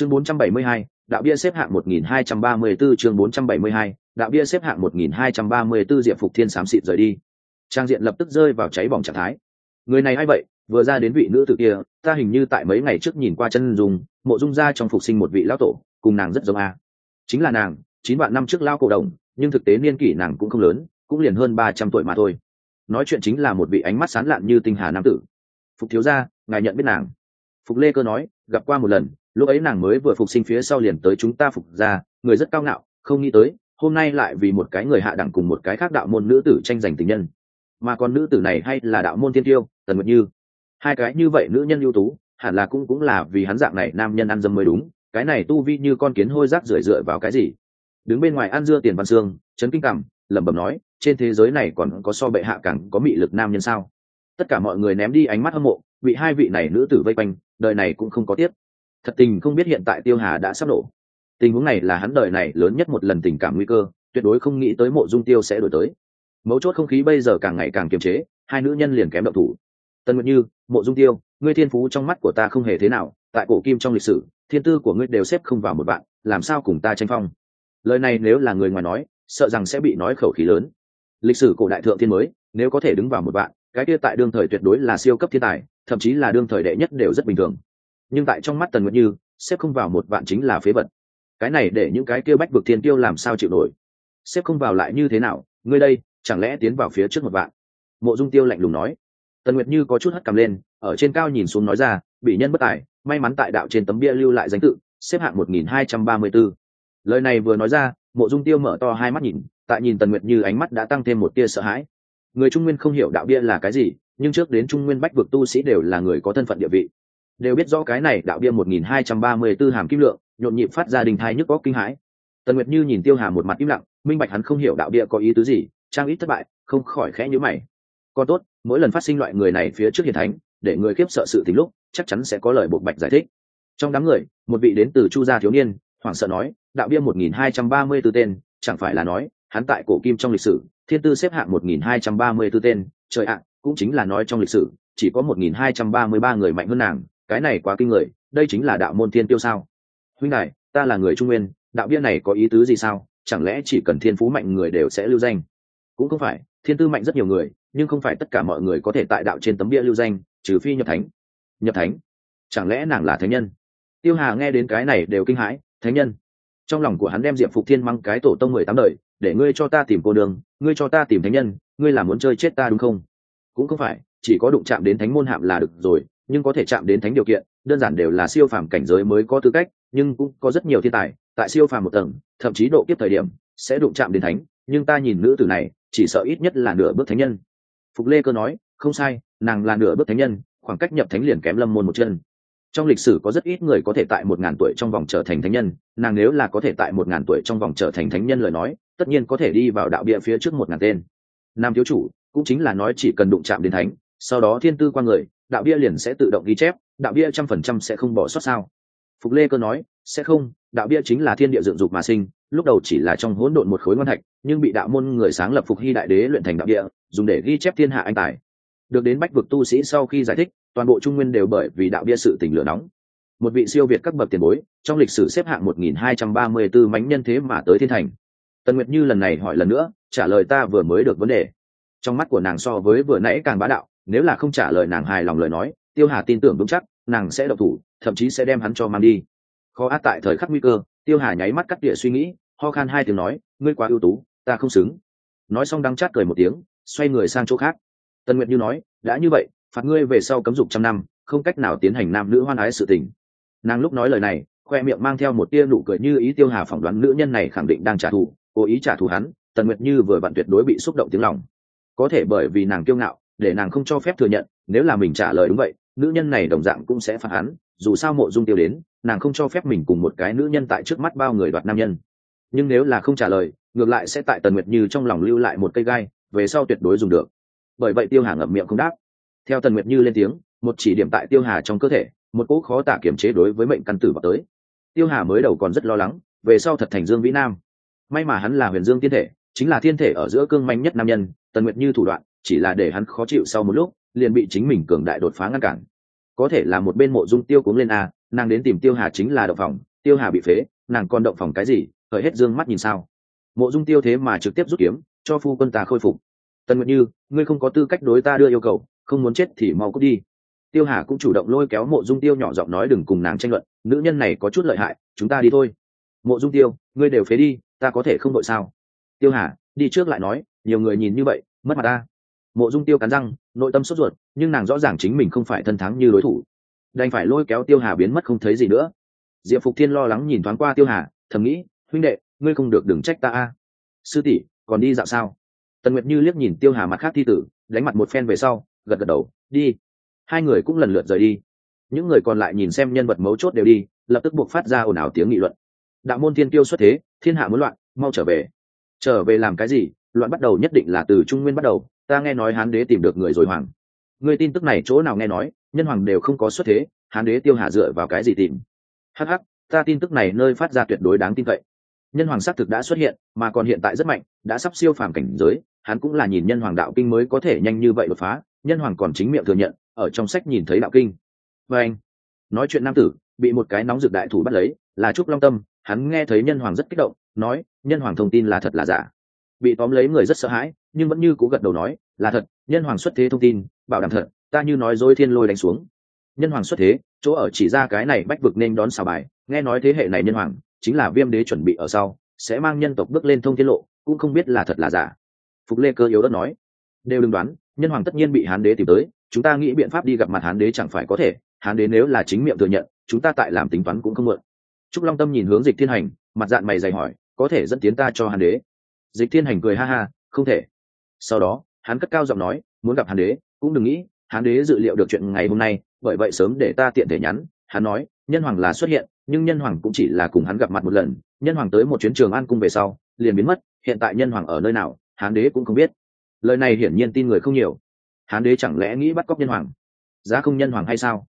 chương 472, đạo bia xếp hạng 1234 chương 472, đạo bia xếp hạng 1234 diệp phục thiên xám xịt rời đi. Trang diện lập tức rơi vào cháy bỏng trạng thái. Người này ai vậy vừa ra đến vị nữ tử kia ta hình như tại mấy ngày trước nhìn qua chân dung, mộ dung ra trong phục sinh một vị lão tổ cùng nàng rất giống a. Chính là nàng chín vạn năm trước lao cổ đồng nhưng thực tế niên kỷ nàng cũng không lớn cũng liền hơn ba trăm tuổi mà thôi. Nói chuyện chính là một vị ánh mắt sáng lạn như tinh hà nam tử. Phục thiếu gia ngài nhận biết nàng. Phục lê cơ nói gặp qua một lần lúc ấy nàng mới vừa phục sinh phía sau liền tới chúng ta phục ra người rất cao ngạo, không nghĩ tới, hôm nay lại vì một cái người hạ đẳng cùng một cái khác đạo môn nữ tử tranh giành tình nhân. Mà còn nữ tử này hay là đạo môn thiên tiêu, tần nguyệt như. Hai cái như vậy nữ nhân ưu tú, hẳn là cũng cũng là vì hắn dạng này nam nhân ăn dâm mới đúng, cái này tu vi như con kiến hôi rác rưởi rượi vào cái gì? Đứng bên ngoài ăn dưa tiền văn xương trấn kinh cảm, lẩm bẩm nói, trên thế giới này còn có so bệ hạ càng có mị lực nam nhân sao? Tất cả mọi người ném đi ánh mắt hâm mộ, bị hai vị này nữ tử vây quanh, đời này cũng không có tiếp thật tình không biết hiện tại tiêu hà đã sắp nổ. Tình huống này là hắn đời này lớn nhất một lần tình cảm nguy cơ, tuyệt đối không nghĩ tới mộ dung tiêu sẽ đổi tới. Mấu chốt không khí bây giờ càng ngày càng kiềm chế, hai nữ nhân liền kém động thủ. Tân nguyện như, mộ dung tiêu, ngươi thiên phú trong mắt của ta không hề thế nào, tại cổ kim trong lịch sử, thiên tư của ngươi đều xếp không vào một bạn làm sao cùng ta tranh phong? Lời này nếu là người ngoài nói, sợ rằng sẽ bị nói khẩu khí lớn. Lịch sử cổ đại thượng thiên mới, nếu có thể đứng vào một bạn cái kia tại đương thời tuyệt đối là siêu cấp thiên tài, thậm chí là đương thời đệ nhất đều rất bình thường nhưng tại trong mắt tần nguyệt như, xếp không vào một vạn chính là phế vật. Cái này để những cái kia bách vực thiên tiêu làm sao chịu nổi? Xếp không vào lại như thế nào? Ngươi đây, chẳng lẽ tiến vào phía trước một vạn? Mộ dung tiêu lạnh lùng nói. Tần nguyệt như có chút hất cầm lên, ở trên cao nhìn xuống nói ra bị nhân bất tài, may mắn tại đạo trên tấm bia lưu lại danh tự, xếp hạng một nghìn hai trăm ba mươi 1234. lời này vừa nói ra, mộ dung tiêu mở to hai mắt nhìn, tại nhìn tần nguyệt như ánh mắt đã tăng thêm một tia sợ hãi. Người trung nguyên không hiểu đạo bia là cái gì, nhưng trước đến trung nguyên bách vực tu sĩ đều là người có thân phận địa vị đều biết rõ cái này đạo bia 1234 hàm kim lượng, nhộn nhịp phát ra đình thai nhức óc kinh hãi. Tần nguyệt như nhìn tiêu hà một mặt im lặng, minh bạch hắn không hiểu đạo bia có ý tứ gì, trang ít thất bại, không khỏi khẽ nhíu mày. Còn tốt, mỗi lần phát sinh loại người này phía trước hiền thánh, để người khiếp sợ sự tình lúc, chắc chắn sẽ có lời buộc bạch giải thích. Trong đám người, một vị đến từ chu gia thiếu niên, hoảng sợ nói, đạo bia 1234 tên, chẳng phải là nói, hắn tại cổ kim trong lịch sử, thiên tư xếp hạng 1234 tên, trời ạ, cũng chính là nói trong lịch sử, chỉ có một nghìn hai trăm ba mươi ba người mạnh hơn nàng cái này quá kinh người, đây chính là đạo môn thiên tiêu sao? Huynh đại ta là người trung nguyên, đạo bia này có ý tứ gì sao? Chẳng lẽ chỉ cần thiên phú mạnh người đều sẽ lưu danh? Cũng không phải, thiên tư mạnh rất nhiều người, nhưng không phải tất cả mọi người có thể tại đạo trên tấm bia lưu danh, trừ phi nhập thánh. Nhập thánh? Chẳng lẽ nàng là thánh nhân? Tiêu hà nghe đến cái này đều kinh hãi, thánh nhân. Trong lòng của hắn đem diệp phục thiên mang cái tổ tông mười tám đời, để ngươi cho ta tìm cô đường, ngươi cho ta tìm thánh nhân, ngươi là muốn chơi chết ta đúng không? Cũng không phải, chỉ có đụng chạm đến thánh môn hạm là được rồi nhưng có thể chạm đến thánh điều kiện, đơn giản đều là siêu phàm cảnh giới mới có tư cách, nhưng cũng có rất nhiều thiên tài, tại siêu phàm một tầng, thậm chí độ kiếp thời điểm, sẽ đụng chạm đến thánh, nhưng ta nhìn nữ tử này, chỉ sợ ít nhất là nửa bước thánh nhân. Phục lê cơ nói, không sai, nàng là nửa bước thánh nhân, khoảng cách nhập thánh liền kém lâm môn một chân. Trong lịch sử có rất ít người có thể tại một ngàn tuổi trong vòng trở thành thánh nhân, nàng nếu là có thể tại một ngàn tuổi trong vòng trở thành thánh nhân lời nói, tất nhiên có thể đi vào đạo địa phía trước một ngàn tên. Nam thiếu chủ, cũng chính là nói chỉ cần đụng chạm đến thánh, sau đó thiên tư qua người đạo bia liền sẽ tự động ghi chép, đạo bia trăm phần trăm sẽ không bỏ sót sao? Phục lê cơ nói, sẽ không, đạo bia chính là thiên địa dựng dục mà sinh, lúc đầu chỉ là trong hỗn độn một khối ngon thạch, nhưng bị đạo môn người sáng lập phục hy đại đế luyện thành đạo địa dùng để ghi chép thiên hạ anh tài. Được đến bách vực tu sĩ sau khi giải thích, toàn bộ trung nguyên đều bởi vì đạo bia sự tình lửa nóng. Một vị siêu việt các bậc tiền bối, trong lịch sử xếp hạng 1234 mánh nhân thế mà tới thiên thành. Tần nguyệt như lần này hỏi lần nữa, trả lời ta vừa mới được vấn đề. Trong mắt của nàng so với vừa nãy càng bá đạo nếu là không trả lời nàng hài lòng lời nói, tiêu hà tin tưởng vững chắc, nàng sẽ độc thủ, thậm chí sẽ đem hắn cho mang đi. Khó át tại thời khắc nguy cơ, tiêu hà nháy mắt cắt địa suy nghĩ, ho khan hai tiếng nói, ngươi quá ưu tú, ta không xứng. Nói xong đắng chát cười một tiếng, xoay người sang chỗ khác. Tân nguyệt như nói, đã như vậy, phạt ngươi về sau cấm dục trăm năm, không cách nào tiến hành nam nữ hoan ái sự tình. Nàng lúc nói lời này, khoe miệng mang theo một tia nụ cười như ý tiêu hà phỏng đoán nữ nhân này khẳng định đang trả thù, cố ý trả thù hắn, tần nguyệt như vừa vặn tuyệt đối bị xúc động tiếng lòng. Có thể bởi vì nàng kiêu ngạo để nàng không cho phép thừa nhận, nếu là mình trả lời đúng vậy, nữ nhân này đồng dạng cũng sẽ phạt hắn, dù sao mộ dung tiêu đến, nàng không cho phép mình cùng một cái nữ nhân tại trước mắt bao người đoạt nam nhân. Nhưng nếu là không trả lời, ngược lại sẽ tại tần nguyệt như trong lòng lưu lại một cây gai, về sau tuyệt đối dùng được. Bởi vậy tiêu hà ngậm miệng không đáp. Theo tần nguyệt như lên tiếng, một chỉ điểm tại tiêu hà trong cơ thể, một cỗ khó tả kiểm chế đối với mệnh căn tử vào tới. Tiêu hà mới đầu còn rất lo lắng, về sau thật thành dương vĩ nam. May mà hắn là huyền dương tiên thể, chính là thiên thể ở giữa cương manh nhất nam nhân, tần nguyệt như thủ đoạn chỉ là để hắn khó chịu sau một lúc, liền bị chính mình cường đại đột phá ngăn cản. Có thể là một bên mộ dung tiêu cuống lên a, nàng đến tìm tiêu hà chính là động phòng, tiêu hà bị phế, nàng còn động phòng cái gì hởi hết d ư ơ n g mắt nhìn sao. Mộ dung tiêu thế mà trực tiếp rút kiếm, cho phu quân ta khôi phục. Tần nguyệt như, ngươi không có tư cách đối ta đưa yêu cầu, không muốn chết thì mau cút đi. Tiêu hà cũng chủ động lôi kéo mộ dung tiêu nhỏ giọng nói đừng cùng nàng tranh luận, nữ nhân này có chút lợi hại, chúng ta đi thôi. Mộ dung tiêu, ngươi đều phế đi, ta có thể không đội sao? Tiêu hà, đi trước lại nói, nhiều người nhìn như vậy, mất mặt ta mộ dung tiêu cắn răng, nội tâm sốt ruột, nhưng nàng rõ ràng chính mình không phải thân thắng như đối thủ. Đành phải lôi kéo tiêu hà biến mất không thấy gì nữa. Diệp phục thiên lo lắng nhìn thoáng qua tiêu hà, thầm nghĩ, huynh đệ, ngươi không được đừng trách ta a. Sư tỷ, còn đi dạo sao? Tần nguyệt như liếc nhìn tiêu hà mặt khác thi tử, đánh mặt một phen về sau, gật gật đầu, đi. Hai người cũng lần lượt rời đi. Những người còn lại nhìn xem nhân vật mấu chốt đều đi, lập tức buộc phát ra ồn ào tiếng nghị luận. Đạo môn thiên tiêu xuất thế, thiên hạ muốn loạn, mau trở về. Trở về làm cái gì? Loạn bắt đầu nhất định là từ trung nguyên bắt đầu, ta nghe nói hán đế tìm được người rồi hoàng. Người tin tức này chỗ nào nghe nói, nhân hoàng đều không có xuất thế, hán đế tiêu hà dựa vào cái gì tìm? Hh ta tin tức này nơi phát ra tuyệt đối đáng tin cậy. Nhân hoàng xác thực đã xuất hiện, mà còn hiện tại rất mạnh, đã sắp siêu phàm cảnh giới, hắn cũng là nhìn nhân hoàng đạo kinh mới có thể nhanh như vậy đột phá, nhân hoàng còn chính miệng thừa nhận, ở trong sách nhìn thấy đạo kinh. Và anh, nói chuyện nam tử, bị một cái nóng rực đại thủ bắt lấy, là trúc long tâm, hắn nghe thấy nhân hoàng rất kích động, nói, nhân hoàng thông tin là thật là giả bị tóm lấy người rất sợ hãi, nhưng vẫn như cố gật đầu nói, là thật, nhân hoàng xuất thế thông tin, bảo đảm thật, ta như nói dối thiên lôi đánh xuống. Nhân hoàng xuất thế, chỗ ở chỉ ra cái này bách vực nên đón xào bài, nghe nói thế hệ này nhân hoàng, chính là viêm đế chuẩn bị ở sau, sẽ mang nhân tộc bước lên thông tiết lộ, cũng không biết là thật là giả. Phục lê cơ yếu đất nói, đều đừng đoán, nhân hoàng tất nhiên bị hán đế tìm tới, chúng ta nghĩ biện pháp đi gặp mặt hán đế chẳng phải có thể, hán đế nếu là chính miệng thừa nhận, chúng ta tại làm tính toán cũng không mượn trúc long tâm nhìn hướng dịch thiên hành, mặt dạng mày dày hỏi, có thể dẫn tiến ta cho hán đế? Dịch thiên hành cười ha ha, không thể. Sau đó, hắn cất cao giọng nói, muốn gặp hán đế, cũng đừng nghĩ, hán đế dự liệu được chuyện ngày hôm nay, bởi vậy sớm để ta tiện thể nhắn. Hắn nói, nhân hoàng là xuất hiện, nhưng nhân hoàng cũng chỉ là cùng hắn gặp mặt một lần, nhân hoàng tới một chuyến trường an cung về sau, liền biến mất, hiện tại nhân hoàng ở nơi nào, hán đế cũng không biết. Lời này hiển nhiên tin người không nhiều. Hán đế chẳng lẽ nghĩ bắt cóc nhân hoàng? Giá không nhân hoàng hay sao?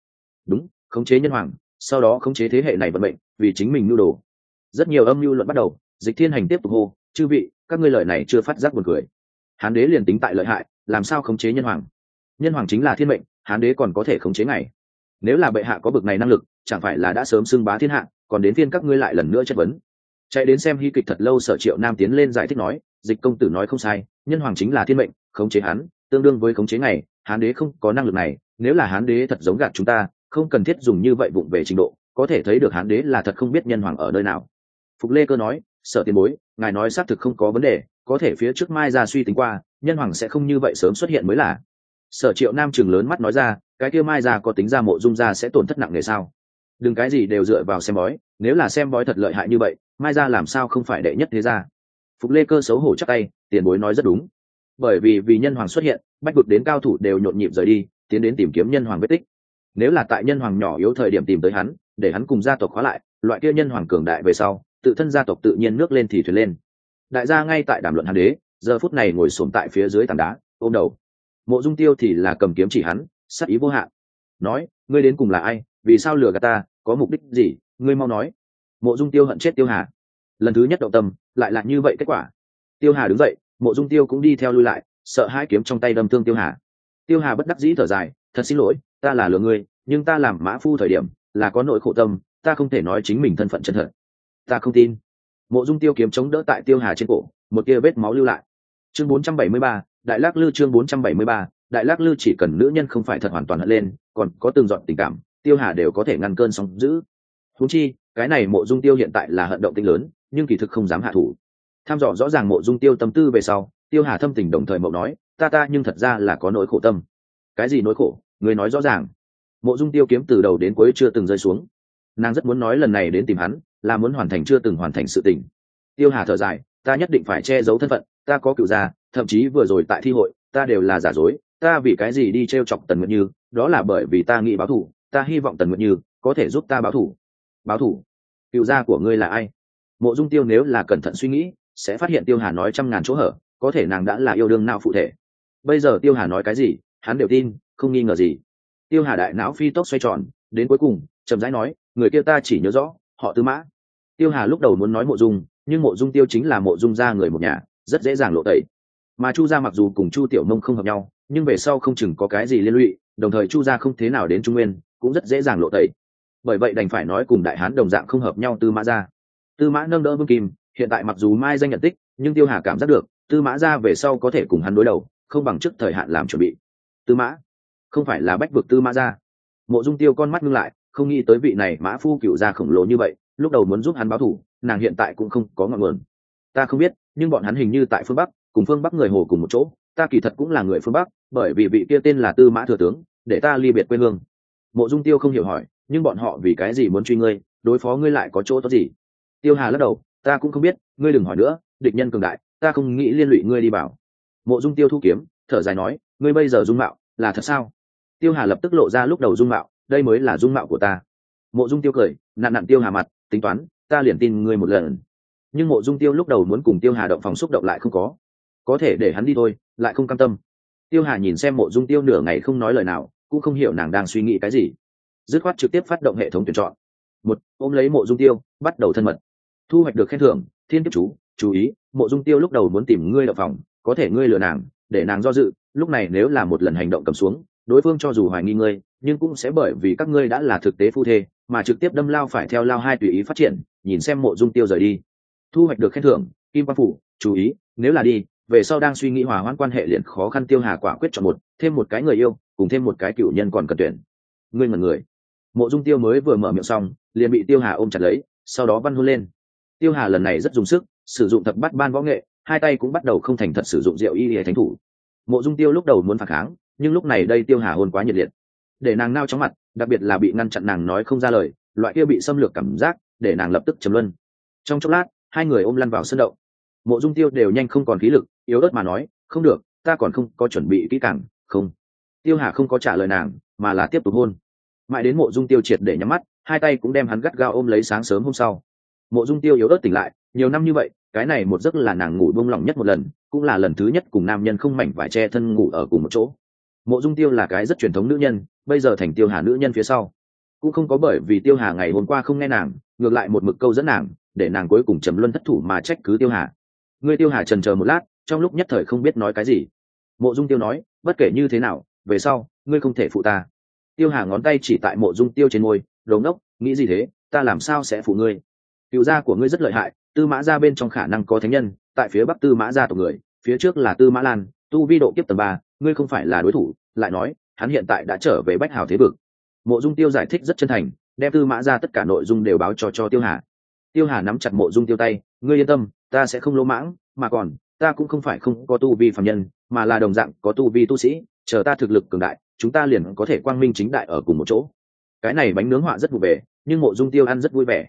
Đúng, khống chế nhân hoàng, sau đó khống chế thế hệ này vận mệnh, vì chính mình mưu đồ. Rất nhiều âm mưu luận bắt đầu, dịch thiên hành tiếp tục hô, chư vị các ngươi lời này chưa phát giác buồn cười. Hán đế liền tính tại lợi hại, làm sao khống chế nhân hoàng? Nhân hoàng chính là thiên mệnh, hán đế còn có thể khống chế ngày. Nếu là bệ hạ có bực này năng lực, chẳng phải là đã sớm xưng bá thiên hạ, còn đến tiên các ngươi lại lần nữa chất vấn. Chạy đến xem hy kịch thật lâu sở triệu nam tiến lên giải thích nói, dịch công tử nói không sai, nhân hoàng chính là thiên mệnh, khống chế hắn tương đương với khống chế ngày, hán đế không có năng lực này, nếu là hán đế thật giống gạt chúng ta, không cần thiết dùng như vậy vụng về trình độ, có thể thấy được hán đế là thật không biết nhân hoàng ở nơi nào. Phục lê cơ nói, sở tiền bối ngài nói xác thực không có vấn đề, có thể phía trước mai ra suy tính qua, nhân hoàng sẽ không như vậy sớm xuất hiện mới là. Sở triệu nam trường lớn mắt nói ra, cái kia mai ra có tính ra mộ dung ra sẽ tổn thất nặng nề sao? Đừng cái gì đều dựa vào xem bói, nếu là xem bói thật lợi hại như vậy, mai ra làm sao không phải đệ nhất thế ra phục lê cơ xấu hổ chắc tay, tiền bối nói rất đúng. Bởi vì vì nhân hoàng xuất hiện, bách vực đến cao thủ đều nhộn nhịp rời đi, tiến đến tìm kiếm nhân hoàng vết tích. Nếu là tại nhân hoàng nhỏ yếu thời điểm tìm tới hắn, để hắn cùng gia tộc khóa lại, loại kia nhân hoàng cường đại về sau tự thân gia tộc tự nhiên nước lên thì thuyền lên. Đại gia ngay tại đàm luận hán đế, giờ phút này ngồi xổm tại phía dưới tảng đá, ôm đầu. Mộ dung tiêu thì là cầm kiếm chỉ hắn sắc ý vô hạn. Nói, ngươi đến cùng là ai? Vì sao lừa gạt ta? Có mục đích gì? Ngươi mau nói. Mộ dung tiêu hận chết tiêu hà. Lần thứ nhất động tâm, lại là như vậy kết quả. Tiêu hà đứng dậy, mộ dung tiêu cũng đi theo lui lại, sợ hai kiếm trong tay đâm thương tiêu hà. Tiêu hà bất đắc dĩ thở dài, thật xin lỗi, ta là lừa ngươi, nhưng ta làm mã phu thời điểm là có nỗi khổ tâm, ta không thể nói chính mình thân phận chân thật ta không tin. Mộ dung tiêu kiếm chống đỡ tại tiêu hà trên cổ một tia vết máu lưu lại. Chương 473, đại lắc lư chương 473, đại lắc lư chỉ cần nữ nhân không phải thật hoàn toàn hận lên còn có từng dọn tình cảm tiêu hà đều có thể ngăn cơn sóng giữ húng chi cái này mộ dung tiêu hiện tại là hận động tinh lớn nhưng kỳ thực không dám hạ thủ. Tham dò rõ ràng mộ dung tiêu tâm tư về sau tiêu hà thâm tình đồng thời mậu nói ta ta nhưng thật ra là có nỗi khổ tâm. Cái gì nỗi khổ? Người nói rõ ràng. Mộ dung tiêu kiếm từ đầu đến cuối chưa từng rơi xuống. Nàng rất muốn nói lần này đến tìm hắn là muốn hoàn thành chưa từng hoàn thành sự tình. Tiêu hà thở dài, ta nhất định phải che giấu thân phận, ta có cựu gia, thậm chí vừa rồi tại thi hội, ta đều là giả dối, ta vì cái gì đi t r e o chọc tần nguyện như, đó là bởi vì ta nghĩ báo thủ, ta hy vọng tần nguyện như có thể giúp ta báo thủ. Báo thủ? Cựu gia của ngươi là ai? Mộ dung tiêu nếu là cẩn thận suy nghĩ, sẽ phát hiện tiêu hà nói trăm ngàn chỗ hở, có thể nàng đã là yêu đương nào phụ thể. Bây giờ tiêu hà nói cái gì, hắn đều tin, không nghi ngờ gì. Tiêu hà đại não phi tốc xoay tròn, đến cuối cùng, chậm rãi nói, người kia ta chỉ nhớ rõ họ tư mã. Tiêu hà lúc đầu muốn nói mộ dung, nhưng mộ dung tiêu chính là mộ dung gia người một nhà, rất dễ dàng lộ tẩy. Mà chu gia mặc dù cùng chu tiểu mông không hợp nhau, nhưng về sau không chừng có cái gì liên lụy, đồng thời chu gia không thế nào đến trung nguyên, cũng rất dễ dàng lộ tẩy. Bởi vậy đành phải nói cùng đại hán đồng dạng không hợp nhau tư mã ra tư mã nâng đỡ vương kim, hiện tại mặc dù mai danh nhận tích, nhưng tiêu hà cảm giác được, tư mã ra về sau có thể cùng hắn đối đầu, không bằng trước thời hạn làm chuẩn bị. Tư mã, không phải là bách vực tư mã ra mộ dung tiêu con mắt ngưng lại không nghĩ tới vị này mã phu cựu gia khổng lồ như vậy, lúc đầu muốn giúp hắn báo thủ, nàng hiện tại cũng không có ngọn nguồn. Ta không biết, nhưng bọn hắn hình như tại phương bắc, cùng phương bắc người hồ cùng một chỗ, ta kỳ thật cũng là người phương bắc, bởi vì vị kia tên là tư mã thừa tướng, để ta ly biệt quê hương. Mộ dung tiêu không hiểu hỏi, nhưng bọn họ vì cái gì muốn truy ngươi, đối phó ngươi lại có chỗ tốt gì? Tiêu hà lắc đầu, ta cũng không biết, ngươi đừng hỏi nữa, địch nhân cường đại, ta không nghĩ liên lụy ngươi đi bảo. Mộ dung tiêu thu kiếm, thở dài nói, ngươi bây giờ dung mạo là thật sao? Tiêu hà lập tức lộ ra lúc đầu dung mạo đây mới là dung mạo của ta. Mộ dung tiêu cười nạn nạn tiêu hà mặt, tính toán, ta liền tin ngươi một lần. Nhưng mộ dung tiêu lúc đầu muốn cùng tiêu hà động phòng xúc động lại không có. Có thể để hắn đi thôi, lại không cam tâm. Tiêu hà nhìn xem mộ dung tiêu nửa ngày không nói lời nào, cũng không hiểu nàng đang suy nghĩ cái gì. Dứt khoát trực tiếp phát động hệ thống tuyển chọn. Một, ôm lấy mộ dung tiêu, bắt đầu thân mật. Thu hoạch được khen thưởng, thiên kiếp chú chú ý, mộ dung tiêu lúc đầu muốn tìm ngươi đậu phòng, có thể ngươi lừa nàng, để nàng do dự, lúc này nếu là một lần hành động cầm xuống, đối phương cho dù hoài nghi ngươi nhưng cũng sẽ bởi vì các ngươi đã là thực tế phu thê, mà trực tiếp đâm lao phải theo lao hai tùy ý phát triển, nhìn xem mộ dung tiêu rời đi. Thu hoạch được khen thưởng, kim quang phủ, chú ý, nếu là đi, về sau đang suy nghĩ hòa hoãn quan hệ liền khó khăn tiêu hà quả quyết chọn một, thêm một cái người yêu, cùng thêm một cái cựu nhân còn cần tuyển. Ngươi mật người. Mộ dung tiêu mới vừa mở miệng xong, liền bị tiêu hà ôm chặt lấy, sau đó văn hôn lên. Tiêu hà lần này rất dùng sức, sử dụng thập bắt ban võ nghệ, hai tay cũng bắt đầu không thành thật sử dụng rượu y hệ thánh thủ. Mộ dung tiêu lúc đầu muốn phản kháng, nhưng lúc này đây tiêu hà hôn quá nhiệt liệt để nàng nao chóng mặt, đặc biệt là bị ngăn chặn nàng nói không ra lời, loại kia bị xâm lược cảm giác, để nàng lập tức chấm luân. Trong chốc lát, hai người ôm lăn vào sân đậu mộ dung tiêu đều nhanh không còn khí lực, yếu ớt mà nói, không được, ta còn không có chuẩn bị kỹ càng, không. Tiêu hà không có trả lời nàng, mà là tiếp tục hôn. Mãi đến mộ dung tiêu triệt để nhắm mắt, hai tay cũng đem hắn gắt gao ôm lấy sáng sớm hôm sau. Mộ dung tiêu yếu ớt tỉnh lại, nhiều năm như vậy, cái này một giấc là nàng ngủ buông lỏng nhất một lần, cũng là lần thứ nhất cùng nam nhân không mảnh vải che thân ngủ ở cùng một chỗ. Mộ dung tiêu là cái rất truyền thống nữ nhân bây giờ thành tiêu hà nữ nhân phía sau. Cũng không có bởi vì tiêu hà ngày hôm qua không nghe nàng, ngược lại một mực câu dẫn nàng, để nàng cuối cùng trầm luân thất thủ mà trách cứ tiêu hà. Ngươi tiêu hà trần chờ một lát, trong lúc nhất thời không biết nói cái gì. Mộ dung tiêu nói, bất kể như thế nào, về sau, ngươi không thể phụ ta. Tiêu hà ngón tay chỉ tại mộ dung tiêu trên môi đầu ngốc, nghĩ gì thế? Ta làm sao sẽ phụ ngươi? Cựu gia của ngươi rất lợi hại, tư mã gia bên trong khả năng có thánh nhân, tại phía bắc tư mã gia tộc người, phía trước là tư mã lan, tu vi độ kiếp tầng ba, ngươi không phải là đối thủ. Lại nói hắn hiện tại đã trở về bách hào thế vực. Mộ dung tiêu giải thích rất chân thành, đem tư mã ra tất cả nội dung đều báo cho cho tiêu hà. Tiêu hà nắm chặt mộ dung tiêu tay, ngươi yên tâm, ta sẽ không lỗ mãng, mà còn, ta cũng không phải không có tu vi phạm nhân, mà là đồng dạng có tu vi tu sĩ, chờ ta thực lực cường đại, chúng ta liền có thể quang minh chính đại ở cùng một chỗ. Cái này bánh nướng họa rất vụ về nhưng mộ dung tiêu ăn rất vui vẻ.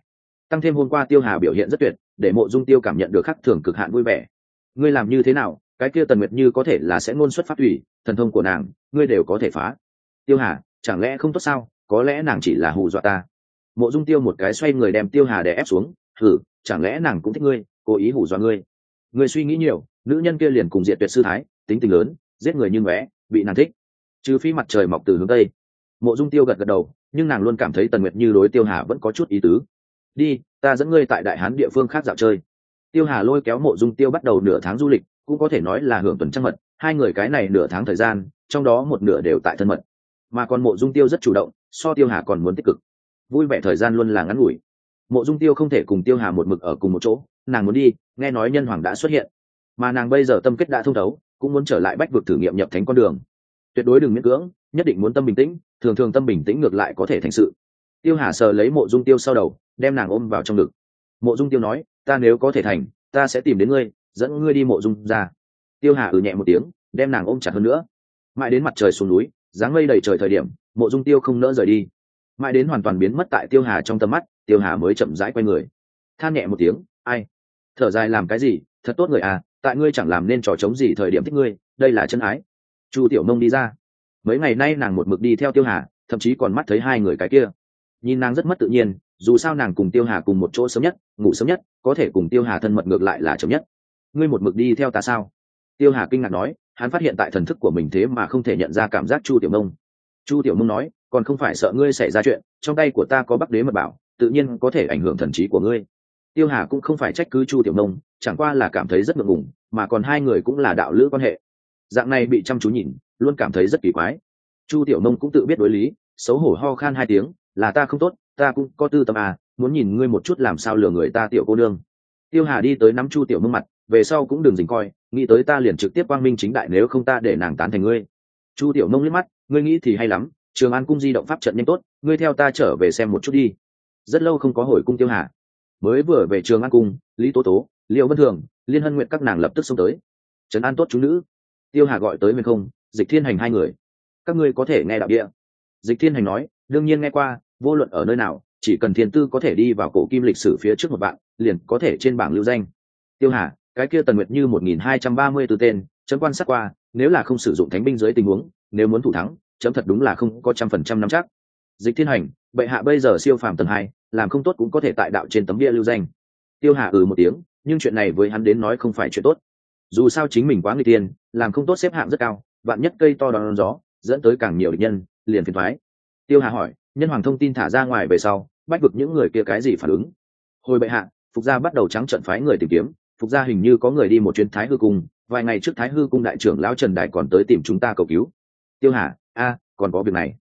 Tăng thêm hôm qua tiêu hà biểu hiện rất tuyệt, để mộ dung tiêu cảm nhận được khắc thường cực hạn vui vẻ. Ngươi làm như thế nào cái kia tần nguyệt như có thể là sẽ ngôn xuất phát ủy thần thông của nàng, ngươi đều có thể phá. Tiêu hà, chẳng lẽ không tốt sao? Có lẽ nàng chỉ là hù dọa ta. Mộ dung tiêu một cái xoay người đem tiêu hà đè ép xuống thử chẳng lẽ nàng cũng thích ngươi, cố ý hù dọa ngươi? Ngươi suy nghĩ nhiều, nữ nhân kia liền cùng diện tuyệt sư thái, tính tình lớn, giết người như vẽ bị nàng thích. Trừ phi mặt trời mọc từ hướng tây. Mộ dung tiêu gật gật đầu, nhưng nàng luôn cảm thấy tần nguyệt như đối tiêu hà vẫn có chút ý tứ. Đi, ta dẫn ngươi tại đại hán địa phương khác dạo chơi. Tiêu hà lôi kéo mộ dung tiêu bắt đầu nửa tháng du lịch cũng có thể nói là hưởng tuần trăng mật, hai người cái này nửa tháng thời gian, trong đó một nửa đều tại thân mật. Mà còn mộ dung tiêu rất chủ động, so tiêu hà còn muốn tích cực. Vui vẻ thời gian luôn là ngắn ngủi. Mộ dung tiêu không thể cùng tiêu hà một mực ở cùng một chỗ, nàng muốn đi, nghe nói nhân hoàng đã xuất hiện. Mà nàng bây giờ tâm kết đã thông thấu, cũng muốn trở lại bách vực thử nghiệm nhập thánh con đường. Tuyệt đối đừng miễn cưỡng, nhất định muốn tâm bình tĩnh, thường thường tâm bình tĩnh ngược lại có thể thành sự. Tiêu hà sờ lấy mộ dung tiêu sau đầu, đem nàng ôm vào trong ngực. Mộ dung tiêu nói, ta nếu có thể thành, ta sẽ tìm đến ngươi dẫn ngươi đi mộ dung ra. Tiêu hà ừ nhẹ một tiếng, đem nàng ôm chặt hơn nữa. Mãi đến mặt trời xuống núi, dáng mây đầy trời thời điểm, mộ dung tiêu không nỡ rời đi. Mãi đến hoàn toàn biến mất tại tiêu hà trong tầm mắt, tiêu hà mới chậm rãi quay người. Than nhẹ một tiếng, ai? Thở dài làm cái gì? Thật tốt người à tại ngươi chẳng làm nên trò chống gì thời điểm thích ngươi, đây là chân ái. Chu tiểu nông đi ra. Mấy ngày nay nàng một mực đi theo tiêu hà, thậm chí còn mắt thấy hai người cái kia. Nhìn nàng rất mất tự nhiên, dù sao nàng cùng tiêu hà cùng một chỗ sớm nhất, ngủ sớm nhất, có thể cùng tiêu hà thân mật ngược lại là chậm nhất ngươi một mực đi theo ta sao? Tiêu hà kinh ngạc nói, hắn phát hiện tại thần thức của mình thế mà không thể nhận ra cảm giác chu tiểu mông. Chu tiểu mông nói, còn không phải sợ ngươi xảy ra chuyện, trong tay của ta có bắc đế mật bảo, tự nhiên có thể ảnh hưởng thần trí của ngươi. Tiêu hà cũng không phải trách cứ chu tiểu mông, chẳng qua là cảm thấy rất ngượng ngùng, mà còn hai người cũng là đạo lữ quan hệ. Dạng này bị chăm chú nhìn, luôn cảm thấy rất kỳ quái. Chu tiểu mông cũng tự biết đối lý, xấu hổ ho khan hai tiếng, là ta không tốt, ta cũng có tư tâm à muốn nhìn ngươi một chút làm sao lừa người ta tiểu cô nương. Tiêu hà đi tới nắm chu tiểu mông mặt về sau cũng đừng dình coi, nghĩ tới ta liền trực tiếp quang minh chính đại nếu không ta để nàng tán thành ngươi. Chu tiểu mông liếc mắt, ngươi nghĩ thì hay lắm, trường an cung di động pháp trận nhanh tốt, ngươi theo ta trở về xem một chút đi. Rất lâu không có hồi cung tiêu hà. Mới vừa về trường an cung, lý tố tố liệu vân thường, liên hân nguyện các nàng lập tức xông tới. Trấn an tốt chú nữ. Tiêu hà gọi tới huyền không, dịch thiên hành hai người. Các ngươi có thể nghe đạo địa. Dịch thiên hành nói, đương nhiên nghe qua, vô luận ở nơi nào, chỉ cần thiên tư có thể đi vào cổ kim lịch sử phía trước một bạn liền có thể trên bảng lưu danh. Tiêu hà cái kia tần nguyệt như một nghìn hai trăm ba mươi từ tên, chấm quan sát qua, nếu là không sử dụng thánh binh dưới tình huống, nếu muốn thủ thắng, chấm thật đúng là không có trăm phần trăm nắm chắc. Dịch thiên hành, bệ hạ bây giờ siêu phàm tầng hai, làm không tốt cũng có thể tại đạo trên tấm bia lưu danh. Tiêu Hạ ừ một tiếng, nhưng chuyện này với hắn đến nói không phải chuyện tốt. Dù sao chính mình quá người tiên, làm không tốt xếp hạng rất cao, vạn nhất cây to đón gió, dẫn tới càng nhiều địch nhân, liền phiền thoái tiêu hà hỏi, nhân hoàng thông tin thả ra ngoài về sau, bách vực những người kia cái gì phản ứng? Hồi bệ hạ, phục gia bắt đầu trắng trận phái người tìm kiếm phục gia hình như có người đi một chuyến thái hư cung, vài ngày trước thái hư cung đại trưởng lão trần đại còn tới tìm chúng ta cầu cứu. Tiêu hà, a, còn có việc này.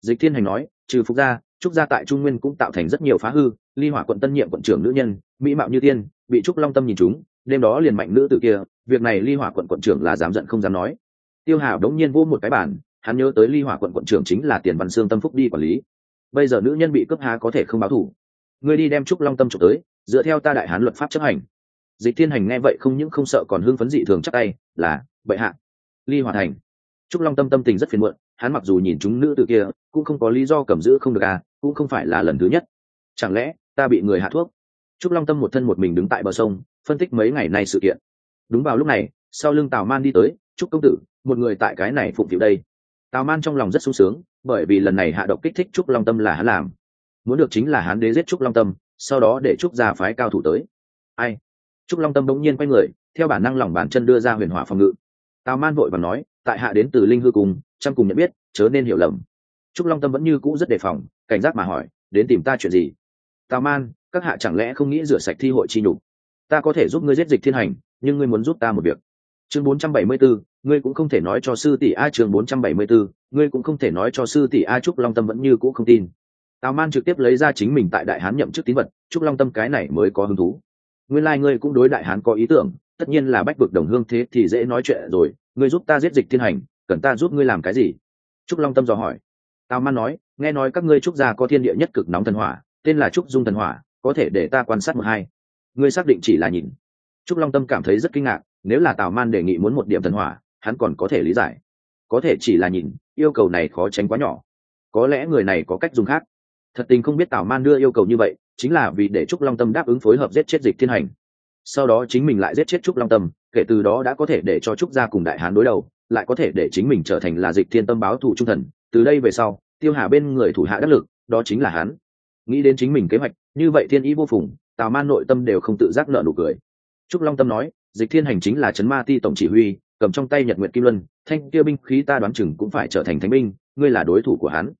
Dịch thiên hành nói, trừ phục gia, trúc gia tại trung nguyên cũng tạo thành rất nhiều phá hư, ly hỏa quận tân nhiệm quận trưởng nữ nhân, mỹ mạo như tiên, bị trúc long tâm nhìn chúng đêm đó liền mạnh nữ tự kia, việc này ly hỏa quận quận trưởng là dám giận không dám nói. Tiêu hà đống nhiên vô một cái bản hắn nhớ tới ly hỏa quận quận trưởng chính là tiền văn Sương tâm phúc đi quản lý. Bây giờ nữ nhân bị cướp há có thể không báo thủ. Ngươi đi đem trúc long tâm trộm tới, dựa theo ta đại hán luật pháp chấp hành dịch thiên hành nghe vậy không những không sợ còn hưng phấn dị thường chắc tay, là, bệ hạ, ly hòa thành. Trúc long tâm tâm tình rất phiền muộn, hắn mặc dù nhìn chúng nữ tự kia, cũng không có lý do cầm giữ không được à cũng không phải là lần thứ nhất. Chẳng lẽ, ta bị người hạ thuốc? Trúc long tâm một thân một mình đứng tại bờ sông, phân tích mấy ngày nay sự kiện. Đúng vào lúc này, sau lưng tào man đi tới, trúc công tử, một người tại cái này phụng phịu đây. Tào man trong lòng rất sung sướng, bởi vì lần này hạ độc kích thích trúc long tâm là hắn làm. Muốn được chính là hắn đế giết trúc long tâm, sau đó để trúc gia phái cao thủ tới. Ai trúc long tâm bỗng nhiên quay người theo bản năng lòng bàn chân đưa ra huyền hỏa phòng ngự. Tào man vội và nói tại hạ đến từ linh hư cùng chăm cùng nhận biết chớ nên hiểu lầm. Trúc long tâm vẫn như cũ rất đề phòng cảnh giác mà hỏi đến tìm ta chuyện gì? Tào man các hạ chẳng lẽ không nghĩ rửa sạch thi hội chi nhục? Ta có thể giúp ngươi giết dịch thiên hành nhưng ngươi muốn giúp ta một việc. Chương 474, ngươi cũng không thể nói cho sư tỷ a chương 474, ngươi cũng không thể nói cho sư tỷ a trúc long tâm vẫn như cũ không tin. Tào man trực tiếp lấy ra chính mình tại đại hán nhậm chức tín vật trúc long tâm cái này mới có hứng thú nguyên lai、like、ngươi cũng đối đại hán có ý tưởng, tất nhiên là bách vực đồng hương thế thì dễ nói chuyện rồi, ngươi giúp ta giết dịch thiên hành, cần ta giúp ngươi làm cái gì? Trúc long tâm dò hỏi. Tào man nói, nghe nói các ngươi trúc gia có thiên địa nhất cực nóng thần hỏa, tên là trúc dung thần hỏa, có thể để ta quan sát một hai. Ngươi xác định chỉ là nhìn. Trúc long tâm cảm thấy rất kinh ngạc, nếu là tào man đề nghị muốn một điểm thần hỏa, hắn còn có thể lý giải. Có thể chỉ là nhìn, yêu cầu này khó tránh quá nhỏ. Có lẽ người này có cách dùng khác thật tình không biết tào man đưa yêu cầu như vậy, chính là vì để trúc long tâm đáp ứng phối hợp giết chết dịch thiên hành. Sau đó chính mình lại giết chết trúc long tâm, kể từ đó đã có thể để cho trúc gia cùng đại hán đối đầu, lại có thể để chính mình trở thành là dịch thiên tâm báo thù trung thần. Từ đây về sau, tiêu hà bên người thủ hạ đắc lực, đó chính là Hán. nghĩ đến chính mình kế hoạch, như vậy thiên ý vô phùng, tào man nội tâm đều không tự giác nợ nụ cười. Trúc long tâm nói, dịch thiên hành chính là trấn ma ti tổng chỉ huy, cầm trong tay nhật nguyện kim luân, thanh kia binh khí ta đoán chừng cũng phải trở thành thánh binh, ngươi là đối thủ của hắn.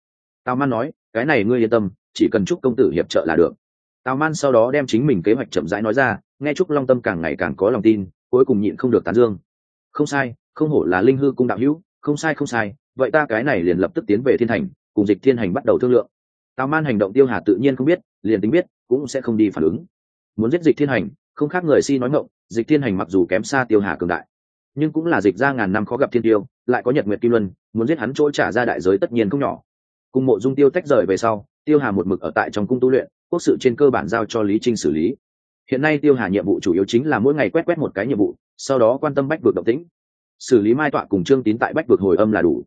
Tào man nói cái này ngươi yên tâm, chỉ cần chúc công tử hiệp trợ là được. Tào man sau đó đem chính mình kế hoạch chậm rãi nói ra, nghe chúc long tâm càng ngày càng có lòng tin, cuối cùng nhịn không được tán dương. Không sai, không hổ là linh hư cung đạo hữu, không sai không sai, vậy ta cái này liền lập tức tiến về thiên thành cùng dịch thiên hành bắt đầu thương lượng. Tào man hành động tiêu hà tự nhiên không biết, liền tính biết, cũng sẽ không đi phản ứng. Muốn giết dịch thiên hành, không khác người si nói ngộng dịch thiên hành mặc dù kém xa tiêu hà cường đại, nhưng cũng là dịch ra ngàn năm khó gặp thiên tiêu, lại có nhật nguyệt kim luân, muốn giết hắn chỗ trả ra đại giới tất nhiên không nhỏ cùng mộ dung tiêu tách rời về sau, tiêu hà một mực ở tại trong cung tu luyện, quốc sự trên cơ bản giao cho lý trinh xử lý. Hiện nay tiêu hà nhiệm vụ chủ yếu chính là mỗi ngày quét quét một cái nhiệm vụ, sau đó quan tâm bách vực động tĩnh. Xử lý mai tọa cùng trương tín tại bách vực hồi âm là đủ.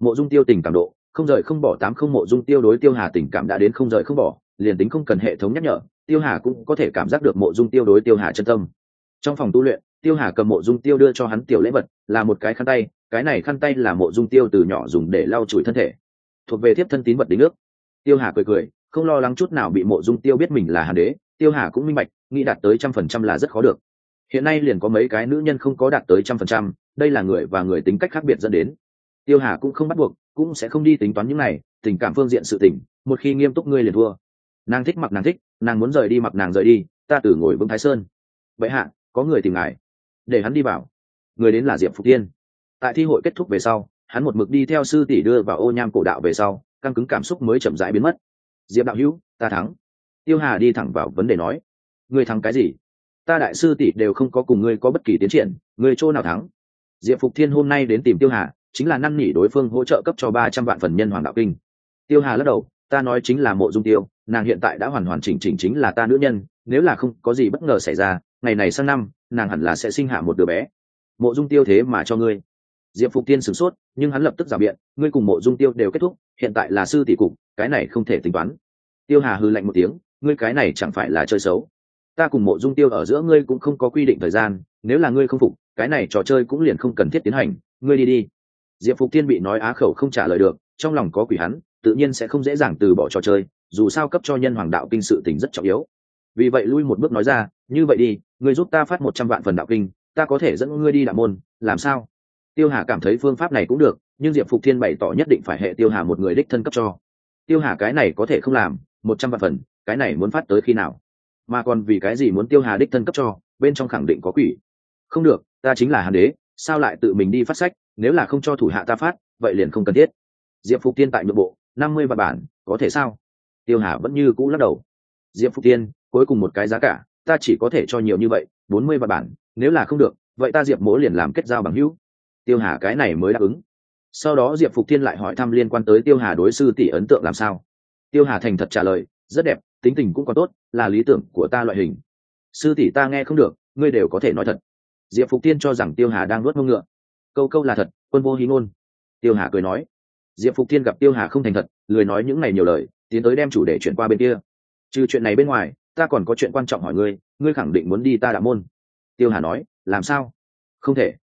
Mộ dung tiêu tình cảm độ, không rời không bỏ tám không mộ dung tiêu đối tiêu hà tình cảm đã đến không rời không bỏ, liền tính không cần hệ thống nhắc nhở, tiêu hà cũng có thể cảm giác được mộ dung tiêu đối tiêu hà chân tâm. Trong phòng tu luyện, tiêu hà cầm mộ dung tiêu đưa cho hắn tiểu lễ vật, là một cái khăn tay, cái này khăn tay là mộ dung tiêu từ nhỏ dùng để lau chùi thân thể thuộc về thiếp thân tín vật đính ước tiêu hà cười cười, không lo lắng chút nào bị mộ dung tiêu biết mình là hàn đế, tiêu hà cũng minh bạch, nghĩ đạt tới trăm phần trăm là rất khó được. Hiện nay liền có mấy cái nữ nhân không có đạt tới trăm phần trăm, đây là người và người tính cách khác biệt dẫn đến. Tiêu hà cũng không bắt buộc, cũng sẽ không đi tính toán những này, tình cảm phương diện sự tỉnh một khi nghiêm túc ngươi liền thua. Nàng thích mặc nàng thích, nàng muốn rời đi mặc nàng rời đi, ta tử ngồi vững thái sơn. Vậy hạ, có người tìm ngài. Để hắn đi vào. Người đến là diệp phục tiên. Tại thi hội kết thúc về sau hắn một mực đi theo sư tỷ đưa vào ô nham cổ đạo về sau, căng cứng cảm xúc mới chậm rãi biến mất. Diệp đạo hữu, ta thắng. Tiêu hà đi thẳng vào vấn đề nói. Ngươi thắng cái gì? Ta đại sư tỷ đều không có cùng ngươi có bất kỳ tiến triển, ngươi chỗ nào thắng? Diệp phục thiên hôm nay đến tìm tiêu hà, chính là năn nỉ đối phương hỗ trợ cấp cho ba trăm vạn phần nhân hoàng đạo kinh. Tiêu hà lắc đầu, ta nói chính là mộ dung tiêu, nàng hiện tại đã hoàn hoàn chỉnh chỉnh chính là ta nữ nhân, nếu là không có gì bất ngờ xảy ra, ngày này sang năm, nàng hẳn là sẽ sinh hạ một đứa bé. Mộ dung tiêu thế mà cho ngươi diệp phục tiên sửng sốt, nhưng hắn lập tức rào biện, ngươi cùng mộ dung tiêu đều kết thúc, hiện tại là sư tỷ cục, cái này không thể tính toán. Tiêu hà hư lạnh một tiếng, ngươi cái này chẳng phải là chơi xấu. Ta cùng mộ dung tiêu ở giữa ngươi cũng không có quy định thời gian, nếu là ngươi không phục, cái này trò chơi cũng liền không cần thiết tiến hành, ngươi đi đi. Diệp phục tiên bị nói á khẩu không trả lời được, trong lòng có quỷ hắn, tự nhiên sẽ không dễ dàng từ bỏ trò chơi, dù sao cấp cho nhân hoàng đạo kinh sự tình rất trọng yếu. Vì vậy lui một bước nói ra, như vậy đi, ngươi giúp ta phát một trăm vạn phần đạo kinh, ta có thể dẫn ngươi đi đạo môn, làm sao? Tiêu hà cảm thấy phương pháp này cũng được, nhưng diệp phục thiên bày tỏ nhất định phải hệ tiêu hà một người đích thân cấp cho. Tiêu hà cái này có thể không làm, một trăm vạn phần, cái này muốn phát tới khi nào? Mà còn vì cái gì muốn tiêu hà đích thân cấp cho, bên trong khẳng định có quỷ. Không được, ta chính là hàn đế, sao lại tự mình đi phát sách, nếu là không cho thủ hạ ta phát, vậy liền không cần thiết. Diệp phục tiên tại nội bộ, năm mươi vạn bản, có thể sao? Tiêu hà vẫn như cũ lắc đầu. Diệp phục tiên cuối cùng một cái giá cả, ta chỉ có thể cho nhiều như vậy, bốn mươi vạn bản, nếu là không được, vậy ta diệp mỗ liền làm kết giao bằng hữu tiêu hà cái này mới đáp ứng. Sau đó diệp phục thiên lại hỏi thăm liên quan tới tiêu hà đối sư tỷ ấn tượng làm sao. Tiêu hà thành thật trả lời, rất đẹp, tính tình cũng còn tốt, là lý tưởng của ta loại hình. Sư tỷ ta nghe không được, ngươi đều có thể nói thật. Diệp phục Thiên cho rằng tiêu hà đang nuốt mông ngựa. Câu câu là thật, quân vô hí ngôn. Tiêu hà cười nói. Diệp phục Thiên gặp tiêu hà không thành thật, lười nói những ngày nhiều lời, tiến tới đem chủ đề chuyển qua bên kia. Trừ chuyện này bên ngoài, ta còn có chuyện quan trọng hỏi ngươi ngươi khẳng định muốn đi ta đạo môn. Tiêu hà nói, làm sao? Không thể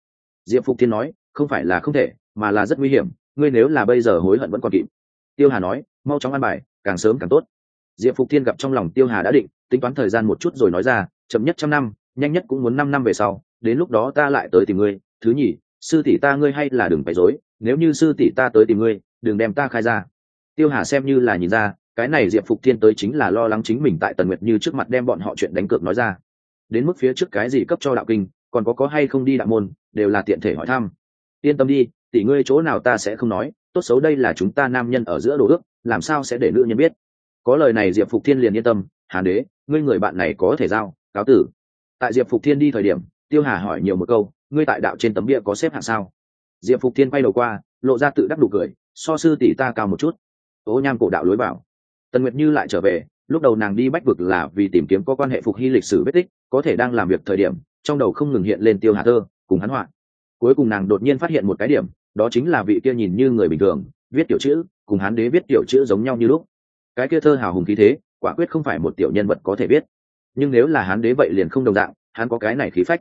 diệp phục thiên nói, không phải là không thể, mà là rất nguy hiểm, ngươi nếu là bây giờ hối hận vẫn còn kịp. Tiêu hà nói, mau chóng ăn bài, càng sớm càng tốt. Diệp phục thiên gặp trong lòng tiêu hà đã định, tính toán thời gian một chút rồi nói ra, chậm nhất trăm năm, nhanh nhất cũng muốn năm năm về sau, đến lúc đó ta lại tới tìm ngươi, thứ nhì, sư tỷ ta ngươi hay là đừng phải dối, nếu như sư tỷ ta tới tìm ngươi, đừng đem ta khai ra. Tiêu hà xem như là nhìn ra, cái này diệp phục thiên tới chính là lo lắng chính mình tại tần nguyệt như trước mặt đem bọn họ chuyện đánh cược nói ra. Đến mức phía trước cái gì cấp cho đạo kinh còn có có hay không đi đạo môn, đều là tiện thể hỏi thăm. Yên tâm đi, tỷ ngươi chỗ nào ta sẽ không nói, tốt xấu đây là chúng ta nam nhân ở giữa đồ ước, làm sao sẽ để nữ nhân biết? Có lời này diệp phục thiên liền yên tâm, hàn đế, ngươi người bạn này có thể giao, cáo tử. Tại diệp phục thiên đi thời điểm, tiêu hà hỏi nhiều một câu, ngươi tại đạo trên tấm bia có xếp hạng sao? Diệp phục thiên quay đầu qua, lộ ra tự đắc đủ cười, so sư tỷ ta cao một chút. Tố nham cổ đạo lối bảo. Tần nguyệt như lại trở về, lúc đầu nàng đi bách vực là vì tìm kiếm có quan hệ phục hy lịch sử vết tích, có thể đang làm việc thời điểm trong đầu không ngừng hiện lên tiêu hà thơ, cùng hắn họa. Cuối cùng nàng đột nhiên phát hiện một cái điểm, đó chính là vị kia nhìn như người bình thường, viết tiểu chữ, cùng hán đế viết tiểu chữ giống nhau như lúc. Cái kia thơ hào hùng khí thế, quả quyết không phải một tiểu nhân vật có thể viết nhưng nếu là hán đế vậy liền không đồng dạng, hắn có cái này khí phách.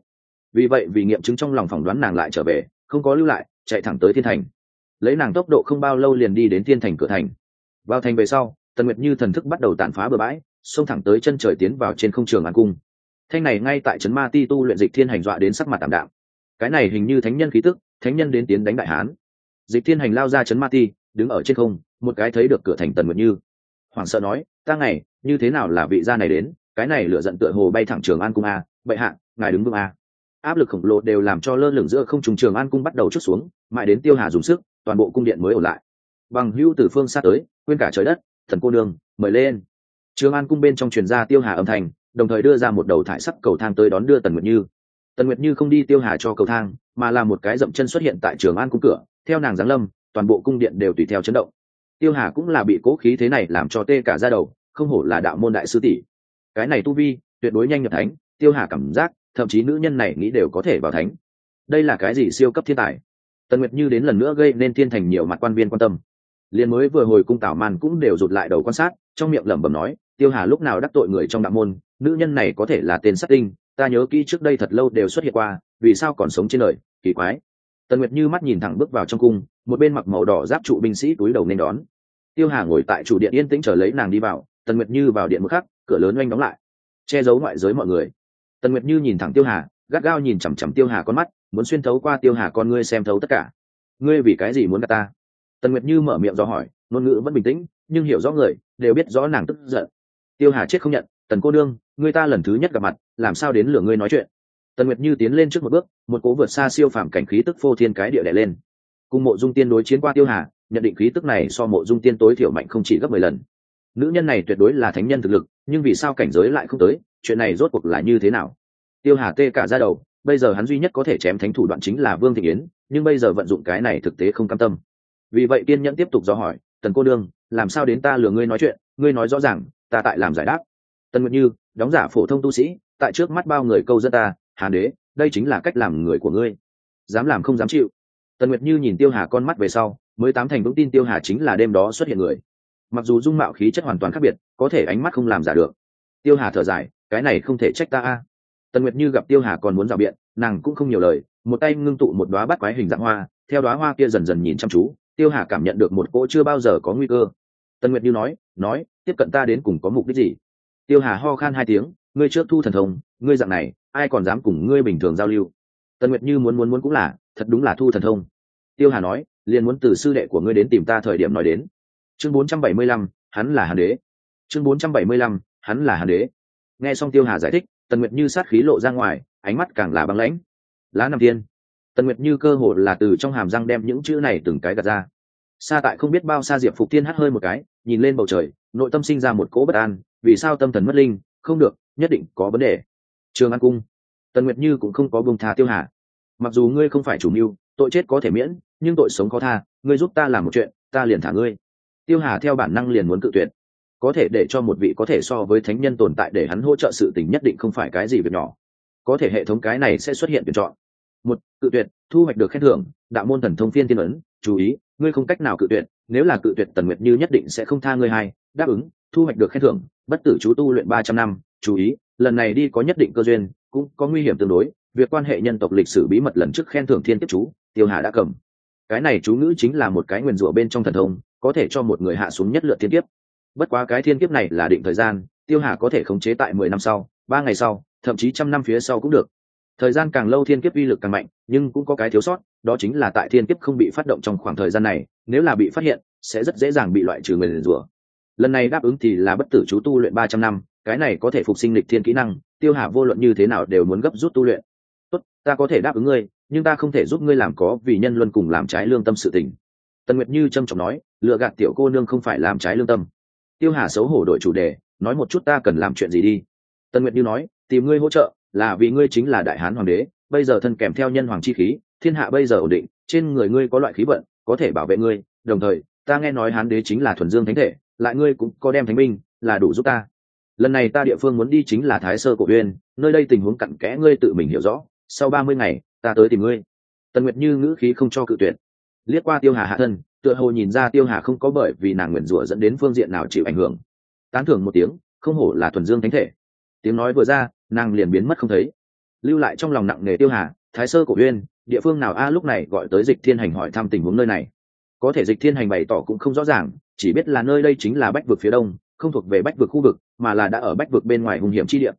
Vì vậy vì nghiệm chứng trong lòng phỏng đoán nàng lại trở về, không có lưu lại, chạy thẳng tới thiên thành. Lấy nàng tốc độ không bao lâu liền đi đến thiên thành cửa thành. Vào thành về sau, tần nguyệt như thần thức bắt đầu tàn phá bờ bãi, xông thẳng tới chân trời tiến vào trên không trường an cung thanh này ngay tại trấn ma ti tu luyện dịch thiên hành dọa đến sắc mặt tạm đạm. Cái này hình như thánh nhân khí tức, thánh nhân đến tiến đánh đại hán. Dịch thiên hành lao ra trấn ma ti, đứng ở trên không, một cái thấy được cửa thành tần nguyệt như. Hoảng sợ nói, ta ngày, như thế nào là vị gia này đến? Cái này lựa giận tựa hồ bay thẳng trường an cung a. Bệ hạ, ngài đứng vững a. Áp lực khổng lồ đều làm cho lơ lửng giữa không trùng trường an cung bắt đầu chút xuống, mãi đến tiêu hà dùng sức, toàn bộ cung điện mới ổn lại. Bằng hữu từ phương xa tới, quên cả trời đất, thần cô nương, mời lên. Trường an cung bên trong truyền ra tiêu hà âm thanh đồng thời đưa ra một đầu thải sắc cầu thang tới đón đưa tần nguyệt như. Tần nguyệt như không đi tiêu hà cho cầu thang, mà là một cái dậm chân xuất hiện tại trường an cung cửa, theo nàng giáng lâm, toàn bộ cung điện đều tùy theo chấn động. Tiêu hà cũng là bị cố khí thế này làm cho tê cả ra đầu, không hổ là đạo môn đại sư tỷ. Cái này tu vi, tuyệt đối nhanh nhập thánh, tiêu hà cảm giác, thậm chí nữ nhân này nghĩ đều có thể vào thánh. Đây là cái gì siêu cấp thiên tài? Tần nguyệt như đến lần nữa gây nên thiên thành nhiều mặt quan viên quan tâm. Liền mới vừa hồi cung tảo man cũng đều rụt lại đầu quan sát, trong miệng lẩm bẩm nói tiêu hà lúc nào đắc tội người trong đạo môn, nữ nhân này có thể là tên sát tinh, ta nhớ kỹ trước đây thật lâu đều xuất hiện qua, vì sao còn sống trên đời, kỳ quái. Tần nguyệt như mắt nhìn thẳng bước vào trong cung, một bên mặc màu đỏ giáp trụ binh sĩ túi đầu nên đón. Tiêu hà ngồi tại chủ điện yên tĩnh chờ lấy nàng đi vào, tần nguyệt như vào điện một khắc, cửa lớn oanh đóng lại. Che giấu ngoại giới mọi người. Tần nguyệt như nhìn thẳng tiêu hà, gắt gao nhìn chằm chằm tiêu hà con mắt, muốn xuyên thấu qua tiêu hà con ngươi xem thấu tất cả. Ngươi vì cái gì muốn gặp ta? Tần nguyệt như mở miệng do hỏi, ngôn ngữ vẫn bình tĩnh, nhưng hiểu rõ người, đều biết rõ nàng tức giận tiêu hà chết không nhận, tần cô đương người ta lần thứ nhất gặp mặt, làm sao đến lửa ngươi nói chuyện? Tần nguyệt như tiến lên trước một bước, một cố vượt xa siêu phàm cảnh khí tức phô thiên cái địa đẻ lên. Cùng mộ dung tiên đối chiến qua tiêu hà, nhận định khí tức này so mộ dung tiên tối thiểu mạnh không chỉ gấp mười lần. Nữ nhân này tuyệt đối là thánh nhân thực lực, nhưng vì sao cảnh giới lại không tới, chuyện này rốt cuộc là như thế nào? Tiêu hà tê cả ra đầu, bây giờ hắn duy nhất có thể chém thánh thủ đoạn chính là vương thị yến, nhưng bây giờ vận dụng cái này thực tế không cam tâm. Vì vậy tiên nhẫn tiếp tục do hỏi, tần cô đương làm sao đến ta lừa ngươi nói chuyện? Ngươi nói rõ ràng ta tại làm giải đáp. Tần nguyệt như, đóng giả phổ thông tu sĩ, tại trước mắt bao người câu dân ta, hàn đế, đây chính là cách làm người của ngươi. Dám làm không dám chịu. Tần nguyệt như nhìn tiêu hà con mắt về sau, mới tám thành vững tin tiêu hà chính là đêm đó xuất hiện người. Mặc dù dung mạo khí chất hoàn toàn khác biệt, có thể ánh mắt không làm giả được. Tiêu hà thở dài, cái này không thể trách ta a. Tần nguyệt như gặp tiêu hà còn muốn rào biện, nàng cũng không nhiều lời, một tay ngưng tụ một đoá bắt quái hình dạng hoa, theo đoá hoa kia dần dần nhìn chăm chú, tiêu hà cảm nhận được một cỗ chưa bao giờ có nguy cơ tần nguyệt như nói nói tiếp cận ta đến cùng có mục đích gì? Tiêu hà ho khan hai tiếng ngươi trước thu thần thông ngươi dạng này ai còn dám cùng ngươi bình thường giao lưu? Tần nguyệt như muốn muốn muốn cũng là thật đúng là thu thần thông. Tiêu hà nói liền muốn từ sư đệ của ngươi đến tìm ta thời điểm nói đến. Chương 475, hắn là hàn đế. Chương 475, hắn là hàn đế. Nghe xong tiêu hà giải thích tần nguyệt như sát khí lộ ra ngoài ánh mắt càng là băng lãnh. Lá Nam tiên. Tần nguyệt như cơ hồ là từ trong hàm răng đem những chữ này từng cái gạt ra. Xa tại không biết bao xa diệp phục tiên hắt hơi một cái nhìn lên bầu trời, nội tâm sinh ra một cỗ bất an, vì sao tâm thần mất linh? Không được, nhất định có vấn đề. Trường an cung, tần nguyệt như cũng không có bông tha tiêu hà. Mặc dù ngươi không phải chủ mưu, tội chết có thể miễn, nhưng tội sống khó tha, ngươi giúp ta làm một chuyện, ta liền thả ngươi. Tiêu hà theo bản năng liền muốn cự tuyệt. Có thể để cho một vị có thể so với thánh nhân tồn tại để hắn hỗ trợ sự tình nhất định không phải cái gì việc nhỏ. Có thể hệ thống cái này sẽ xuất hiện tuyển chọn. Một, cự tuyệt, thu hoạch được khen thưởng, đạo môn thần thông phiên tiên ấn, chú ý, ngươi không cách nào cự tuyệt nếu là cự tuyệt tần nguyệt như nhất định sẽ không tha ngươi hai, đáp ứng, thu hoạch được khen thưởng, bất tử chú tu luyện ba trăm năm, chú ý, lần này đi có nhất định cơ duyên, cũng có nguy hiểm tương đối, việc quan hệ nhân tộc lịch sử bí mật lần trước khen thưởng thiên kiếp chú, tiêu hà đã cầm. Cái này chú ngữ chính là một cái nguyền rủa bên trong thần thông, có thể cho một người hạ xuống nhất lượt thiên kiếp. Bất quá cái thiên kiếp này là định thời gian, tiêu hà có thể khống chế tại mười năm sau, ba ngày sau, thậm chí trăm năm phía sau cũng được thời gian càng lâu thiên kiếp uy lực càng mạnh, nhưng cũng có cái thiếu sót, đó chính là tại thiên kiếp không bị phát động trong khoảng thời gian này, nếu là bị phát hiện, sẽ rất dễ dàng bị loại trừ người liền rủa. Lần này đáp ứng thì là bất tử chú tu luyện ba trăm năm, cái này có thể phục sinh lịch thiên kỹ năng, tiêu hà vô luận như thế nào đều muốn gấp rút tu luyện. Tốt, ta có thể đáp ứng ngươi, nhưng ta không thể giúp ngươi làm có vì nhân luân cùng làm trái lương tâm sự tình. Tần nguyệt như trâm trọng nói lựa gạt tiểu cô nương không phải làm trái lương tâm. Tiêu hà xấu hổ đổi chủ đề, nói một chút ta cần làm chuyện gì đi. Tần nguyệt như nói, tìm ngươi hỗ trợ là vì ngươi chính là đại hán hoàng đế, bây giờ thân kèm theo nhân hoàng chi khí, thiên hạ bây giờ ổn định, trên người ngươi có loại khí vận, có thể bảo vệ ngươi, đồng thời, ta nghe nói hán đế chính là thuần dương thánh thể, lại ngươi cũng có đem thánh binh, là đủ giúp ta. Lần này ta địa phương muốn đi chính là thái sơ cổ uyên, nơi đây tình huống cặn kẽ ngươi tự mình hiểu rõ, sau ba mươi ngày, ta tới tìm ngươi. Tần nguyệt như ngữ khí không cho cự tuyệt. Liếc qua tiêu hà hạ thân, tựa hồ nhìn ra tiêu hà không có bởi vì nàng nguyện rủa dẫn đến phương diện nào chịu ảnh hưởng. Tán thưởng một tiếng, không hổ là thuần dương thánh thể. Tiếng nói vừa ra nàng liền biến mất không thấy. Lưu lại trong lòng nặng nề tiêu hà, thái sơ cổ uyên, địa phương nào a lúc này gọi tới dịch thiên hành hỏi thăm tình huống nơi này. Có thể dịch thiên hành bày tỏ cũng không rõ ràng, chỉ biết là nơi đây chính là bách vực phía đông, không thuộc về bách vực khu vực, mà là đã ở bách vực bên ngoài hùng hiểm chi địa.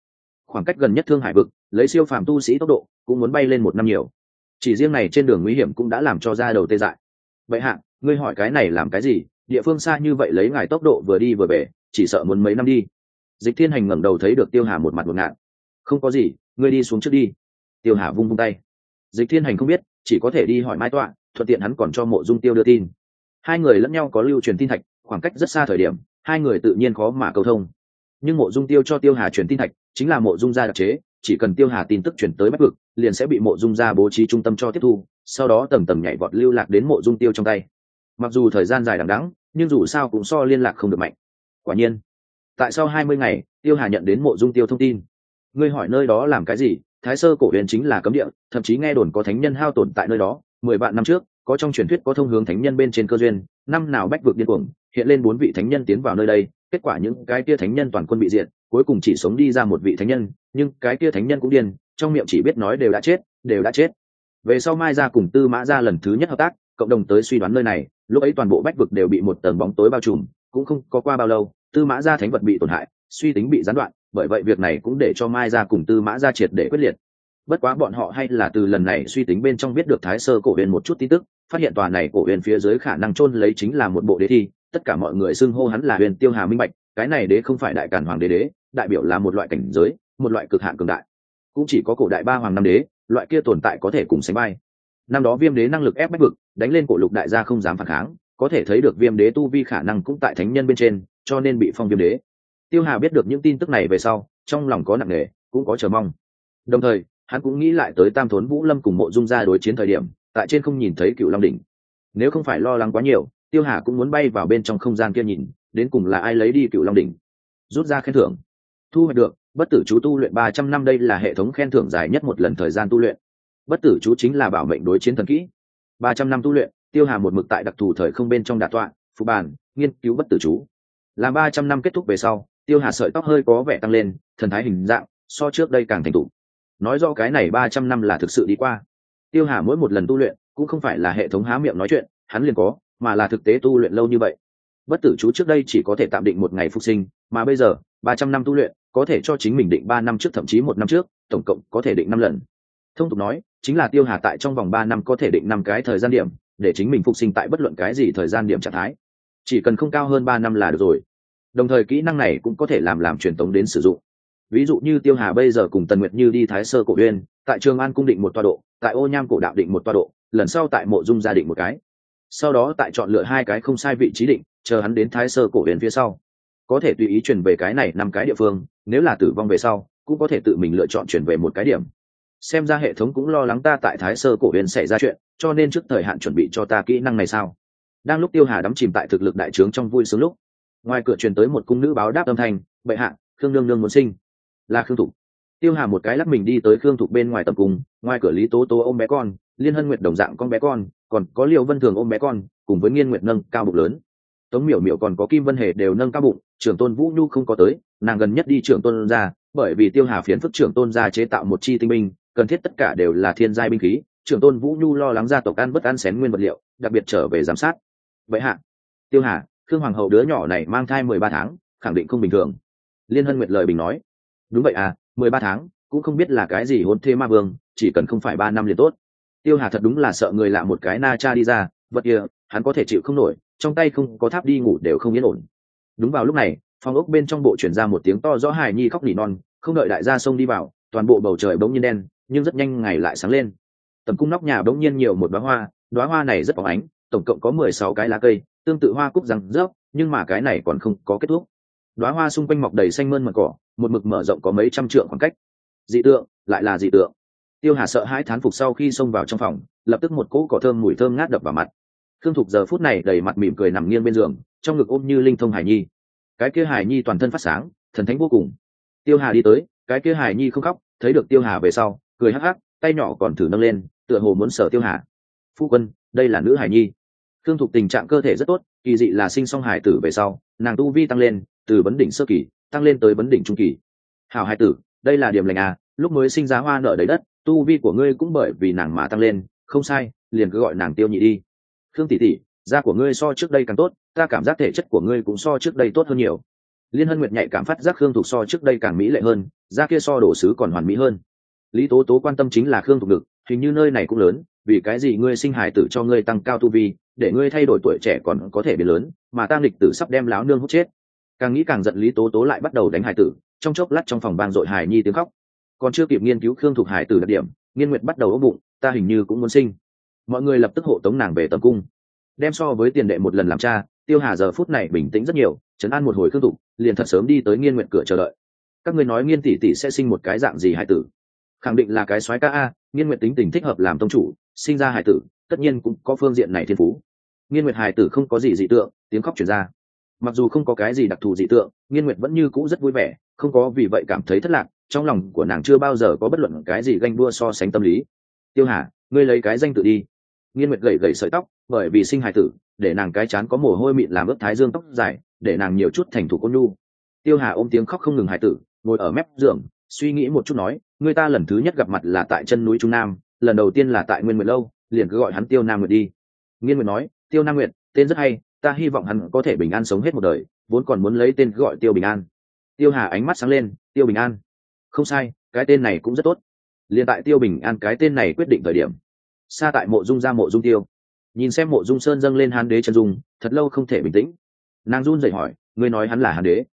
Khoảng cách gần nhất thương hải vực, lấy siêu phàm tu sĩ tốc độ, cũng muốn bay lên một năm nhiều. Chỉ riêng này trên đường nguy hiểm cũng đã làm cho ra đầu tê dại. Vậy hạ, ngươi hỏi cái này làm cái gì? Địa phương xa như vậy lấy ngài tốc độ vừa đi vừa về, chỉ sợ muốn mấy năm đi. Dịch thiên hành ngẩng đầu thấy được tiêu hà một mặt một ngạn không có gì, ngươi đi xuống trước đi. Tiêu hà vung vung tay. Dịch thiên hành không biết, chỉ có thể đi hỏi mai tọa, thuận tiện hắn còn cho mộ dung tiêu đưa tin. Hai người lẫn nhau có lưu truyền tin thạch, khoảng cách rất xa thời điểm, hai người tự nhiên khó mà cầu thông. Nhưng mộ dung tiêu cho tiêu hà truyền tin thạch, chính là mộ dung gia đặc chế, chỉ cần tiêu hà tin tức chuyển tới bắc vực, liền sẽ bị mộ dung gia bố trí trung tâm cho tiếp thu, sau đó tầm tầm nhảy vọt lưu lạc đến mộ dung tiêu trong tay. Mặc dù thời gian dài đằng đắng nhưng dù sao cũng so liên lạc không được mạnh. Quả nhiên, tại sau hai mươi ngày, tiêu hà nhận đến mộ dung tiêu thông tin ngươi hỏi nơi đó làm cái gì thái sơ cổ huyền chính là cấm địa thậm chí nghe đồn có thánh nhân hao tổn tại nơi đó mười vạn năm trước có trong truyền thuyết có thông hướng thánh nhân bên trên cơ duyên năm nào bách vực điên cuồng hiện lên bốn vị thánh nhân tiến vào nơi đây kết quả những cái kia thánh nhân toàn quân bị diện, cuối cùng chỉ sống đi ra một vị thánh nhân nhưng cái kia thánh nhân cũng điên trong miệng chỉ biết nói đều đã chết đều đã chết. Về sau mai ra cùng tư mã ra lần thứ nhất hợp tác cộng đồng tới suy đoán nơi này lúc ấy toàn bộ bách vực đều bị một tầng bóng tối bao trùm cũng không có qua bao lâu tư mã ra thánh vật bị tổn hại suy tính bị gián đoạn bởi vậy việc này cũng để cho mai ra cùng tư mã ra triệt để quyết liệt. Bất quá bọn họ hay là từ lần này suy tính bên trong biết được thái sơ cổ huyền một chút tin tức, phát hiện tòa này cổ huyền phía dưới khả năng chôn lấy chính là một bộ đế thi, tất cả mọi người xưng hô hắn là huyền tiêu hà minh bạch, cái này đế không phải đại cản hoàng đế đế, đại biểu là một loại cảnh giới, một loại cực hạn cường đại. Cũng chỉ có cổ đại ba hoàng năm đế, loại kia tồn tại có thể cùng sánh bay năm đó viêm đế năng lực ép bách vực, đánh lên cổ lục đại gia không dám phản kháng, có thể thấy được viêm đế tu vi khả năng cũng tại thánh nhân bên trên, cho nên bị phong viêm đế tiêu hà biết được những tin tức này về sau, trong lòng có nặng nề, cũng có chờ mong. Đồng thời, hắn cũng nghĩ lại tới tam thốn vũ lâm cùng mộ dung ra đối chiến thời điểm, tại trên không nhìn thấy cựu long đỉnh. Nếu không phải lo lắng quá nhiều, tiêu hà cũng muốn bay vào bên trong không gian kia nhìn, đến cùng là ai lấy đi cựu long đỉnh. Rút ra khen thưởng. Thu hoạch được, bất tử chú tu luyện ba trăm năm đây là hệ thống khen thưởng dài nhất một lần thời gian tu luyện. Bất tử chú chính là bảo mệnh đối chiến thần kỹ. Ba trăm năm tu luyện, tiêu hà một mực tại đặc thù thời không bên trong đà tọa, phụ bàn, nghiên cứu bất tử chú. Làm ba trăm năm kết thúc về sau tiêu hà sợi tóc hơi có vẻ tăng lên, thần thái hình dạng, so trước đây càng thành t nói do cái này ba trăm năm là thực sự đi qua. Tiêu hà mỗi một lần tu luyện, cũng không phải là hệ thống há miệng nói chuyện, hắn liền có, mà là thực tế tu luyện lâu như vậy. Bất tử chú trước đây chỉ có thể tạm định một ngày phục sinh, mà bây giờ, ba trăm năm tu luyện, có thể cho chính mình định ba năm trước, thậm chí một năm trước, tổng cộng có thể định năm lần. Thông tục nói, chính là tiêu hà tại trong vòng ba năm có thể định năm cái thời gian điểm, để chính mình phục sinh tại bất luận cái gì thời gian điểm trạng thái. Chỉ cần không cao hơn ba năm là được rồi đồng thời kỹ năng này cũng có thể làm làm truyền tống đến sử dụng. Ví dụ như tiêu hà bây giờ cùng tần nguyệt như đi thái sơ cổ uyên, tại trường an cung định một toa độ, tại ô nham cổ đạo định một toa độ, lần sau tại mộ dung gia định một cái. Sau đó tại chọn lựa hai cái không sai vị trí định, chờ hắn đến thái sơ cổ huyền phía sau. Có thể tùy ý chuyển về cái này năm cái địa phương, nếu là tử vong về sau, cũng có thể tự mình lựa chọn chuyển về một cái điểm. Xem ra hệ thống cũng lo lắng ta tại thái sơ cổ huyền xảy ra chuyện, cho nên trước thời hạn chuẩn bị cho ta kỹ năng này sao? Đang lúc tiêu hà đắm chìm tại thực lực đại trướng trong vui sướng lúc ngoài cửa truyền tới một cung nữ báo đáp âm thanh bệ hạ khương nương nương muốn sinh. Là khương thục. Tiêu hà một cái lắc mình đi tới khương thục bên ngoài tập cùng, ngoài cửa lý tố tố ôm bé con liên hân nguyệt đồng dạng con bé con còn có liệu vân thường ôm bé con cùng với nghiên nguyệt nâng cao bụng lớn. Tống miểu miểu còn có kim vân hề đều nâng cao bụng trưởng tôn vũ nhu không có tới nàng gần nhất đi trưởng tôn ra bởi vì tiêu hà phiến phức trưởng tôn ra chế tạo một chi tinh binh cần thiết tất cả đều là thiên giai binh khí trưởng tôn vũ nhu lo lắng gia tộc ăn bất ăn xén nguyên vật liệu đặc biệt trở về giám sát. Vậy hạ. Tiêu hà khương hoàng hậu đứa nhỏ này mang thai mười ba tháng, khẳng định không bình thường. Liên hân nguyệt lời bình nói, đúng vậy à mười ba tháng, cũng không biết là cái gì hôn thê ma vương, chỉ cần không phải ba năm liền tốt. Tiêu hà thật đúng là sợ người lạ một cái na cha đi ra, vật kia, hắn có thể chịu không nổi, trong tay không có tháp đi ngủ đều không yên ổn. Đúng vào lúc này, phòng ốc bên trong bộ chuyển ra một tiếng to rõ hài nhi khóc nỉ non, không đợi đại gia sông đi vào, toàn bộ bầu trời bỗng nhiên đen, nhưng rất nhanh ngày lại sáng lên. Tầm cung nóc nhà bỗng nhiên nhiều một đoá hoa đoá hoa này rất phóng ánh, tổng cộng có mười sáu cái lá cây tương tự hoa cúc rằng rớp, nhưng mà cái này còn không có kết thúc. Đoá hoa xung quanh mọc đầy xanh mơn mật cỏ, một mực mở rộng có mấy trăm trượng khoảng cách. Dị tượng, lại là dị tượng. Tiêu hà sợ hãi thán phục sau khi xông vào trong phòng, lập tức một cỗ cỏ thơm mùi thơm ngát đập vào mặt. Thương thục giờ phút này đầy mặt mỉm cười nằm nghiêng bên giường, trong ngực ôm như linh thông hải nhi. Cái kia hải nhi toàn thân phát sáng, thần thánh vô cùng. Tiêu hà đi tới, cái kia hải nhi không khóc, thấy được tiêu hà về sau, cười hắc hắc, tay nhỏ còn thử nâng lên, tựa hồ muốn sở tiêu hà. Phu quân, đây là nữ hải nhi khương thục tình trạng cơ thể rất tốt, kỳ dị là sinh song hải tử về sau, nàng tu vi tăng lên, từ vấn đỉnh sơ kỳ, tăng lên tới vấn đỉnh trung kỳ. Hảo hải tử, đây là điểm lành à lúc mới sinh ra hoa nở đầy đất, tu vi của ngươi cũng bởi vì nàng mà tăng lên, không sai, liền cứ gọi nàng tiêu nhị đi. Khương tỷ tỷ, da của ngươi so trước đây càng tốt, ta cảm giác thể chất của ngươi cũng so trước đây tốt hơn nhiều. Liên hân nguyệt nhạy cảm phát giác khương thục so trước đây càng mỹ lệ hơn, da kia so đổ sứ còn hoàn mỹ hơn. Lý tố tố quan tâm chính là khương thục ngực, hình như nơi này cũng lớn vì cái gì ngươi sinh hài tử cho ngươi tăng cao tu vi, để ngươi thay đổi tuổi trẻ còn có thể biến lớn, mà tăng lịch tử sắp đem láo nương hút chết. Càng nghĩ càng giận lý tố tố lại bắt đầu đánh hài tử, trong chốc lát trong phòng bang dội hài nhi tiếng khóc. Còn chưa kịp nghiên cứu khương thục hải tử đặc điểm, nghiên nguyệt bắt đầu ốm bụng, ta hình như cũng muốn sinh. Mọi người lập tức hộ tống nàng về tầm cung. Đem so với tiền đệ một lần làm cha, tiêu hà giờ phút này bình tĩnh rất nhiều chấn an một hồi khương thục, liền thật sớm đi tới nghiên nguyện cửa chờ đợi. Các người nói nghiên tỷ tỷ sẽ sinh một cái dạng gì hải tử? Khẳng định là cái soái ca a, nghiên nguyện tính tình thích hợp làm tông chủ, sinh ra hải tử, tất nhiên cũng có phương diện này thiên phú. Nghiên nguyện hải tử không có gì dị tượng, tiếng khóc chuyển ra. Mặc dù không có cái gì đặc thù dị tượng, nghiên nguyện vẫn như cũ rất vui vẻ, không có vì vậy cảm thấy thất lạc, trong lòng của nàng chưa bao giờ có bất luận cái gì ganh đua so sánh tâm lý. Tiêu hà, ngươi lấy cái danh tự đi. Nghiên nguyệt gầy gầy sợi tóc, bởi vì sinh hài tử, để nàng cái chán có mồ hôi mịn làm ướp thái dương tóc dài, để nàng nhiều chút thành thủ côn nhu. Tiêu hà ôm tiếng khóc không ngừng hài tử, ngồi ở mép giường suy nghĩ một chút nói người ta lần thứ nhất gặp mặt là tại chân núi trung nam lần đầu tiên là tại nguyên nguyệt lâu liền cứ gọi hắn tiêu nam nguyệt đi. Nghiên nguyệt nói tiêu nam nguyệt tên rất hay ta hy vọng hắn có thể bình an sống hết một đời vốn còn muốn lấy tên gọi tiêu bình an. Tiêu hà ánh mắt sáng lên tiêu bình an? Không sai cái tên này cũng rất tốt. Liền tại tiêu bình an cái tên này quyết định thời điểm xa tại mộ dung ra mộ dung tiêu. Nhìn xem mộ dung sơn dâng lên hán đế chân dung thật lâu không thể bình tĩnh. Nàng run dậy hỏi ngươi nói hắn là hán đế?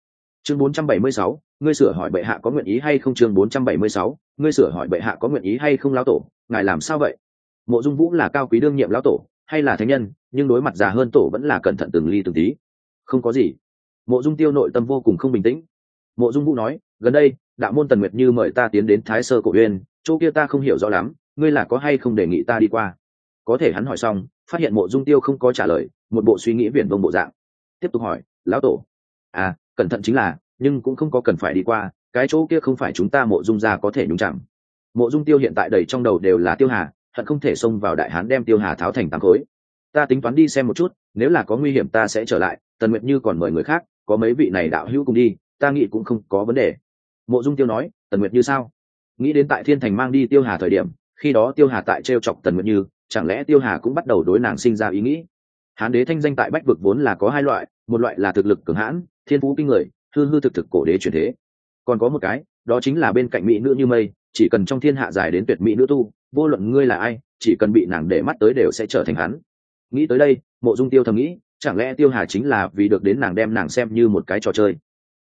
Chương 476, ngươi sửa hỏi bệ hạ có nguyện ý hay không chương 476, ngươi sửa hỏi bệ hạ có nguyện ý hay không lão tổ ngài làm sao vậy? Mộ dung vũ là cao quý đương nhiệm lão tổ hay là thánh nhân nhưng đối mặt già hơn tổ vẫn là cẩn thận từng ly từng tí. Không có gì. Mộ dung tiêu nội tâm vô cùng không bình tĩnh. Mộ dung vũ nói gần đây đạo môn tần nguyệt như mời ta tiến đến thái sơ cổ uyên chỗ kia ta không hiểu rõ lắm ngươi là có hay không đề nghị ta đi qua? Có thể hắn hỏi xong phát hiện mộ dung tiêu không có trả lời một bộ suy nghĩ viển vông bộ dạng. Tiếp tục hỏi lão tổ? À cẩn thận chính là nhưng cũng không có cần phải đi qua, cái chỗ kia không phải chúng ta mộ dung ra có thể nhúng chạm. Mộ dung tiêu hiện tại đầy trong đầu đều là tiêu hà, hận không thể xông vào đại hán đem tiêu hà tháo thành tám khối. Ta tính toán đi xem một chút, nếu là có nguy hiểm ta sẽ trở lại, tần nguyệt như còn mời người khác, có mấy vị này đạo hữu cùng đi, ta nghĩ cũng không có vấn đề. Mộ dung tiêu nói, tần nguyệt như sao? Nghĩ đến tại thiên thành mang đi tiêu hà thời điểm, khi đó tiêu hà tại t r e o chọc tần nguyệt như, chẳng lẽ tiêu hà cũng bắt đầu đối nàng sinh ra ý nghĩ? Hán đế thanh danh tại bách vực vốn là có hai loại, một loại là thực lực cường hãn, thiên phú kinh người hư hư thực thực cổ đế truyền thế. Còn có một cái, đó chính là bên cạnh mỹ nữ như mây, chỉ cần trong thiên hạ dài đến tuyệt mỹ nữ tu, vô luận ngươi là ai, chỉ cần bị nàng để mắt tới đều sẽ trở thành hắn. Nghĩ tới đây, mộ dung tiêu thầm nghĩ, chẳng lẽ tiêu hà chính là vì được đến nàng đem nàng xem như một cái trò chơi?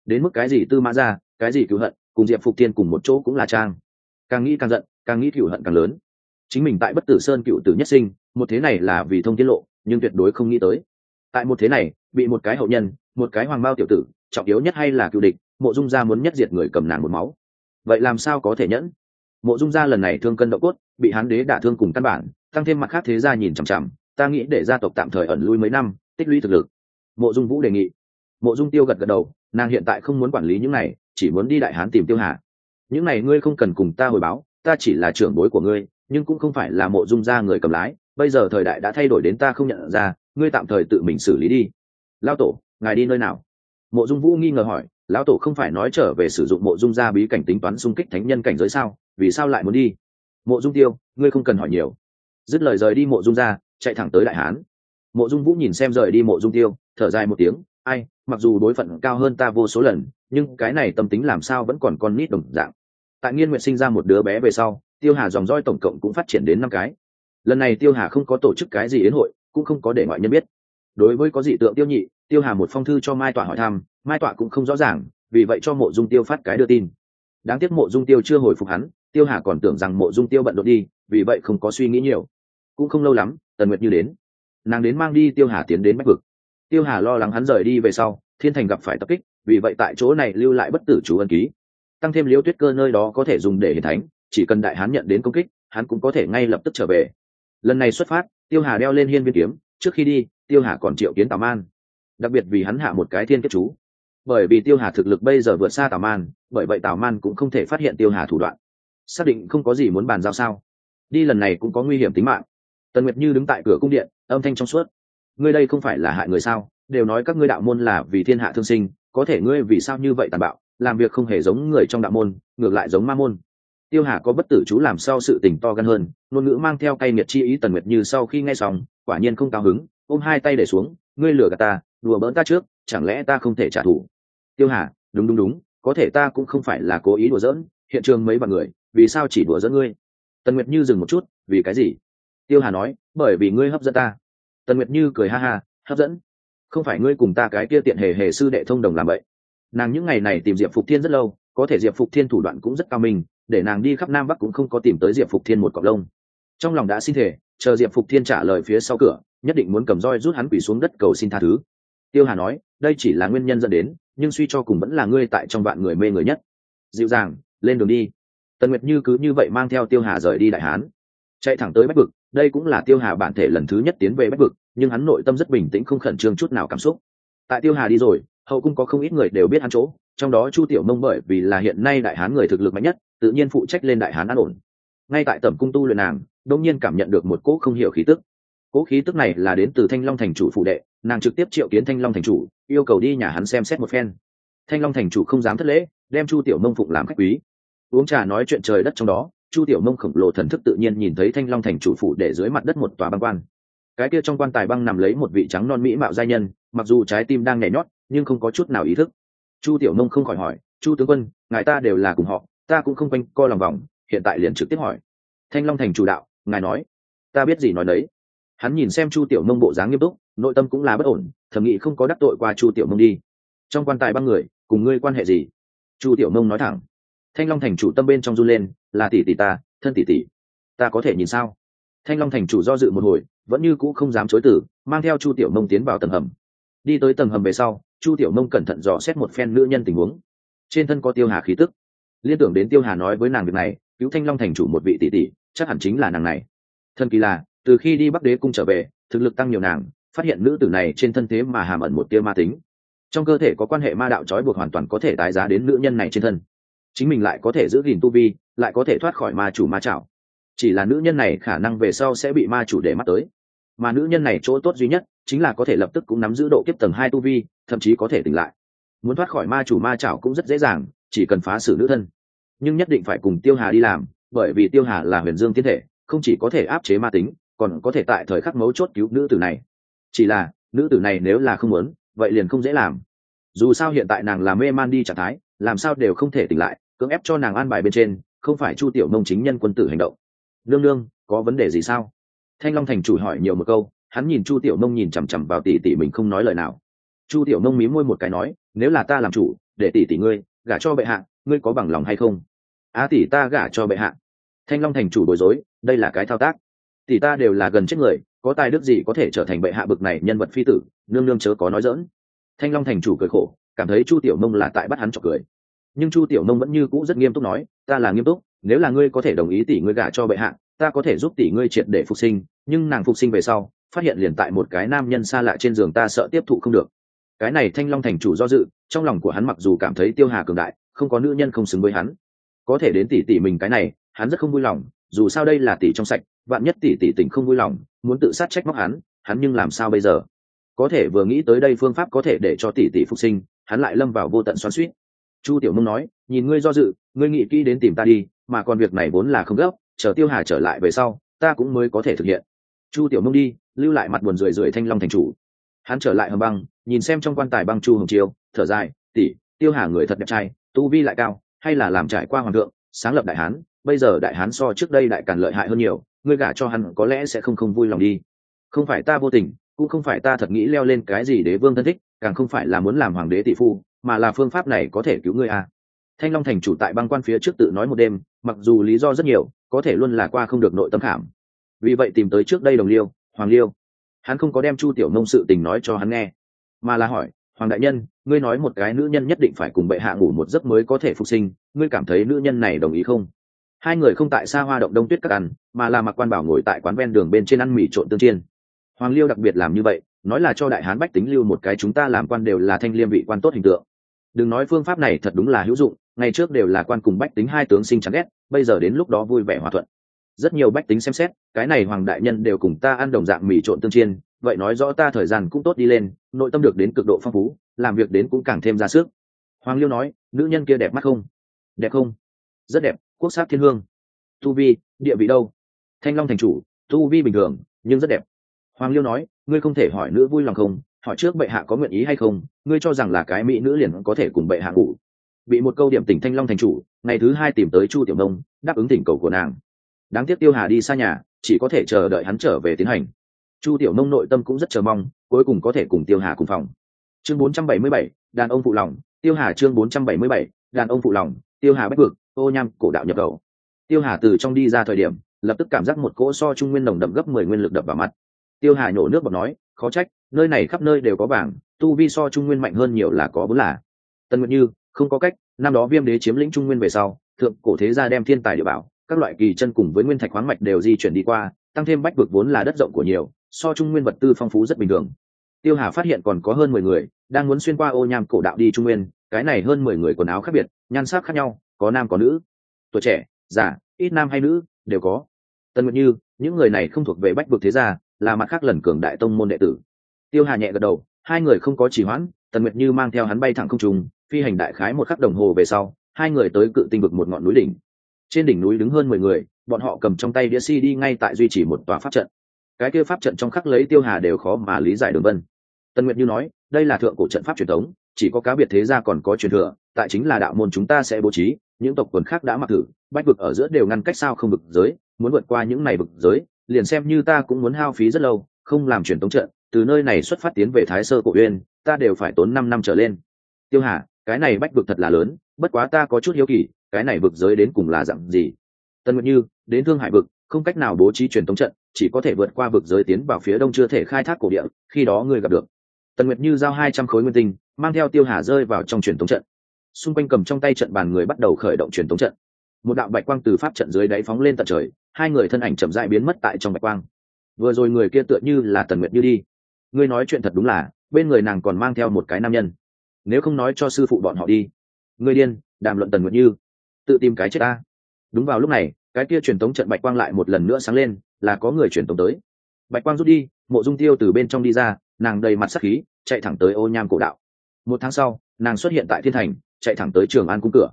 Đến mức cái gì tư mã ra, cái gì cứu hận, cùng diệp phục tiên cùng một chỗ cũng là trang. Càng nghĩ càng giận, càng nghĩ cựu hận càng lớn. Chính mình tại bất tử sơn cựu tử nhất sinh, một thế này là vì thông tiết lộ, nhưng tuyệt đối không nghĩ tới. Tại một thế này, bị một cái hậu nhân một cái hoàng bao tiểu tử, trọng yếu nhất hay là cựu địch, mộ dung gia muốn nhất diệt người cầm nàng một máu. Vậy làm sao có thể nhẫn? Mộ dung gia lần này thương cân độ cốt, bị hán đế đả thương cùng căn bản, tăng thêm mặt khác thế gia nhìn chằm chằm, ta nghĩ để gia tộc tạm thời ẩn lui mấy năm, tích lũy thực lực. Mộ dung vũ đề nghị. Mộ dung tiêu gật gật đầu, nàng hiện tại không muốn quản lý những này, chỉ muốn đi đại hán tìm tiêu hà. Những này ngươi không cần cùng ta hồi báo, ta chỉ là trưởng bối của ngươi, nhưng cũng không phải là mộ dung gia người cầm lái, bây giờ thời đại đã thay đổi đến ta không nhận ra, ngươi tạm thời tự mình xử lý đi. Lao tổ ngài đi nơi nào? Mộ dung vũ nghi ngờ hỏi, lão tổ không phải nói trở về sử dụng mộ dung gia bí cảnh tính toán xung kích thánh nhân cảnh giới sao? Vì sao lại muốn đi? Mộ dung tiêu, ngươi không cần hỏi nhiều. Dứt lời rời đi mộ dung gia, chạy thẳng tới đại hán. Mộ dung vũ nhìn xem rời đi mộ dung tiêu, thở dài một tiếng, ai, mặc dù đối phận cao hơn ta vô số lần, nhưng cái này tâm tính làm sao vẫn còn con nít đồng dạng. Tại nghiên nguyện sinh ra một đứa bé về sau, tiêu hà dòng roi tổng cộng cũng phát triển đến năm cái. Lần này tiêu hà không có tổ chức cái gì đến hội, cũng không có để ngoại nhân biết. Đối với có dị tượng tiêu nhị tiêu hà một phong thư cho mai tọa hỏi thăm, mai tọa cũng không rõ ràng, vì vậy cho mộ dung tiêu phát cái đưa tin. Đáng tiếc mộ dung tiêu chưa hồi phục hắn, tiêu hà còn tưởng rằng mộ dung tiêu bận rộn đi, vì vậy không có suy nghĩ nhiều. Cũng không lâu lắm, tần nguyệt như đến. Nàng đến mang đi, tiêu hà tiến đến bách vực. Tiêu hà lo lắng hắn rời đi về sau, thiên thành gặp phải tập kích, vì vậy tại chỗ này lưu lại bất tử chú ân ký. Tăng thêm liễu tuyết cơ nơi đó có thể dùng để hiền thánh, chỉ cần đại hán nhận đến công kích, hắn cũng có thể ngay lập tức trở về. Lần này xuất phát, tiêu hà đeo lên hiên viên kiếm, trước khi đi, tiêu hà còn triệu kiến tào man đặc biệt vì hắn hạ một cái thiên kết chú. Bởi vì tiêu hà thực lực bây giờ vượt xa tào man, bởi vậy tào man cũng không thể phát hiện tiêu hà thủ đoạn. Xác định không có gì muốn bàn giao sao? Đi lần này cũng có nguy hiểm tính mạng. Tần nguyệt như đứng tại cửa cung điện, âm thanh trong suốt. Ngươi đây không phải là hại người sao? Đều nói các ngươi đạo môn là vì thiên hạ thương sinh, có thể ngươi vì sao như vậy tàn bạo? Làm việc không hề giống người trong đạo môn, ngược lại giống ma môn. Tiêu hà có bất tử chú làm sao sự tình to gan hơn, ngôn ngữ mang theo cay nghiệt chi ý tần nguyệt như sau khi nghe xong, quả nhiên không cao hứng, ôm hai tay để xuống, ngươi lừa gạt ta đùa bỡn ta trước, chẳng lẽ ta không thể trả thù? Tiêu hà, đúng đúng đúng, có thể ta cũng không phải là cố ý đùa giỡn, hiện trường mấy bạn người, vì sao chỉ đùa giỡn ngươi? Tần nguyệt như dừng một chút, vì cái gì? Tiêu hà nói, bởi vì ngươi hấp dẫn ta. Tần nguyệt như cười ha ha, hấp dẫn. Không phải ngươi cùng ta cái kia tiện hề hề sư đệ thông đồng làm vậy. Nàng những ngày này tìm diệp phục thiên rất lâu, có thể diệp phục thiên thủ đoạn cũng rất cao minh, để nàng đi khắp nam bắc cũng không có tìm tới diệp phục thiên một cọc lông. Trong lòng đã xin thể chờ diệp phục thiên trả lời phía sau cửa, nhất định muốn cầm roi rút hắn quỷ xuống đất cầu xin tha thứ tiêu hà nói, đây chỉ là nguyên nhân dẫn đến, nhưng suy cho cùng vẫn là ngươi tại trong vạn người mê người nhất. Dịu dàng, lên đường đi. Tần nguyệt như cứ như vậy mang theo tiêu hà rời đi đại hán. Chạy thẳng tới bách vực, đây cũng là tiêu hà bản thể lần thứ nhất tiến về bách vực, nhưng hắn nội tâm rất bình tĩnh không khẩn trương chút nào cảm xúc. Tại tiêu hà đi rồi, hậu cung có không ít người đều biết hắn chỗ, trong đó chu tiểu mông bởi vì là hiện nay đại hán người thực lực mạnh nhất, tự nhiên phụ trách lên đại hán an ổn. Ngay tại tầm cung tu luyện nàng đông nhiên cảm nhận được một cỗ không hiểu khí tức cỗ khí tức này là đến từ thanh long thành chủ phụ đệ, nàng trực tiếp triệu kiến thanh long thành chủ, yêu cầu đi nhà hắn xem xét một phen. Thanh long thành chủ không dám thất lễ, đem chu tiểu mông phụng làm khách quý. Uống trà nói chuyện trời đất trong đó, chu tiểu mông khổng lồ thần thức tự nhiên nhìn thấy thanh long thành chủ phụ để dưới mặt đất một tòa băng quan. Cái kia trong quan tài băng nằm lấy một vị trắng non mỹ mạo giai nhân, mặc dù trái tim đang nhảy nhót, nhưng không có chút nào ý thức. Chu tiểu mông không khỏi hỏi, chu tướng quân, ngài ta đều là cùng họ, ta cũng không quanh co lòng vòng, hiện tại liền trực tiếp hỏi. Thanh long thành chủ đạo, ngài nói, ta biết gì nói đấy hắn nhìn xem chu tiểu mông bộ dáng nghiêm túc, nội tâm cũng là bất ổn, thầm nghĩ không có đắc tội qua chu tiểu mông đi. Trong quan tài băng người, cùng ngươi quan hệ gì? Chu tiểu mông nói thẳng. Thanh long thành chủ tâm bên trong run lên, là tỷ tỷ ta, thân tỷ tỷ. Ta có thể nhìn sao? Thanh long thành chủ do dự một hồi, vẫn như cũ không dám chối tử mang theo chu tiểu mông tiến vào tầng hầm. Đi tới tầng hầm về sau, chu tiểu mông cẩn thận dò xét một phen nữ nhân tình huống. Trên thân có tiêu hà khí tức. Liên tưởng đến tiêu hà nói với nàng việc này, cứu thanh long thành chủ một vị tỷ tỷ, chắc hẳn chính là nàng này. Thân kỳ là từ khi đi bắc đế cung trở về, thực lực tăng nhiều nàng, phát hiện nữ tử này trên thân thế mà hàm ẩn một tia ma tính. Trong cơ thể có quan hệ ma đạo trói buộc hoàn toàn có thể tái giá đến nữ nhân này trên thân. Chính mình lại có thể giữ gìn tu vi, lại có thể thoát khỏi ma chủ ma chảo chỉ là nữ nhân này khả năng về sau sẽ bị ma chủ để mắt tới. Mà nữ nhân này chỗ tốt duy nhất chính là có thể lập tức cũng nắm giữ độ kiếp tầng hai tu vi, thậm chí có thể tỉnh lại. Muốn thoát khỏi ma chủ ma chảo cũng rất dễ dàng, chỉ cần phá xử nữ thân. Nhưng nhất định phải cùng tiêu hà đi làm, bởi vì tiêu hà là huyền dương thiên thể, không chỉ có thể áp chế ma tính còn có thể tại thời khắc mấu chốt cứu nữ tử này. Chỉ là, nữ tử này nếu là không muốn, vậy liền không dễ làm. Dù sao hiện tại nàng là mê man đi trạng thái, làm sao đều không thể tỉnh lại, cưỡng ép cho nàng an bài bên trên, không phải chu tiểu nông chính nhân quân tử hành động. Lương lương có vấn đề gì sao? Thanh long thành chủ hỏi nhiều một câu, hắn nhìn chu tiểu nông nhìn chằm chằm vào tỷ tỷ mình không nói lời nào. Chu tiểu nông mí môi một cái nói, nếu là ta làm chủ, để tỷ tỷ ngươi, gả cho bệ hạ, ngươi có bằng lòng hay không? Á, tỷ ta gả cho bệ hạ. Thanh long thành chủ bối rối, đây là cái thao tác tỷ ta đều là gần chết người, có tài đức gì có thể trở thành bệ hạ bực này nhân vật phi tử, nương nương chớ có nói dỡn thanh long thành chủ cười khổ, cảm thấy chu tiểu nông là tại bắt hắn trọc cười. Nhưng chu tiểu nông vẫn như cũ rất nghiêm túc nói, ta là nghiêm túc, nếu là ngươi có thể đồng ý tỷ ngươi gả cho bệ hạ, ta có thể giúp tỷ ngươi triệt để phục sinh, nhưng nàng phục sinh về sau, phát hiện liền tại một cái nam nhân xa lạ trên giường ta sợ tiếp thụ không được. Cái này thanh long thành chủ do dự, trong lòng của hắn mặc dù cảm thấy tiêu hà cường đại, không có nữ nhân không xứng với hắn. Có thể đến tỷ tỷ mình cái này, hắn rất không vui lòng, dù sao đây là tỷ trong sạch vạn nhất tỷ tỷ tình không vui lòng, muốn tự sát trách móc hắn hắn nhưng làm sao bây giờ? Có thể vừa nghĩ tới đây phương pháp có thể để cho tỷ tỷ phục sinh, hắn lại lâm vào vô tận xoắn suýt chu tiểu mông nói, nhìn ngươi do dự, ngươi nghĩ kỹ đến tìm ta đi, mà còn việc này vốn là không gấp, chờ tiêu hà trở lại về sau, ta cũng mới có thể thực hiện. Chu tiểu mông đi, lưu lại mặt buồn rười rượi thanh long thành chủ. Hắn trở lại hầm băng, nhìn xem trong quan tài băng chu hồng chiêu thở dài, tỷ, tiêu hà người thật đẹp trai, tu vi lại cao, hay là làm trải qua hoàng thượng, sáng lập đại hán, bây giờ đại hán so trước đây đại càn lợi hại hơn nhiều ngươi gả cho hắn có lẽ sẽ không không vui lòng đi. Không phải ta vô tình, cũng không phải ta thật nghĩ leo lên cái gì đế vương thân thích, càng không phải là muốn làm hoàng đế tỷ phu, mà là phương pháp này có thể cứu ngươi à. thanh long thành chủ tại băng quan phía trước tự nói một đêm, mặc dù lý do rất nhiều, có thể luôn là qua không được nội tâm khảm. Vì vậy tìm tới trước đây đồng liêu, hoàng liêu. Hắn không có đem chu tiểu nông sự tình nói cho hắn nghe, mà là hỏi, hoàng đại nhân, ngươi nói một cái nữ nhân nhất định phải cùng bệ hạ ngủ một giấc mới có thể phục sinh, ngươi cảm thấy nữ nhân này đồng ý không? Hai người không tại xa hoa động đông tuyết các ăn, mà là mặc quan bảo ngồi tại quán ven đường bên trên ăn mì trộn tương chiên. Hoàng liêu đặc biệt làm như vậy, nói là cho đại hán bách tính lưu một cái chúng ta làm quan đều là thanh liêm vị quan tốt hình tượng. Đừng nói phương pháp này thật đúng là hữu dụng, ngày trước đều là quan cùng bách tính hai tướng sinh chán ghét, bây giờ đến lúc đó vui vẻ hòa thuận. Rất nhiều bách tính xem xét, cái này hoàng đại nhân đều cùng ta ăn đồng dạng mì trộn tương chiên, vậy nói rõ ta thời gian cũng tốt đi lên, nội tâm được đến cực độ phong phú, làm việc đến cũng càng thêm ra sức. Hoàng liêu nói, nữ nhân kia đẹp mắt không? Đẹp không? Rất đẹp quốc sát thiên hương. Tu vi địa vị đâu? Thanh long thành chủ tu vi bình thường nhưng rất đẹp. Hoàng liêu nói ngươi không thể hỏi nữ vui lòng không? Hỏi trước bệ hạ có nguyện ý hay không? Ngươi cho rằng là cái mỹ nữ liền có thể cùng bệ hạ ngủ. Bị một câu điểm tỉnh thanh long thành chủ ngày thứ hai tìm tới chu tiểu nông đáp ứng tỉnh cầu của nàng. Đáng tiếc tiêu hà đi xa nhà chỉ có thể chờ đợi hắn trở về tiến hành. Chu tiểu nông nội tâm cũng rất chờ mong cuối cùng có thể cùng tiêu hà cùng phòng. Chương 477, đàn ông phụ lòng. Tiêu hà chương 477, đàn ông phụ lòng. Tiêu hà bách vực ô nham, cổ đạo nhập cầu tiêu hà từ trong đi ra thời điểm, lập tức cảm giác một cỗ so trung nguyên nồng đậm gấp mười nguyên lực đập vào mặt. Tiêu hà nhổ nước bọt nói, khó trách, nơi này khắp nơi đều có vàng, tu vi so trung nguyên mạnh hơn nhiều là có bốn là. Tân nguyện như, không có cách, năm đó viêm đế chiếm lĩnh trung nguyên về sau, thượng cổ thế gia đem thiên tài địa bảo, các loại kỳ chân cùng với nguyên thạch khoáng mạch đều di chuyển đi qua, tăng thêm bách vực vốn là đất rộng của nhiều, so trung nguyên vật tư phong phú rất bình thường. Tiêu hà phát hiện còn có hơn mười người đang muốn xuyên qua ô nham cổ đạo đi trung nguyên, cái này hơn mười người quần áo khác biệt, nhan sắc khác nhau có nam có nữ, tuổi trẻ, già, ít nam hay nữ, đều có. Tân Nguyệt như, những người này không thuộc về bách vực thế gia, là mặt khác lần cường đại tông môn đệ tử. Tiêu hà nhẹ gật đầu, hai người không có trì hoãn, tần nguyệt như mang theo hắn bay thẳng không trùng phi hành đại khái một khắc đồng hồ về sau, hai người tới cự tinh vực một ngọn núi đỉnh. Trên đỉnh núi đứng hơn mười người, bọn họ cầm trong tay đĩa si đi ngay tại duy trì một tòa pháp trận. Cái kia pháp trận trong khắc lấy tiêu hà đều khó mà lý giải đường vân. Tân nguyệt như nói, đây là thượng cổ trận pháp truyền thống, chỉ có cá biệt thế gia còn có truyền thừa, tại chính là đạo môn chúng ta sẽ bố trí những tộc quần khác đã mặc thử, bách vực ở giữa đều ngăn cách sao không vực giới, muốn vượt qua những này vực giới, liền xem như ta cũng muốn hao phí rất lâu, không làm truyền tống trận, từ nơi này xuất phát tiến về thái sơ cổ uyên, ta đều phải tốn năm năm trở lên. Tiêu hà, cái này bách vực thật là lớn, bất quá ta có chút hiếu kỳ, cái này vực giới đến cùng là dặn gì? Tân nguyện như, đến thương hải vực, không cách nào bố trí truyền tống trận, chỉ có thể vượt qua vực giới tiến vào phía đông chưa thể khai thác cổ địa, khi đó người gặp được. Tần nguyệt như giao hai trăm khối nguyên tinh, mang theo tiêu hà rơi vào trong truyền thống trận xung quanh cầm trong tay trận bàn người bắt đầu khởi động truyền thống trận. Một đạo bạch quang từ pháp trận dưới đáy phóng lên tận trời, hai người thân ảnh chậm rãi biến mất tại trong bạch quang. Vừa rồi người kia tựa như là tần nguyệt như đi. Ngươi nói chuyện thật đúng là, bên người nàng còn mang theo một cái nam nhân. Nếu không nói cho sư phụ bọn họ đi. Ngươi điên, đàm luận tần nguyệt như. Tự tìm cái chết ta. Đúng vào lúc này, cái kia truyền tống trận bạch quang lại một lần nữa sáng lên, là có người truyền tống tới. Bạch quang rút đi, mộ dung tiêu từ bên trong đi ra, nàng đầy mặt sắc khí, chạy thẳng tới ô nham cổ đạo. Một tháng sau, nàng xuất hiện tại thiên thành chạy thẳng tới trường an cung cửa.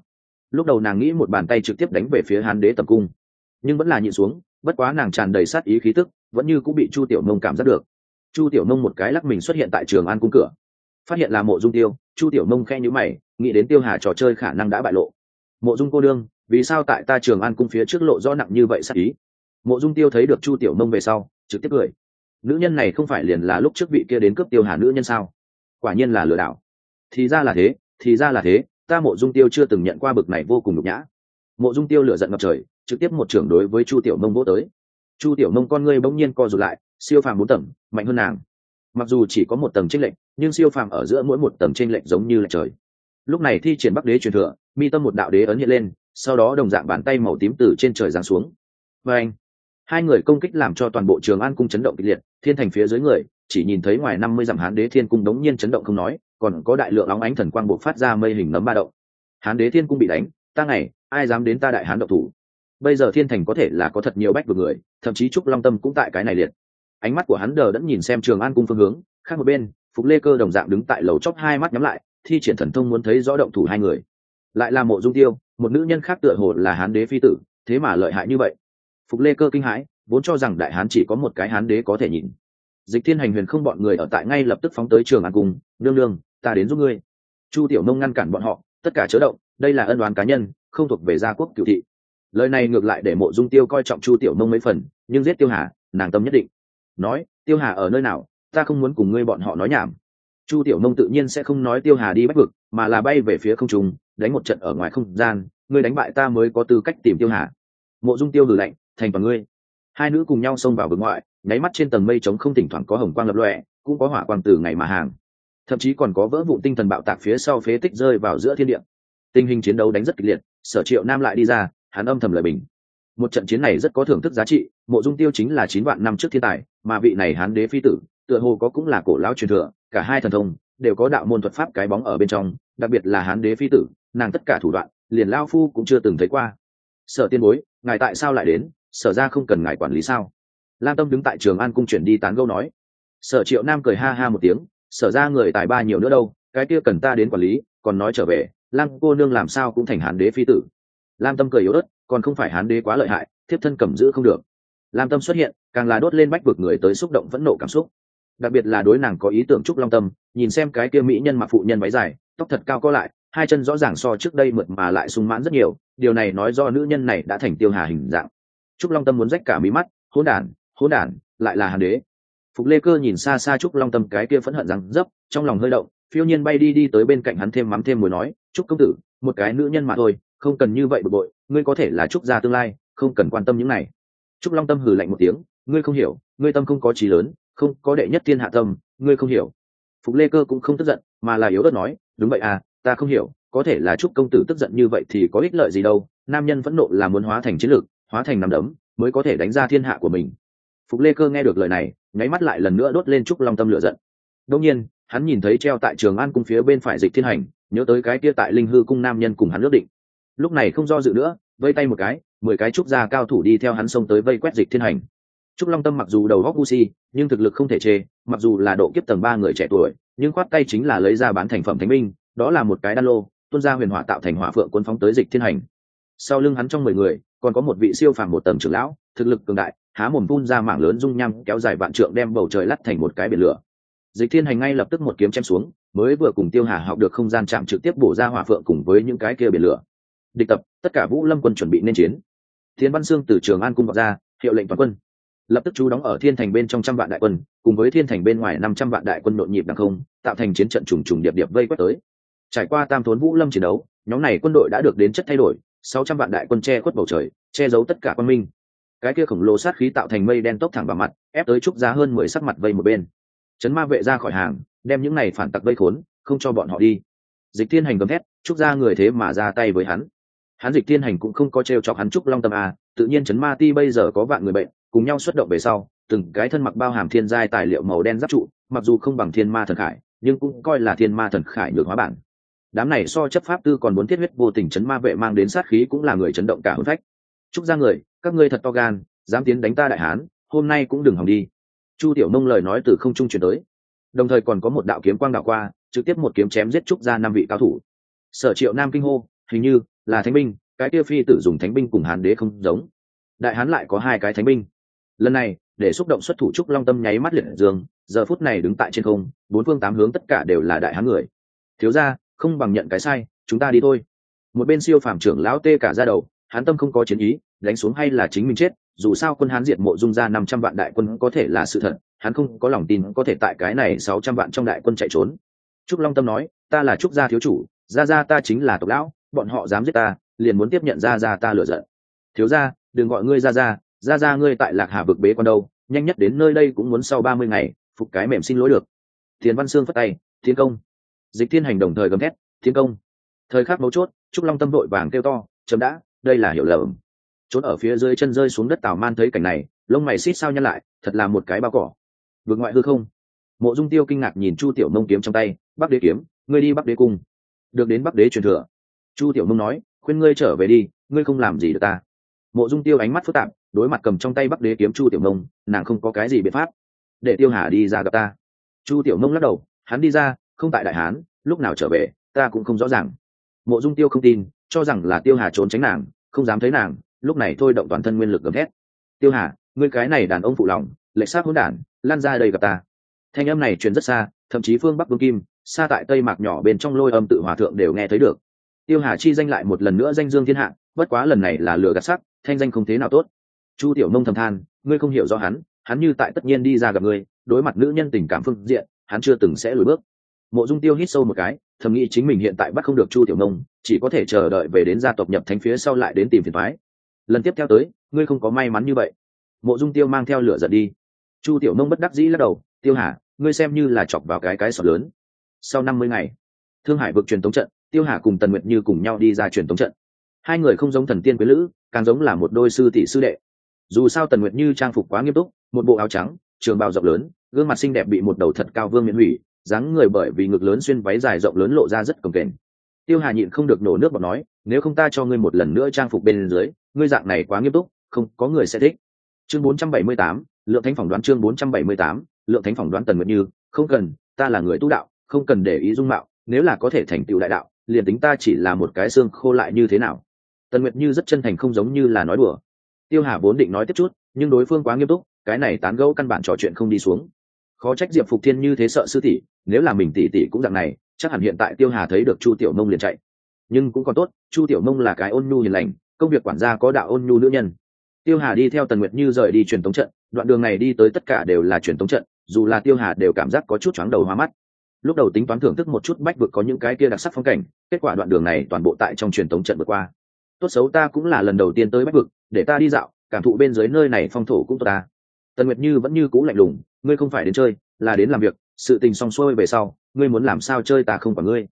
Lúc đầu nàng nghĩ một bàn tay trực tiếp đánh về phía hán đế tập cung, nhưng vẫn là nhịn xuống, bất quá nàng tràn đầy sát ý khí tức, vẫn như cũng bị chu tiểu nông cảm giác được. Chu tiểu nông một cái lắc mình xuất hiện tại trường an cung cửa, phát hiện là mộ dung tiêu, chu tiểu nông khe nhữ mày, nghĩ đến tiêu hà trò chơi khả năng đã bại lộ. Mộ dung cô đương vì sao tại ta trường an cung phía trước lộ rõ nặng như vậy sát ý? Mộ dung tiêu thấy được chu tiểu nông về sau, trực tiếp cười. Nữ nhân này không phải liền là lúc trước vị kia đến cướp tiêu hà nữ nhân sao? Quả nhiên là lừa đảo. Thì ra là thế, thì ra là thế ta mộ dung tiêu chưa từng nhận qua bực này vô cùng nhục nhã. Mộ dung tiêu lửa giận ngập trời, trực tiếp một trưởng đối với chu tiểu Mông vỗ tới. Chu tiểu Mông con ngươi bỗng nhiên co rụt lại, siêu phàm bốn tầng, mạnh hơn nàng. Mặc dù chỉ có một tầng tranh lệch, nhưng siêu phàm ở giữa mỗi một tầng tranh lệch giống như là trời. Lúc này thi triển bắc đế truyền thừa, mi tâm một đạo đế ấn hiện lên, sau đó đồng dạng bàn tay màu tím từ trên trời giáng xuống. Và anh, hai người công kích làm cho toàn bộ trường an cung chấn động kịch liệt, thiên thành phía dưới người, chỉ nhìn thấy ngoài năm mươi dặm hán đế thiên cung đống nhiên chấn động không nói còn có đại lượng óng ánh thần quang buộc phát ra mây hình nấm ba động. Hán đế thiên cung bị đánh, ta ngày, ai dám đến ta đại hán độc thủ? Bây giờ thiên thành có thể là có thật nhiều bách vực người, thậm chí trúc long tâm cũng tại cái này liệt. Ánh mắt của hắn đờ đẫn nhìn xem trường an cung phương hướng, khác một bên, phục lê cơ đồng dạng đứng tại lầu chóp hai mắt nhắm lại, thi triển thần thông muốn thấy rõ động thủ hai người. Lại là mộ dung tiêu, một nữ nhân khác tựa hồ là hán đế phi tử, thế mà lợi hại như vậy. Phục lê cơ kinh hãi, vốn cho rằng đại hán chỉ có một cái hán đế có thể nhìn. Dịch thiên hành huyền không bọn người ở tại ngay lập tức phóng tới trường an cung, nương nương ta đến giúp ngươi. Chu tiểu nông ngăn cản bọn họ, tất cả chớ động, đây là ân đoán cá nhân, không thuộc về gia quốc cựu thị. Lời này ngược lại để mộ dung tiêu coi trọng chu tiểu nông mấy phần, nhưng giết tiêu hà, nàng tâm nhất định. Nói, tiêu hà ở nơi nào? Ta không muốn cùng ngươi bọn họ nói nhảm. Chu tiểu nông tự nhiên sẽ không nói tiêu hà đi bách vực, mà là bay về phía không trung, đánh một trận ở ngoài không gian, ngươi đánh bại ta mới có tư cách tìm tiêu hà. Mộ dung tiêu lử lạnh, thành toàn ngươi. Hai nữ cùng nhau xông vào vực ngoại, nháy mắt trên tầng mây trống không thỉnh thoảng có hồng quang lập lọe cũng có hỏa quang từ ngày mà hàng thậm chí còn có vỡ vụ tinh thần bạo tạc phía sau phế tích rơi vào giữa thiên địa. Tình hình chiến đấu đánh rất kịch liệt, sở triệu nam lại đi ra, hắn âm thầm lời bình. Một trận chiến này rất có thưởng thức giá trị, mộ dung tiêu chính là chín vạn năm trước thiên tài, mà vị này hán đế phi tử, tựa hồ có cũng là cổ lão truyền thừa, cả hai thần thông đều có đạo môn thuật pháp cái bóng ở bên trong, đặc biệt là hán đế phi tử, nàng tất cả thủ đoạn, liền lao phu cũng chưa từng thấy qua. Sở tiên bối, ngài tại sao lại đến? Sở ra không cần ngài quản lý sao? Lam tâm đứng tại trường an cung chuyển đi tán gâu nói. Sở triệu nam cười ha ha một tiếng sở ra người tài ba nhiều nữa đâu, cái kia cần ta đến quản lý, còn nói trở về lam cô nương làm sao cũng thành hán đế phi tử. Lam tâm cười yếu ớt, còn không phải hán đế quá lợi hại, thiếp thân cầm giữ không được. Lam tâm xuất hiện, càng là đốt lên bách vực người tới xúc động phẫn nộ cảm xúc. Đặc biệt là đối nàng có ý tưởng trúc long tâm, nhìn xem cái kia mỹ nhân mặc phụ nhân váy dài, tóc thật cao có lại, hai chân rõ ràng so trước đây mượt mà lại sung mãn rất nhiều, điều này nói do nữ nhân này đã thành tiêu hà hình dạng. Trúc long tâm muốn rách cả mí mắt, hỗn đản hỗn đản, lại là hàn đế phục lê cơ nhìn xa xa trúc long tâm cái kia phẫn hận rằng dấp, trong lòng hơi động, phiêu nhiên bay đi đi tới bên cạnh hắn thêm mắm thêm mùi nói, trúc công tử, một cái nữ nhân mà thôi, không cần như vậy bực bội, ngươi có thể là trúc gia tương lai, không cần quan tâm những này. Trúc long tâm hừ lạnh một tiếng, ngươi không hiểu, ngươi tâm không có trí lớn, không có đệ nhất thiên hạ tâm, ngươi không hiểu. Phục lê cơ cũng không tức giận, mà là yếu ớt nói, đúng vậy à ta không hiểu, có thể là trúc công tử tức giận như vậy thì có ích lợi gì đâu, nam nhân phẫn nộ là muốn hóa thành chiến lược, hóa thành nằm đấm, mới có thể đánh ra thiên hạ của mình phục lê cơ nghe được lời này, nháy mắt lại lần nữa đốt lên trúc long tâm lửa giận. Đông nhiên, hắn nhìn thấy treo tại trường an cung phía bên phải dịch thiên hành, nhớ tới cái kia tại linh hư cung nam nhân cùng hắn ước định. Lúc này không do dự nữa, vây tay một cái, mười cái trúc gia cao thủ đi theo hắn xông tới vây quét dịch thiên hành. Trúc long tâm mặc dù đầu góc gu si, nhưng thực lực không thể chê, mặc dù là độ kiếp tầng ba người trẻ tuổi, nhưng khoát tay chính là lấy ra bán thành phẩm thánh minh đó là một cái đan lô, tuôn ra huyền hỏa tạo thành hỏa phượng quân phóng tới dịch thiên hành. Sau lưng hắn trong mười người còn có một vị siêu phàm một tầng trưởng lão, thực lực cường đại, há mồm phun ra mảng lớn dung nham, kéo dài vạn trượng đem bầu trời lắt thành một cái biển lửa. Dịch thiên hành ngay lập tức một kiếm chém xuống, mới vừa cùng tiêu hà học được không gian chạm trực tiếp bổ ra hỏa phượng cùng với những cái kia biển lửa. Địch tập, tất cả vũ lâm quân chuẩn bị nên chiến. Thiên văn sương từ trường an cung vọt ra, hiệu lệnh toàn quân. Lập tức chú đóng ở thiên thành bên trong trăm vạn đại quân, cùng với thiên thành bên ngoài năm trăm vạn đại quân nội nhịp đằng không, tạo thành chiến trận trùng trùng điệp điệp vây quét tới. Trải qua tam thốn vũ lâm chiến đấu, nhóm này quân đội đã được đến chất thay đổi sáu trăm vạn đại quân che khuất bầu trời, che giấu tất cả quân minh. Cái kia khổng lồ sát khí tạo thành mây đen tốc thẳng vào mặt, ép tới trúc giá hơn mười sắc mặt vây một bên. Trấn ma vệ ra khỏi hàng, đem những này phản tặc vây khốn, không cho bọn họ đi. Dịch thiên hành gầm thét, trúc ra người thế mà ra tay với hắn. Hắn dịch thiên hành cũng không có t chọc hắn trúc long tâm à tự nhiên Trấn ma ti bây giờ có vạn người bệnh, cùng nhau xuất động về sau, từng cái thân mặc bao hàm thiên giai tài liệu màu đen giáp trụ, mặc dù không bằng thiên ma thần khải, nhưng cũng coi là thiên ma thần khải nhược hóa bản đám này so chấp pháp tư còn muốn thiết huyết vô tình chấn ma vệ mang đến sát khí cũng là người chấn động cả hôn phách. Chúc ra người, các ngươi thật to gan, dám tiến đánh ta đại hán, hôm nay cũng đừng hòng đi. Chu tiểu nông lời nói từ không trung chuyển tới. Đồng thời còn có một đạo kiếm quang đạo qua, trực tiếp một kiếm chém giết trúc ra năm vị cao thủ. Sở triệu nam kinh hô, hình như là thánh binh, cái kia phi tử dùng thánh binh cùng hán đế không giống. Đại hán lại có hai cái thánh binh. Lần này, để xúc động xuất thủ trúc long tâm nháy mắt liệt dương, giờ phút này đứng tại trên không, bốn phương tám hướng tất cả đều là đại hán người. Thiếu ra không bằng nhận cái sai, chúng ta đi thôi. Một bên siêu phàm trưởng lão tê cả ra đầu hán tâm không có chiến ý, đánh xuống hay là chính mình chết, dù sao quân hán diệt mộ dung ra năm trăm vạn đại quân có thể là sự thật, hắn không có lòng tin có thể tại cái này sáu trăm vạn trong đại quân chạy trốn. Trúc long tâm nói, ta là trúc gia thiếu chủ, gia gia ta chính là tộc lão, bọn họ dám giết ta, liền muốn tiếp nhận gia gia ta lựa giận. Thiếu gia, đừng gọi ngươi gia gia gia gia ngươi tại lạc hà vực bế quan đâu, nhanh nhất đến nơi đây cũng muốn sau ba mươi ngày, phục cái mềm xin lỗi được. Thiền văn sương phất tay, thiên công dịch thiên hành đồng thời gầm thét thiên công! Thời khắc mấu chốt, trúc long tâm đội vàng kêu to, chấm đã, đây là hiểu lầm. Trốn ở phía dưới chân rơi xuống đất tào man thấy cảnh này, lông mày xít sao nhăn lại, thật là một cái bao cỏ. Vượt ngoại hư không? Mộ dung tiêu kinh ngạc nhìn chu tiểu mông kiếm trong tay, bắc đế kiếm, ngươi đi bắc đế cung. Được đến bắc đế truyền thừa. Chu tiểu mông nói, khuyên ngươi trở về đi, ngươi không làm gì được ta. Mộ dung tiêu ánh mắt phức tạp, đối mặt cầm trong tay bắc đế kiếm chu tiểu mông, nàng không có cái gì biện pháp. Để tiêu hà đi ra gặp ta. Chu tiểu mông lắc đầu, hắn đi ra không tại đại hán, lúc nào trở về, ta cũng không rõ ràng. Mộ dung tiêu không tin, cho rằng là tiêu hà trốn tránh nàng, không dám thấy nàng, lúc này thôi động toàn thân nguyên lực gầm thét. Tiêu hà, ngươi cái này đàn ông phụ lòng lệ sát hỗn đản, lan ra đây gặp ta. Thanh âm này truyền rất xa, thậm chí phương bắc vương kim, xa tại tây mạc nhỏ bên trong lôi âm tự hòa thượng đều nghe thấy được. Tiêu hà chi danh lại một lần nữa danh dương thiên hạ, bất quá lần này là lừa gạt sắc, thanh danh không thế nào tốt. Chu tiểu nông thầm than, ngươi không hiểu do hắn hắn như tại tất nhiên đi ra gặp ngươi, đối mặt nữ nhân tình cảm phương diện, hắn chưa từng sẽ lùi bước mộ dung tiêu hít sâu một cái, thầm nghĩ chính mình hiện tại bắt không được chu tiểu nông, chỉ có thể chờ đợi về đến gia tộc nhập thánh phía sau lại đến tìm phiền thoái lần tiếp theo tới, ngươi không có may mắn như vậy. Mộ dung tiêu mang theo lửa giật đi. Chu tiểu nông bất đắc dĩ lắc đầu, tiêu hà, ngươi xem như là chọc vào cái cái sọt lớn. Sau năm mươi ngày, thương hải vực truyền tống trận, tiêu hà cùng tần nguyệt như cùng nhau đi ra truyền tống trận. Hai người không giống thần tiên quý lữ, càng giống là một đôi sư tỷ sư đệ. Dù sao tần nguyệt như trang phục quá nghiêm túc, một bộ áo trắng, trường bào rộng lớn, gương mặt xinh đẹp bị một đầu thật cao vương miễn hủy dáng người bởi vì ngực lớn xuyên váy dài rộng lớn lộ ra rất cồng kềnh. Tiêu hà nhịn không được nổ nước bọt nói nếu không ta cho ngươi một lần nữa trang phục bên dưới ngươi dạng này quá nghiêm túc không có người sẽ thích. Chương 478, lượng thánh phỏng đoán chương 478, lượng thánh phỏng đoán tần nguyệt như không cần ta là người tu đạo không cần để ý dung mạo nếu là có thể thành tựu đại đạo liền tính ta chỉ là một cái xương khô lại như thế nào? Tần nguyệt như rất chân thành không giống như là nói đùa. Tiêu hà vốn định nói tiếp chút nhưng đối phương quá nghiêm túc cái này tán gẫu căn bản trò chuyện không đi xuống khó trách diệp phục thiên như thế sợ sư tỷ, nếu là mình tỷ tỷ cũng dạng này, chắc hẳn hiện tại tiêu hà thấy được chu tiểu mông liền chạy. Nhưng cũng còn tốt, chu tiểu mông là cái ôn nhu hiền lành, công việc quản gia có đạo ôn nhu nữ nhân. Tiêu hà đi theo tần nguyệt như rời đi truyền tống trận, đoạn đường này đi tới tất cả đều là truyền tống trận, dù là tiêu hà đều cảm giác có chút chóng đầu hoa mắt. Lúc đầu tính toán thưởng thức một chút bách vực có những cái kia đặc sắc phong cảnh, kết quả đoạn đường này toàn bộ tại trong truyền tống trận vượt qua. Tốt xấu ta cũng là lần đầu tiên tới bách vực, để ta đi dạo, cảm thụ bên dưới nơi này phong thổ cũng tốt ta. Tần nguyệt như vẫn như cũ lạnh lùng ngươi không phải đến chơi, là đến làm việc, sự tình xong xuôi về sau, ngươi muốn làm sao chơi ta không quản ngươi.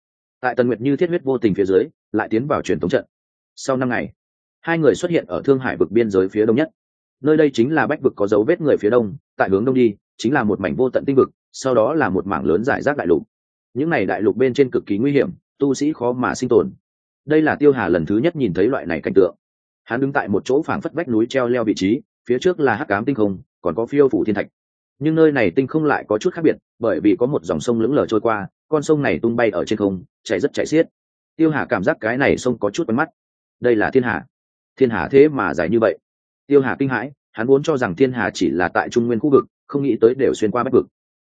Tại tần nguyệt như thiết huyết vô tình phía dưới, lại tiến vào truyền thống trận. Sau năm ngày, hai người xuất hiện ở thương hải vực biên giới phía đông nhất. Nơi đây chính là bách vực có dấu vết người phía đông, tại hướng đông đi, chính là một mảnh vô tận tinh vực, sau đó là một mảng lớn giải rác đại lục. Những này đại lục bên trên cực kỳ nguy hiểm, tu sĩ khó mà sinh tồn. Đây là tiêu hà lần thứ nhất nhìn thấy loại này cảnh tượng. Hắn đứng tại một chỗ phảng phất vách núi treo leo vị trí, phía trước là hắc cám tinh không, còn có phiêu phủ thiên thạch nhưng nơi này tinh không lại có chút khác biệt, bởi vì có một dòng sông lững lờ trôi qua, con sông này tung bay ở trên không chạy rất chạy xiết. Tiêu hà cảm giác cái này sông có chút quen mắt. Đây là thiên hà. Thiên hà thế mà dài như vậy. Tiêu hà kinh hãi, hắn vốn cho rằng thiên hà chỉ là tại trung nguyên khu vực, không nghĩ tới đều xuyên qua bách vực.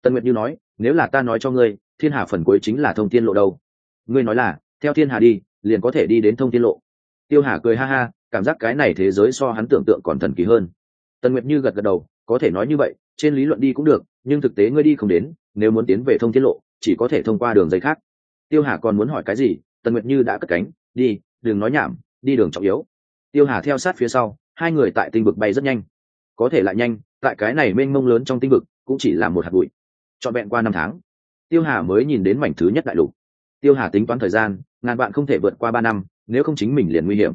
Tân nguyệt như nói, nếu là ta nói cho ngươi, thiên hà phần cuối chính là thông tiên lộ đâu? Ngươi nói là, theo thiên hà đi, liền có thể đi đến thông tiên lộ. Tiêu hà cười ha ha, cảm giác cái này thế giới so hắn tưởng tượng còn thần kỳ hơn. Tân nguyệt như gật gật đầu, có thể nói như vậy trên lý luận đi cũng được, nhưng thực tế ngươi đi không đến, nếu muốn tiến về thông tiết lộ, chỉ có thể thông qua đường dây khác. Tiêu hà còn muốn hỏi cái gì, tần nguyệt như đã cất cánh, đi, đừng nói nhảm, đi đường trọng yếu. Tiêu hà theo sát phía sau, hai người tại tinh vực bay rất nhanh. Có thể lại nhanh, tại cái này mênh mông lớn trong tinh vực, cũng chỉ là một hạt bụi. Trọn vẹn qua năm tháng, tiêu hà mới nhìn đến mảnh thứ nhất đại lục. Tiêu hà tính toán thời gian, ngàn bạn không thể vượt qua ba năm, nếu không chính mình liền nguy hiểm.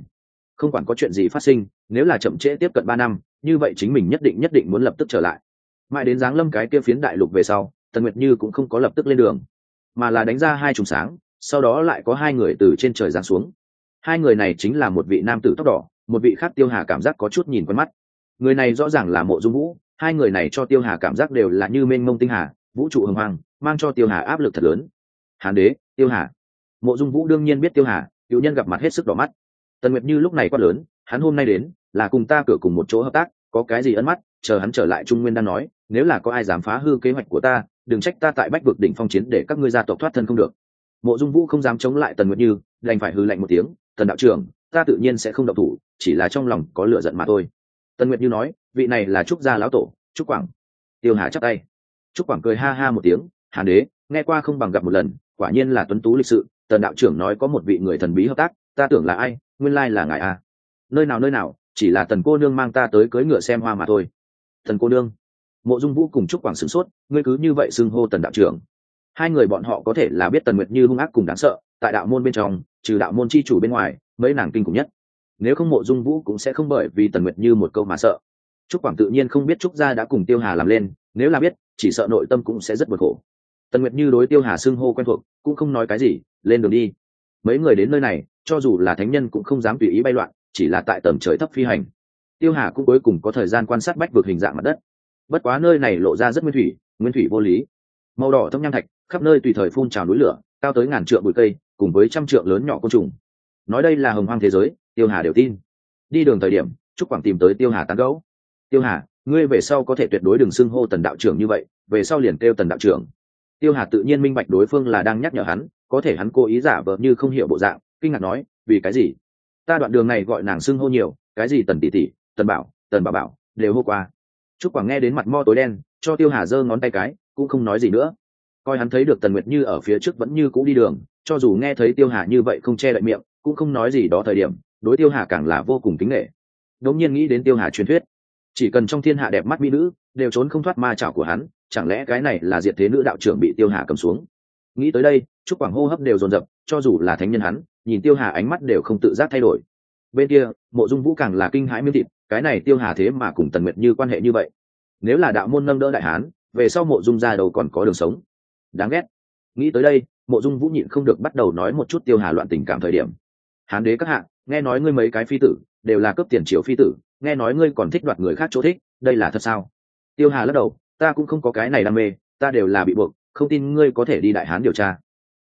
Không quản có chuyện gì phát sinh, nếu là chậm trễ tiếp cận ba năm, như vậy chính mình nhất định nhất định muốn lập tức trở lại mãi đến giáng lâm cái kia phiến đại lục về sau, tần nguyệt như cũng không có lập tức lên đường, mà là đánh ra hai trùng sáng, sau đó lại có hai người từ trên trời giáng xuống. Hai người này chính là một vị nam tử tóc đỏ, một vị khác tiêu hà cảm giác có chút nhìn quen mắt. Người này rõ ràng là mộ dung vũ, hai người này cho tiêu hà cảm giác đều là như mênh mông tinh hà, vũ trụ hồng hoàng mang cho tiêu hà áp lực thật lớn. Hán đế, tiêu hà. Mộ dung vũ đương nhiên biết tiêu hà, cựu nhân gặp mặt hết sức đỏ mắt. Tần nguyệt như lúc này quát lớn, hắn hôm nay đến, là cùng ta cửa cùng một chỗ hợp tác, có cái gì ấn mắt, chờ hắn trở lại trung nguyên đang nói nếu là có ai dám phá hư kế hoạch của ta, đừng trách ta tại bách vực đỉnh phong chiến để các ngươi gia tộc thoát thân không được. Mộ dung vũ không dám chống lại tần nguyệt như, đành phải hư lạnh một tiếng, tần đạo trưởng, ta tự nhiên sẽ không động thủ, chỉ là trong lòng có lửa giận mà thôi. Tần nguyệt như nói, vị này là trúc gia lão tổ, trúc quảng. Tiêu hà chắp tay. Trúc quảng cười ha ha một tiếng, hàn đế, nghe qua không bằng gặp một lần, quả nhiên là tuấn tú lịch sự, tần đạo trưởng nói có một vị người thần bí hợp tác, ta tưởng là ai, nguyên lai là ngài a à. nơi nào nơi nào, chỉ là tần cô nương mang ta tới cưới ngựa xem hoa mà thôi. Thần cô nương mộ dung vũ cùng Chúc quảng sửng sốt, ngươi cứ như vậy xưng hô tần đạo trưởng. Hai người bọn họ có thể là biết tần nguyệt như hung ác cùng đáng sợ, tại đạo môn bên trong, trừ đạo môn chi chủ bên ngoài, mấy nàng kinh khủng nhất. Nếu không mộ dung vũ cũng sẽ không bởi vì tần nguyệt như một câu mà sợ. Chúc quảng tự nhiên không biết trúc gia đã cùng tiêu hà làm lên, nếu là biết, chỉ sợ nội tâm cũng sẽ rất bực khổ. Tần nguyệt như đối tiêu hà xưng hô quen thuộc, cũng không nói cái gì, lên đường đi. Mấy người đến nơi này, cho dù là thánh nhân cũng không dám tùy ý bay loạn, chỉ là tại tầm trời thấp phi hành. Tiêu hà cũng cuối cùng có thời gian quan sát bách vực hình dạng mặt đất bất quá nơi này lộ ra rất nguyên thủy nguyên thủy vô lý. Màu đỏ thâm nham thạch, khắp nơi tùy thời phun trào núi lửa, cao tới ngàn trượng bụi cây, cùng với trăm trượng lớn nhỏ côn trùng. Nói đây là hồng hoang thế giới, tiêu hà đều tin. Đi đường thời điểm, trúc quảng tìm tới tiêu hà tán gấu tiêu hà, ngươi về sau có thể tuyệt đối đừng xưng hô tần đạo trưởng như vậy, về sau liền kêu tần đạo trưởng. Tiêu hà tự nhiên minh bạch đối phương là đang nhắc nhở hắn, có thể hắn cố ý giả vờ như không hiểu bộ dạng, kinh ngạc nói, vì cái gì? Ta đoạn đường này gọi nàng xưng hô nhiều, cái gì tần tỷ tỷ, tần bảo tần bảo bảo, đều hô qua trúc quảng nghe đến mặt mo tối đen, cho tiêu hà giơ ngón tay cái, cũng không nói gì nữa. Coi hắn thấy được tần nguyệt như ở phía trước vẫn như cũ đi đường, cho dù nghe thấy tiêu hà như vậy không che đậy miệng, cũng không nói gì đó thời điểm, đối tiêu hà càng là vô cùng kính nghệ đống nhiên nghĩ đến tiêu hà truyền thuyết, chỉ cần trong thiên hạ đẹp mắt mỹ nữ, đều trốn không thoát ma chảo của hắn, chẳng lẽ cái này là diệt thế nữ đạo trưởng bị tiêu hà cầm xuống? Nghĩ tới đây chúc quảng hô hấp đều dồn dập, cho dù là thánh nhân hắn, nhìn tiêu hà ánh mắt đều không tự giác thay đổi. Bên kia, mộ dung vũ càng là kinh hãi miếng thịt cái này tiêu hà thế mà cùng tần nguyệt như quan hệ như vậy. Nếu là đạo môn nâng đỡ đại hán, về sau mộ dung ra đầu còn có đường sống. Đáng ghét. Nghĩ tới đây, mộ dung vũ nhịn không được bắt đầu nói một chút tiêu hà loạn tình cảm thời điểm. Hán đế các hạ, nghe nói ngươi mấy cái phi tử, đều là cấp tiền triều phi tử, nghe nói ngươi còn thích đoạt người khác chỗ thích, đây là thật sao? Tiêu hà lắc đầu, ta cũng không có cái này đam mê, ta đều là bị buộc, không tin ngươi có thể đi đại hán điều tra.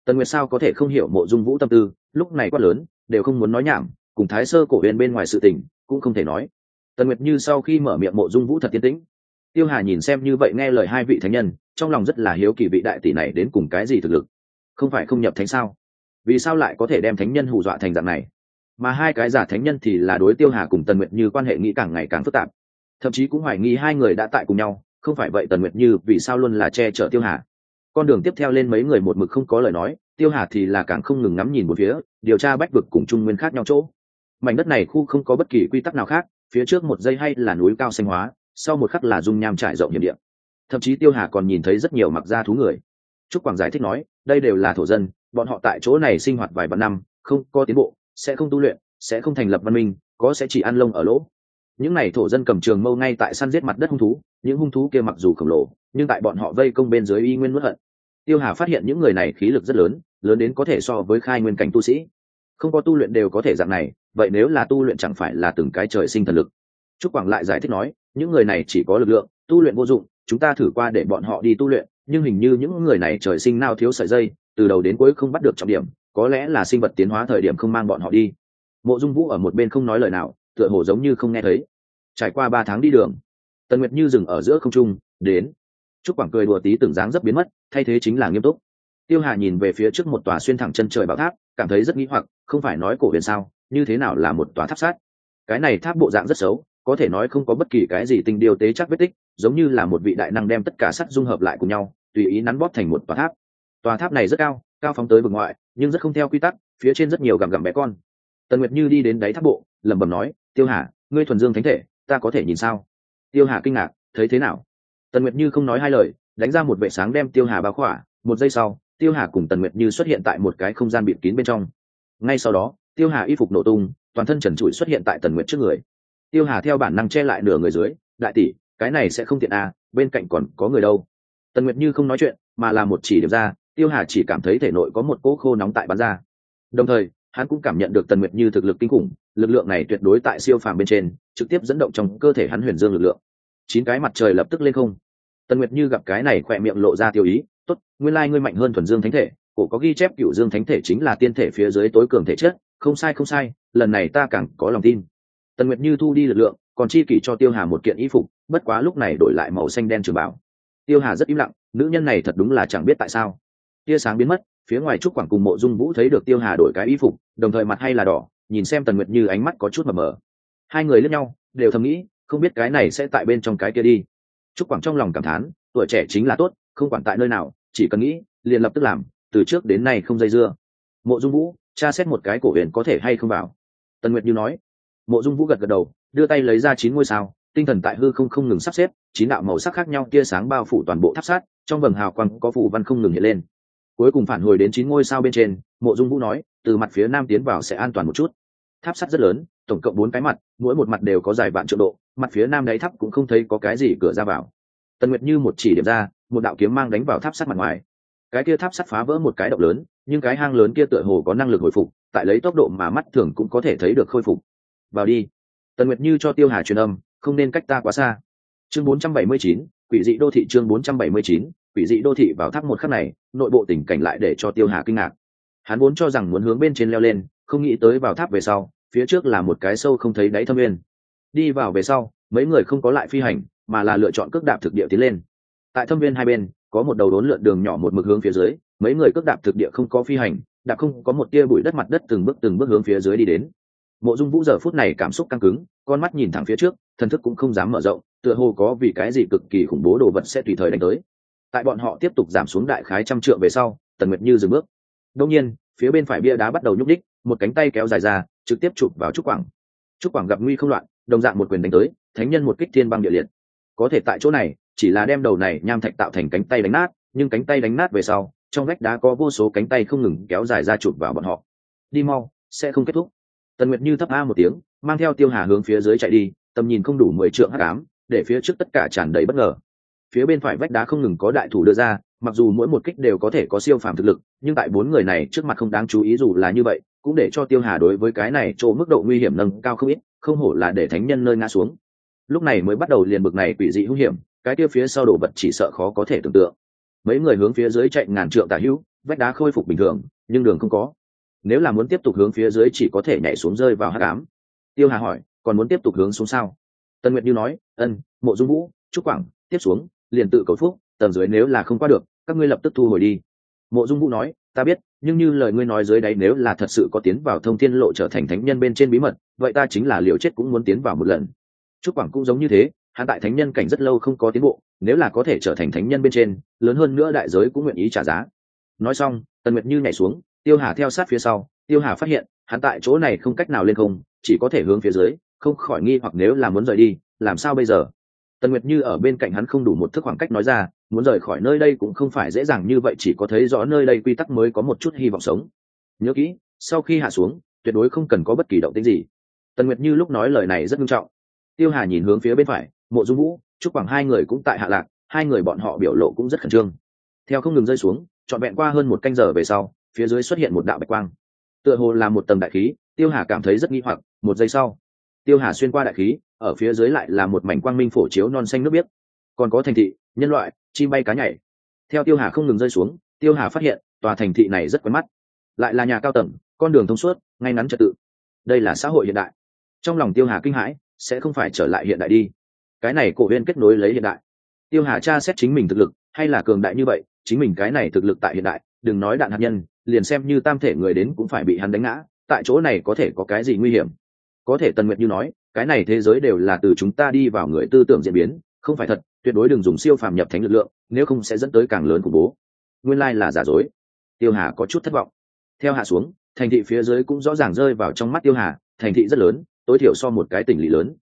Tần nguyệt sao có thể không hiểu mộ dung vũ tâm tư, lúc này quá lớn, đều không muốn nói nhảm, cùng thái sơ cổ huyền bên ngoài sự tình, cũng không thể nói tần nguyệt như sau khi mở miệng mộ dung vũ thật tiến tĩnh. Tiêu hà nhìn xem như vậy nghe lời hai vị thánh nhân, trong lòng rất là hiếu kỳ vị đại tỷ này đến cùng cái gì thực lực. Không phải không nhập thánh sao? Vì sao lại có thể đem thánh nhân hù dọa thành dạng này? Mà hai cái giả thánh nhân thì là đối tiêu hà cùng tần nguyệt như quan hệ nghĩ càng ngày càng phức tạp. Thậm chí cũng hoài nghi hai người đã tại cùng nhau, không phải vậy tần nguyệt như vì sao luôn là che chở tiêu hà? Con đường tiếp theo lên mấy người một mực không có lời nói, tiêu hà thì là càng không ngừng ngắm nhìn một phía, điều tra bách vực cùng trung nguyên khác nhau chỗ. Mảnh đất này khu không có bất kỳ quy tắc nào khác phía trước một giây hay là núi cao xanh hóa, sau một khắc là dung nham trải rộng hiểm điện thậm chí tiêu hà còn nhìn thấy rất nhiều mặc da thú người. Trúc quảng giải thích nói, đây đều là thổ dân, bọn họ tại chỗ này sinh hoạt vài vạn năm, không có tiến bộ, sẽ không tu luyện, sẽ không thành lập văn minh, có sẽ chỉ ăn lông ở lỗ. Những n à y thổ dân cầm trường mâu ngay tại săn giết mặt đất hung thú, những hung thú kia mặc dù khổng lồ, nhưng tại bọn họ vây công bên dưới y nguyên nuốt hận. Tiêu hà phát hiện những người này khí lực rất lớn lớn đến có thể so với khai nguyên cảnh tu sĩ không có tu luyện đều có thể dạng này, vậy nếu là tu luyện chẳng phải là từng cái trời sinh thần lực? Trúc quảng lại giải thích nói, những người này chỉ có lực lượng, tu luyện vô dụng, chúng ta thử qua để bọn họ đi tu luyện, nhưng hình như những người này trời sinh nao thiếu sợi dây, từ đầu đến cuối không bắt được trọng điểm, có lẽ là sinh vật tiến hóa thời điểm không mang bọn họ đi. Mộ dung vũ ở một bên không nói lời nào, tựa hồ giống như không nghe thấy. Trải qua ba tháng đi đường, tần nguyệt như dừng ở giữa không trung, đến. Chúc quảng cười đùa tí tưởng dáng rất biến mất, thay thế chính là nghiêm túc tiêu hà nhìn về phía trước một tòa xuyên thẳng chân trời bảo tháp, cảm thấy rất nghĩ hoặc, không phải nói cổ huyền sao, như thế nào là một tòa tháp sát? Cái này tháp bộ dạng rất xấu, có thể nói không có bất kỳ cái gì tình điều tế chắc vết tích, giống như là một vị đại năng đem tất cả sắt dung hợp lại cùng nhau, tùy ý nắn bóp thành một tòa tháp. Tòa tháp này rất cao cao phóng tới vực ngoại, nhưng rất không theo quy tắc, phía trên rất nhiều gặm gặm bé con. Tần nguyệt như đi đến đáy tháp bộ, lẩm bẩm nói, tiêu hà, ngươi thuần dương thánh thể, ta có thể nhìn sao? Tiêu hà kinh ngạc, thấy thế nào? Tần nguyệt như không nói hai lời, đánh ra một vệ sáng đem tiêu hà bao khỏa, một giây sau tiêu hà cùng tần nguyệt như xuất hiện tại một cái không gian bịt kín bên trong. Ngay sau đó, tiêu hà y phục nổ tung, toàn thân trần trụi xuất hiện tại tần nguyệt trước người. Tiêu hà theo bản năng che lại nửa người dưới, đại tỷ, cái này sẽ không tiện à bên cạnh còn có người đâu. Tần nguyệt như không nói chuyện, mà là một chỉ điểm ra, tiêu hà chỉ cảm thấy thể nội có một cỗ khô nóng tại bắn ra. Đồng thời, hắn cũng cảm nhận được tần nguyệt như thực lực kinh khủng, lực lượng này tuyệt đối tại siêu phàm bên trên, trực tiếp dẫn động trong cơ thể hắn huyền dương lực lượng. Chín cái mặt trời lập tức lên không. Tần nguyệt như gặp cái này khỏe miệng lộ ra tiêu ý tốt, nguyên lai ngươi mạnh hơn thuần dương thánh thể, cổ có ghi chép cựu dương thánh thể chính là tiên thể phía dưới tối cường thể chất, không sai không sai, lần này ta càng có lòng tin. Tần nguyệt như thu đi lực lượng, còn chi kỷ cho tiêu hà một kiện y phục, bất quá lúc này đổi lại màu xanh đen trường bảo. Tiêu hà rất im lặng, nữ nhân này thật đúng là chẳng biết tại sao. Tia sáng biến mất, phía ngoài trúc quảng cùng mộ dung vũ thấy được tiêu hà đổi cái y phục, đồng thời mặt hay là đỏ, nhìn xem tần nguyệt như ánh mắt có chút mờ mờ. Hai người lẫn nhau, đều thầm nghĩ, không biết cái này sẽ tại bên trong cái kia đi. Trúc quảng trong lòng cảm thán, tuổi trẻ chính là tốt không quản tại nơi nào, chỉ cần nghĩ, liền lập tức làm, từ trước đến nay không dây dưa. Mộ dung vũ, tra xét một cái cổ huyền có thể hay không vào? Tần nguyệt như nói. Mộ dung vũ gật gật đầu, đưa tay lấy ra chín ngôi sao, tinh thần tại hư không không ngừng sắp xếp, chín đạo màu sắc khác nhau tia sáng bao phủ toàn bộ tháp sát, trong vầng hào quang có phủ văn không ngừng hiện lên. Cuối cùng phản hồi đến chín ngôi sao bên trên, mộ dung vũ nói, từ mặt phía nam tiến vào sẽ an toàn một chút. Tháp sắt rất lớn, tổng cộng bốn cái mặt, mỗi một mặt đều có dài vạn triệu độ, mặt phía nam đáy tháp cũng không thấy có cái gì cửa ra vào. Tần nguyệt như một chỉ điểm ra một đạo kiếm mang đánh vào tháp sắt mặt ngoài. Cái kia tháp sắt phá vỡ một cái động lớn nhưng cái hang lớn kia tựa hồ có năng lực hồi phục tại lấy tốc độ mà mắt thường cũng có thể thấy được khôi phục. Vào đi. Tần nguyệt như cho tiêu hà truyền âm không nên cách ta quá xa. Chương 479, quỷ dị đô thị chương 479, quỷ dị đô thị vào tháp một khắc này nội bộ tình cảnh lại để cho tiêu hà kinh ngạc. Hắn vốn cho rằng muốn hướng bên trên leo lên không nghĩ tới vào tháp về sau phía trước là một cái sâu không thấy đáy thâm nguyên. Đi vào về sau mấy người không có lại phi hành mà là lựa chọn cước đạp thực địa tiến lên tại thâm viên hai bên, có một đầu đốn lượn đường nhỏ một mực hướng phía dưới, mấy người cước đạp thực địa không có phi hành đạp không có một tia bụi đất mặt đất từng bước từng bước hướng phía dưới đi đến. Mộ dung vũ giờ phút này cảm xúc căng cứng, con mắt nhìn thẳng phía trước, thần thức cũng không dám mở rộng, tựa hồ có vì cái gì cực kỳ khủng bố đồ vật sẽ tùy thời đánh tới. Tại bọn họ tiếp tục giảm xuống đại khái trăm trượng về sau, tần nguyệt như dừng bước. Đông nhiên, phía bên phải bia đá bắt đầu nhúc đích một cánh tay kéo dài ra, trực tiếp chụp vào trúc quảng. Trúc quảng gặp nguy không loạn, đồng dạng một quyền đánh tới, thánh nhân một kích thiên băng địa liệt. Có thể tại chỗ này chỉ là đem đầu này nham thạch tạo thành cánh tay đánh nát, nhưng cánh tay đánh nát về sau, trong vách đá có vô số cánh tay không ngừng kéo dài ra chụp vào bọn họ. Đi mau, sẽ không kết thúc. Tần nguyệt như thấp a một tiếng, mang theo tiêu hà hướng phía dưới chạy đi, tầm nhìn không đủ mười trượng hắc ám, để phía trước tất cả tràn đầy bất ngờ. Phía bên phải vách đá không ngừng có đại thủ đưa ra, mặc dù mỗi một kích đều có thể có siêu phàm thực lực, nhưng tại bốn người này trước mặt không đáng chú ý dù là như vậy, cũng để cho tiêu hà đối với cái này chỗ mức độ nguy hiểm nâng cao không ít, không hổ là để thánh nhân nơi ngã xuống. Lúc này mới bắt đầu liền bực này quỷ dị hữu hiểm cái kia phía sau đổ vật chỉ sợ khó có thể tưởng tượng. Mấy người hướng phía dưới chạy ngàn trượng tả hữu, vách đá khôi phục bình thường, nhưng đường không có. Nếu là muốn tiếp tục hướng phía dưới chỉ có thể nhảy xuống rơi vào hát cám tiêu hà hỏi, còn muốn tiếp tục hướng xuống sao? Tân nguyệt như nói, ân, mộ dung vũ trúc quảng, tiếp xuống, liền tự cầu phúc, tầng dưới nếu là không qua được, các ngươi lập tức thu hồi đi. Mộ dung vũ nói, ta biết, nhưng như lời ngươi nói dưới đáy nếu là thật sự có tiến vào thông thiên lộ trở thành thánh nhân bên trên bí mật, vậy ta chính là liều chết cũng muốn tiến vào một lần. Trúc quảng cũng giống như thế hắn tại thánh nhân cảnh rất lâu không có tiến bộ, nếu là có thể trở thành thánh nhân bên trên, lớn hơn nữa đại giới cũng nguyện ý trả giá. Nói xong, tần nguyệt như nhảy xuống, tiêu hà theo sát phía sau, tiêu hà phát hiện, hắn tại chỗ này không cách nào lên không, chỉ có thể hướng phía dưới, không khỏi nghi hoặc nếu là muốn rời đi, làm sao bây giờ? Tần nguyệt như ở bên cạnh hắn không đủ một thước khoảng cách nói ra, muốn rời khỏi nơi đây cũng không phải dễ dàng như vậy, chỉ có thấy rõ nơi đây quy tắc mới có một chút hy vọng sống. Nhớ kỹ, sau khi hạ xuống, tuyệt đối không cần có bất kỳ động tính gì. Tần nguyệt như lúc nói lời này rất nghiêm trọng. Tiêu hà nhìn hướng phía bên phải mộ dung vũ chúc khoảng hai người cũng tại hạ lạc hai người bọn họ biểu lộ cũng rất khẩn trương theo không ngừng rơi xuống trọn vẹn qua hơn một canh giờ về sau phía dưới xuất hiện một đạo bạch quang tựa hồ là một tầng đại khí tiêu hà cảm thấy rất nghi hoặc một giây sau tiêu hà xuyên qua đại khí ở phía dưới lại là một mảnh quang minh phổ chiếu non xanh nước biếc còn có thành thị nhân loại chim bay cá nhảy theo tiêu hà không ngừng rơi xuống tiêu hà phát hiện tòa thành thị này rất quen mắt lại là nhà cao tầng con đường thông suốt ngay ngắn trật tự đây là xã hội hiện đại trong lòng tiêu hà kinh hãi sẽ không phải trở lại hiện đại đi cái này cổ huyên kết nối lấy hiện đại. Tiêu hà tra xét chính mình thực lực, hay là cường đại như vậy, chính mình cái này thực lực tại hiện đại, đừng nói đạn hạt nhân, liền xem như tam thể người đến cũng phải bị hắn đánh ngã, tại chỗ này có thể có cái gì nguy hiểm? Có thể tần nguyệt như nói, cái này thế giới đều là từ chúng ta đi vào người tư tưởng diễn biến, không phải thật, tuyệt đối đừng dùng siêu phàm nhập thánh lực lượng, nếu không sẽ dẫn tới càng lớn khủng bố. Nguyên lai là giả dối. Tiêu hà có chút thất vọng. Theo hạ xuống, thành thị phía dưới cũng rõ ràng rơi vào trong mắt tiêu hà, thành thị rất lớn, tối thiểu so một cái tỉnh lỵ lớn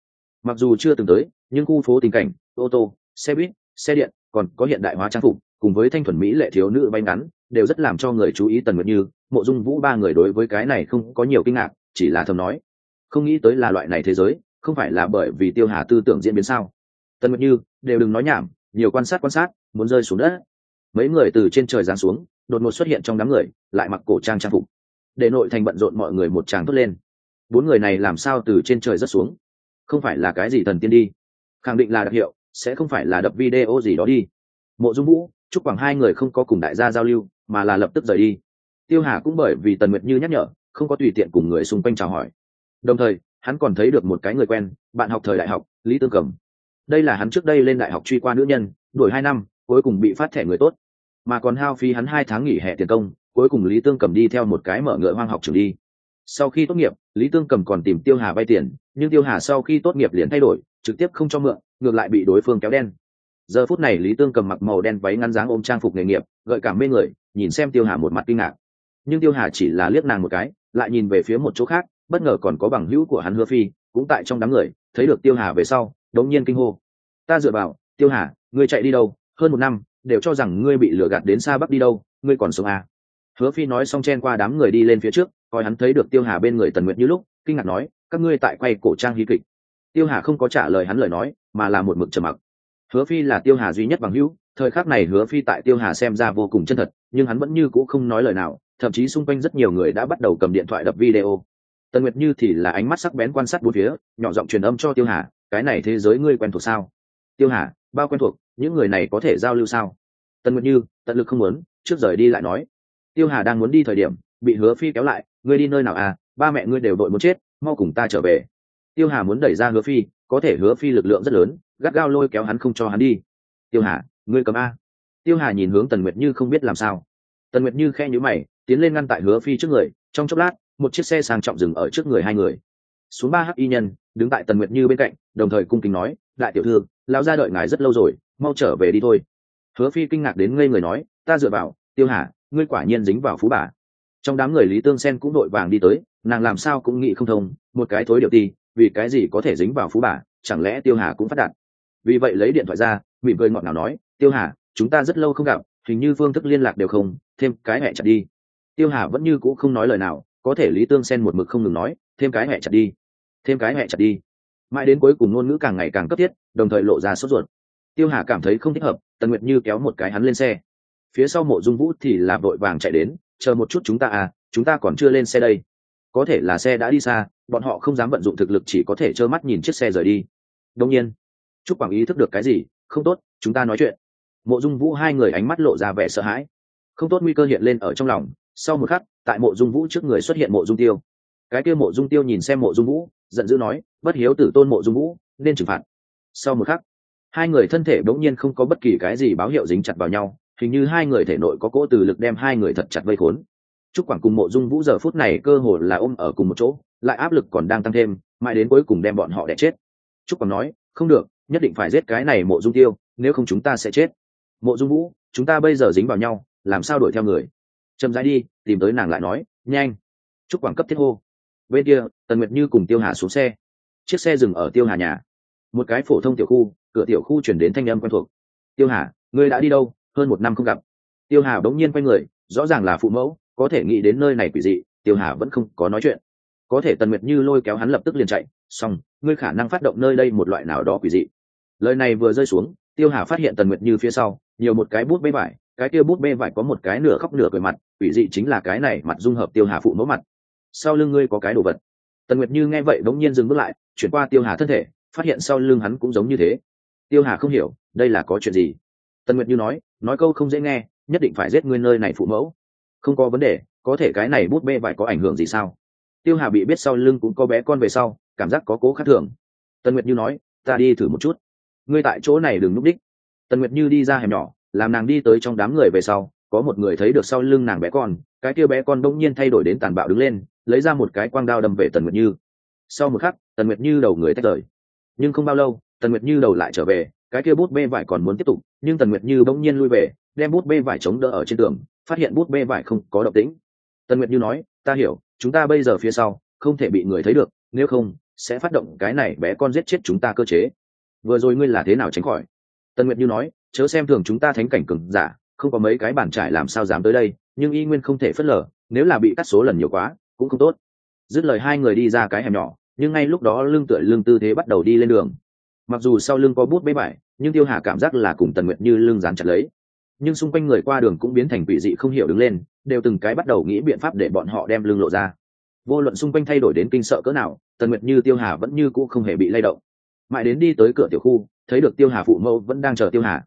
mặc dù chưa từng tới, nhưng khu phố tình cảnh, ô tô, xe buýt, xe điện còn có hiện đại hóa trang phục, cùng với thanh thuần mỹ lệ thiếu nữ bay ngắn, đều rất làm cho người chú ý tần nguyệt như, mộ dung vũ ba người đối với cái này không có nhiều kinh ngạc, chỉ là thầm nói, không nghĩ tới là loại này thế giới, không phải là bởi vì tiêu hà tư tưởng diễn biến sao? Tần nguyệt như, đều đừng nói nhảm, nhiều quan sát quan sát, muốn rơi xuống đất. Mấy người từ trên trời giáng xuống, đột ngột xuất hiện trong đám người, lại mặc cổ trang trang phục. Để nội thành bận rộn mọi người một tràng thốt lên. Bốn người này làm sao từ trên trời rất xuống? Không phải là cái gì thần tiên đi. Khẳng định là đặc hiệu, sẽ không phải là đập video gì đó đi. Mộ dung vũ, chúc quảng hai người không có cùng đại gia giao lưu, mà là lập tức rời đi. Tiêu hà cũng bởi vì tần nguyệt như nhắc nhở, không có tùy tiện cùng người xung quanh chào hỏi. Đồng thời, hắn còn thấy được một cái người quen, bạn học thời đại học, lý tương cầm. Đây là hắn trước đây lên đại học truy qua nữ nhân, đuổi hai năm, cuối cùng bị phát thẻ người tốt. Mà còn hao phí hắn hai tháng nghỉ hè tiền công, cuối cùng lý tương cầm đi theo một cái mở ngựa hoang học trường đi sau khi tốt nghiệp, lý tương cầm còn tìm tiêu hà vay tiền, nhưng tiêu hà sau khi tốt nghiệp liền thay đổi, trực tiếp không cho mượn, ngược lại bị đối phương kéo đen. Giờ phút này lý tương cầm mặc màu đen váy ngăn dáng ôm trang phục nghề nghiệp, gợi cảm mê người, nhìn xem tiêu hà một mặt kinh ngạc. Nhưng tiêu hà chỉ là liếc nàng một cái, lại nhìn về phía một chỗ khác, bất ngờ còn có bằng hữu của hắn hứa phi, cũng tại trong đám người, thấy được tiêu hà về sau, đống nhiên kinh hô. Ta dựa vào, tiêu hà, ngươi chạy đi đâu? Hơn một năm, đều cho rằng ngươi bị lừa gạt đến xa bắc đi đâu, ngươi còn sống à hứa phi nói xong chen qua đám người đi lên phía trước, coi hắn thấy được tiêu hà bên người tần nguyệt như lúc, kinh ngạc nói, các ngươi tại quay cổ trang hí kịch. Tiêu hà không có trả lời hắn lời nói, mà là một mực trầm mặc. Hứa phi là tiêu hà duy nhất bằng hữu, thời khắc này hứa phi tại tiêu hà xem ra vô cùng chân thật, nhưng hắn vẫn như c ũ không nói lời nào, thậm chí xung quanh rất nhiều người đã bắt đầu cầm điện thoại đập video. Tần nguyệt như thì là ánh mắt sắc bén quan sát bốn phía, nhỏ giọng truyền âm cho tiêu hà, cái này thế giới ngươi quen thuộc sao? Tiêu hà, bao quen thuộc, những người này có thể giao lưu sao? Tần nguyệt như, tận lực không muốn, trước rời đi lại nói tiêu hà đang muốn đi thời điểm, bị hứa phi kéo lại, ngươi đi nơi nào à? Ba mẹ ngươi đều đội muốn chết, mau cùng ta trở về. Tiêu hà muốn đẩy ra hứa phi, có thể hứa phi lực lượng rất lớn, gắt gao lôi kéo hắn không cho hắn đi. Tiêu hà, ngươi cầm a. Tiêu hà nhìn hướng tần nguyệt như không biết làm sao. Tần nguyệt như khe nhữ mày, tiến lên ngăn tại hứa phi trước người, trong chốc lát, một chiếc xe sang trọng dừng ở trước người hai người. Xuống ba hắc y nhân, đứng tại tần nguyệt như bên cạnh, đồng thời cung kính nói, đại tiểu thư, lão gia đợi ngài rất lâu rồi, mau trở về đi thôi. Hứa phi kinh ngạc đến ngây người nói, ta dựa vào, tiêu hà ngươi quả nhiên dính vào phú bà. Trong đám người lý tương sen cũng đội vàng đi tới, nàng làm sao cũng nghĩ không thông, một cái thối điệu ti, vì cái gì có thể dính vào phú bà, chẳng lẽ tiêu hà cũng phát đạt? Vì vậy lấy điện thoại ra, mỉm cười ngọt ngào nói, tiêu hà, chúng ta rất lâu không gặp, hình như phương thức liên lạc đều không, thêm cái hẹ chặt đi. Tiêu hà vẫn như c ũ không nói lời nào, có thể lý tương sen một mực không ngừng nói, thêm cái hẹ chặt đi, thêm cái hẹ chặt đi. Mãi đến cuối cùng ngôn ngữ càng ngày càng cấp thiết, đồng thời lộ ra sốt ruột. Tiêu hà cảm thấy không thích hợp, tần nguyệt như kéo một cái hắn lên xe phía sau mộ dung vũ thì là vội vàng chạy đến, chờ một chút chúng ta à chúng ta còn chưa lên xe đây. Có thể là xe đã đi xa, bọn họ không dám vận dụng thực lực chỉ có thể trơ mắt nhìn chiếc xe rời đi. Đông nhiên. Chúc quảng ý thức được cái gì, không tốt, chúng ta nói chuyện. Mộ dung vũ hai người ánh mắt lộ ra vẻ sợ hãi. Không tốt nguy cơ hiện lên ở trong lòng, sau một khắc, tại mộ dung vũ trước người xuất hiện mộ dung tiêu. Cái kia mộ dung tiêu nhìn xem mộ dung vũ, giận dữ nói, bất hiếu tử tôn mộ dung vũ, nên trừng phạt. Sau một khắc, hai người thân thể bỗng nhiên không có bất kỳ cái gì báo hiệu dính chặt vào nhau hình như hai người thể nội có cỗ từ lực đem hai người thật chặt vây khốn Trúc Quảng cùng Mộ Dung Vũ giờ phút này cơ hồ là ôm ở cùng một chỗ, lại áp lực còn đang tăng thêm, mãi đến cuối cùng đem bọn họ đè chết. Trúc Quảng nói, không được, nhất định phải giết cái này Mộ Dung Tiêu, nếu không chúng ta sẽ chết. Mộ Dung Vũ, chúng ta bây giờ dính vào nhau, làm sao đuổi theo người? Chậm rãi đi, tìm tới nàng lại nói, nhanh. Trúc Quảng cấp thiết hô. Bên kia, Tần Nguyệt Như cùng Tiêu Hà xuống xe. Chiếc xe dừng ở Tiêu Hà nhà. Một cái phổ thông tiểu khu, cửa tiểu khu chuyển đến thanh âm quen thuộc. Tiêu Hà, ngươi đã đi đâu? Hơn một năm không gặp. Tiêu Hà đống nhiên quay người, rõ ràng là phụ mẫu, có thể nghĩ đến nơi này quỷ dị tiêu hà vẫn không có nói chuyện. Có thể tần nguyệt như lôi kéo hắn lập tức liền chạy xong ngươi khả năng phát động nơi đây một loại nào đó quỷ dị. Lời này vừa rơi xuống tiêu hà phát hiện tần nguyệt như phía sau nhiều một cái bút bê vải cái kia bút bê vải có một cái nửa khóc nửa cười mặt quỷ dị chính là cái này mặt dung hợp tiêu hà phụ mẫu mặt. Sau lưng ngươi có cái đồ vật. Tần nguyệt như nghe vậy bỗng nhiên dừng bước lại chuyển qua tiêu hà thân thể phát hiện sau lưng hắn cũng giống như thế. Tiêu hà không hiểu đây là có chuyện gì? Tần nguyệt như nói nói câu không dễ nghe, nhất định phải giết ngươi nơi này phụ mẫu. Không có vấn đề, có thể cái này bút bê vải có ảnh hưởng gì sao? Tiêu hà bị biết sau lưng cũng có bé con về sau, cảm giác có cố khác thường. Tần nguyệt như nói, ta đi thử một chút. Ngươi tại chỗ này đừng núp đích. Tần nguyệt như đi ra hẻm nhỏ, làm nàng đi tới trong đám người về sau, có một người thấy được sau lưng nàng bé con, cái kia bé con đông nhiên thay đổi đến tàn bạo đứng lên, lấy ra một cái quang đao đâm về tần nguyệt như. Sau một khắc, tần nguyệt như đầu người tách rời. Nhưng không bao lâu, tần nguyệt như đầu lại trở về, cái kia bút bê vải còn muốn tiếp tục nhưng tần nguyệt như bỗng nhiên lui về, đem bút bê vải chống đỡ ở trên tường, phát hiện bút bê vải không có động tĩnh. Tần nguyệt như nói, ta hiểu, chúng ta bây giờ phía sau, không thể bị người thấy được, nếu không, sẽ phát động cái này bé con giết chết chúng ta cơ chế. Vừa rồi ngươi là thế nào tránh khỏi? Tần nguyệt như nói, chớ xem thường chúng ta thánh cảnh cường giả, không có mấy cái bản trải làm sao dám tới đây, nhưng y nguyên không thể phớt lờ, nếu là bị cắt số lần nhiều quá, cũng không tốt. Dứt lời hai người đi ra cái hẻm nhỏ, nhưng ngay lúc đó lưng tựa lưng tư thế bắt đầu đi lên đường mặc dù sau lưng có bút bế bại nhưng tiêu hà cảm giác là cùng tần nguyệt như lưng dán chặt lấy. Nhưng xung quanh người qua đường cũng biến thành quỷ dị không hiểu đứng lên, đều từng cái bắt đầu nghĩ biện pháp để bọn họ đem lưng lộ ra. Vô luận xung quanh thay đổi đến kinh sợ cỡ nào, tần nguyệt như, tiêu hà vẫn như cũ không hề bị lay động. Mãi đến đi tới cửa tiểu khu, thấy được tiêu hà phụ mẫu vẫn đang chờ tiêu hà.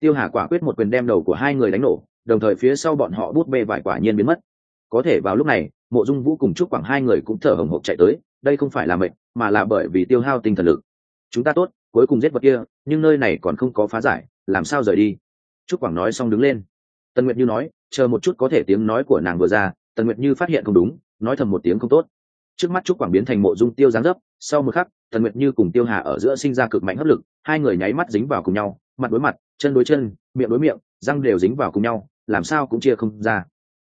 Tiêu hà quả quyết một quyền đem đầu của hai người đánh nổ, đồng thời phía sau bọn họ bút bê vải quả nhiên biến mất. Có thể vào lúc này, mộ dung vũ cùng chúc quảng hai người cũng thở hồng hộc chạy tới, đây không phải là mệnh, mà là bởi vì tiêu hao tinh thần lực. Chúng ta tốt cuối cùng giết vật kia nhưng nơi này còn không có phá giải làm sao rời đi? Trúc quảng nói xong đứng lên. Tần nguyệt như nói chờ một chút có thể tiếng nói của nàng vừa ra tần nguyệt như phát hiện không đúng nói thầm một tiếng không tốt. Trước mắt trúc quảng biến thành mộ dung tiêu giáng dấp sau một khắc tần nguyệt như cùng tiêu hà ở giữa sinh ra cực mạnh hấp lực hai người nháy mắt dính vào cùng nhau mặt đối mặt chân đối chân miệng đối miệng răng đều dính vào cùng nhau làm sao cũng chia không ra.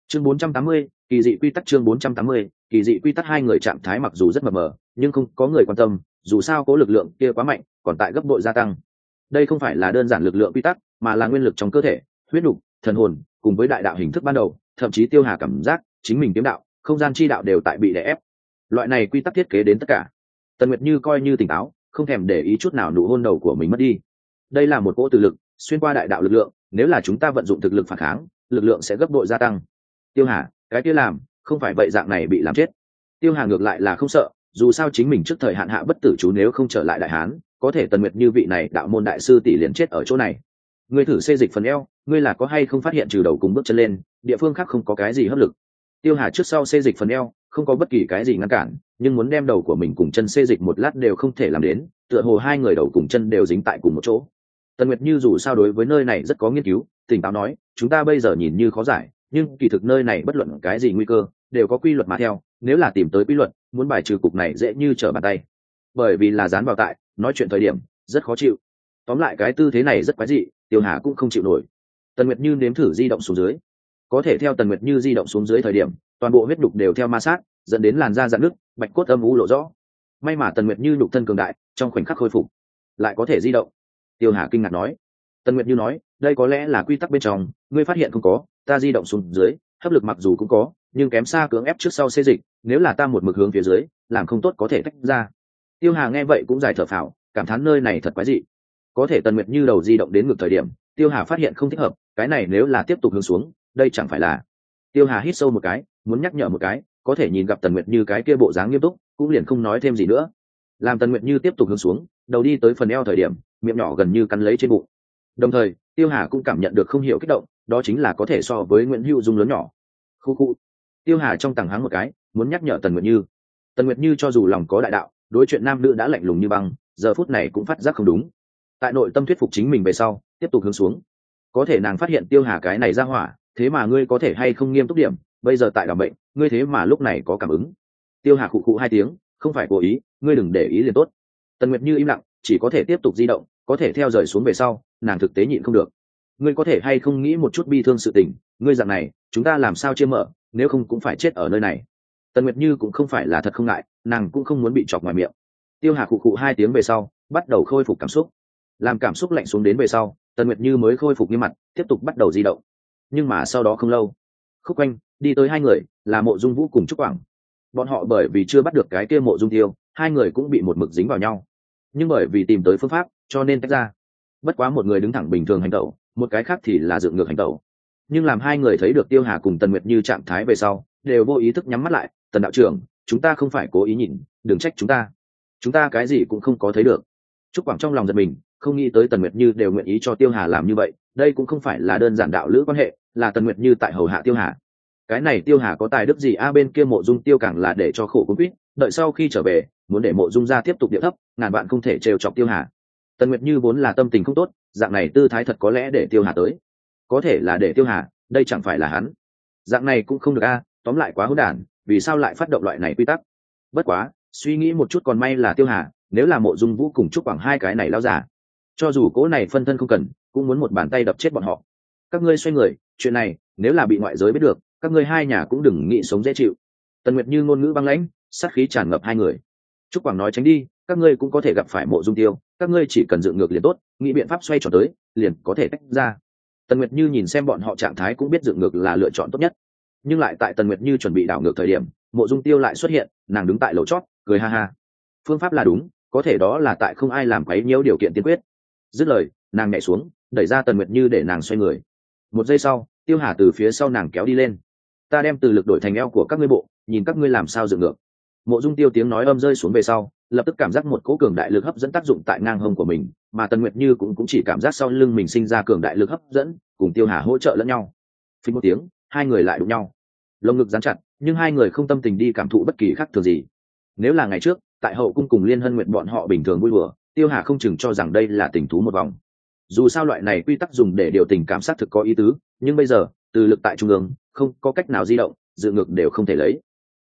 Chương 480, kỳ dị quy tắc chương 480, kỳ dị quy tắc hai người trạng thái mặc dù rất mờ mờ nhưng không có người quan tâm dù sao cố lực lượng kia quá mạnh, còn tại gấp bội gia tăng. Đây không phải là đơn giản lực lượng quy tắc, mà là nguyên lực trong cơ thể, huyết đục, thần hồn, cùng với đại đạo hình thức ban đầu, thậm chí tiêu hà cảm giác, chính mình kiếm đạo, không gian chi đạo đều tại bị đè ép. Loại này quy tắc thiết kế đến tất cả. Tần nguyệt như coi như tỉnh táo, không thèm để ý chút nào nụ hôn đầu của mình mất đi. Đây là một cỗ từ lực, xuyên qua đại đạo lực lượng, nếu là chúng ta vận dụng thực lực phản kháng, lực lượng sẽ gấp bội gia tăng. Tiêu hà, cái kia làm, không phải vậy dạng này bị làm chết. Tiêu hà ngược lại là không sợ dù sao chính mình trước thời hạn hạ bất tử chú nếu không trở lại đại hán, có thể tần nguyệt như vị này đạo môn đại sư tỷ liền chết ở chỗ này. Ngươi thử xê dịch phần eo, ngươi là có hay không phát hiện trừ đầu cùng bước chân lên, địa phương khác không có cái gì hấp lực. Tiêu hà trước sau xê dịch phần eo, không có bất kỳ cái gì ngăn cản, nhưng muốn đem đầu của mình cùng chân xê dịch một lát đều không thể làm đến, tựa hồ hai người đầu cùng chân đều dính tại cùng một chỗ. Tần nguyệt như dù sao đối với nơi này rất có nghiên cứu, tỉnh táo nói, chúng ta bây giờ nhìn như khó giải nhưng kỳ thực nơi này bất luận cái gì nguy cơ đều có quy luật mà theo, nếu là tìm tới quy luật, muốn bài trừ cục này dễ như trở bàn tay. Bởi vì là dán vào tại, nói chuyện thời điểm, rất khó chịu. Tóm lại cái tư thế này rất quái dị, tiêu hà cũng không chịu nổi. Tần nguyệt như nếm thử di động xuống dưới. Có thể theo tần nguyệt như di động xuống dưới thời điểm, toàn bộ huyết đục đều theo ma sát, dẫn đến làn da dạn nứt, bạch cốt âm u lộ rõ. May mà tần nguyệt như đục thân cường đại, trong khoảnh khắc khôi phục, lại có thể di động. Tiêu hà kinh ngạc nói. Tần nguyệt như nói đây có lẽ là quy tắc bên trong, ngươi phát hiện không có, ta di động xuống dưới, hấp lực mặc dù cũng có, nhưng kém xa cưỡng ép trước sau xê dịch, nếu là ta một mực hướng phía dưới, làm không tốt có thể tách ra. Tiêu hà nghe vậy cũng dài thở phào, cảm thán nơi này thật quái dị. Có thể tần nguyệt như đầu di động đến ngược thời điểm, tiêu hà phát hiện không thích hợp, cái này nếu là tiếp tục hướng xuống, đây chẳng phải là. Tiêu hà hít sâu một cái, muốn nhắc nhở một cái, có thể nhìn gặp tần nguyệt như cái kia bộ dáng nghiêm túc, cũng liền không nói thêm gì nữa. Làm tần nguyệt như tiếp tục hướng xuống, đầu đi tới phần eo thời điểm, miệng nhỏ gần như cắn lấy trên bụng. Đồng thời tiêu hà cũng cảm nhận được không hiểu kích động, đó chính là có thể so với nguyễn hữu dung lớn nhỏ. Khu khu. Tiêu hà trong tàng háng một cái, muốn nhắc nhở tần nguyệt như. Tần nguyệt như cho dù lòng có đại đạo, đối chuyện nam nữ đã lạnh lùng như băng, giờ phút này cũng phát giác không đúng. Tại nội tâm thuyết phục chính mình về sau, tiếp tục hướng xuống. Có thể nàng phát hiện tiêu hà cái này ra hỏa, thế mà ngươi có thể hay không nghiêm túc điểm, bây giờ tại đ bệnh, ngươi thế mà lúc này có cảm ứng. Tiêu hà khụ khụ hai tiếng, không phải cố ý, ngươi đừng để ý liền tốt. Tần nguyệt như im lặng, chỉ có thể tiếp tục di động có thể theo rời xuống về sau, nàng thực tế nhịn không được. Ngươi có thể hay không nghĩ một chút bi thương sự tình, ngươi dạng này, chúng ta làm sao chia mở, nếu không cũng phải chết ở nơi này. Tần nguyệt như cũng không phải là thật không ngại, nàng cũng không muốn bị chọc ngoài miệng. Tiêu hà khụ khụ hai tiếng về sau, bắt đầu khôi phục cảm xúc. Làm cảm xúc lạnh xuống đến về sau, tần nguyệt như mới khôi phục như mặt, tiếp tục bắt đầu di động. Nhưng mà sau đó không lâu, khúc quanh, đi tới hai người, là mộ dung vũ cùng trúc quảng. Bọn họ bởi vì chưa bắt được cái kia mộ dung tiêu, hai người cũng bị một mực dính vào nhau nhưng bởi vì tìm tới phương pháp, cho nên tách ra. Bất quá một người đứng thẳng bình thường hành tẩu, một cái khác thì là dựng ngược hành tẩu. Nhưng làm hai người thấy được tiêu hà cùng tần nguyệt như trạng thái về sau, đều vô ý thức nhắm mắt lại, tần đạo trưởng, chúng ta không phải cố ý nhìn, đừng trách chúng ta. Chúng ta cái gì cũng không có thấy được. Chúc quảng trong lòng giật mình, không nghĩ tới tần nguyệt như đều nguyện ý cho tiêu hà làm như vậy, đây cũng không phải là đơn giản đạo lữ quan hệ, là tần nguyệt như tại hầu hạ tiêu hà. Cái này tiêu hà có tài đức gì? A, bên kia mộ dung tiêu càng là để cho khổ cũng quýt đợi sau khi trở về, muốn để mộ dung gia tiếp tục địa thấp, ngàn bạn không thể trêu chọc tiêu hà. Tần nguyệt như vốn là tâm tình không tốt, dạng này tư thái thật có lẽ để tiêu hà tới. Có thể là để tiêu hà, đây chẳng phải là hắn. Dạng này cũng không được a, tóm lại quá hỗn đản, vì sao lại phát động loại này quy tắc? Bất quá, suy nghĩ một chút còn may là tiêu hà, nếu là mộ dung vũ cùng chúc bằng hai cái này lao giả cho dù cố này phân thân không cần, cũng muốn một bàn tay đập chết bọn họ. Các ngươi xoay người, chuyện này, nếu là bị ngoại giới biết được, các ngươi hai nhà cũng đừng nghĩ sống dễ chịu. Tần nguyệt như ngôn ngữ băng lãnh sát khí tràn ngập hai người. Trúc quảng nói tránh đi, các ngươi cũng có thể gặp phải mộ dung tiêu, các ngươi chỉ cần dựng ngược liền tốt, nghĩ biện pháp xoay tròn tới, liền có thể tách ra. Tần nguyệt như nhìn xem bọn họ trạng thái cũng biết dựng ngược là lựa chọn tốt nhất. Nhưng lại tại tần nguyệt như chuẩn bị đảo ngược thời điểm, mộ dung tiêu lại xuất hiện, nàng đứng tại lầu chót, cười ha ha. Phương pháp là đúng, có thể đó là tại không ai làm quấy nhiễu điều kiện tiên quyết. Dứt lời, nàng nhảy xuống, đẩy ra tần nguyệt như để nàng xoay người. Một giây sau, tiêu hà từ phía sau nàng kéo đi lên. Ta đem từ lực đổi thành eo của các ngươi bộ, nhìn các ngươi làm sao dựng ngược mộ dung tiêu tiếng nói âm rơi xuống về sau lập tức cảm giác một cỗ cường đại lực hấp dẫn tác dụng tại ngang hông của mình mà tần nguyệt như cũng, cũng chỉ cảm giác sau lưng mình sinh ra cường đại lực hấp dẫn cùng tiêu hà hỗ trợ lẫn nhau. Phí một tiếng hai người lại đụng nhau. Lồng ngực dán chặt nhưng hai người không tâm tình đi cảm thụ bất kỳ khác thường gì. Nếu là ngày trước tại hậu cung cùng liên hân nguyện bọn họ bình thường vui vừa tiêu hà không chừng cho rằng đây là tình thú một vòng. Dù sao loại này quy tắc dùng để điều tình cảm sát thực có ý tứ nhưng bây giờ từ lực tại trung ương không có cách nào di động dự ngược đều không thể lấy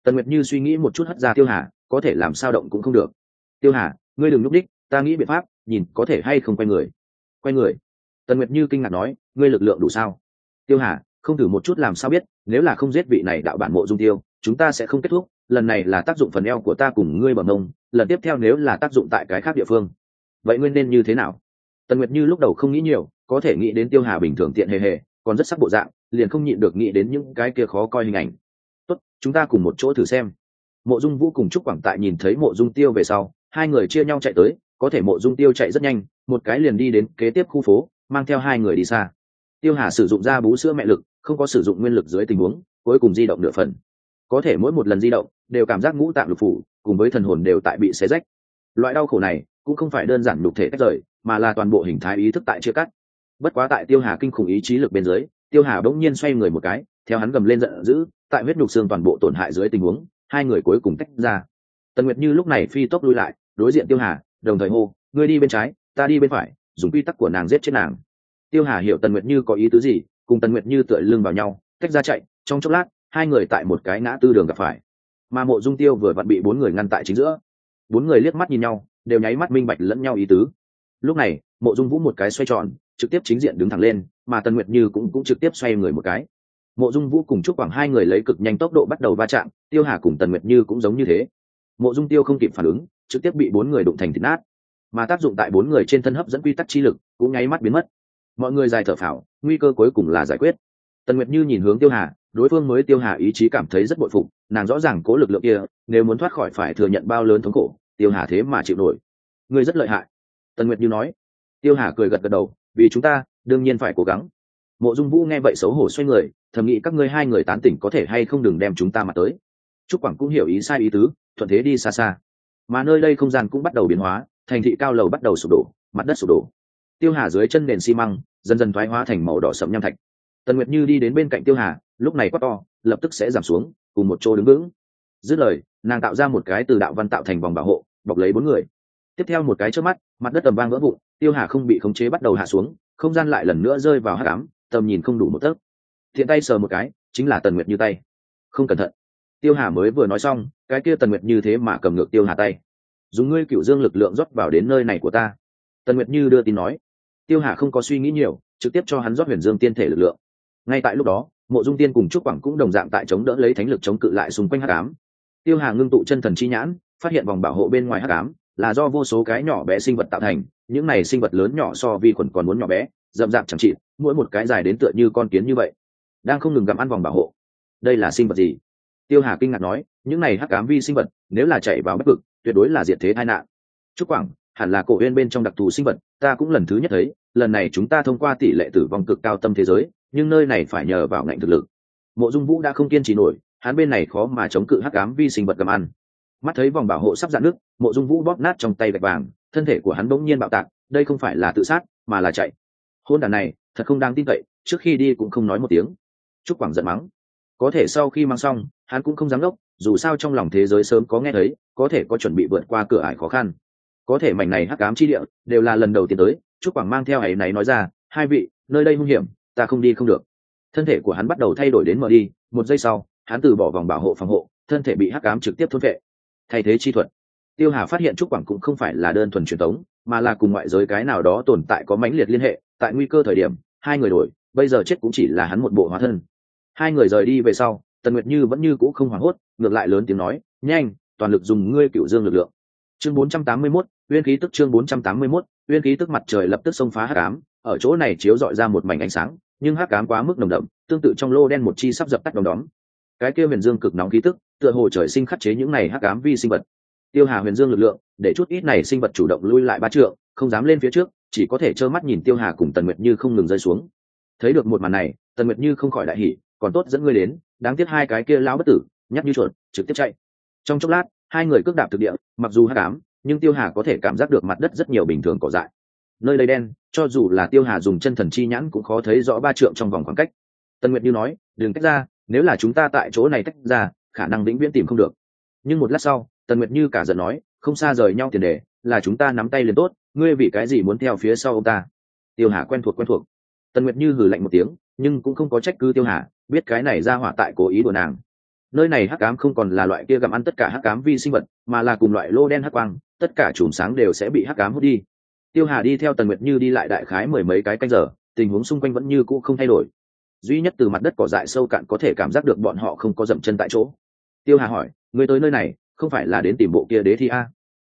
tần nguyệt như suy nghĩ một chút hất ra tiêu hà, có thể làm sao động cũng không được. Tiêu hà, ngươi đừng núp đích, ta nghĩ biện pháp, nhìn có thể hay không quay người. Quay người? Tần nguyệt như kinh ngạc nói, ngươi lực lượng đủ sao? Tiêu hà, không thử một chút làm sao biết, nếu là không giết vị này đạo bản mộ dung tiêu, chúng ta sẽ không kết thúc, lần này là tác dụng phần eo của ta cùng ngươi bằng mông lần tiếp theo nếu là tác dụng tại cái khác địa phương. Vậy ngươi nên như thế nào? Tần nguyệt như lúc đầu không nghĩ nhiều, có thể nghĩ đến tiêu hà bình thường tiện hề hề, còn rất sắc bộ dạng, liền không nhịn được nghĩ đến những cái kia khó coi hình ảnh tốt, chúng ta cùng một chỗ thử xem. Mộ dung vũ cùng trúc quảng tại nhìn thấy mộ dung tiêu về sau, hai người chia nhau chạy tới, có thể mộ dung tiêu chạy rất nhanh, một cái liền đi đến kế tiếp khu phố, mang theo hai người đi xa. Tiêu hà sử dụng ra bú sữa mẹ lực, không có sử dụng nguyên lực dưới tình huống, cuối cùng di động nửa phần. Có thể mỗi một lần di động, đều cảm giác ngũ tạng lục phủ, cùng với thần hồn đều tại bị xé rách. Loại đau khổ này, cũng không phải đơn giản lục thể tách rời, mà là toàn bộ hình thái ý thức tại chia cắt. Bất quá tại tiêu hà kinh khủng ý chí lực bên dưới, tiêu hà bỗng nhiên xoay người một cái theo hắn gầm lên giận dữ, tại huyết nhục xương toàn bộ tổn hại dưới tình huống, hai người cuối cùng tách ra. Tần nguyệt như lúc này phi tốc lui lại, đối diện tiêu hà, đồng thời hô, ngươi đi bên trái, ta đi bên phải, dùng quy tắc của nàng giết chết nàng. Tiêu hà hiểu tần nguyệt như có ý tứ gì, cùng tần nguyệt như tựa lưng vào nhau, tách ra chạy, trong chốc lát, hai người tại một cái ngã tư đường gặp phải. Mà mộ dung tiêu vừa vặn bị bốn người ngăn tại chính giữa. Bốn người liếc mắt nhìn nhau, đều nháy mắt minh bạch lẫn nhau ý tứ. Lúc này, mộ dung vũ một cái xoay tròn, trực tiếp chính diện đứng thẳng lên, mà tần nguyệt như cũng cũng trực tiếp xoay người một cái mộ dung vũ cùng chúc quảng hai người lấy cực nhanh tốc độ bắt đầu va chạm, tiêu hà cùng tần nguyệt như cũng giống như thế. mộ dung tiêu không kịp phản ứng, trực tiếp bị bốn người đụng thành thịt nát. mà tác dụng tại bốn người trên thân hấp dẫn quy tắc chi lực cũng nháy mắt biến mất. mọi người dài thở phào, nguy cơ cuối cùng là giải quyết. tần nguyệt như nhìn hướng tiêu hà, đối phương mới tiêu hà ý chí cảm thấy rất bội phục, nàng rõ ràng cố lực lượng kia, nếu muốn thoát khỏi phải thừa nhận bao lớn thống khổ, tiêu hà thế mà chịu nổi. ngươi rất lợi hại, tần nguyệt như nói. tiêu hà cười gật gật đầu, vì chúng ta, đương nhiên phải cố gắng. mộ dung vũ nghe vậy xấu hổ xoay người thầm nghĩ các ngươi hai người tán tỉnh có thể hay không đừng đem chúng ta mà tới. Trúc quảng cũng hiểu ý sai ý tứ, thuận thế đi xa xa. Mà nơi đây không gian cũng bắt đầu biến hóa, thành thị cao lầu bắt đầu sụp đổ, mặt đất sụp đổ. Tiêu hà dưới chân nền xi măng, dần dần thoái hóa thành màu đỏ sậm nham thạch. Tần nguyệt như đi đến bên cạnh tiêu hà, lúc này quát to, lập tức sẽ giảm xuống, cùng một chỗ đứng vững. Dứt lời, nàng tạo ra một cái từ đạo văn tạo thành vòng bảo hộ, bọc lấy bốn người. Tiếp theo một cái trước mắt, mặt đất tầm vang vỡ vụn, tiêu hà không bị khống chế bắt đầu hạ xuống, không gian lại lần nữa rơi vào hát cám tầm nhìn không đủ một tấc thiện tay sờ một cái, chính là tần nguyệt như tay. Không cẩn thận. Tiêu hà mới vừa nói xong, cái kia tần nguyệt như thế mà cầm ngược tiêu hà tay. Dùng ngươi cựu dương lực lượng rót vào đến nơi này của ta. Tần nguyệt như đưa tin nói. Tiêu hà không có suy nghĩ nhiều, trực tiếp cho hắn rót huyền dương tiên thể lực lượng. Ngay tại lúc đó, mộ dung tiên cùng trúc quảng cũng đồng dạng tại chống đỡ lấy thánh lực chống cự lại xung quanh hắc ám. Tiêu hà ngưng tụ chân thần chi nhãn, phát hiện vòng bảo hộ bên ngoài hắc ám là do vô số cái nhỏ bé sinh vật tạo thành, những này sinh vật lớn nhỏ so vi khuẩn còn muốn nhỏ bé, rậm rạp chẳng trị mỗi một cái dài đến tựa như con kiến như vậy đang không ngừng gặm ăn vòng bảo hộ. Đây là sinh vật gì? Tiêu hà kinh ngạc nói, những này hắc ám vi sinh vật, nếu là chạy vào bắc vực, tuyệt đối là diệt thế tai nạn. Trúc quảng, hẳn là cổ huyên bên trong đặc thù sinh vật, ta cũng lần thứ nhất thấy, lần này chúng ta thông qua tỷ lệ tử vong cực cao tâm thế giới, nhưng nơi này phải nhờ vào ngạnh thực lực. Mộ dung vũ đã không kiên trì nổi, hắn bên này khó mà chống cự hắc ám vi sinh vật cầm ăn. Mắt thấy vòng bảo hộ sắp dạn nước mộ dung vũ bóp nát trong tay gạch vàng, thân thể của hắn bỗng nhiên bạo tạc, đây không phải là tự sát, mà là chạy. Hôn đàn này, thật không đáng tin cậy, trước khi đi cũng không nói một tiếng trúc quảng giận mắng. Có thể sau khi mang xong, hắn cũng không dám đốc, dù sao trong lòng thế giới sớm có nghe thấy, có thể có chuẩn bị vượt qua cửa ải khó khăn. Có thể mảnh này hắc ám chi địa đều là lần đầu tiên tới, trúc quảng mang theo ấy này nói ra, hai vị, nơi đây hung hiểm, ta không đi không được. Thân thể của hắn bắt đầu thay đổi đến mở đi, một giây sau, hắn từ bỏ vòng bảo hộ phòng hộ, thân thể bị hắc ám trực tiếp thôn vệ. Thay thế chi thuật. Tiêu hà phát hiện trúc quảng cũng không phải là đơn thuần truyền thống mà là cùng ngoại giới cái nào đó tồn tại có mãnh liệt liên hệ, tại nguy cơ thời điểm, hai người đổi, bây giờ chết cũng chỉ là hắn một bộ hóa thân hai người rời đi về sau tần nguyệt như vẫn như cũ không hoảng hốt ngược lại lớn tiếng nói nhanh toàn lực dùng ngươi cựu dương lực lượng. Chương 481, uyên khí tức chương 481, uyên khí tức mặt trời lập tức xông phá hắc ám ở chỗ này chiếu dọi ra một mảnh ánh sáng nhưng hắc ám quá mức nồng đậm tương tự trong lô đen một chi sắp dập tắt đom đóm. Cái kia huyền dương cực nóng khí tức tựa hồ trời sinh khắc chế những này hắc ám vi sinh vật. Tiêu hà huyền dương lực lượng để chút ít này sinh vật chủ động lui lại ba trượng không dám lên phía trước chỉ có thể trơ mắt nhìn tiêu hà cùng tần nguyệt như không ngừng rơi xuống. Thấy được một màn này tần nguyệt như không khỏi đại hỉ còn tốt dẫn ngươi đến, đáng tiếc hai cái kia lão bất tử, nhắc như chuột, trực tiếp chạy. Trong chốc lát, hai người cước đạp thực địa, mặc dù hắc ám, nhưng tiêu hà có thể cảm giác được mặt đất rất nhiều bình thường cỏ dại. Nơi đây đen, cho dù là tiêu hà dùng chân thần chi nhãn cũng khó thấy rõ ba trượng trong vòng khoảng cách. Tần nguyệt như nói, đừng tách ra, nếu là chúng ta tại chỗ này tách ra, khả năng vĩnh viễn tìm không được. Nhưng một lát sau, tần nguyệt như cả giận nói, không xa rời nhau tiền đề, là chúng ta nắm tay liền tốt, ngươi vì cái gì muốn theo phía sau ông ta? Tiêu hà quen thuộc quen thuộc tần nguyệt như hử lạnh một tiếng, nhưng cũng không có trách cứ tiêu hà, biết cái này ra hỏa tại cố ý đùa nàng. Nơi này hắc cám không còn là loại kia gặm ăn tất cả hắc cám vi sinh vật, mà là cùng loại lô đen hắc quang, tất cả chùm sáng đều sẽ bị hắc cám hút đi. Tiêu hà đi theo tần nguyệt như đi lại đại khái mười mấy cái canh giờ, tình huống xung quanh vẫn như cũ không thay đổi. Duy nhất từ mặt đất cỏ dại sâu cạn có thể cảm giác được bọn họ không có dậm chân tại chỗ. Tiêu hà hỏi người tới nơi này, không phải là đến tìm bộ kia đế thi a?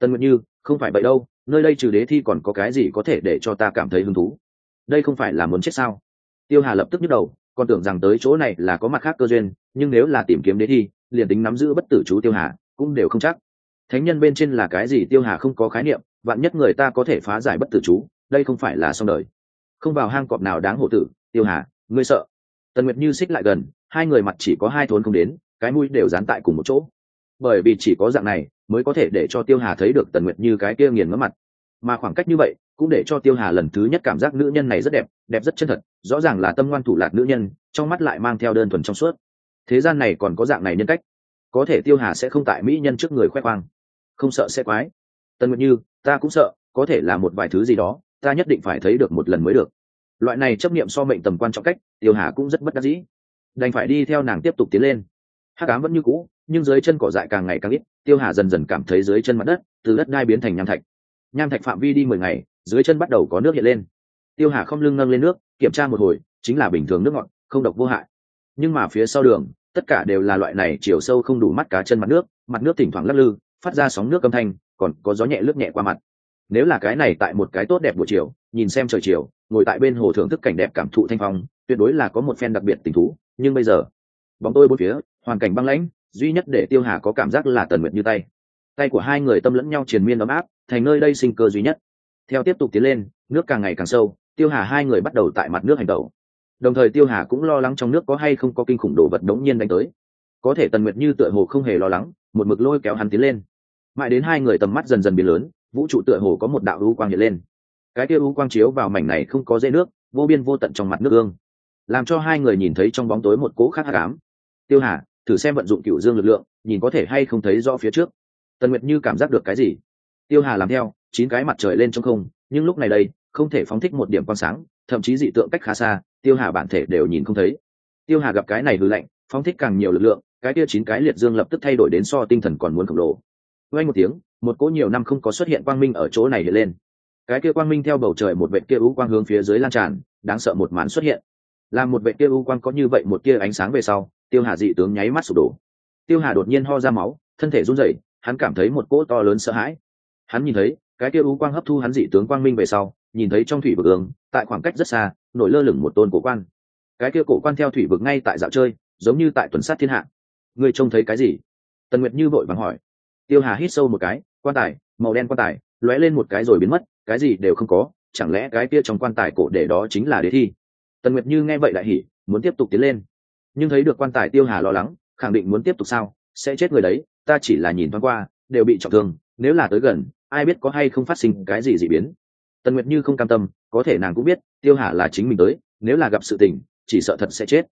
Tần nguyệt như, không phải vậy đâu, nơi đây trừ đế thi còn có cái gì có thể để cho ta cảm thấy hứng thú? Đây không phải là muốn chết sao? Tiêu hà lập tức nhức đầu, còn tưởng rằng tới chỗ này là có mặt khác cơ duyên, nhưng nếu là tìm kiếm đế thi, liền tính nắm giữ bất tử chú tiêu hà, cũng đều không chắc. Thánh nhân bên trên là cái gì tiêu hà không có khái niệm, vạn nhất người ta có thể phá giải bất tử chú, đây không phải là xong đời. Không vào hang cọp nào đáng hổ tử, tiêu hà, ngươi sợ. Tần nguyệt như xích lại gần, hai người mặt chỉ có hai thốn không đến, cái mũi đều dán tại cùng một chỗ. Bởi vì chỉ có dạng này, mới có thể để cho tiêu hà thấy được tần nguyệt như cái kia nghiền ngấm mặt. Mà khoảng cách như vậy cũng để cho tiêu hà lần thứ nhất cảm giác nữ nhân này rất đẹp đẹp rất chân thật, rõ ràng là tâm ngoan thủ lạc nữ nhân, trong mắt lại mang theo đơn thuần trong suốt. Thế gian này còn có dạng này nhân cách? Có thể tiêu hà sẽ không tại mỹ nhân trước người khoe khoang. Không sợ sẽ quái. Tần nguyện như, ta cũng sợ, có thể là một vài thứ gì đó, ta nhất định phải thấy được một lần mới được. Loại này chấp nghiệm so mệnh tầm quan trọng cách, tiêu hà cũng rất bất đắc dĩ. Đành phải đi theo nàng tiếp tục tiến lên. Hát cám vẫn như cũ, nhưng dưới chân cỏ dại càng ngày càng ít, tiêu hà dần dần cảm thấy dưới chân mặt đất, từ đất đai biến thành nham thạch. Nham thạch phạm vi đi mười ngày dưới chân bắt đầu có nước hiện lên. Tiêu hà không lưng nâng lên nước, kiểm tra một hồi, chính là bình thường nước ngọt, không độc vô hại. Nhưng mà phía sau đường, tất cả đều là loại này chiều sâu không đủ mắt cá chân mặt nước mặt nước thỉnh thoảng lắc lư, phát ra sóng nước âm thanh, còn có gió nhẹ lướt nhẹ qua mặt. Nếu là cái này tại một cái tốt đẹp buổi chiều, nhìn xem trời chiều, ngồi tại bên hồ thưởng thức cảnh đẹp cảm thụ thanh phong, tuyệt đối là có một phen đặc biệt tình thú, nhưng bây giờ, bóng tôi bốn phía, hoàn cảnh băng lãnh, duy nhất để tiêu hà có cảm giác là tần nguyệt như tay. Tay của hai người tâm lẫn nhau triền miên ấm áp, thành nơi đây sinh cơ duy nhất theo tiếp tục tiến lên, nước càng ngày càng sâu, tiêu hà hai người bắt đầu tại mặt nước hành tẩu. Đồng thời tiêu hà cũng lo lắng trong nước có hay không có kinh khủng đồ vật đống nhiên đánh tới. Có thể tần nguyệt như tựa hồ không hề lo lắng, một mực lôi kéo hắn tiến lên. Mãi đến hai người tầm mắt dần dần biến lớn, vũ trụ tựa hồ có một đạo u quang hiện lên. Cái kia u quang chiếu vào mảnh này không có dây nước, vô biên vô tận trong mặt nước ương làm cho hai người nhìn thấy trong bóng tối một cỗ khác hát cám tiêu hà, thử xem vận dụng cựu dương lực lượng, nhìn có thể hay không thấy rõ phía trước. Tần nguyệt như cảm giác được cái gì? Tiêu hà làm theo chín cái mặt trời lên trong không, nhưng lúc này đây, không thể phóng thích một điểm quang sáng, thậm chí dị tượng cách khá xa, tiêu hà bản thể đều nhìn không thấy. Tiêu hà gặp cái này hư lạnh, phóng thích càng nhiều lực lượng, cái kia chín cái liệt dương lập tức thay đổi đến so tinh thần còn muốn khổng lồ. Quanh một tiếng, một cỗ nhiều năm không có xuất hiện quang minh ở chỗ này hiện lên. Cái kia quang minh theo bầu trời một vệ kia u quang hướng phía dưới lan tràn, đáng sợ một màn xuất hiện. Làm một vệ kia u quang có như vậy một kia ánh sáng về sau, tiêu hà dị tướng nháy mắt sụp đổ. Tiêu hà đột nhiên ho ra máu, thân thể run rẩy, hắn cảm thấy một cỗ to lớn sợ hãi. Hắn nhìn thấy cái kia u quang hấp thu hắn dị tướng quang minh về sau, nhìn thấy trong thủy vực ương, tại khoảng cách rất xa, nổi lơ lửng một tôn cổ quan. Cái kia cổ quan theo thủy vực ngay tại dạo chơi, giống như tại tuần sát thiên hạ. Ngươi trông thấy cái gì? Tần nguyệt như vội vàng hỏi. Tiêu hà hít sâu một cái, quan tài, màu đen quan tài, lóe lên một cái rồi biến mất, cái gì đều không có, chẳng lẽ cái kia trong quan tài cổ để đó chính là đề thi? Tần nguyệt như nghe vậy lại hỉ, muốn tiếp tục tiến lên. Nhưng thấy được quan tài tiêu hà lo lắng, khẳng định muốn tiếp tục sao, sẽ chết người đấy, ta chỉ là nhìn thoáng qua, đều bị trọng thương, nếu là tới gần ai biết có hay không phát sinh cái gì dị biến? Tần nguyệt như không cam tâm, có thể nàng cũng biết, tiêu hà là chính mình tới, nếu là gặp sự tình, chỉ sợ thật sẽ chết.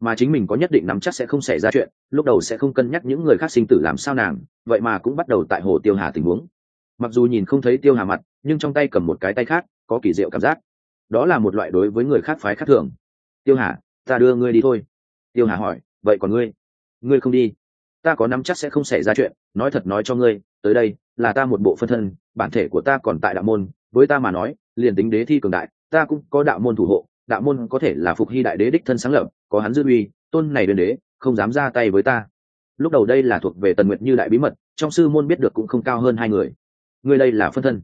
Mà chính mình có nhất định nắm chắc sẽ không xảy ra chuyện, lúc đầu sẽ không cân nhắc những người khác sinh tử làm sao nàng, vậy mà cũng bắt đầu tại hồ tiêu hà tình huống. Mặc dù nhìn không thấy tiêu hà mặt, nhưng trong tay cầm một cái tay khác, có kỳ diệu cảm giác. Đó là một loại đối với người khác phái khác thường. Tiêu hà, ta đưa ngươi đi thôi. Tiêu hà hỏi, vậy còn ngươi? Ngươi không đi. Ta có nắm chắc sẽ không xảy ra chuyện, nói thật nói cho ngươi tới đây là ta một bộ phân thân, bản thể của ta còn tại đạo môn, với ta mà nói, liền tính đế thi cường đại, ta cũng có đạo môn thủ hộ, đạo môn có thể là phục hy đại đế đích thân sáng lập, có hắn dư uy, tôn này đền đế, không dám ra tay với ta. Lúc đầu đây là thuộc về tần nguyệt như đại bí mật, trong sư môn biết được cũng không cao hơn hai người. Người đây là phân thân.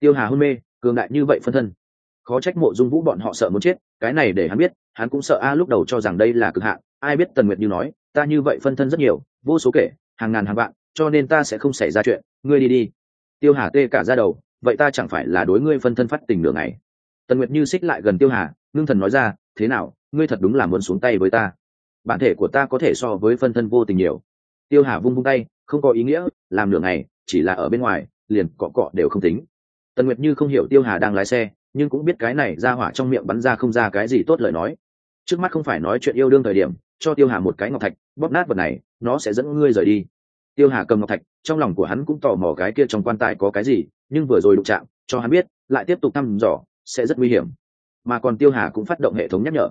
Tiêu hà hôn mê, cường đại như vậy phân thân. Khó trách mộ dung vũ bọn họ sợ muốn chết, cái này để hắn biết, hắn cũng sợ a lúc đầu cho rằng đây là cực hạn, ai biết tần nguyệt như nói, ta như vậy phân thân rất nhiều, vô số kể, hàng ngàn hàng vạn cho nên ta sẽ không xảy ra chuyện, ngươi đi đi. Tiêu hà tê cả ra đầu, vậy ta chẳng phải là đối ngươi phân thân phát tình nửa ngày. Tần nguyệt như xích lại gần tiêu hà, ngưng thần nói ra, thế nào, ngươi thật đúng là muốn xuống tay với ta. Bản thể của ta có thể so với phân thân vô tình nhiều. Tiêu hà vung vung tay, không có ý nghĩa, làm nửa ngày, chỉ là ở bên ngoài, liền cọ cọ đều không tính. Tần nguyệt như không hiểu tiêu hà đang lái xe, nhưng cũng biết cái này ra hỏa trong miệng bắn ra không ra cái gì tốt lời nói. Trước mắt không phải nói chuyện yêu đương thời điểm, cho tiêu hà một cái ngọc thạch, bóp nát vật này, nó sẽ dẫn ngươi rời đi tiêu hà cầm ngọc thạch, trong lòng của hắn cũng tò mò cái kia trong quan tài có cái gì, nhưng vừa rồi đụng chạm, cho hắn biết, lại tiếp tục thăm dò, sẽ rất nguy hiểm. Mà còn tiêu hà cũng phát động hệ thống nhắc nhở.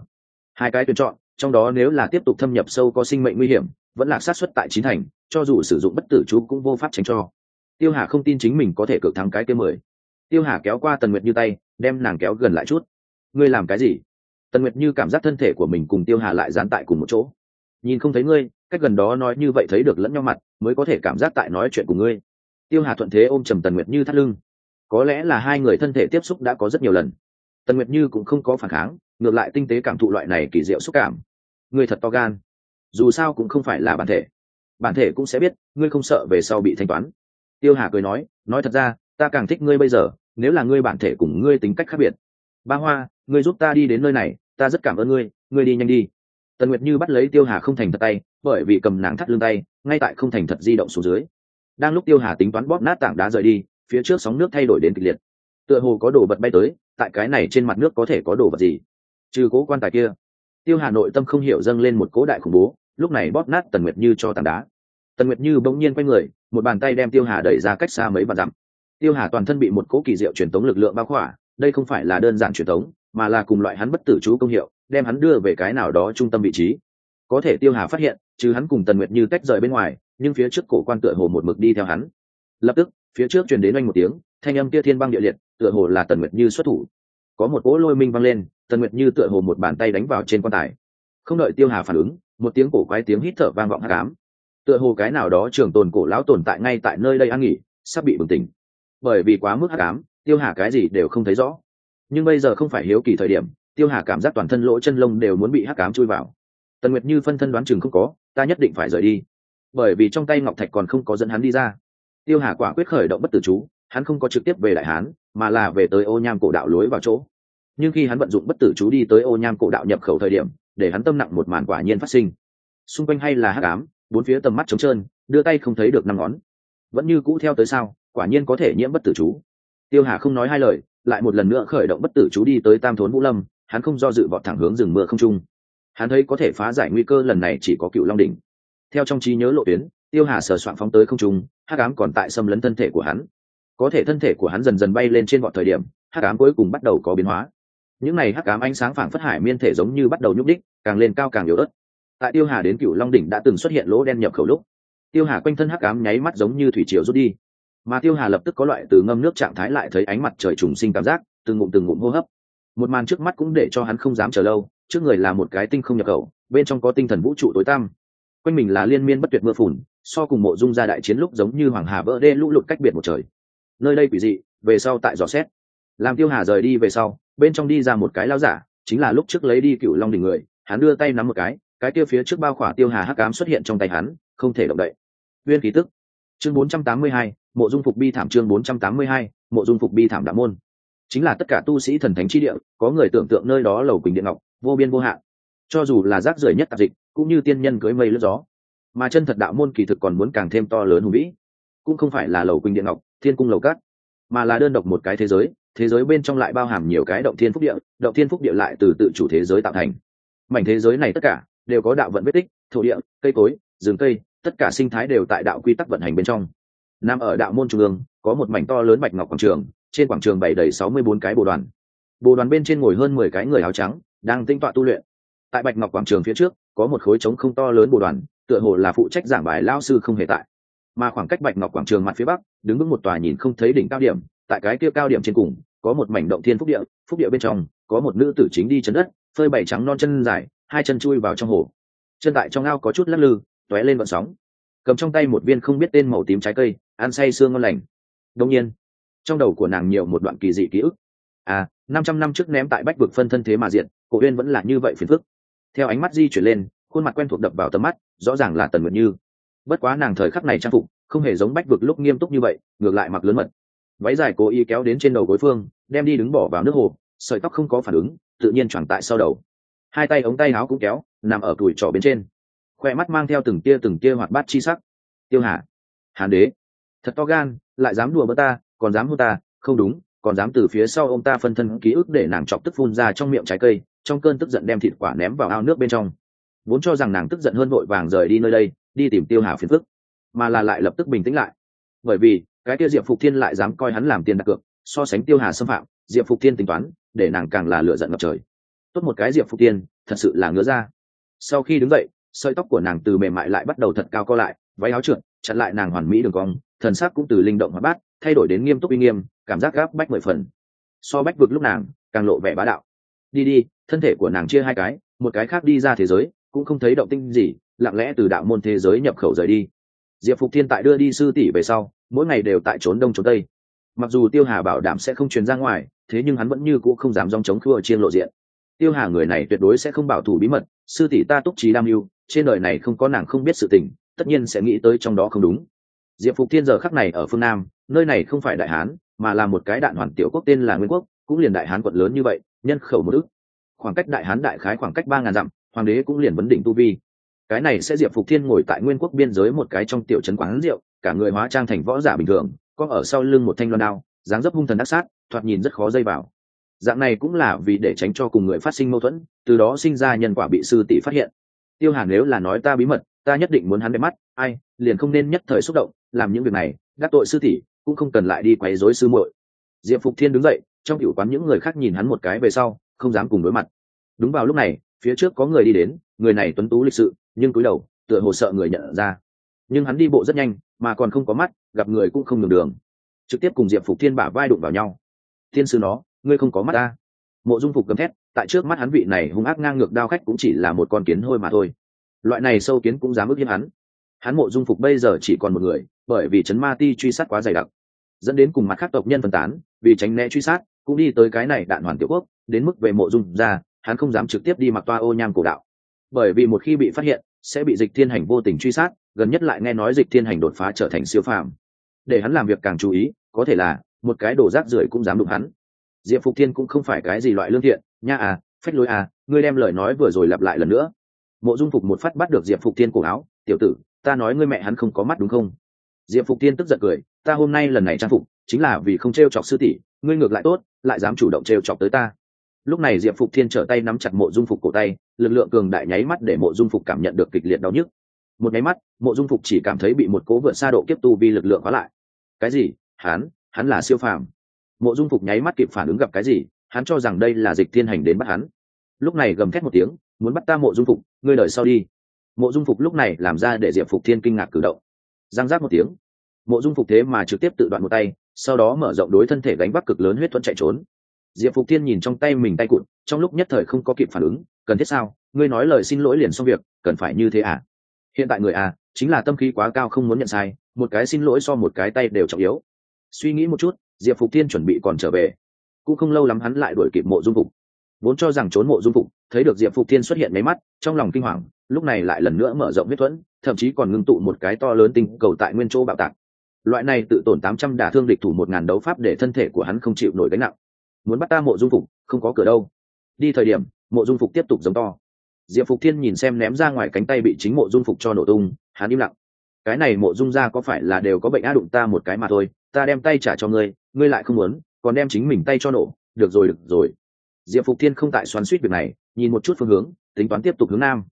Hai cái tuyển chọn, trong đó nếu là tiếp tục thâm nhập sâu có sinh mệnh nguy hiểm, vẫn là sát xuất tại chín thành, cho dù sử dụng bất tử chú cũng vô pháp tránh cho. Tiêu hà không tin chính mình có thể cược thắng cái kia mười. Tiêu hà kéo qua tần nguyệt như tay, đem nàng kéo gần lại chút. Ngươi làm cái gì? Tần nguyệt như cảm giác thân thể của mình cùng tiêu hà lại dán tại cùng một chỗ. Nhìn không thấy ngươi cách gần đó nói như vậy thấy được lẫn nhau mặt, mới có thể cảm giác tại nói chuyện của ngươi. Tiêu hà thuận thế ôm trầm tần nguyệt như thắt lưng. Có lẽ là hai người thân thể tiếp xúc đã có rất nhiều lần. Tần nguyệt như cũng không có phản kháng, ngược lại tinh tế cảm thụ loại này kỳ diệu xúc cảm. Ngươi thật to gan. Dù sao cũng không phải là bản thể. Bản thể cũng sẽ biết, ngươi không sợ về sau bị thanh toán. Tiêu hà cười nói nói thật ra, ta càng thích ngươi bây giờ, nếu là ngươi bản thể cùng ngươi tính cách khác biệt. Ba hoa, ngươi giúp ta đi đến nơi này, ta rất cảm ơn ngươi ngươi đi nhanh đi tần nguyệt như bắt lấy tiêu hà không thành thật tay, bởi vì cầm nàng thắt lưng tay, ngay tại không thành thật di động xuống dưới. Đang lúc tiêu hà tính toán bóp nát tảng đá rời đi, phía trước sóng nước thay đổi đến kịch liệt. Tựa hồ có đồ vật bay tới, tại cái này trên mặt nước có thể có đồ vật gì? Trừ cố quan tài kia, tiêu hà nội tâm không hiểu dâng lên một cố đại khủng bố, lúc này bóp nát tần nguyệt như cho tảng đá. Tần nguyệt như bỗng nhiên quay người, một bàn tay đem tiêu hà đẩy ra cách xa mấy vạn dặm. Tiêu hà toàn thân bị một cố kỳ diệu truyền tống lực lượng bao khỏa, đây không phải là đơn giản truyền tống mà là cùng loại hắn bất tử chú công hiệu, đem hắn đưa về cái nào đó trung tâm vị trí. Có thể tiêu hà phát hiện chứ hắn cùng tần nguyệt như tách rời bên ngoài, nhưng phía trước cổ quan tựa hồ một mực đi theo hắn. Lập tức, phía trước truyền đến oanh một tiếng, thanh âm kia thiên băng địa liệt, tựa hồ là tần nguyệt như xuất thủ. Có một cỗ lôi minh văng lên, tần nguyệt như tựa hồ một bàn tay đánh vào trên quan tài. Không đợi tiêu hà phản ứng, một tiếng cổ quái tiếng hít thở vang vọng hát cám tựa hồ cái nào đó trường tồn cổ lão tồn tại ngay tại nơi đây ăn nghỉ, sắp bị bừng tỉnh. Bởi vì quá mức hát cám tiêu hà cái gì đều không thấy rõ nhưng bây giờ không phải hiếu kỳ thời điểm, tiêu hà cảm giác toàn thân lỗ chân lông đều muốn bị hắc cám chui vào. Tần nguyệt như phân thân đoán chừng không có, ta nhất định phải rời đi. Bởi vì trong tay ngọc thạch còn không có dẫn hắn đi ra. Tiêu hà quả quyết khởi động bất tử chú, hắn không có trực tiếp về đại hán, mà là về tới ô nham cổ đạo lối vào chỗ. Nhưng khi hắn vận dụng bất tử chú đi tới ô nham cổ đạo nhập khẩu thời điểm, để hắn tâm nặng một màn quả nhiên phát sinh. Xung quanh hay là hắc ám, bốn phía tầm mắt trống trơn, đưa tay không thấy được năm ngón. Vẫn như cũ theo tới sao, quả nhiên có thể nhiễm bất tử chú tiêu hà không nói hai lời, lại một lần nữa khởi động bất tử chú đi tới tam thốn vũ lâm, hắn không do dự vọt thẳng hướng rừng mưa không trung. Hắn thấy có thể phá giải nguy cơ lần này chỉ có cựu long đỉnh. Theo trong trí nhớ lộ tuyến, tiêu hà sờ soạn phóng tới không trung, hắc ám còn tại xâm lấn thân thể của hắn. Có thể thân thể của hắn dần dần bay lên trên vọt thời điểm, hắc ám cuối cùng bắt đầu có biến hóa. Những n à y hắc ám ánh sáng phảng phất hải miên thể giống như bắt đầu nhúc đích càng lên cao càng yếu ớt. Tại tiêu hà đến cựu long đỉnh đã từng xuất hiện lỗ đen nhập khẩu lúc. Tiêu hà quanh thân hắc ám nháy mắt giống như thủy triều rút đi mà tiêu hà lập tức có loại từ ngâm nước trạng thái lại thấy ánh mặt trời trùng sinh cảm giác từng ngụm từng ngụm hô hấp. Một màn trước mắt cũng để cho hắn không dám chờ lâu trước người là một cái tinh không nhập khẩu bên trong có tinh thần vũ trụ tối tăm. Quanh mình là liên miên bất tuyệt mưa phùn so cùng mộ dung ra đại chiến lúc giống như hoàng hà vỡ đê lũ lụt cách biệt một trời. Nơi đây quỷ dị về sau tại dò xét. Làm tiêu hà rời đi về sau bên trong đi ra một cái lao giả chính là lúc trước lấy đi cựu long đỉnh người hắn đưa tay nắm một cái cái kia phía trước bao khỏa tiêu hà hắc cám xuất hiện trong tay hắn không thể động đậy. Uyên khí tức. Chương 482, mộ dung phục bi thảm chương 482, mộ dung phục bi thảm đạo môn. Chính là tất cả tu sĩ thần thánh chi địa có người tưởng tượng nơi đó lầu quỳnh điện ngọc vô biên vô hạn. Cho dù là rác rưởi nhất tạp dịch cũng như tiên nhân cưới mây lướt gió. Mà chân thật đạo môn kỳ thực còn muốn càng thêm to lớn hùng vĩ. Cũng không phải là lầu quỳnh điện ngọc thiên cung lầu cát mà là đơn độc một cái thế giới thế giới bên trong lại bao hàm nhiều cái động thiên phúc địa động thiên phúc địa lại từ tự chủ thế giới tạo thành. Mảnh thế giới này tất cả đều có đạo vận vết tích thổ địa cây cối rừng cây tất cả sinh thái đều tại đạo quy tắc vận hành bên trong nằm ở đạo môn trung ương, có một mảnh to lớn bạch ngọc quảng trường, trên quảng trường bày đầy sáu mươi bốn cái bồ đoàn. Bồ đoàn bên trên ngồi hơn mười cái người áo trắng, đang tinh tọa tu luyện. Tại bạch ngọc quảng trường phía trước, có một khối trống không to lớn bồ đoàn, tựa hồ là phụ trách giảng bài lao sư không hề tại. Mà khoảng cách bạch ngọc quảng trường mặt phía bắc, đứng vững một tòa nhìn không thấy đỉnh cao điểm, tại cái kia cao điểm trên cùng, có một mảnh động thiên phúc địa phúc địa bên trong, có một nữ tử chính đi chân đất, phơi bảy trắng non chân dài, hai chân chui vào trong hồ. Chân tại trong ao có chút lắc lư t lên vận sóng cầm trong tay một viên không biết tên màu tím trái cây, ăn say sương ngon lành. Đông nhiên, trong đầu của nàng nhiều một đoạn kỳ dị ký ức. À năm trăm năm trước ném tại bách vực phân thân thế mà diện cổ uyên vẫn là như vậy phiền phức. Theo ánh mắt di chuyển lên, khuôn mặt quen thuộc đập vào tầm mắt, rõ ràng là tần nguyệt như. Bất quá nàng thời khắc này trang phục, không hề giống bách vực lúc nghiêm túc như vậy, ngược lại mặc lớn mật. Váy dài cố ý kéo đến trên đầu gối phương, đem đi đứng bỏ vào nước hồ, sợi tóc không có phản ứng, tự nhiên choàng tại sau đầu. Hai tay ống tay áo cũng kéo, nằm ở tuổi trỏ bên trên khoe mắt mang theo từng tia từng tia hoạt bát chi sắc. Tiêu hà hàn đế, thật to gan, lại dám đùa bỡ ta, còn dám hô ta, không đúng, còn dám từ phía sau ông ta phân thân ký ức để nàng chọc tức phun ra trong miệng trái cây, trong cơn tức giận đem thịt quả ném vào ao nước bên trong. Vốn cho rằng nàng tức giận hơn vội vàng rời đi nơi đây, đi tìm tiêu hà phiền phức, mà là lại lập tức bình tĩnh lại. Bởi vì, cái tiêu diệp phục thiên lại dám coi hắn làm tiền đặt cược, so sánh tiêu hà xâm phạm, diệp phục thiên tính toán, để nàng càng là lựa giận ngập trời. Tốt một cái diệp phục thiên, thật sự là ngứa ra sau khi đứng dậy sợi tóc của nàng từ mềm mại lại bắt đầu thật cao co lại, váy áo trượt, chặn lại nàng hoàn mỹ đường cong, thần sắc cũng từ linh động hóa bát, thay đổi đến nghiêm túc uy nghiêm, cảm giác gáp bách mười phần. So bách vực lúc nàng, càng lộ vẻ bá đạo. Đi đi, thân thể của nàng chia hai cái, một cái khác đi ra thế giới, cũng không thấy động tinh gì, lặng lẽ từ đạo môn thế giới nhập khẩu rời đi. Diệp phục thiên tại đưa đi sư tỷ về sau, mỗi ngày đều tại trốn đông trốn tây. Mặc dù tiêu hà bảo đảm sẽ không truyền ra ngoài, thế nhưng hắn vẫn như cũ không dám dòng chống khua chiên lộ diện. Tiêu hà người này tuyệt đối sẽ không bảo thủ bí mật, sư tỷ ta túc trí đam mưu trên đời này không có nàng không biết sự tình, tất nhiên sẽ nghĩ tới trong đó không đúng. Diệp phục thiên giờ khắc này ở phương nam, nơi này không phải đại hán, mà là một cái đạn hoàn tiểu quốc tên là nguyên quốc, cũng liền đại hán quận lớn như vậy, nhân khẩu một ức khoảng cách đại hán đại khái khoảng cách ba ngàn dặm, hoàng đế cũng liền vấn đỉnh tu vi. Cái này sẽ diệp phục thiên ngồi tại nguyên quốc biên giới một cái trong tiểu trấn quán rượu, cả người hóa trang thành võ giả bình thường, có ở sau lưng một thanh loan đao, dáng dấp hung thần đắc sát, thoạt nhìn rất khó dây vào. Dạng này cũng là vì để tránh cho cùng người phát sinh mâu thuẫn, từ đó sinh ra nhân quả bị sư tỷ phát hiện tiêu hàn nếu là nói ta bí mật, ta nhất định muốn hắn đẹp mắt, ai, liền không nên nhất thời xúc động, làm những việc này, gác tội sư tỷ, cũng không cần lại đi quấy rối sư muội. Diệp phục thiên đứng dậy, trong cựu quán những người khác nhìn hắn một cái về sau, không dám cùng đối mặt. Đúng vào lúc này, phía trước có người đi đến, người này tuấn tú lịch sự, nhưng cúi đầu, tựa hồ sợ người nhận ra. Nhưng hắn đi bộ rất nhanh, mà còn không có mắt, gặp người cũng không nhường đường. Trực tiếp cùng diệp phục thiên bả vai đụng vào nhau. Thiên sư nó, ngươi không có mắt ta. Mộ dung phục gầm thét tại trước mắt hắn vị này hung ác ngang ngược đao khách cũng chỉ là một con kiến hôi mà thôi. Loại này sâu kiến cũng dám ức hiếp hắn. Hắn mộ dung phục bây giờ chỉ còn một người, bởi vì chấn ma ti truy sát quá dày đặc. Dẫn đến cùng mặt khác tộc nhân phân tán, vì tránh né truy sát, cũng đi tới cái này đạn hoàn tiểu quốc, đến mức về mộ dung ra, hắn không dám trực tiếp đi mặc toa ô nham cổ đạo. Bởi vì một khi bị phát hiện, sẽ bị dịch thiên hành vô tình truy sát, gần nhất lại nghe nói dịch thiên hành đột phá trở thành siêu phàm. Để hắn làm việc càng chú ý, có thể là, một cái đồ rác rưởi cũng dám đụng hắn diệp phục thiên cũng không phải cái gì loại lương thiện, nha à phách lối à ngươi đem lời nói vừa rồi lặp lại lần nữa. Mộ dung phục một phát bắt được diệp phục thiên cổ áo, tiểu tử, ta nói ngươi mẹ hắn không có mắt đúng không? Diệp phục Thiên tức giận cười, ta hôm nay lần này trang phục, chính là vì không t r e o chọc sư tỷ, ngươi ngược lại tốt, lại dám chủ động t r e o chọc tới ta. Lúc này diệp phục thiên trở tay nắm chặt mộ dung phục cổ tay, lực lượng cường đại nháy mắt để mộ dung phục cảm nhận được kịch liệt đau nhức. Một nháy mắt, mộ dung phục chỉ cảm thấy bị một cố vượt xa độ kiếp tu vi lực lượng hóa lại. Cái gì? Hắn? Hắn là siêu phàm mộ dung phục nháy mắt kịp phản ứng gặp cái gì, hắn cho rằng đây là dịch thiên hành đến bắt hắn. Lúc này gầm thét một tiếng, muốn bắt ta mộ dung phục, ngươi đợi sau đi. Mộ dung phục lúc này làm ra để diệp phục thiên kinh ngạc cử động. Giang giác một tiếng, mộ dung phục thế mà trực tiếp tự đoạn một tay, sau đó mở rộng đối thân thể gánh vác cực lớn huyết thuẫn chạy trốn. Diệp phục thiên nhìn trong tay mình tay cụt, trong lúc nhất thời không có kịp phản ứng, cần thiết sao? Ngươi nói lời xin lỗi liền xong việc, cần phải như thế à? Hiện tại người à chính là tâm khí quá cao không muốn nhận sai, một cái xin lỗi so một cái tay đều trọng yếu. Suy nghĩ một chút diệp phục thiên chuẩn bị còn trở về cũng không lâu lắm hắn lại đuổi kịp mộ dung phục vốn cho rằng trốn mộ dung phục thấy được diệp phục thiên xuất hiện mấy mắt trong lòng kinh hoàng lúc này lại lần nữa mở rộng huyết thuẫn thậm chí còn ngưng tụ một cái to lớn tinh cầu tại nguyên chỗ bạo tạc loại này tự tổn tám trăm đả thương địch thủ một ngàn đấu pháp để thân thể của hắn không chịu nổi gánh nặng muốn bắt ta mộ dung phục không có cửa đâu đi thời điểm mộ dung phục tiếp tục giống to diệp phục thiên nhìn xem ném ra ngoài cánh tay bị chính mộ dung phục cho nổ tung hắn im lặng cái này mộ dung ra có phải là đều có bệnh á đụng ta một cái mà thôi, ta đem tay trả cho ngươi ngươi lại không muốn, còn đem chính mình tay cho nổ, được rồi được rồi. Diệp phục thiên không tại xoắn suýt việc này, nhìn một chút phương hướng, tính toán tiếp tục hướng nam.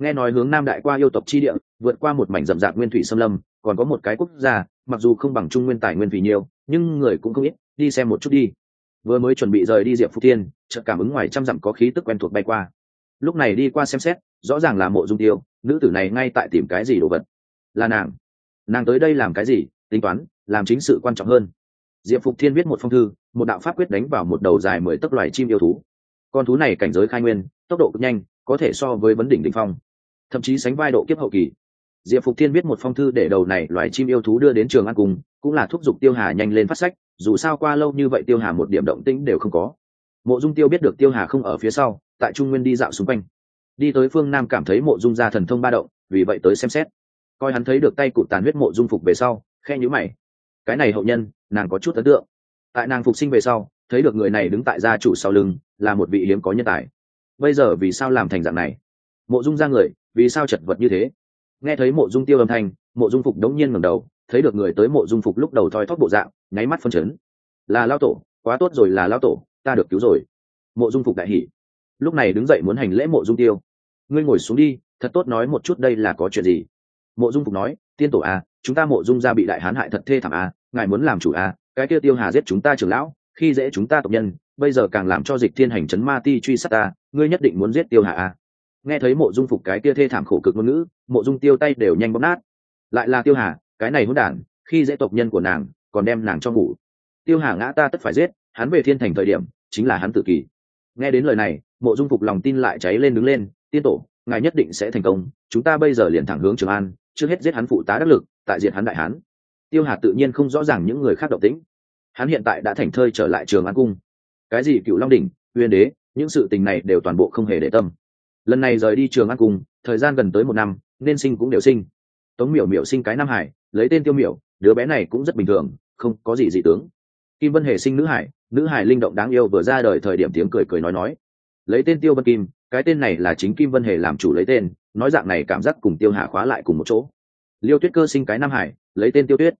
Nghe nói hướng nam đại qua yêu tộc chi địa, vượt qua một mảnh rậm rạp nguyên thủy xâm lâm, còn có một cái quốc gia, mặc dù không bằng trung nguyên tài nguyên vì nhiều, nhưng người cũng không ít, đi xem một chút đi. Vừa mới chuẩn bị rời đi diệp phục thiên, chợt cảm ứng ngoài trăm dặm có khí tức quen thuộc bay qua. Lúc này đi qua xem xét, rõ ràng là mộ dung tiêu, nữ tử này ngay tại tìm cái gì đồ vật là nàng. Nàng tới đây làm cái gì? Tính toán, làm chính sự quan trọng hơn. Diệp phục thiên viết một phong thư, một đạo pháp quyết đánh vào một đầu dài mười tấc loài chim yêu thú. Con thú này cảnh giới khai nguyên, tốc độ cực nhanh, có thể so với vấn đỉnh đ ỉ n h phong, thậm chí sánh vai độ kiếp hậu kỳ. Diệp phục thiên viết một phong thư để đầu này loài chim yêu thú đưa đến trường ăn cùng, cũng là thúc giục tiêu hà nhanh lên phát sách, dù sao qua lâu như vậy tiêu hà một điểm động tĩnh đều không có. Mộ dung tiêu biết được tiêu hà không ở phía sau, tại trung nguyên đi dạo xung quanh. Đi tới phương nam cảm thấy mộ dung ra thần thông ba động, vì vậy tới xem xét coi hắn thấy được tay cụt tàn huyết mộ dung phục về sau khe nhữ mày. Cái này hậu nhân, nàng có chút ấn tượng. Tại nàng phục sinh về sau, thấy được người này đứng tại gia chủ sau lưng, là một vị hiếm có nhân tài. Bây giờ vì sao làm thành dạng này? Mộ dung ra người, vì sao chật vật như thế? Nghe thấy mộ dung tiêu âm thanh, mộ dung phục đống nhiên ngẩng đầu, thấy được người tới mộ dung phục lúc đầu thoi thóp bộ dạng, nháy mắt phân chấn. Là lao tổ, quá tốt rồi là lao tổ, ta được cứu rồi. Mộ dung phục đại hỉ. Lúc này đứng dậy muốn hành lễ mộ dung tiêu. Ngươi ngồi xuống đi, thật tốt nói một chút đây là có chuyện gì? Mộ dung phục nói tiên tổ a à, chúng ta mộ dung ra bị đại hán hại thật thê thảm a à, ngài muốn làm chủ a à, cái kia tiêu hà giết chúng ta trưởng lão khi dễ chúng ta tộc nhân bây giờ càng làm cho dịch thiên hành chấn ma ti truy sát ta ngươi nhất định muốn giết tiêu hà a nghe thấy mộ dung phục cái kia thê thảm khổ cực ngôn ngữ mộ dung tiêu tay đều nhanh bóp nát. Lại là tiêu hà cái này hỗn đản khi dễ tộc nhân của nàng còn đem nàng cho ngủ. Tiêu hà ngã ta tất phải giết hắn về thiên thành thời điểm chính là hắn tự kỷ. Nghe đến lời này mộ dung phục lòng tin lại cháy lên đứng lên tiên tổ ngài nhất định sẽ thành công chúng ta bây giờ liền thẳng hướng trường an trước hết giết hắn phụ tá đắc lực, tại diện hắn đại hán. Tiêu hà tự nhiên không rõ ràng những người khác động tĩnh. Hắn hiện tại đã thành thơi trở lại trường an cung. Cái gì cựu long đỉnh, uyên đế, những sự tình này đều toàn bộ không hề để tâm. Lần này rời đi trường an cung, thời gian gần tới một năm, nên sinh cũng đều sinh. Tống miểu miểu sinh cái nam hải, lấy tên tiêu miểu, đứa bé này cũng rất bình thường, không có gì dị tướng. Kim vân hề sinh nữ hải nữ hải linh động đáng yêu vừa ra đời thời điểm tiếng cười cười nói nói lấy tên tiêu vân kim, cái tên này là chính kim vân hề làm chủ lấy tên, nói dạng này cảm giác cùng tiêu hà khóa lại cùng một chỗ. Liêu tuyết cơ sinh cái nam hải, lấy tên tiêu tuyết.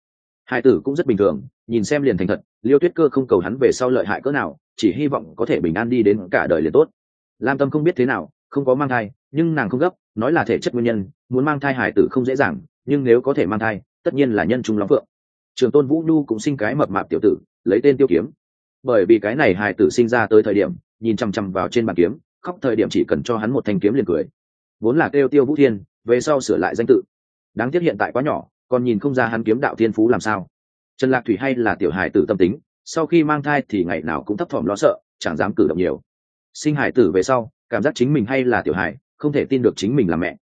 Hải tử cũng rất bình thường, nhìn xem liền thành thật, liêu tuyết cơ không cầu hắn về sau lợi hại cỡ nào, chỉ hy vọng có thể bình an đi đến cả đời liền tốt. Lam tâm không biết thế nào, không có mang thai, nhưng nàng không gấp, nói là thể chất nguyên nhân, muốn mang thai hải tử không dễ dàng, nhưng nếu có thể mang thai, tất nhiên là nhân trung lắm phượng. Trường tôn vũ nhu cũng sinh cái mập mạp tiểu tử, lấy tên tiêu kiếm. Bởi vì cái này hải tử sinh ra tới thời điểm nhìn chằm chằm vào trên bàn kiếm, khóc thời điểm chỉ cần cho hắn một thanh kiếm liền cười. Vốn là kêu tiêu vũ thiên, về sau sửa lại danh tự. Đáng tiếc hiện tại quá nhỏ, còn nhìn không ra hắn kiếm đạo thiên phú làm sao. Trần lạc thủy hay là tiểu hài tử tâm tính, sau khi mang thai thì ngày nào cũng thấp thỏm lo sợ, chẳng dám cử động nhiều. Sinh hải tử về sau, cảm giác chính mình hay là tiểu hải không thể tin được chính mình là mẹ.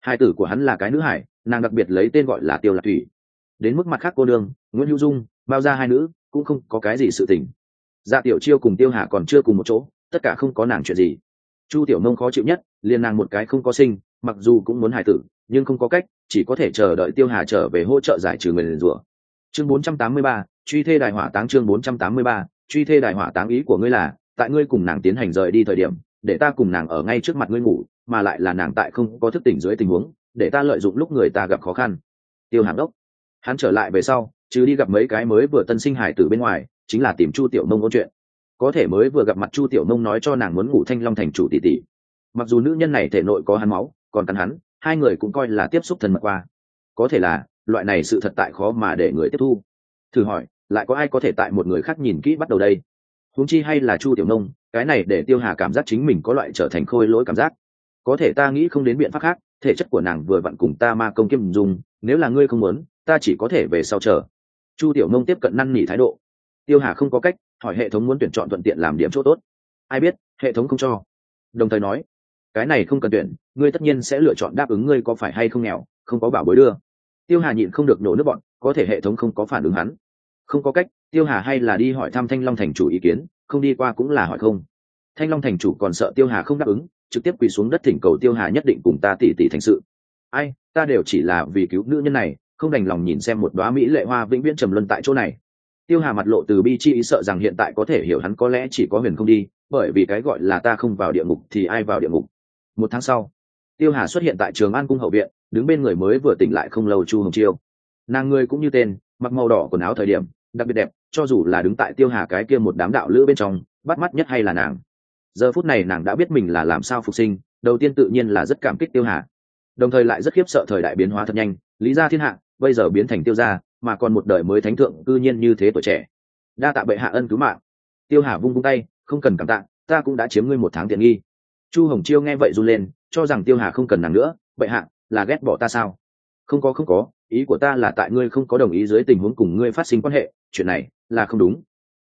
Hải tử của hắn là cái nữ hải nàng đặc biệt lấy tên gọi là tiêu lạc thủy. Đến mức mặt khác cô đương nguyễn hữu dung, bao ra hai nữ, cũng không có cái gì sự tình. Dạ tiểu chiêu cùng tiêu hà còn chưa cùng một chỗ tất cả không có nàng chuyện gì. Chu tiểu nông khó chịu nhất liền nàng một cái không có sinh mặc dù cũng muốn hài tử nhưng không có cách chỉ có thể chờ đợi tiêu hà trở về hỗ trợ giải trừ người liền rủa. Chương 483, truy thê đại hỏa táng chương 483, truy thê đại hỏa táng ý của ngươi là tại ngươi cùng nàng tiến hành rời đi thời điểm để ta cùng nàng ở ngay trước mặt ngươi ngủ mà lại là nàng tại không có thức tỉnh dưới tình huống để ta lợi dụng lúc người ta gặp khó khăn. Tiêu hàm đốc. Hắn trở lại về sau chứ đi gặp mấy cái mới vừa tân sinh hải tử bên ngoài chính là tìm chu tiểu nông ôn chuyện có thể mới vừa gặp mặt chu tiểu nông nói cho nàng muốn ngủ thanh long thành chủ tỷ tỷ. Mặc dù nữ nhân này thể nội có hắn máu, còn cắn hắn, hai người cũng coi là tiếp xúc thân mật qua. Có thể là, loại này sự thật tại khó mà để người tiếp thu. Thử hỏi, lại có ai có thể tại một người khác nhìn kỹ bắt đầu đây? Huống chi hay là chu tiểu nông, cái này để tiêu hà cảm giác chính mình có loại trở thành khôi lỗi cảm giác. Có thể ta nghĩ không đến biện pháp khác, thể chất của nàng vừa vặn cùng ta ma công kiêm dùng, nếu là ngươi không muốn, ta chỉ có thể về sau chờ. Chu tiểu nông tiếp cận năn nỉ thái độ. Tiêu hà không có cách hỏi hệ thống muốn tuyển chọn thuận tiện làm điểm chỗ tốt. Ai biết, hệ thống không cho. Đồng thời nói, cái này không cần tuyển, ngươi tất nhiên sẽ lựa chọn đáp ứng ngươi có phải hay không nghèo, không có bảo bối đưa. Tiêu hà nhịn không được nổ nước bọn, có thể hệ thống không có phản ứng hắn. Không có cách, tiêu hà hay là đi hỏi thăm thanh long thành chủ ý kiến, không đi qua cũng là hỏi không. Thanh long thành chủ còn sợ tiêu hà không đáp ứng, trực tiếp quỳ xuống đất thỉnh cầu tiêu hà nhất định cùng ta tỉ tỉ thành sự. Ai, ta đều chỉ là vì cứu nữ nhân này, không đành lòng nhìn xem một đoá mỹ lệ hoa vĩnh viễn trầm luân tại chỗ này tiêu hà mặt lộ từ bi chi ý sợ rằng hiện tại có thể hiểu hắn có lẽ chỉ có huyền không đi, bởi vì cái gọi là ta không vào địa ngục thì ai vào địa ngục. Một tháng sau, tiêu hà xuất hiện tại trường an cung hậu viện, đứng bên người mới vừa tỉnh lại không lâu chu hồng chiêu. Nàng ngươi cũng như tên, mặc màu đỏ quần áo thời điểm, đặc biệt đẹp, cho dù là đứng tại tiêu hà cái kia một đám đạo lữ bên trong, bắt mắt nhất hay là nàng. Giờ phút này nàng đã biết mình là làm sao phục sinh, đầu tiên tự nhiên là rất cảm kích tiêu hà. Đồng thời lại rất khiếp sợ thời đại biến hóa thật nhanh, lý gia thiên hạ, bây giờ biến thành tiêu gia mà còn một đời mới thánh thượng cư nhiên như thế tuổi trẻ. Đa tạ bệ hạ ân cứu mạng. Tiêu hà vung vung tay, không cần cảm tạ, ta cũng đã chiếm ngươi một tháng tiện nghi. Chu hồng chiêu nghe vậy run lên, cho rằng tiêu hà không cần nàng nữa, bệ hạ, là ghét bỏ ta sao? Không có không có, ý của ta là tại ngươi không có đồng ý dưới tình huống cùng ngươi phát sinh quan hệ, chuyện này là không đúng.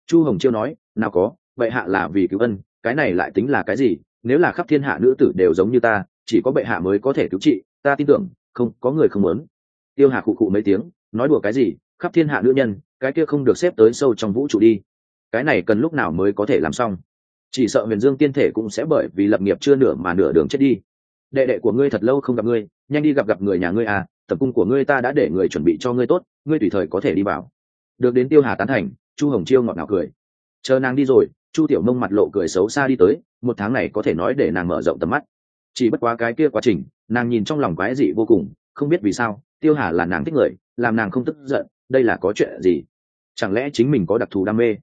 Chu hồng chiêu nói, nào có, bệ hạ là vì cứu ân, cái này lại tính là cái gì? Nếu là khắp thiên hạ nữ tử đều giống như ta, chỉ có bệ hạ mới có thể cứu trị, ta tin tưởng, không, có người không muốn. Tiêu hà khụ khụ mấy tiếng nói đùa cái gì, khắp thiên hạ nữ nhân, cái kia không được xếp tới sâu trong vũ trụ đi. Cái này cần lúc nào mới có thể làm xong? Chỉ sợ huyền dương tiên thể cũng sẽ bởi vì lập nghiệp chưa nửa mà nửa đường chết đi. Đệ đệ của ngươi thật lâu không gặp ngươi, nhanh đi gặp gặp người nhà ngươi à tập cung của ngươi ta đã để người chuẩn bị cho ngươi tốt, ngươi tùy thời có thể đi vào. Được đến tiêu hà tán thành, chu hồng chiêu ngọt ngào cười. Chờ nàng đi rồi, chu tiểu nông mặt lộ cười xấu xa đi tới, một tháng này có thể nói để nàng mở rộng tầm mắt. Chỉ bất quá cái kia quá trình, nàng nhìn trong lòng quái dị vô cùng, không biết vì sao tiêu hà là nàng thích người, làm nàng không tức giận, đây là có chuyện gì? Chẳng lẽ chính mình có đặc thù đam mê?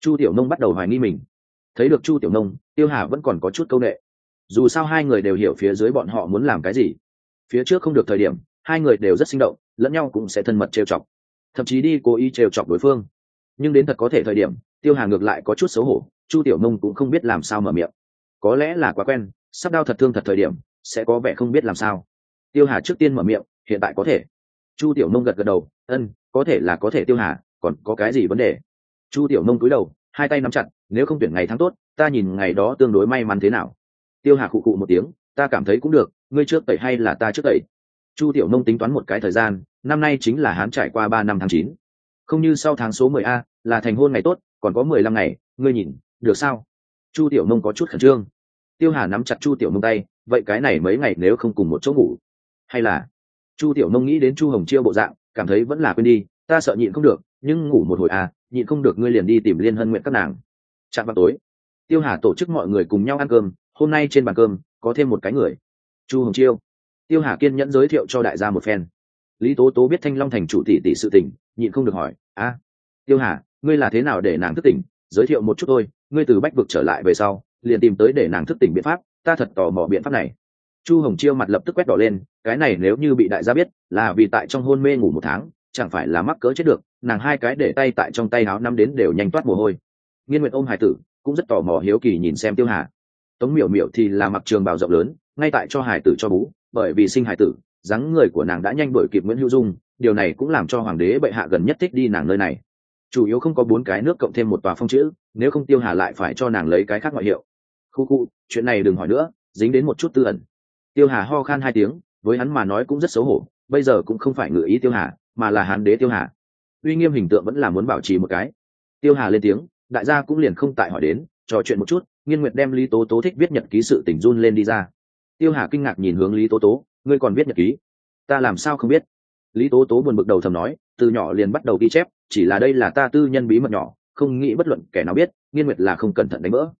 Chu tiểu nông bắt đầu hoài nghi mình. Thấy được chu tiểu nông, tiêu hà vẫn còn có chút c â u n ệ dù sao hai người đều hiểu phía dưới bọn họ muốn làm cái gì. Phía trước không được thời điểm, hai người đều rất sinh động, lẫn nhau cũng sẽ thân mật trêu chọc. Thậm chí đi cố ý trêu chọc đối phương. Nhưng đến thật có thể thời điểm, tiêu hà ngược lại có chút xấu hổ, chu tiểu nông cũng không biết làm sao mở miệng. Có lẽ là quá quen, sắp đau thật thương thật thời điểm, sẽ có vẻ không biết làm sao. Tiêu hà trước tiên mở miệng hiện tại có thể. Chu tiểu nông gật gật đầu, ân, có thể là có thể tiêu hà, còn có cái gì vấn đề? Chu tiểu nông cúi đầu, hai tay nắm chặt, nếu không tuyển ngày tháng tốt, ta nhìn ngày đó tương đối may mắn thế nào? Tiêu hà khụ cụ một tiếng, ta cảm thấy cũng được, ngươi trước tẩy hay là ta trước tẩy? Chu tiểu nông tính toán một cái thời gian, năm nay chính là hán trải qua ba năm tháng chín. Không như sau tháng số mười a, là thành hôn ngày tốt, còn có mười lăm ngày, ngươi nhìn, được sao? Chu tiểu nông có chút khẩn trương. Tiêu hà nắm chặt chu tiểu nông tay, vậy cái này mấy ngày nếu không cùng một chỗ ngủ, hay là chu tiểu nông nghĩ đến chu hồng chiêu bộ dạng, cảm thấy vẫn là quên đi, ta sợ nhịn không được, nhưng ngủ một hồi à nhịn không được ngươi liền đi tìm liên hân nguyện các nàng. Chạm vào tối, tiêu hà tổ chức mọi người cùng nhau ăn cơm, hôm nay trên bàn cơm có thêm một cái người, chu hồng chiêu. Tiêu hà kiên nhẫn giới thiệu cho đại gia một phen. Lý tố tố biết thanh long thành chủ tỷ tỷ sự tình, nhịn không được hỏi, a, tiêu hà, ngươi là thế nào để nàng thức tỉnh? Giới thiệu một chút thôi, ngươi từ bách vực trở lại về sau, liền tìm tới để nàng thức tỉnh biện pháp, ta thật tò mò biện pháp này chu hồng chiêu mặt lập tức quét đỏ lên, cái này nếu như bị đại gia biết, là vì tại trong hôn mê ngủ một tháng, chẳng phải là mắc cỡ chết được, nàng hai cái để tay tại trong tay áo năm đến đều nhanh toát mồ hôi. Nghiên nguyện ôm hải tử, cũng rất tò mò hiếu kỳ nhìn xem tiêu hà. Tống miểu miểu thì là mặc trường bào rộng lớn, ngay tại cho hải tử cho bú, bởi vì sinh hải tử, dáng người của nàng đã nhanh đổi kịp nguyễn hữu dung, điều này cũng làm cho hoàng đế bệ hạ gần nhất thích đi nàng nơi này. Chủ yếu không có bốn cái nước cộng thêm một tòa phong chữ, nếu không tiêu hà lại phải cho nàng lấy cái khác ngoại hiệu. Khu khu, chuyện này đừng hỏi nữa, dính đến một chút tư ẩn tiêu hà ho khan hai tiếng, với hắn mà nói cũng rất xấu hổ, bây giờ cũng không phải ngự ý tiêu hà, mà là hán đế tiêu hà. Uy nghiêm hình tượng vẫn là muốn bảo trì một cái. Tiêu hà lên tiếng, đại gia cũng liền không tại hỏi đến, trò chuyện một chút, nghiên nguyệt đem lý tố tố thích viết nhật ký sự tỉnh run lên đi ra. Tiêu hà kinh ngạc nhìn hướng lý tố tố, ngươi còn viết nhật ký? Ta làm sao không biết? Lý tố tố buồn bực đầu thầm nói, từ nhỏ liền bắt đầu ghi chép, chỉ là đây là ta tư nhân bí mật nhỏ, không nghĩ bất luận kẻ nào biết, nghiên nguyệt là không cẩn thận đánh vỡ.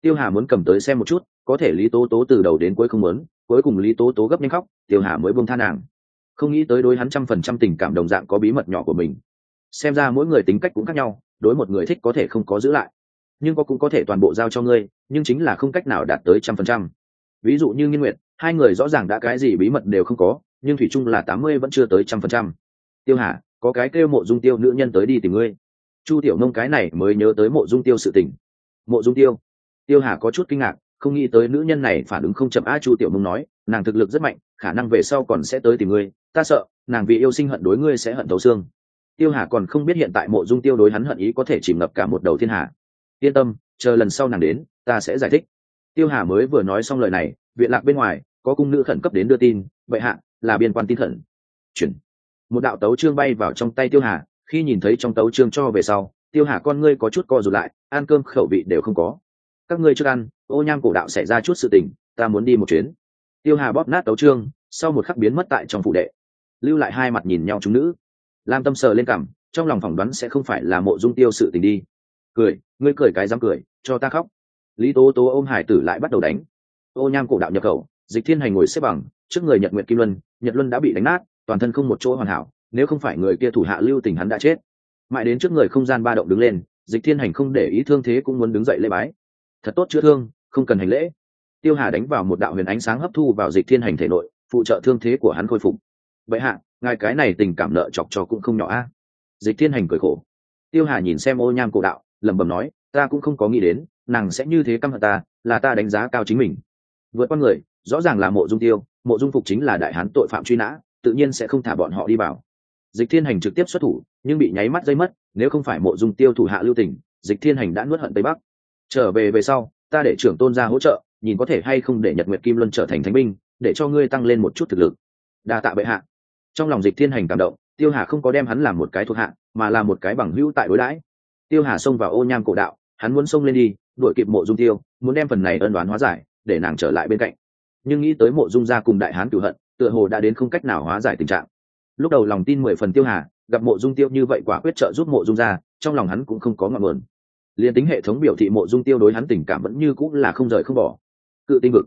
Tiêu hà muốn cầm tới xem một chút, có thể lý tố tố từ đầu đến cuối không muốn cuối cùng lý tố tố gấp nhanh khóc, tiêu hà mới buông tha nàng. Không nghĩ tới đối hắn trăm phần trăm tình cảm đồng dạng có bí mật nhỏ của mình. Xem ra mỗi người tính cách cũng khác nhau, đối một người thích có thể không có giữ lại. Nhưng có cũng có thể toàn bộ giao cho ngươi, nhưng chính là không cách nào đạt tới trăm phần trăm. Ví dụ như nghiên nguyện hai người rõ ràng đã cái gì bí mật đều không có, nhưng thủy chung là tám mươi vẫn chưa tới trăm phần trăm. Tiêu hà, có cái kêu mộ dung tiêu nữ nhân tới đi tìm ngươi. Chu tiểu nông cái này mới nhớ tới mộ dung tiêu sự tình. Mộ dung tiêu. Tiêu hà có chút kinh ngạc không nghĩ tới nữ nhân này phản ứng không chậm. A chu tiểu Mông nói, nàng thực lực rất mạnh, khả năng về sau còn sẽ tới tìm ngươi. Ta sợ, nàng vì yêu sinh hận đối ngươi sẽ hận thấu xương. Tiêu hà còn không biết hiện tại mộ dung tiêu đối hắn hận ý có thể chìm ngập cả một đầu thiên hà yên tâm, chờ lần sau nàng đến, ta sẽ giải thích. Tiêu hà mới vừa nói xong lời này, viện lạc bên ngoài, có cung nữ khẩn cấp đến đưa tin vậy hạ, là biên quan tin khẩn. Chuyển. Một đạo tấu trương bay vào trong tay tiêu hà, khi nhìn thấy trong tấu trương cho về sau, tiêu hà con ngươi có chút co rụt lại, ăn cơm khẩu vị đều không có các ngươi chưa ăn ô nham cổ đạo xảy ra chút sự tình ta muốn đi một chuyến. Tiêu hà bóp nát đấu trương sau một khắc biến mất tại trong phụ đệ. Lưu lại hai mặt nhìn nhau chúng nữ. Lam tâm sờ lên cảm, trong lòng phỏng đoán sẽ không phải là mộ dung tiêu sự tình đi. Cười ngươi cười cái dám cười cho ta khóc. Lý tố tố ôm hải tử lại bắt đầu đánh. Ô nham cổ đạo nhập khẩu dịch thiên hành ngồi xếp bằng trước người nhật nguyện kim luân nhật luân đã bị đánh nát toàn thân không một chỗ hoàn hảo nếu không phải người kia thủ hạ lưu tình hắn đã chết. Mãi đến trước người không gian ba động đứng lên dịch thiên hành không để ý thương thế cũng muốn đứng dậy lễ bái thật tốt chữa thương, không cần hành lễ. Tiêu hà đánh vào một đạo huyền ánh sáng hấp thu vào dịch thiên hành thể nội, phụ trợ thương thế của hắn khôi phục. Vậy hạ, ngài cái này tình cảm nợ chọc cho cũng không nhỏ a. Dịch thiên hành cười khổ. Tiêu hà nhìn xem ô nham cổ đạo, lẩm bẩm nói, ta cũng không có nghĩ đến, nàng sẽ như thế căm hận ta, là ta đánh giá cao chính mình. Vượt con người, rõ ràng là mộ dung tiêu, mộ dung phục chính là đại hán tội phạm truy nã, tự nhiên sẽ không thả bọn họ đi vào. Dịch thiên hành trực tiếp xuất thủ, nhưng bị nháy mắt dây mất, nếu không phải mộ dung tiêu thủ hạ lưu tình, dịch thiên hành đã nuốt hận tây bắc trở về về sau, ta để trưởng tôn ra hỗ trợ, nhìn có thể hay không để nhật nguyệt kim luân trở thành thánh binh, để cho ngươi tăng lên một chút thực lực. Đa tạ bệ hạ. Trong lòng dịch thiên hành cảm động, tiêu hà không có đem hắn làm một cái thuộc hạ, mà là một cái bằng hữu tại đối đãi. Tiêu hà xông vào ô nham cổ đạo, hắn muốn xông lên đi, đuổi kịp mộ dung tiêu, muốn đem phần này ân đoán hóa giải, để nàng trở lại bên cạnh. Nhưng nghĩ tới mộ dung gia cùng đại hán cửu hận, tựa hồ đã đến không cách nào hóa giải tình trạng. Lúc đầu lòng tin mười phần tiêu hà, gặp mộ dung tiêu như vậy quả quyết trợ giúp mộ dung gia, trong lòng hắn cũng không có ngọn nguồn liền tính hệ thống biểu thị mộ dung tiêu đối hắn tình cảm vẫn như cũng là không rời không bỏ. Cự tinh vực.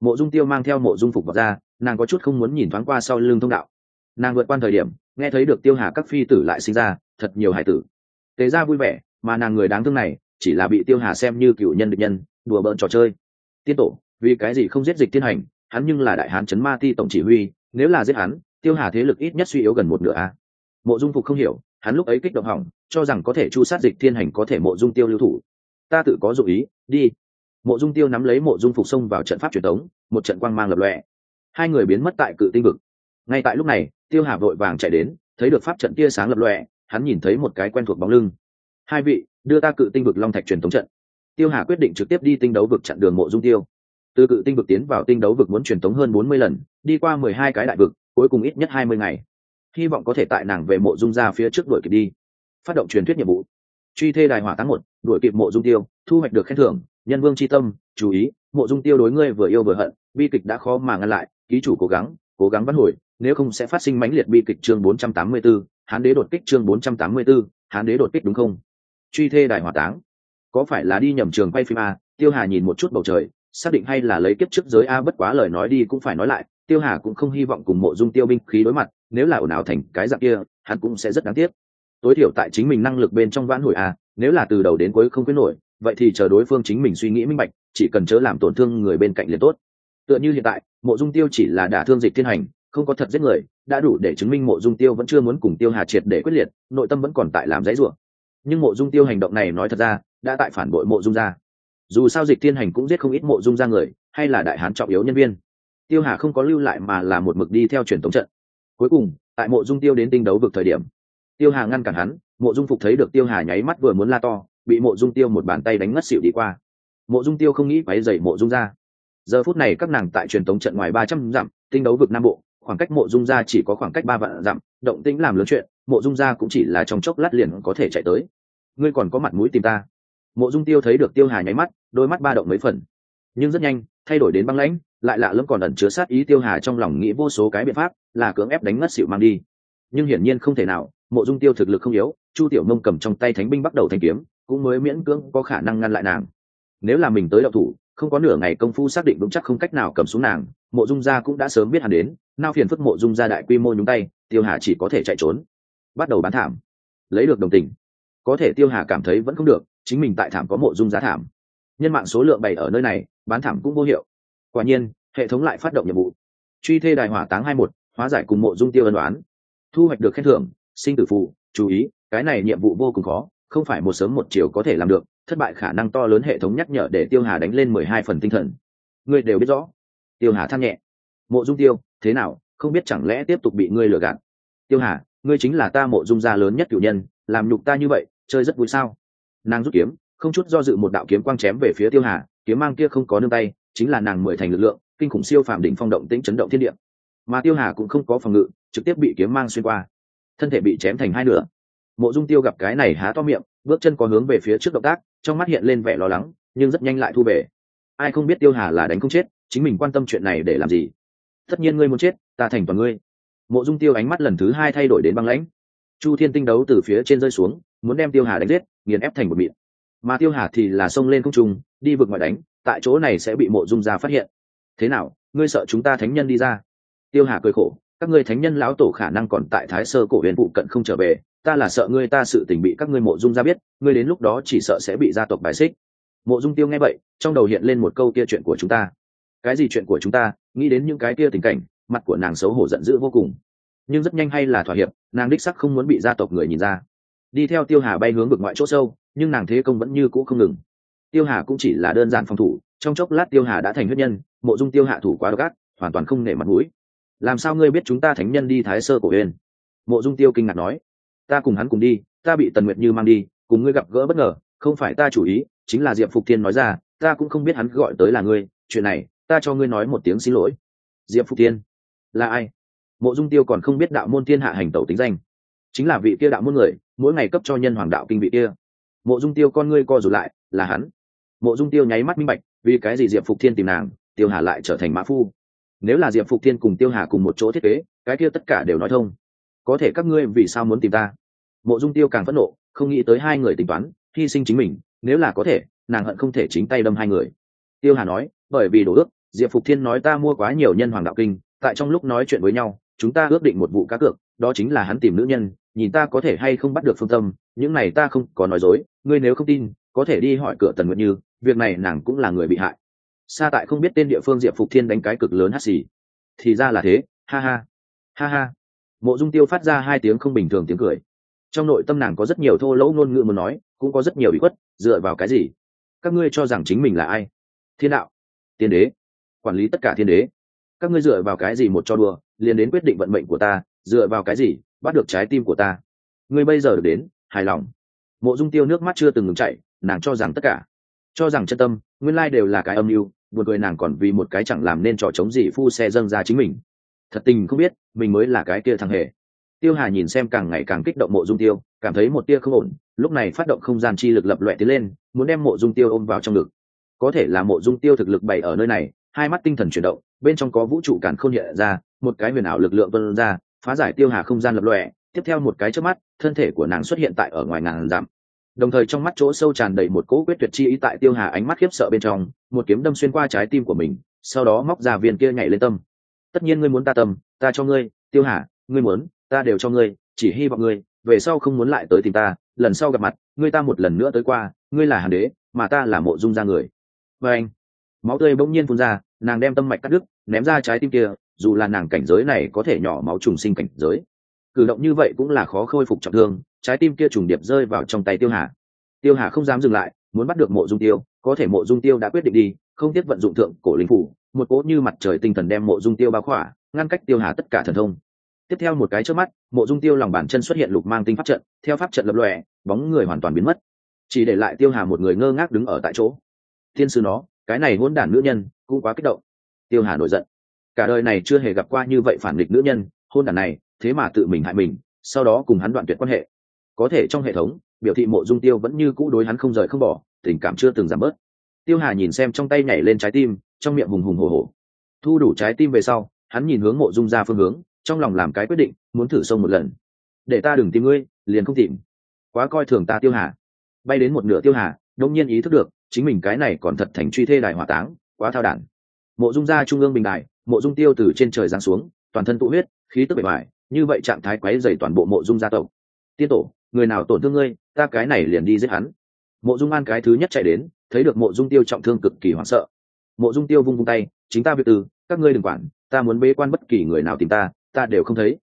Mộ dung tiêu mang theo mộ dung phục vào ra, nàng có chút không muốn nhìn thoáng qua sau lưng thông đạo. Nàng vượt qua thời điểm, nghe thấy được tiêu hà các phi tử lại sinh ra, thật nhiều hải tử. Tế ra vui vẻ, mà nàng người đáng thương này, chỉ là bị tiêu hà xem như cựu nhân địch nhân, đùa bỡn trò chơi. Tiên tổ, vì cái gì không giết dịch tiên hành, hắn nhưng là đại hán chấn ma ti tổng chỉ huy, nếu là giết hắn, tiêu hà thế lực ít nhất suy yếu gần một nửa a. Mộ dung phục không hiểu, hắn lúc ấy kích động hỏng cho rằng có thể chu sát dịch thiên hành có thể mộ dung tiêu lưu thủ. Ta tự có dụ ý, đi. Mộ dung tiêu nắm lấy mộ dung phục xông vào trận pháp truyền thống một trận quang mang lập lọe hai người biến mất tại cự tinh vực. Ngay tại lúc này, tiêu hà vội vàng chạy đến, thấy được pháp trận tia sáng lập lọe hắn nhìn thấy một cái quen thuộc bóng lưng. Hai vị, đưa ta cự tinh vực long thạch truyền thống trận. Tiêu hà quyết định trực tiếp đi tinh đấu vực chặn đường mộ dung tiêu. Từ cự tinh vực tiến vào tinh đấu vực muốn truyền thống hơn bốn mươi lần, đi qua mười hai cái đại vực, cuối cùng ít nhất hai mươi ngày. Hy vọng có thể tại nàng về mộ dung ra phía trước đuổi kịp đi phát động truyền thuyết nhiệm vụ. Truy thê đài hỏa táng một đuổi kịp mộ dung tiêu thu hoạch được khen thưởng nhân vương c h i tâm chú ý mộ dung tiêu đối ngươi vừa yêu vừa hận bi kịch đã khó mà ngăn lại ký chủ cố gắng cố gắng bắt hồi nếu không sẽ phát sinh mãnh liệt bi kịch chương 484, hán đế đột kích chương 484, hán đế đột kích đúng không? Truy thê đài hỏa táng. Có phải là đi nhầm trường quay phim a? Tiêu hà nhìn một chút bầu trời xác định hay là lấy kiếp trước giới a bất quá lời nói đi cũng phải nói lại tiêu hà cũng không hy vọng cùng mộ dung tiêu binh khí đối mặt nếu là ồn ào thành cái dạng kia hắn cũng sẽ rất đáng tiếc tối thiểu tại chính mình năng lực bên trong vãn hồi à nếu là từ đầu đến cuối không quyết nổi, vậy thì chờ đối phương chính mình suy nghĩ minh bạch, chỉ cần chớ làm tổn thương người bên cạnh liền tốt. Tựa như hiện tại, mộ dung tiêu chỉ là đả thương dịch thiên hành, không có thật giết người, đã đủ để chứng minh mộ dung tiêu vẫn chưa muốn cùng tiêu hà triệt để quyết liệt, nội tâm vẫn còn tại làm giấy rủa. Nhưng mộ dung tiêu hành động này nói thật ra, đã tại phản bội mộ dung gia. Dù sao dịch thiên hành cũng giết không ít mộ dung gia người, hay là đại hán trọng yếu nhân viên. Tiêu hà không có lưu lại mà là một mực đi theo truyền thống trận. Cuối cùng, tại mộ dung tiêu đến tinh đấu vực thời điểm tiêu hà ngăn cản hắn, mộ dung phục thấy được tiêu hà nháy mắt vừa muốn la to, bị mộ dung tiêu một bàn tay đánh ngất xỉu đi qua. Mộ dung tiêu không nghĩ quáy dậy mộ dung ra. Giờ phút này các nàng tại truyền thống trận ngoài ba trăm dặm, tinh đấu vực nam bộ, khoảng cách mộ dung ra chỉ có khoảng cách ba vạn dặm, động tĩnh làm lớn chuyện, mộ dung ra cũng chỉ là trong chốc lát liền có thể chạy tới. Ngươi còn có mặt mũi tìm ta. Mộ dung tiêu thấy được tiêu hà nháy mắt, đôi mắt ba động mấy phần. Nhưng rất nhanh, thay đổi đến băng lãnh, lại lạ lẫm còn ẩn chứa sát ý tiêu hà trong lòng nghĩ vô số cái biện pháp, là cưỡng ép đánh ngất xịu mang đi. Nhưng hiển nhiên không thể nào mộ dung tiêu thực lực không yếu, chu tiểu mông cầm trong tay thánh binh bắt đầu thanh kiếm, cũng mới miễn cưỡng có khả năng ngăn lại nàng. Nếu là mình tới đậu thủ, không có nửa ngày công phu xác định vững chắc không cách nào cầm xuống nàng, mộ dung gia cũng đã sớm biết hắn đến, nao phiền phức mộ dung gia đại quy mô nhúng tay, tiêu hà chỉ có thể chạy trốn. Bắt đầu bán thảm. Lấy được đồng tình. Có thể tiêu hà cảm thấy vẫn không được, chính mình tại thảm có mộ dung giá thảm. Nhân mạng số lượng bày ở nơi này, bán thảm cũng vô hiệu. Quả nhiên, hệ thống lại phát động nhiệm vụ. Truy thê đài hỏa táng hai một, hóa giải cùng mộ dung tiêu ân đoán thu hoạch được khen thưởng sinh tử phụ chú ý, cái này nhiệm vụ vô cùng khó, không phải một sớm một chiều có thể làm được, thất bại khả năng to lớn hệ thống nhắc nhở để tiêu hà đánh lên mười hai phần tinh thần. Ngươi đều biết rõ. Tiêu hà than nhẹ. Mộ dung tiêu, thế nào, không biết chẳng lẽ tiếp tục bị ngươi lừa gạt? Tiêu hà, ngươi chính là ta mộ dung gia lớn nhất cựu nhân, làm nhục ta như vậy, chơi rất vui sao? Nàng rút kiếm, không chút do dự một đạo kiếm quang chém về phía tiêu hà, kiếm mang kia không có nương tay, chính là nàng mười thành lực lượng, kinh khủng siêu phàm đỉnh phong động tĩnh chấn động thiên địa. Mà tiêu hà cũng không có phòng ngự, trực tiếp bị kiếm mang xuyên qua thân thể bị chém thành hai nửa. Mộ dung tiêu gặp cái này há to miệng, bước chân có hướng về phía trước động tác, trong mắt hiện lên vẻ lo lắng, nhưng rất nhanh lại thu về. Ai không biết tiêu hà là đánh không chết, chính mình quan tâm chuyện này để làm gì? Tất nhiên ngươi muốn chết, ta thành toàn ngươi. Mộ dung tiêu ánh mắt lần thứ hai thay đổi đến băng lãnh. Chu thiên tinh đấu từ phía trên rơi xuống, muốn đem tiêu hà đánh giết, nghiền ép thành một miệng. Mà tiêu hà thì là xông lên không trung, đi vực ngoài đánh, tại chỗ này sẽ bị mộ dung gia phát hiện. Thế nào, ngươi sợ chúng ta thánh nhân đi ra? Tiêu hà cười khổ các ngươi thánh nhân lão tổ khả năng còn tại thái sơ cổ huyền phụ cận không trở về, ta là sợ ngươi ta sự tình bị các ngươi mộ dung ra biết, ngươi đến lúc đó chỉ sợ sẽ bị gia tộc bài xích. Mộ dung tiêu nghe vậy, trong đầu hiện lên một câu kia chuyện của chúng ta. Cái gì chuyện của chúng ta? Nghĩ đến những cái kia tình cảnh, mặt của nàng xấu hổ giận dữ vô cùng. Nhưng rất nhanh hay là thỏa hiệp, nàng đích sắc không muốn bị gia tộc người nhìn ra. Đi theo tiêu hà bay hướng vực ngoại chỗ sâu, nhưng nàng thế công vẫn như cũ không ngừng. Tiêu hà cũng chỉ là đơn giản phòng thủ, trong chốc lát tiêu hà đã thành huyết nhân, mộ dung tiêu hạ thủ quá độc ác, hoàn toàn không nể mặt mũi làm sao ngươi biết chúng ta thánh nhân đi thái sơ cổ huyền? Mộ dung tiêu kinh ngạc nói. Ta cùng hắn cùng đi, ta bị tần nguyệt như mang đi, cùng ngươi gặp gỡ bất ngờ, không phải ta chủ ý, chính là diệp phục thiên nói ra, ta cũng không biết hắn gọi tới là ngươi, chuyện này, ta cho ngươi nói một tiếng xin lỗi. Diệp phục thiên, là ai? Mộ dung tiêu còn không biết đạo môn thiên hạ hành tẩu tính danh. Chính là vị kia đạo môn người, mỗi ngày cấp cho nhân hoàng đạo kinh vị kia. Mộ dung tiêu con ngươi co rụt lại, là hắn. Mộ dung tiêu nháy mắt minh bạch, vì cái gì diệp phục thiên tìm nàng, tiêu hà lại trở thành mã phu? Nếu là diệp phục thiên cùng tiêu hà cùng một chỗ thiết kế, cái kia tất cả đều nói thông. Có thể các ngươi vì sao muốn tìm ta? Mộ dung tiêu càng phẫn nộ, không nghĩ tới hai người tính toán, hy sinh chính mình, nếu là có thể, nàng hận không thể chính tay đâm hai người. Tiêu hà nói, bởi vì đồ ước, diệp phục thiên nói ta mua quá nhiều nhân hoàng đạo kinh, tại trong lúc nói chuyện với nhau, chúng ta ước định một vụ cá cược, đó chính là hắn tìm nữ nhân, nhìn ta có thể hay không bắt được phương tâm, những này ta không có nói dối, ngươi nếu không tin, có thể đi hỏi cửa tần nguyện như, việc này nàng cũng là người bị hại xa tại không biết tên địa phương diệp phục thiên đánh cái cực lớn hắt xì. Thì ra là thế, ha ha. Ha ha. Mộ dung tiêu phát ra hai tiếng không bình thường tiếng cười. Trong nội tâm nàng có rất nhiều thô lỗ ngôn ngữ muốn nói, cũng có rất nhiều bị khuất, dựa vào cái gì? Các ngươi cho rằng chính mình là ai? Thiên đạo. Tiên đế. Quản lý tất cả thiên đế. Các ngươi dựa vào cái gì một cho đùa, liền đến quyết định vận mệnh của ta, dựa vào cái gì, bắt được trái tim của ta? Ngươi bây giờ được đến, hài lòng. Mộ dung tiêu nước mắt chưa từng ngừng chạy nàng cho rằng tất cả. Cho rằng chân tâm nguyên lai đều là cái âm mưu, buồn cười nàng còn vì một cái chẳng làm nên trò chống gì phu xe dâng ra chính mình. Thật tình không biết, mình mới là cái kia thằng hề. Tiêu hà nhìn xem càng ngày càng kích động mộ dung tiêu, cảm thấy một tia không ổn, lúc này phát động không gian chi lực lập loẹ tiến lên, muốn đem mộ dung tiêu ôm vào trong ngực. Có thể là mộ dung tiêu thực lực bày ở nơi này, hai mắt tinh thần chuyển động, bên trong có vũ trụ cản không hiện ra, một cái huyền ảo lực lượng vân ra, phá giải tiêu hà không gian lập lòe tiếp theo một cái trước mắt, thân thể của nàng xuất hiện tại ở ngoài ngàn dặm đồng thời trong mắt chỗ sâu tràn đầy một cỗ quyết tuyệt chi ý tại tiêu hà ánh mắt khiếp sợ bên trong, một kiếm đâm xuyên qua trái tim của mình, sau đó móc ra viên kia nhảy lên tâm. Tất nhiên ngươi muốn ta tâm, ta cho ngươi, tiêu hà, ngươi muốn, ta đều cho ngươi, chỉ hy vọng ngươi, về sau không muốn lại tới tìm ta, lần sau gặp mặt, ngươi ta một lần nữa tới qua, ngươi là hàn đế, mà ta là mộ dung ra người. Và anh, máu tươi bỗng nhiên phun ra, nàng đem tâm mạch cắt đứt, ném ra trái tim kia, dù là nàng cảnh giới này có thể nhỏ máu trùng sinh cảnh giới, cử động như vậy cũng là khó khôi phục trọng thương trái tim kia trùng điệp rơi vào trong tay tiêu hà. Tiêu hà không dám dừng lại, muốn bắt được mộ dung tiêu, có thể mộ dung tiêu đã quyết định đi, không tiếp vận dụng thượng cổ linh phủ, một cỗ như mặt trời tinh thần đem mộ dung tiêu bao khỏa, ngăn cách tiêu hà tất cả thần thông. Tiếp theo một cái trước mắt, mộ dung tiêu lòng bàn chân xuất hiện lục mang tinh pháp trận, theo pháp trận lập lòe, bóng người hoàn toàn biến mất. Chỉ để lại tiêu hà một người ngơ ngác đứng ở tại chỗ. Thiên sư nó, cái này hỗn đản nữ nhân, cũng quá kích động. Tiêu hà nổi giận. Cả đời này chưa hề gặp qua như vậy phản nghịch nữ nhân hôn đản này, thế mà tự mình hại mình, sau đó cùng hắn đoạn tuyệt quan hệ có thể trong hệ thống, biểu thị mộ dung tiêu vẫn như cũ đối hắn không rời không bỏ, tình cảm chưa từng giảm bớt. Tiêu hà nhìn xem trong tay nhảy lên trái tim, trong miệng hùng hùng hồ hồ. Thu đủ trái tim về sau, hắn nhìn hướng mộ dung ra phương hướng, trong lòng làm cái quyết định, muốn thử sông một lần. Để ta đừng tìm ngươi, liền không tìm. Quá coi thường ta tiêu hà. Bay đến một nửa tiêu hà đông nhiên ý thức được, chính mình cái này còn thật thành truy thê đài hỏa táng, quá thao đản. Mộ dung ra trung ương bình đài, mộ dung tiêu từ trên trời giáng xuống, toàn thân tụ huyết, khí tức bề ngoài, như vậy trạng thái quấy dày toàn bộ mộ dung gia tộc. Tiên tổ người nào tổn thương ngươi, ta cái này liền đi giết hắn. Mộ dung an cái thứ nhất chạy đến, thấy được mộ dung tiêu trọng thương cực kỳ hoảng sợ. Mộ dung tiêu vung vung tay, chính ta việc từ, các ngươi đừng quản, ta muốn bế quan bất kỳ người nào tìm ta ta đều không thấy.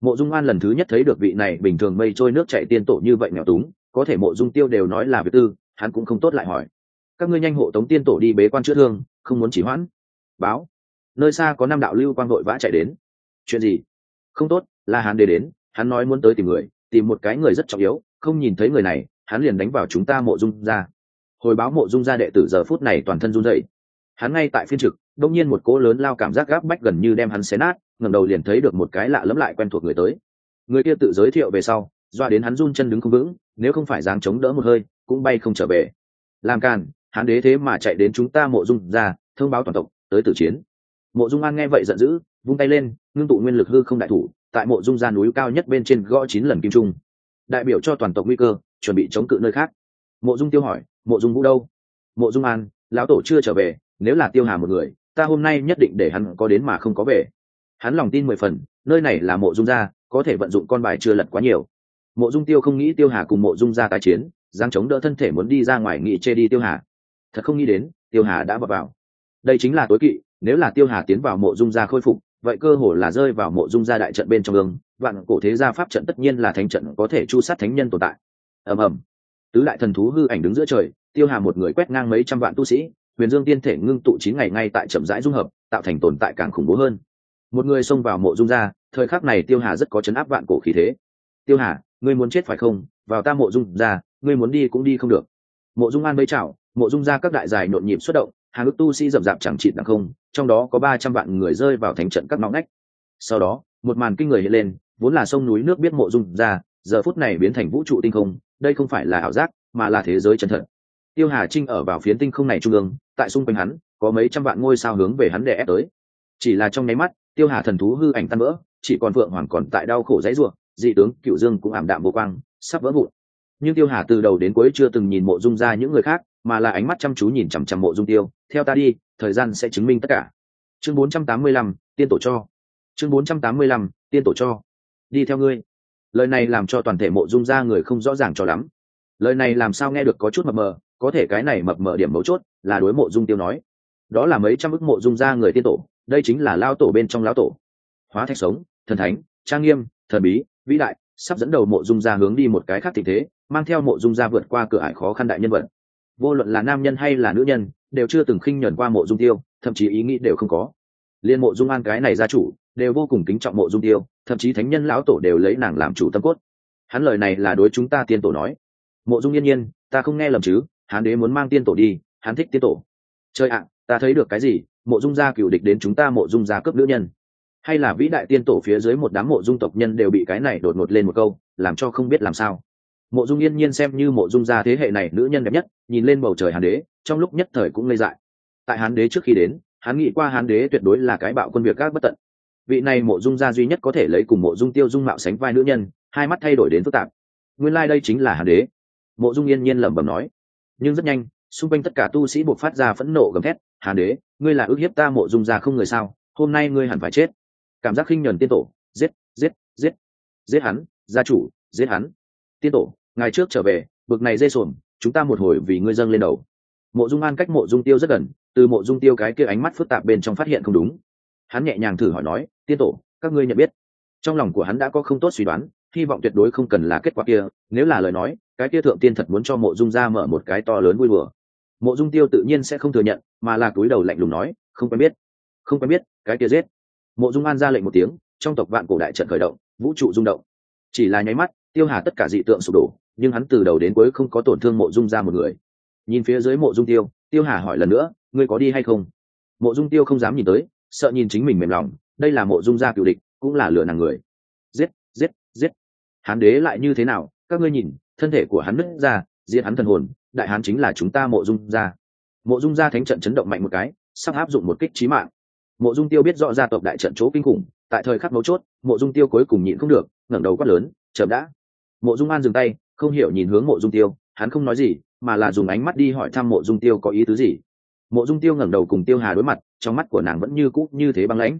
Mộ dung an lần thứ nhất thấy được vị này bình thường mây trôi nước chạy tiên tổ như vậy nghèo túng, có thể mộ dung tiêu đều nói là việc tư hắn cũng không tốt lại hỏi. Các ngươi nhanh hộ tống tiên tổ đi bế quan chữa thương, không muốn chỉ hoãn. Báo. Nơi xa có năm đạo lưu quang đội vã chạy đến. Chuyện gì? Không tốt là hắn đề đến, hắn nói muốn tới tìm người tìm một cái người rất trọng yếu, không nhìn thấy người này, hắn liền đánh vào chúng ta mộ dung ra hồi báo mộ dung ra đệ tử giờ phút này toàn thân run dậy hắn ngay tại phiên trực đông nhiên một cỗ lớn lao cảm giác gáp bách gần như đem hắn xé nát, ngẩng đầu liền thấy được một cái lạ lẫm lại quen thuộc người tới. Người kia tự giới thiệu về sau, doa đến hắn run chân đứng không vững, nếu không phải dáng chống đỡ một hơi, cũng bay không trở về. Làm càn, hắn đế thế mà chạy đến chúng ta mộ dung ra thông báo toàn tộc, tới tử chiến. Mộ dung an nghe vậy giận dữ, vung tay lên, ngưng tụ nguyên lực hư không đại thủ tại mộ dung ra núi cao nhất bên trên gõ chín lần kim trung. Đại biểu cho toàn tộc nguy cơ, chuẩn bị chống cự nơi khác. Mộ dung tiêu hỏi, mộ dung vũ đâu? Mộ dung an, lão tổ chưa trở về, nếu là tiêu hà một người, ta hôm nay nhất định để hắn có đến mà không có về. Hắn lòng tin mười phần, nơi này là mộ dung gia, có thể vận dụng con bài chưa lật quá nhiều. Mộ dung tiêu không nghĩ tiêu hà cùng mộ dung gia tái chiến giang chống đỡ thân thể muốn đi ra ngoài nghị chê đi tiêu hà. Thật không nghĩ đến, tiêu hà đã vào vào. Đây chính là tối kỵ, nếu là tiêu hà tiến vào mộ dung gia khôi phục vậy cơ hồ là rơi vào mộ dung gia đại trận bên trong ương vạn cổ thế gia pháp trận tất nhiên là thánh trận có thể chu sát thánh nhân tồn tại. Ầm ầm. Tứ đại thần thú hư ảnh đứng giữa trời, tiêu hà một người quét ngang mấy trăm vạn tu sĩ, huyền dương tiên thể ngưng tụ chín ngày ngay tại chậm rãi dung hợp, tạo thành tồn tại càng khủng bố hơn. Một người xông vào mộ dung gia, thời khắc này tiêu hà rất có chấn áp vạn cổ khí thế. Tiêu hà, ngươi muốn chết phải không? Vào ta mộ dung gia, ngươi muốn đi cũng đi không được. Mộ dung an mới chảo, mộ dung gia các đại dài nhộn nhịp xuất động hàng ước tu sĩ rậm rạp chẳng trị đằng không, trong đó có ba trăm vạn người rơi vào thành trận các ngõ ngách. Sau đó, một màn kinh người hiện lên, vốn là sông núi nước biết mộ dung ra, giờ phút này biến thành vũ trụ tinh không, đây không phải là ảo giác, mà là thế giới chân thật. Tiêu hà trinh ở vào phiến tinh không này trung ương, tại xung quanh hắn, có mấy trăm vạn ngôi sao hướng về hắn đè ép tới. Chỉ là trong nháy mắt, tiêu hà thần thú hư ảnh tan vỡ, chỉ còn vượng hoàng còn tại đau khổ dãy ruộng dị tướng cựu dương cũng ảm đạm vô quang, sắp vỡ vụn. Nhưng tiêu hà từ đầu đến cuối chưa từng nhìn mộ dung ra những người khác mà là ánh mắt chăm chú nhìn chằm chằm mộ dung tiêu. Theo ta đi thời gian sẽ chứng minh tất cả. Chương 485, tiên tổ cho. Chương 485, tiên tổ cho. Đi theo ngươi. Lời này làm cho toàn thể mộ dung ra người không rõ ràng cho lắm. Lời này làm sao nghe được có chút mập mờ có thể cái này mập mờ điểm mấu chốt là đối mộ dung tiêu nói. Đó là mấy trăm ức mộ dung ra người tiên tổ đây chính là lao tổ bên trong lao tổ. Hóa thạch sống thần thánh trang nghiêm thần bí vĩ đại sắp dẫn đầu mộ dung ra hướng đi một cái khác tình thế mang theo mộ dung ra vượt qua cửa ải khó khăn đại nhân vật vô luận là nam nhân hay là nữ nhân, đều chưa từng khinh nhuần qua mộ dung tiêu, thậm chí ý nghĩ đều không có. Liên mộ dung an cái này gia chủ, đều vô cùng kính trọng mộ dung tiêu, thậm chí thánh nhân lão tổ đều lấy nàng làm chủ tâm cốt. Hắn lời này là đối chúng ta tiên tổ nói. Mộ dung yên nhiên, ta không nghe lầm chứ hắn đế muốn mang tiên tổ đi, hắn thích tiên tổ. Chơi ạ, ta thấy được cái gì, mộ dung gia cựu địch đến chúng ta mộ dung gia cướp nữ nhân. Hay là vĩ đại tiên tổ phía dưới một đám mộ dung tộc nhân đều bị cái này đột ngột lên một câu, làm cho không biết làm sao mộ dung yên nhiên xem như mộ dung gia thế hệ này nữ nhân đẹp nhất, nhìn lên bầu trời hàn đế, trong lúc nhất thời cũng ngây dại. Tại hán đế trước khi đến, hắn nghĩ qua hán đế tuyệt đối là cái bạo quân việc các bất tận. Vị này mộ dung gia duy nhất có thể lấy cùng mộ dung tiêu dung mạo sánh vai nữ nhân, hai mắt thay đổi đến phức tạp. Nguyên lai、like、đây chính là hán đế. Mộ dung yên nhiên lẩm bẩm nói. Nhưng rất nhanh, xung quanh tất cả tu sĩ buộc phát ra phẫn nộ gầm thét, hán đế, ngươi là ước hiếp ta mộ dung gia không người sao? Hôm nay ngươi hẳn phải chết. Cảm giác khinh nhuần tiên tổ, giết giết giết giết hắn, gia chủ, giết hắn tiên tổ ngày trước trở về, bực này dây sồn, chúng ta một hồi vì ngươi dâng lên đầu. Mộ dung an cách mộ dung tiêu rất gần, từ mộ dung tiêu cái kia ánh mắt phức tạp bên trong phát hiện không đúng. Hắn nhẹ nhàng thử hỏi nói, tiên tổ, các ngươi nhận biết? Trong lòng của hắn đã có không tốt suy đoán, hy vọng tuyệt đối không cần là kết quả kia, nếu là lời nói, cái kia thượng tiên thật muốn cho mộ dung ra mở một cái to lớn vui bừa mộ dung tiêu tự nhiên sẽ không thừa nhận, mà là túi đầu lạnh lùng nói, không quen biết, không quen biết, cái kia giết. Mộ dung an ra lệnh một tiếng, trong tộc vạn cổ đại trận khởi động, vũ trụ rung động. Chỉ là nháy mắt tiêu hà tất cả dị tượng sụp đổ, nhưng hắn từ đầu đến cuối không có tổn thương mộ dung ra một người. Nhìn phía dưới mộ dung tiêu tiêu hà hỏi lần nữa, ngươi có đi hay không? Mộ dung tiêu không dám nhìn tới, sợ nhìn chính mình mềm lòng, đây là mộ dung gia cựu địch, cũng là lửa nàng người. Giết giết giết. Hán đế lại như thế nào? Các ngươi nhìn, thân thể của hắn nứt ra diễn hắn thần hồn, đại hán chính là chúng ta mộ dung gia. Mộ dung gia thánh trận chấn động mạnh một cái, sắp áp dụng một kích trí mạng. Mộ dung tiêu biết rõ gia tộc đại trận chỗ kinh khủng, tại thời khắc mấu chốt, mộ dung tiêu cuối cùng nhịn không được, ngẩng đầu quát lớn, chậm đã mộ dung an dừng tay, không hiểu nhìn hướng mộ dung tiêu, hắn không nói gì, mà là dùng ánh mắt đi hỏi thăm mộ dung tiêu có ý tứ gì. Mộ dung tiêu ngẩng đầu cùng tiêu hà đối mặt, trong mắt của nàng vẫn như cũ như thế băng lãnh.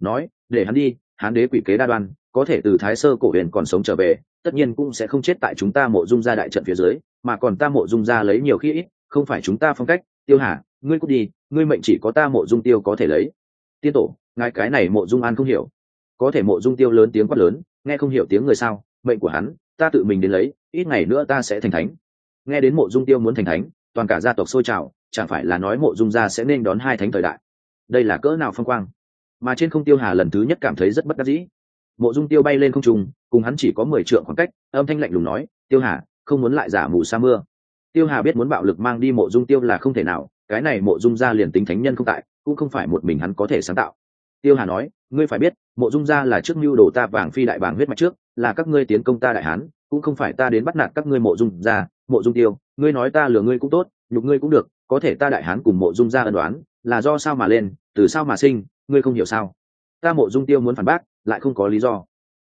Nói, để hắn đi, hắn đế quỷ kế đa đoan, có thể từ thái sơ cổ huyền còn sống trở về, tất nhiên cũng sẽ không chết tại chúng ta mộ dung ra đại trận phía dưới, mà còn ta mộ dung ra lấy nhiều khi ít, không phải chúng ta phong cách. Tiêu hà, ngươi cút đi, ngươi mệnh chỉ có ta mộ dung tiêu có thể lấy. Tiên tổ, ngài cái này mộ dung an không hiểu. Có thể mộ dung tiêu lớn tiếng quát lớn, nghe không hiểu tiếng người sao, mệnh của hắn ta tự mình đến lấy, ít ngày nữa ta sẽ thành thánh. Nghe đến mộ dung tiêu muốn thành thánh, toàn cả gia tộc sôi trào, chẳng phải là nói mộ dung gia sẽ nên đón hai thánh thời đại. Đây là cỡ nào phong quang? Mà trên không tiêu hà lần thứ nhất cảm thấy rất bất đắc dĩ. Mộ dung tiêu bay lên không trung, cùng hắn chỉ có mười trượng khoảng cách, âm thanh lạnh lùng nói, tiêu hà, không muốn lại giả mù sa mưa. Tiêu hà biết muốn bạo lực mang đi mộ dung tiêu là không thể nào, cái này mộ dung gia liền tính thánh nhân không tại, cũng không phải một mình hắn có thể sáng tạo. Tiêu hà nói, ngươi phải biết, mộ dung gia là trước mưu đồ ta vàng phi đại bảng huyết mạch trước là các ngươi tiến công ta đại hán, cũng không phải ta đến bắt nạt các ngươi mộ dung gia, mộ dung tiêu, ngươi nói ta lừa ngươi cũng tốt, nhục ngươi cũng được, có thể ta đại hán cùng mộ dung gia ân đoán là do sao mà lên, từ sao mà sinh, ngươi không hiểu sao? Ta mộ dung tiêu muốn phản bác, lại không có lý do.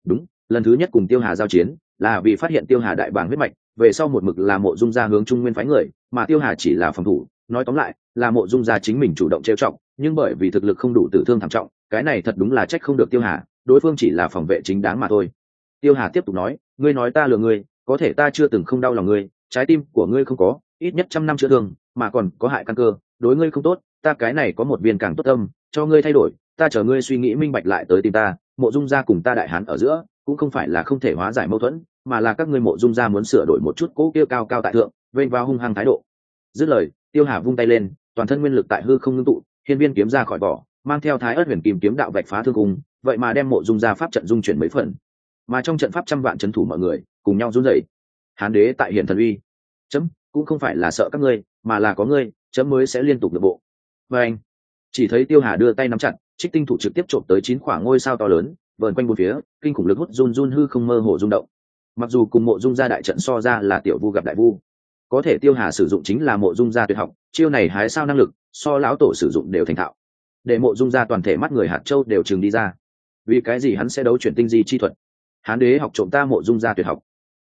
Đúng, lần thứ nhất cùng tiêu hà giao chiến, là vì phát hiện tiêu hà đại bảng huyết mạch, về sau một mực là mộ dung gia hướng trung nguyên phái người, mà tiêu hà chỉ là phòng thủ, nói tóm lại, là mộ dung gia chính mình chủ động trêu trọng nhưng bởi vì thực lực không đủ tử thương thảm trọng, cái này thật đúng là trách không được tiêu hà, đối phương chỉ là phòng vệ chính đáng mà thôi tiêu hà tiếp tục nói, ngươi nói ta lừa ngươi, có thể ta chưa từng không đau lòng ngươi, trái tim của ngươi không có, ít nhất trăm năm chữa thương, mà còn có hại căn cơ, đối ngươi không tốt, ta cái này có một viên càng tốt tâm, cho ngươi thay đổi, ta chờ ngươi suy nghĩ minh bạch lại tới tìm ta, mộ dung gia cùng ta đại hán ở giữa, cũng không phải là không thể hóa giải mâu thuẫn, mà là các ngươi mộ dung gia muốn sửa đổi một chút cố kia cao cao tại thượng, vênh vào hung hăng thái độ. Dứt lời, tiêu hà vung tay lên, toàn thân nguyên lực tại hư không ngưng tụ, hiên viên kiếm ra khỏi vỏ, mang theo thái ớt huyền kim kiếm đạo vạch phá thương cung, vậy mà đem mộ dung gia pháp trận dung chuyển mấy phần mà trong trận pháp trăm vạn trấn thủ mọi người cùng nhau run rẩy. Hán đế tại hiện thần uy. Chấm, cũng không phải là sợ các ngươi, mà là có ngươi, chấm mới sẽ liên tục được bộ. Và anh, chỉ thấy tiêu hà đưa tay nắm chặt, trích tinh thủ trực tiếp trộm tới chín khoảng ngôi sao to lớn, vờn quanh bốn phía, kinh khủng lực hút run run hư không mơ hồ rung động. Mặc dù cùng mộ dung gia đại trận so ra là tiểu vu gặp đại vu, có thể tiêu hà sử dụng chính là mộ dung gia tuyệt học, chiêu này hái sao năng lực, so lão tổ sử dụng đều thành thạo. Để mộ dung gia toàn thể mắt người hạt châu đều chừng đi ra. Vì cái gì hắn sẽ đấu chuyển tinh di chi thuật hán đế học trộm ta mộ dung gia tuyệt học.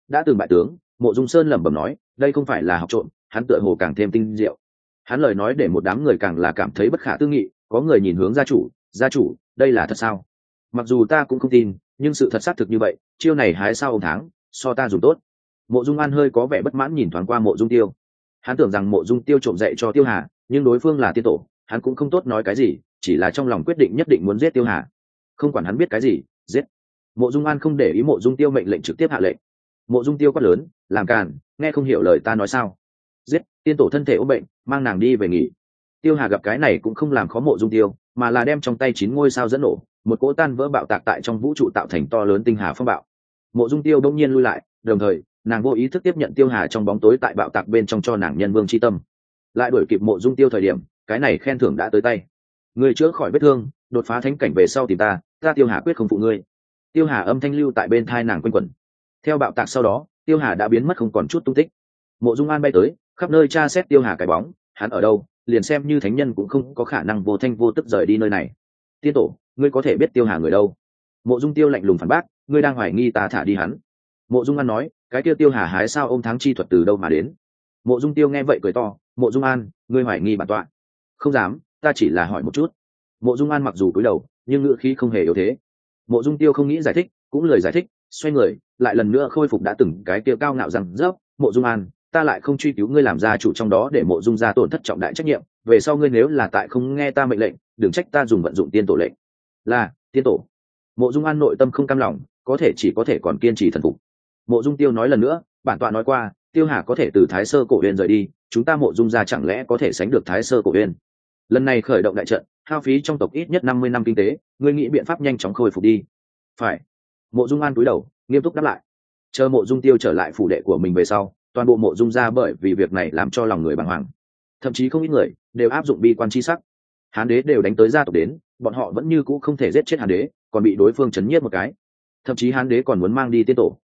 Đã từng bại tướng, mộ dung sơn lẩm bẩm nói, đây không phải là học trộm, hắn tựa hồ càng thêm tinh diệu. Hắn lời nói để một đám người càng là cảm thấy bất khả tư nghị, có người nhìn hướng gia chủ gia chủ, đây là thật sao? Mặc dù ta cũng không tin, nhưng sự thật xác thực như vậy, chiêu này hái sao ông tháng, so ta dùng tốt. Mộ dung an hơi có vẻ bất mãn nhìn thoáng qua mộ dung tiêu. Hắn tưởng rằng mộ dung tiêu trộm dạy cho tiêu hà, nhưng đối phương là tiên tổ, hắn cũng không tốt nói cái gì, chỉ là trong lòng quyết định nhất định muốn giết tiêu hà. Không quản hắn biết cái gì, giết mộ dung an không để ý mộ dung tiêu mệnh lệnh trực tiếp hạ lệnh. Mộ dung tiêu quát lớn, làm càn, nghe không hiểu lời ta nói sao? Giết, tiên tổ thân thể ốm bệnh, mang nàng đi về nghỉ. Tiêu hà gặp cái này cũng không làm khó mộ dung tiêu, mà là đem trong tay chín ngôi sao dẫn nổ, một cỗ tan vỡ bạo tạc tại trong vũ trụ tạo thành to lớn tinh hà phong bạo. Mộ dung tiêu đông nhiên lui lại, đồng thời, nàng vô ý thức tiếp nhận tiêu hà trong bóng tối tại bạo tạc bên trong cho nàng nhân vương c h i tâm. Lại đuổi kịp mộ dung tiêu thời điểm, cái này khen thưởng đã tới tay. Người chữa khỏi vết thương, đột phá thánh cảnh về sau tìm ta ta tiêu hà quyết không phụ ngươi tiêu hà âm thanh lưu tại bên thai nàng quanh quẩn. Theo bạo tạc sau đó, tiêu hà đã biến mất không còn chút tung tích. Mộ dung an bay tới, khắp nơi tra xét tiêu hà cái bóng, hắn ở đâu, liền xem như thánh nhân cũng không có khả năng vô thanh vô tức rời đi nơi này. Tiên tổ, ngươi có thể biết tiêu hà người đâu? Mộ dung tiêu lạnh lùng phản bác, ngươi đang hoài nghi ta thả đi hắn. Mộ dung an nói, cái tiêu tiêu hà hái sao ô m tháng chi thuật từ đâu mà đến? Mộ dung tiêu nghe vậy cười to, mộ dung an, ngươi hoài nghi bản tọa. Không dám, ta chỉ là hỏi một chút. Mộ dung an mặc dù cúi đầu, nhưng ngữ khí không hề yếu thế mộ dung tiêu không nghĩ giải thích, cũng lời giải thích, xoay người, lại lần nữa khôi phục đã từng cái tiêu cao ngạo rằng, dốc. mộ dung an, ta lại không truy cứu ngươi làm gia chủ trong đó để mộ dung gia tổn thất trọng đại trách nhiệm. Về sau ngươi nếu là tại không nghe ta mệnh lệnh, đừng trách ta dùng vận dụng tiên tổ lệnh. Là, tiên tổ. Mộ dung an nội tâm không cam lòng, có thể chỉ có thể còn kiên trì thần phục. Mộ dung tiêu nói lần nữa, bản tọa nói qua, tiêu hà có thể từ thái sơ cổ huyền rời đi, chúng ta mộ dung gia chẳng lẽ có thể sánh được thái sơ cổ huyền lần này khởi động đại trận, hao phí trong tộc ít nhất năm mươi năm kinh tế, ngươi nghĩ biện pháp nhanh chóng khôi phục đi. Phải. Mộ dung an cúi đầu, nghiêm túc đáp lại. Chờ mộ dung tiêu trở lại phủ đệ của mình về sau, toàn bộ mộ dung ra bởi vì việc này làm cho lòng người bàng hoàng. Thậm chí không ít người đều áp dụng bi quan chi sắc. Hán đế đều đánh tới gia tộc đến, bọn họ vẫn như cũ không thể giết chết hán đế, còn bị đối phương chấn nhiết một cái. Thậm chí hán đế còn muốn mang đi tiên tổ.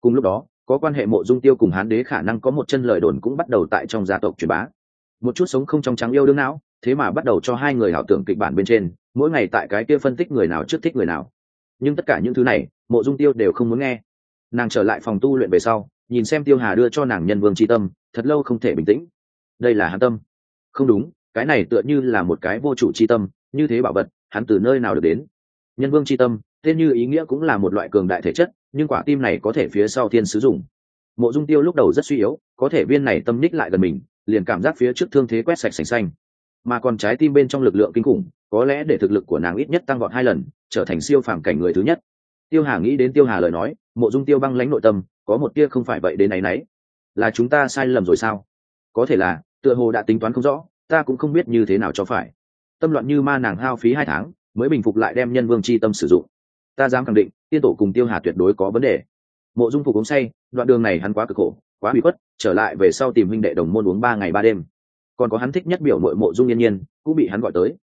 Cùng lúc đó, có quan hệ mộ dung tiêu cùng hán đế khả năng có một chân lời đồn cũng bắt đầu tại trong gia tộc truyền bá. Một chút sống không trong trắng yêu đương não thế mà bắt đầu cho hai người ảo tưởng kịch bản bên trên, mỗi ngày tại cái kia phân tích người nào trước thích người nào. Nhưng tất cả những thứ này, mộ dung tiêu đều không muốn nghe. Nàng trở lại phòng tu luyện về sau, nhìn xem tiêu hà đưa cho nàng nhân vương tri tâm, thật lâu không thể bình tĩnh. Đây là hắn tâm. Không đúng, cái này tựa như là một cái vô chủ tri tâm, như thế bảo vật, hắn từ nơi nào được đến? Nhân vương tri tâm, tên như ý nghĩa cũng là một loại cường đại thể chất, nhưng quả tim này có thể phía sau thiên sử dụng mộ dung tiêu lúc đầu rất suy yếu, có thể viên này tâm ních lại gần mình, liền cảm giác phía trước thương thế quét sạch sành xanh mà còn trái tim bên trong lực lượng kinh khủng, có lẽ để thực lực của nàng ít nhất tăng gọn hai lần, trở thành siêu phàm cảnh người thứ nhất. Tiêu hà nghĩ đến tiêu hà lời nói, mộ dung tiêu băng lãnh nội tâm, có một tia không phải vậy đến náy náy là chúng ta sai lầm rồi sao? Có thể là, tựa hồ đã tính toán không rõ, ta cũng không biết như thế nào cho phải. Tâm loạn như ma nàng hao phí hai tháng, mới bình phục lại đem nhân vương c h i tâm sử dụng. Ta dám khẳng định, tiên tổ cùng tiêu hà tuyệt đối có vấn đề. Mộ dung phục uống say, đoạn đường này hắn quá cực khổ, quá bị khuất, trở lại về sau tìm huynh đệ đồng môn uống ba ngày ba đêm còn có hắn thích nhất biểu nội mộ dung yên nhiên, cũng bị hắn gọi tới.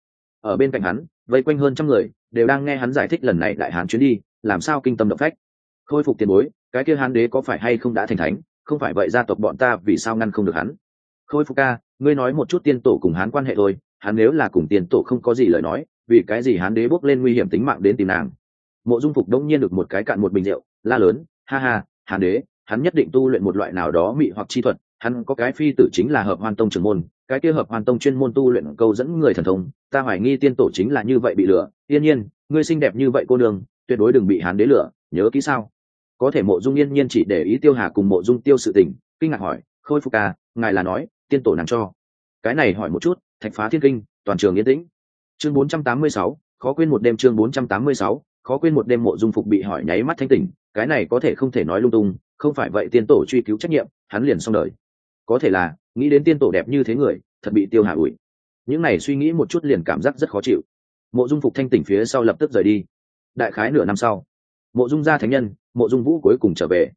Ở bên cạnh hắn, vây quanh hơn trăm người, đều đang nghe hắn giải thích lần này đại hán chuyến đi, làm sao kinh tâm động phách. Khôi phục tiền bối, cái kia hán đế có phải hay không đã thành thánh? Không phải vậy gia tộc bọn ta vì sao ngăn không được hắn? Khôi phục ca, ngươi nói một chút tiên tổ cùng hán quan hệ thôi, hắn nếu là cùng tiên tổ không có gì lời nói, vì cái gì hán đế bốc lên nguy hiểm tính mạng đến tìm nàng? Mộ dung phục đông nhiên được một cái cạn một bình rượu, la lớn, ha ha, hán đế, hắn nhất định tu luyện một loại nào đó mị hoặc chi thuật, hắn có cái phi tử chính là hợp hoan tông trưởng môn cái kia hợp hoàn tông chuyên môn tu luyện câu dẫn người thần thông ta hoài nghi tiên tổ chính là như vậy bị lừa. Yên nhiên ngươi xinh đẹp như vậy cô đường tuyệt đối đừng bị hán đế lừa nhớ kỹ sao? Có thể mộ dung yên nhiên chỉ để ý tiêu hà cùng mộ dung tiêu sự tình kinh ngạc hỏi khôi phục ca ngài là nói tiên tổ nàng cho. Cái này hỏi một chút thạch phá thiên kinh toàn trường yên tĩnh. Chương 486, khó quên một đêm chương 486, khó quên một đêm mộ dung phục bị hỏi nháy mắt thanh tỉnh cái này có thể không thể nói lung tung không phải vậy tiên tổ truy cứu trách nhiệm hắn liền xong đời. Có thể là nghĩ đến tiên tổ đẹp như thế người, thật bị tiêu hà ủi. Những này suy nghĩ một chút liền cảm giác rất khó chịu. Mộ dung phục thanh tỉnh phía sau lập tức rời đi. Đại khái nửa năm sau, mộ dung gia thánh nhân, mộ dung vũ cuối cùng trở về.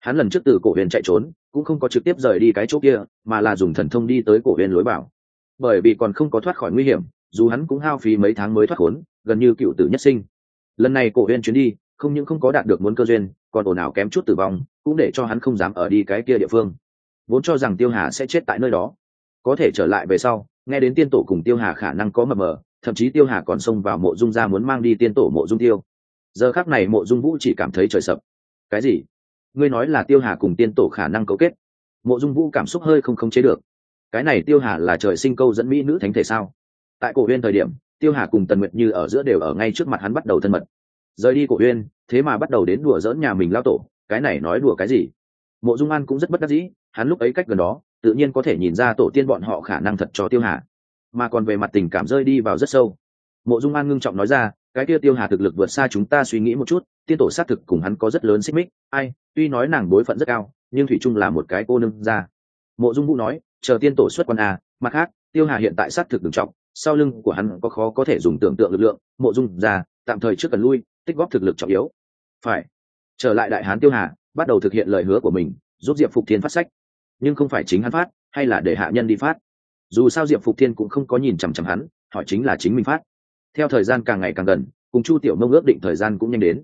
Hắn lần trước từ cổ huyền chạy trốn, cũng không có trực tiếp rời đi cái chỗ kia, mà là dùng thần thông đi tới cổ huyền lối bảo bởi vì còn không có thoát khỏi nguy hiểm, dù hắn cũng hao phí mấy tháng mới thoát khốn, gần như cựu tử nhất sinh. Lần này cổ huyền chuyến đi, không những không có đạt được muốn cơ duyên, còn ồn ào kém chút tử vong, cũng để cho hắn không dám ở đi cái kia địa phương vốn cho rằng tiêu hà sẽ chết tại nơi đó. Có thể trở lại về sau, nghe đến tiên tổ cùng tiêu hà khả năng có mờ mờ, thậm chí tiêu hà còn xông vào mộ dung ra muốn mang đi tiên tổ mộ dung tiêu. Giờ khác này mộ dung vũ chỉ cảm thấy trời sập. Cái gì? Ngươi nói là tiêu hà cùng tiên tổ khả năng cấu kết. Mộ dung vũ cảm xúc hơi không khống chế được. Cái này tiêu hà là trời sinh câu dẫn mỹ nữ thánh thể sao? Tại cổ huyên thời điểm, tiêu hà cùng tần nguyệt như ở giữa đều ở ngay trước mặt hắn bắt đầu thân mật. Rời đi cổ huyên thế mà bắt đầu đến đùa dỡn nhà mình lao tổ, cái này nói đùa cái gì? Mộ dung an cũng rất bất đắc dĩ hắn lúc ấy cách gần đó, tự nhiên có thể nhìn ra tổ tiên bọn họ khả năng thật cho tiêu hà. Mà còn về mặt tình cảm rơi đi vào rất sâu. Mộ dung an ngưng trọng nói ra, cái kia tiêu hà thực lực vượt xa chúng ta suy nghĩ một chút, tiên tổ xác thực cùng hắn có rất lớn xích mích. Ai, tuy nói nàng bối phận rất cao, nhưng thủy trung là một cái cô nương ra. Mộ dung vũ nói, chờ tiên tổ xuất quan à mặt khác, tiêu hà hiện tại xác thực đường trọng, sau lưng của hắn có khó có thể dùng tưởng tượng lực lượng. Mộ dung ra, tạm thời trước cần lui, tích góp thực lực trọng yếu. Phải. Trở lại đại hán tiêu hà, bắt đầu thực hiện lời hứa của mình, giúp diệp phục thiên phát sách nhưng không phải chính hắn phát, hay là để hạ nhân đi phát. Dù sao diệp phục thiên cũng không có nhìn chằm chằm hắn, hỏi chính là chính mình phát. Theo thời gian càng ngày càng gần, cùng chu tiểu mông ước định thời gian cũng nhanh đến.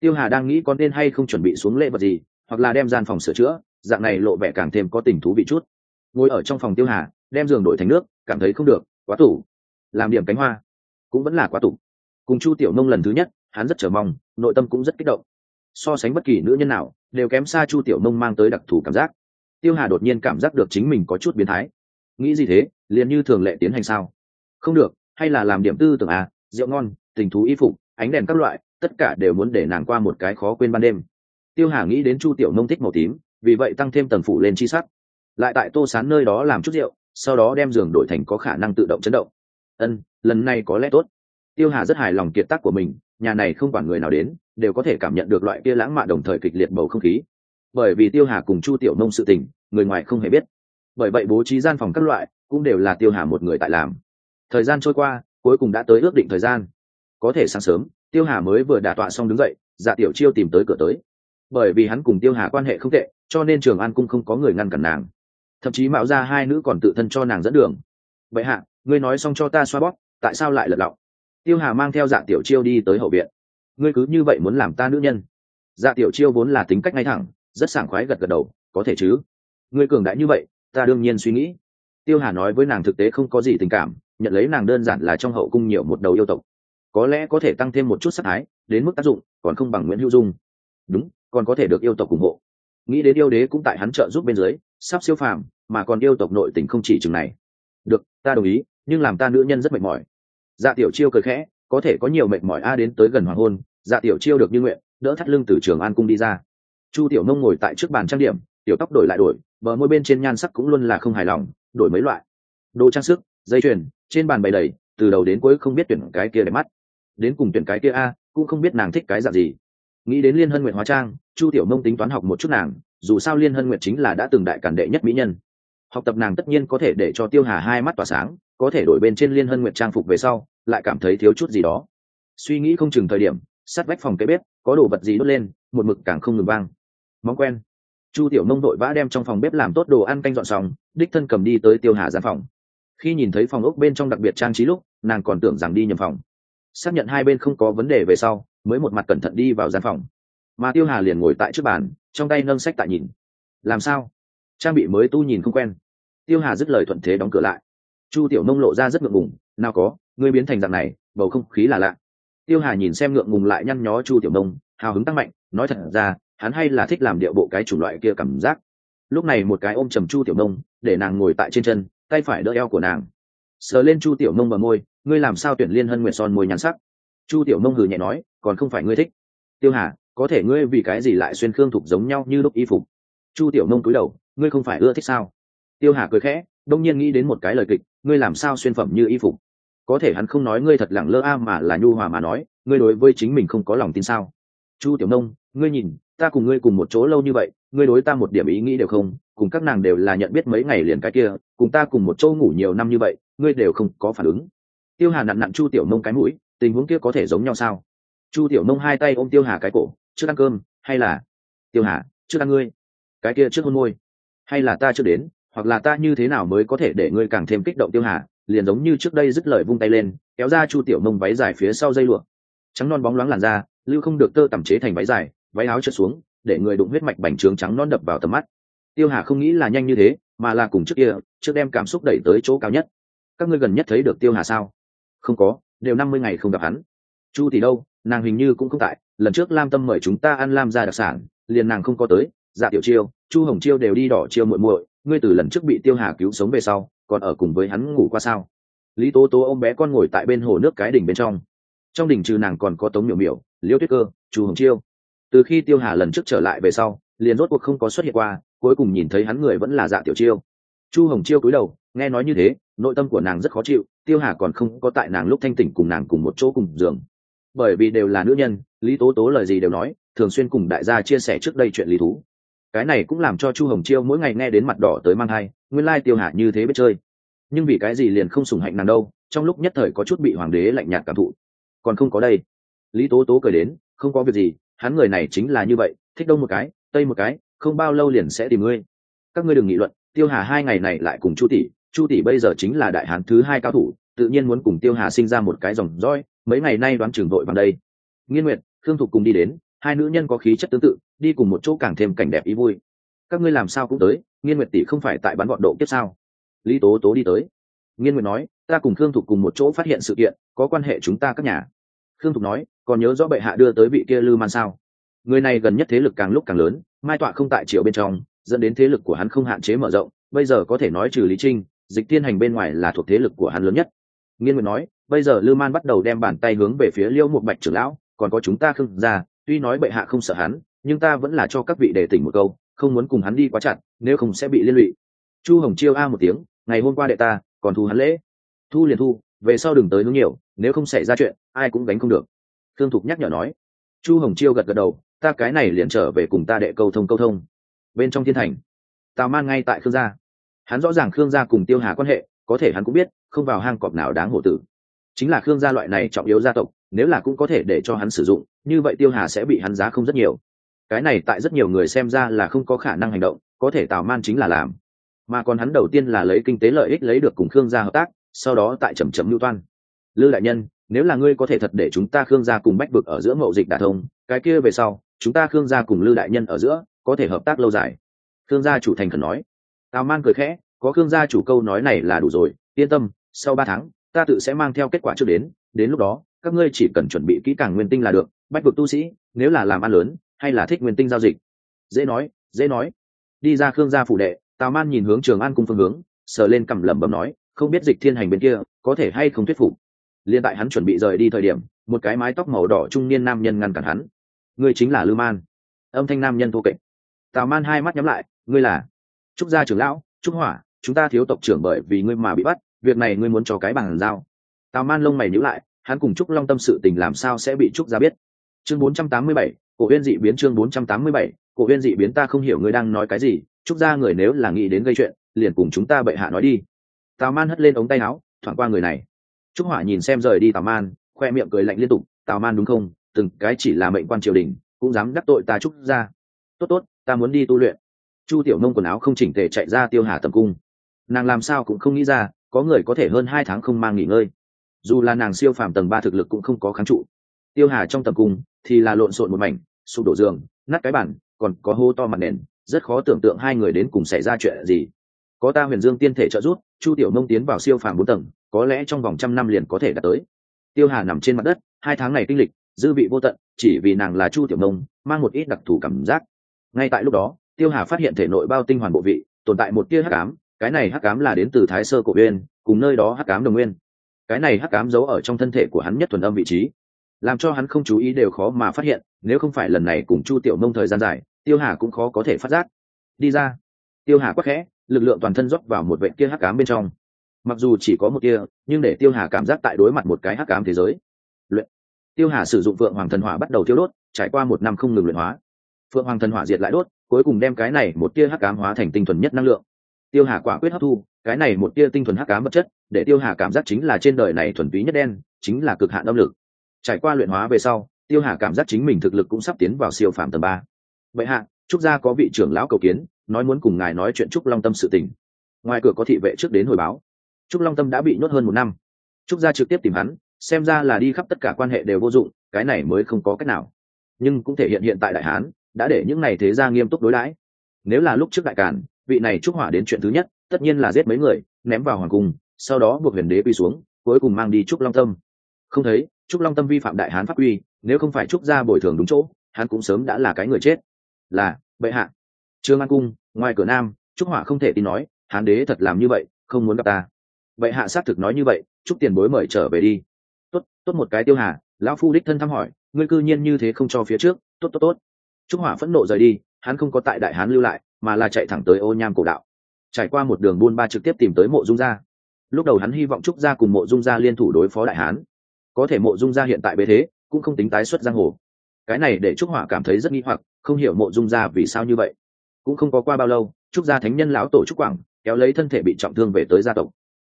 Tiêu hà đang nghĩ có nên hay không chuẩn bị xuống lễ vật gì, hoặc là đem gian phòng sửa chữa, dạng này lộ vẻ càng thêm có tình thú vị chút. Ngồi ở trong phòng tiêu hà, đem giường đổi thành nước, cảm thấy không được, quá tủ. Làm điểm cánh hoa, cũng vẫn là quá tủ. Cùng chu tiểu mông lần thứ nhất, hắn rất chờ mong, nội tâm cũng rất kích động. So sánh bất kỳ nữ nhân nào, đều kém xa chu tiểu mông mang tới đặc thù cảm giác tiêu hà đột nhiên cảm giác được chính mình có chút biến thái. Nghĩ gì thế? Liền như thường lệ tiến hành sao? Không được, hay là làm điểm tư tưởng à? Rượu ngon, tình thú y phục, ánh đèn các loại, tất cả đều muốn để nàng qua một cái khó quên ban đêm. Tiêu hà nghĩ đến chu tiểu nông thích màu tím, vì vậy tăng thêm tầng phủ lên chi sắt lại tại tô sán nơi đó làm chút rượu, sau đó đem giường đổi thành có khả năng tự động chấn động. Ân, lần này có lẽ tốt. Tiêu hà rất hài lòng kiệt tác của mình, nhà này không quản người nào đến, đều có thể cảm nhận được loại kia lãng mạn đồng thời kịch liệt bầu không khí bởi vì tiêu hà cùng chu tiểu nông sự tình, người ngoài không hề biết. Bởi vậy bố trí gian phòng các loại cũng đều là tiêu hà một người tại làm. Thời gian trôi qua, cuối cùng đã tới ước định thời gian. Có thể sáng sớm, tiêu hà mới vừa đả tọa xong đứng dậy dạ tiểu chiêu tìm tới cửa tới. Bởi vì hắn cùng tiêu hà quan hệ không tệ, cho nên trường an cung không có người ngăn cản nàng. Thậm chí mạo ra hai nữ còn tự thân cho nàng dẫn đường. Vậy hạ, ngươi nói xong cho ta xoa bóp, tại sao lại lật lọng? Tiêu hà mang theo dạ tiểu chiêu đi tới hậu viện. Ngươi cứ như vậy muốn làm ta nữ nhân? Dạ tiểu chiêu vốn là tính cách ngay thẳng rất sảng khoái gật gật đầu, có thể chứ. Ngươi cường đại như vậy, ta đương nhiên suy nghĩ. Tiêu hà nói với nàng thực tế không có gì tình cảm, nhận lấy nàng đơn giản là trong hậu cung nhiều một đầu yêu tộc. Có lẽ có thể tăng thêm một chút sắc thái, đến mức tác dụng còn không bằng nguyễn hữu dung. Đúng, còn có thể được yêu tộc ủng hộ. Nghĩ đến yêu đế cũng tại hắn trợ giúp bên dưới, sắp siêu phàm, mà còn yêu tộc nội tình không chỉ chừng này. Được, ta đồng ý, nhưng làm ta nữ nhân rất mệt mỏi. Dạ tiểu chiêu cười khẽ, có thể có nhiều mệt mỏi a đến tới gần hoàng hôn. Dạ tiểu chiêu được như nguyện, đỡ thắt lưng từ trường an cung đi ra chu tiểu nông ngồi tại trước bàn trang điểm, tiểu tóc đổi lại đổi, bờ môi bên trên nhan sắc cũng luôn là không hài lòng, đổi mấy loại. Đồ trang sức, dây chuyền, trên bàn bày đầy, từ đầu đến cuối không biết tuyển cái kia để mắt. Đến cùng tuyển cái kia a, cũng không biết nàng thích cái dạng gì. Nghĩ đến liên hân nguyện hóa trang, chu tiểu mông tính toán học một chút nàng, dù sao liên hân nguyện chính là đã từng đại cản đệ nhất mỹ nhân. Học tập nàng tất nhiên có thể để cho tiêu hà hai mắt tỏa sáng, có thể đổi bên trên liên hân nguyện trang phục về sau, lại cảm thấy thiếu chút gì đó. Suy nghĩ không chừng thời điểm, sát vách phòng cái bếp, có đồ vật gì đốt lên, một mực càng không ngừng vang móng quen. Chu tiểu Nông đội vã đem trong phòng bếp làm tốt đồ ăn canh dọn xong, đích thân cầm đi tới tiêu hà gian phòng. Khi nhìn thấy phòng ốc bên trong đặc biệt trang trí lúc, nàng còn tưởng rằng đi nhầm phòng. Xác nhận hai bên không có vấn đề về sau, mới một mặt cẩn thận đi vào gian phòng. Mà tiêu hà liền ngồi tại trước bàn, trong tay nâng sách tại nhìn. Làm sao? Trang bị mới tu nhìn không quen. Tiêu hà dứt lời thuận thế đóng cửa lại. Chu tiểu nông lộ ra rất ngượng ngùng, nào có, ngươi biến thành dạng này, bầu không khí là lạ. Tiêu hà nhìn xem ngượng ngùng lại nhăn nhó chu tiểu nông, hào hứng tăng mạnh, nói thật ra hắn hay là thích làm điệu bộ cái chủng loại kia cảm giác. Lúc này một cái ôm trầm chu tiểu nông, để nàng ngồi tại trên chân, tay phải đỡ eo của nàng. Sờ lên chu tiểu nông bờ môi, ngươi làm sao tuyển liên hân nguyệt son môi nhắn sắc? Chu tiểu nông hừ nhẹ nói, còn không phải ngươi thích. Tiêu hà, có thể ngươi vì cái gì lại xuyên khương thục giống nhau như lúc y phục? Chu tiểu nông cúi đầu, ngươi không phải ưa thích sao? Tiêu hà cười khẽ, đông nhiên nghĩ đến một cái lời kịch, ngươi làm sao xuyên phẩm như y phục? Có thể hắn không nói ngươi thật lẳng lơ a mà là nhu hòa mà nói, ngươi đối với chính mình không có lòng tin sao? Chu tiểu nông, ngươi nhìn ta cùng ngươi cùng một chỗ lâu như vậy, ngươi đối ta một điểm ý nghĩ đều không, cùng các nàng đều là nhận biết mấy ngày liền cái kia, cùng ta cùng một chỗ ngủ nhiều năm như vậy, ngươi đều không có phản ứng. Tiêu hà nặn nặn chu tiểu nông cái mũi, tình huống kia có thể giống nhau sao? Chu tiểu nông hai tay ôm tiêu hà cái cổ, trước ăn cơm, hay là tiêu hà, trước ăn ngươi. Cái kia trước hôn môi. Hay là ta chưa đến, hoặc là ta như thế nào mới có thể để ngươi càng thêm kích động tiêu hà? liền giống như trước đây dứt lời vung tay lên, kéo ra chu tiểu nông váy dài phía sau dây lụa. Trắng non bóng loáng làn da, lưu không được tơ tẩm chế thành váy dài váy áo trượt xuống, để người đụng huyết mạch bành trướng trắng non đập vào tầm mắt. Tiêu hà không nghĩ là nhanh như thế, mà là cùng trước kia, trước đem cảm xúc đẩy tới chỗ cao nhất. Các ngươi gần nhất thấy được tiêu hà sao? Không có, đều năm mươi ngày không gặp hắn. Chu thì đâu, nàng hình như cũng không tại, lần trước lam tâm mời chúng ta ăn lam ra đặc sản, liền nàng không có tới dạ tiểu chiêu, chu hồng chiêu đều đi đỏ chiêu muội muội, ngươi từ lần trước bị tiêu hà cứu sống về sau, còn ở cùng với hắn ngủ qua sao? Lý tố tố ô m bé con ngồi tại bên hồ nước cái đỉnh bên trong. Trong đỉnh trừ nàng còn có tống miểu miểu liêu tuyết cơ, chu hồng chiêu từ khi tiêu hà lần trước trở lại về sau, liền rốt cuộc không có xuất hiện qua, cuối cùng nhìn thấy hắn người vẫn là dạ tiểu chiêu. Chu hồng chiêu cúi đầu, nghe nói như thế, nội tâm của nàng rất khó chịu, tiêu hà còn không có tại nàng lúc thanh tỉnh cùng nàng cùng một chỗ cùng giường. Bởi vì đều là nữ nhân, lý tố tố lời gì đều nói, thường xuyên cùng đại gia chia sẻ trước đây chuyện lý thú. Cái này cũng làm cho chu hồng chiêu mỗi ngày nghe đến mặt đỏ tới mang hai nguyên lai tiêu hà như thế biết chơi. Nhưng vì cái gì liền không sùng hạnh nàng đâu, trong lúc nhất thời có chút bị hoàng đế lạnh nhạt cảm thụ. Còn không có đây. Lý tố tố cười đến, không có việc gì hắn người này chính là như vậy, thích đông một cái, tây một cái, không bao lâu liền sẽ tìm ngươi. Các ngươi đừng nghị luận, tiêu hà hai ngày này lại cùng chu tỷ chu tỷ bây giờ chính là đại hán thứ hai cao thủ, tự nhiên muốn cùng tiêu hà sinh ra một cái dòng roi mấy ngày nay đoán trường đội vào đây. Nghiên nguyệt thương thục cùng đi đến, hai nữ nhân có khí chất tương tự, đi cùng một chỗ càng thêm cảnh đẹp ý vui. Các ngươi làm sao cũng tới, nghiên nguyệt tỷ không phải tại bắn bọn độ kiếp sao? Lý tố tố đi tới. Nghiên nguyệt nói, ta cùng thương thục cùng một chỗ phát hiện sự kiện, có quan hệ chúng ta các nhà khương thục nói, còn nhớ rõ bệ hạ đưa tới vị kia lư man sao? Người này gần nhất thế lực càng lúc càng lớn, mai tọa không tại triều bên trong, dẫn đến thế lực của hắn không hạn chế mở rộng, bây giờ có thể nói trừ lý trinh, dịch tiên hành bên ngoài là thuộc thế lực của hắn lớn nhất. Nghiên nguyệt nói, bây giờ lư man bắt đầu đem bàn tay hướng về phía liêu một bạch trưởng lão, còn có chúng ta khương ra tuy nói bệ hạ không sợ hắn, nhưng ta vẫn là cho các vị để tỉnh một câu, không muốn cùng hắn đi quá chặt, nếu không sẽ bị liên lụy. Chu hồng chiêu a một tiếng, ngày hôm qua đệ ta, còn thu hắn lễ. Thu liền thu, về sau đừng tới hướng nhiều, nếu không xảy ra chuyện ai cũng đánh không được. Thương thục nhắc nhở nói. Chu hồng chiêu gật gật đầu, ta cái này liền trở về cùng ta đệ câu thông câu thông. Bên trong thiên thành, tào man ngay tại khương gia. Hắn rõ ràng khương gia cùng tiêu hà quan hệ, có thể hắn cũng biết, không vào hang cọp nào đáng hổ tử. Chính là khương gia loại này trọng yếu gia tộc, nếu là cũng có thể để cho hắn sử dụng, như vậy tiêu hà sẽ bị hắn giá không rất nhiều. Cái này tại rất nhiều người xem ra là không có khả năng hành động, có thể tào man chính là làm. Mà còn hắn đầu tiên là lấy kinh tế lợi ích lấy được cùng khương gia hợp tác, sau đó tại chầm trầm lưu toan. Lư đại nhân nếu là ngươi có thể thật để chúng ta khương gia cùng bách vực ở giữa mậu dịch đà thông, cái kia về sau, chúng ta khương gia cùng lư đại nhân ở giữa, có thể hợp tác lâu dài. Khương gia chủ thành khẩn nói. Tào man cười khẽ, có khương gia chủ câu nói này là đủ rồi, yên tâm, sau ba tháng, ta tự sẽ mang theo kết quả trước đến đến lúc đó, các ngươi chỉ cần chuẩn bị kỹ càng nguyên tinh là được, bách vực tu sĩ, nếu là làm ăn lớn, hay là thích nguyên tinh giao dịch. Dễ nói dễ nói. Đi ra khương gia phủ đệ, tào man nhìn hướng trường an cung phương hướng, sờ lên cầm lẩm bẩm nói, không biết dịch thiên hành bên kia có thể hay không thuyết phục liên tại hắn chuẩn bị rời đi thời điểm một cái mái tóc màu đỏ trung niên nam nhân ngăn cản hắn. Ngươi chính là lưu man. Âm thanh nam nhân thô kệch. Tào man hai mắt nhắm lại ngươi là? Trúc gia trưởng lão trúc hỏa chúng ta thiếu tộc trưởng bởi vì ngươi mà bị bắt việc này ngươi muốn cho cái bằng giao. Tào man lông mày nhíu lại hắn cùng trúc long tâm sự tình làm sao sẽ bị trúc gia biết? Chương 487, cổ huyên dị biến chương 487, cổ huyên dị biến ta không hiểu ngươi đang nói cái gì trúc gia người nếu là nghĩ đến gây chuyện liền cùng chúng ta bệ hạ nói đi. Tào man hất lên ống tay áo thoảng qua người này trúc hỏa nhìn xem rời đi tào man, khoe miệng cười lạnh liên tục, tào man đúng không? Từng cái chỉ là mệnh quan triều đình, cũng dám đắc tội ta trúc gia. Tốt tốt, ta muốn đi tu luyện. Chu tiểu nông quần áo không chỉnh tề chạy ra tiêu hà tầm cung. Nàng làm sao cũng không nghĩ ra, có người có thể hơn hai tháng không mang nghỉ ngơi. Dù là nàng siêu phàm tầng ba thực lực cũng không có kháng trụ. Tiêu hà trong tầm cung thì là lộn xộn một mảnh, sụp đổ giường, nát cái bản còn có hô to mặt nền, rất khó tưởng tượng hai người đến cùng xảy ra chuyện gì. Có ta huyền dương tiên thể trợ giúp, chu tiểu nông tiến vào siêu phàm bốn tầng có lẽ trong vòng trăm năm liền có thể đạt tới. Tiêu hà nằm trên mặt đất, hai tháng này kinh lịch, dư vị vô tận, chỉ vì nàng là chu tiểu nông, mang một ít đặc thù cảm giác. Ngay tại lúc đó, tiêu hà phát hiện thể nội bao tinh hoàn bộ vị, tồn tại một tia hắc ám, cái này hắc ám là đến từ thái sơ cổ uyên, cùng nơi đó hắc ám đồng nguyên. Cái này hắc ám giấu ở trong thân thể của hắn nhất thuần âm vị trí, làm cho hắn không chú ý đều khó mà phát hiện, nếu không phải lần này cùng chu tiểu nông thời gian dài, tiêu hà cũng khó có thể phát giác. Đi ra. Tiêu hà quắc khẽ, lực lượng toàn thân rót vào một vệ kia hắc ám bên trong mặc dù chỉ có một kia nhưng để tiêu hà cảm giác tại đối mặt một cái hắc ám thế giới. Luyện. Tiêu hà sử dụng phượng hoàng thần hỏa bắt đầu thiêu đốt, trải qua một năm không ngừng luyện hóa. Phượng hoàng thần hỏa diệt lại đốt, cuối cùng đem cái này một tia hắc ám hóa thành tinh thuần nhất năng lượng. Tiêu hà quả quyết hấp thu, cái này một tia tinh thuần hắc ám vật chất, để tiêu hà cảm giác chính là trên đời này thuần túy nhất đen, chính là cực hạn âm lực. Trải qua luyện hóa về sau, tiêu hà cảm giác chính mình thực lực cũng sắp tiến vào siêu phạm tầng ba. Vậy hạ, trúc gia có vị trưởng lão cầu kiến, nói muốn cùng ngài nói chuyện trúc long tâm sự tình. Ngoài cửa có thị vệ trước đến hồi báo trúc long tâm đã bị nhốt hơn một năm. Trúc gia trực tiếp tìm hắn, xem ra là đi khắp tất cả quan hệ đều vô dụng, cái này mới không có cách nào. Nhưng cũng thể hiện hiện tại đại hán, đã để những này thế gia nghiêm túc đối đãi. Nếu là lúc trước đại càn, vị này trúc hỏa đến chuyện thứ nhất, tất nhiên là giết mấy người, ném vào hoàng cung, sau đó buộc huyền đế quy xuống, cuối cùng mang đi trúc long tâm. Không thấy, trúc long tâm vi phạm đại hán pháp uy nếu không phải trúc gia bồi thường đúng chỗ, hắn cũng sớm đã là cái người chết. Là, bệ hạ. Trương an cung, ngoài cửa nam, trúc hỏa không thể tin nói, hán đế thật làm như vậy, không muốn gặp ta bệ hạ xác thực nói như vậy trúc tiền bối mời trở về đi. Tốt tốt một cái tiêu hà, lão phu đích thân thăm hỏi, ngươi cư nhiên như thế không cho phía trước. Tốt tốt tốt. Trúc hỏa phẫn nộ rời đi, hắn không có tại đại hán lưu lại, mà là chạy thẳng tới ô nham cổ đạo. Trải qua một đường buôn ba trực tiếp tìm tới mộ dung gia. Lúc đầu hắn hy vọng trúc gia cùng mộ dung gia liên thủ đối phó đại hán. Có thể mộ dung gia hiện tại bế thế, cũng không tính tái xuất giang hồ. Cái này để trúc hỏa cảm thấy rất nghi hoặc, không hiểu mộ dung gia vì sao như vậy. Cũng không có qua bao lâu, trúc gia thánh nhân lão tổ trúc quảng kéo lấy thân thể bị trọng thương về tới gia tộc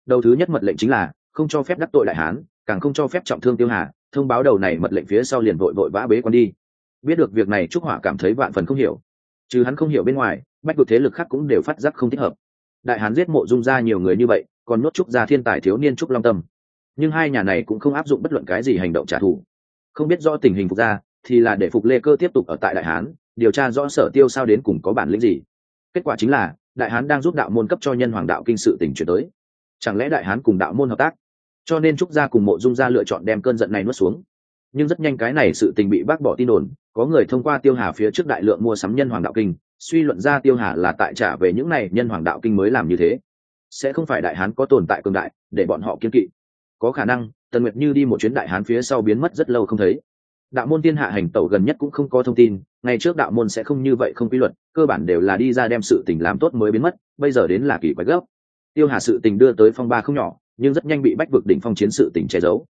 đầu thứ nhất mật lệnh chính là, không cho phép đắc tội đại hán, càng không cho phép trọng thương tiêu hà, thông báo đầu này mật lệnh phía sau liền vội vội vã bế con đi. Biết được việc này trúc hỏa cảm thấy vạn phần không hiểu. Chứ hắn không hiểu bên ngoài, bách vực thế lực khác cũng đều phát giác không thích hợp. Đại hán giết mộ dung ra nhiều người như vậy, còn nốt trúc ra thiên tài thiếu niên trúc long tâm. Nhưng hai nhà này cũng không áp dụng bất luận cái gì hành động trả thù. Không biết rõ tình hình phục gia thì là để phục lê cơ tiếp tục ở tại đại hán, điều tra rõ sở tiêu sao đến cùng có bản lĩnh gì. Kết quả chính là, đại hán đang giúp đạo môn cấp cho nhân hoàng đạo kinh sự tỉnh chuyển tới chẳng lẽ đại hán cùng đạo môn hợp tác? Cho nên trúc gia cùng mộ dung gia lựa chọn đem cơn giận này nuốt xuống. Nhưng rất nhanh cái này sự tình bị bác bỏ tin đồn, có người thông qua tiêu hà phía trước đại lượng mua sắm nhân hoàng đạo kinh, suy luận ra tiêu hà là tại trả về những này nhân hoàng đạo kinh mới làm như thế. Sẽ không phải đại hán có tồn tại cường đại, để bọn họ kiên kỵ. Có khả năng, tần nguyệt như đi một chuyến đại hán phía sau biến mất rất lâu không thấy. Đạo môn thiên hạ hành tẩu gần nhất cũng không có thông tin, ngày trước đạo môn sẽ không như vậy không quy luật, cơ bản đều là đi ra đem sự tình làm tốt mới biến mất, bây giờ đến là kỳ quái gốc tiêu hà sự tình đưa tới phong ba không nhỏ, nhưng rất nhanh bị bách vực đỉnh phong chiến sự tình che giấu.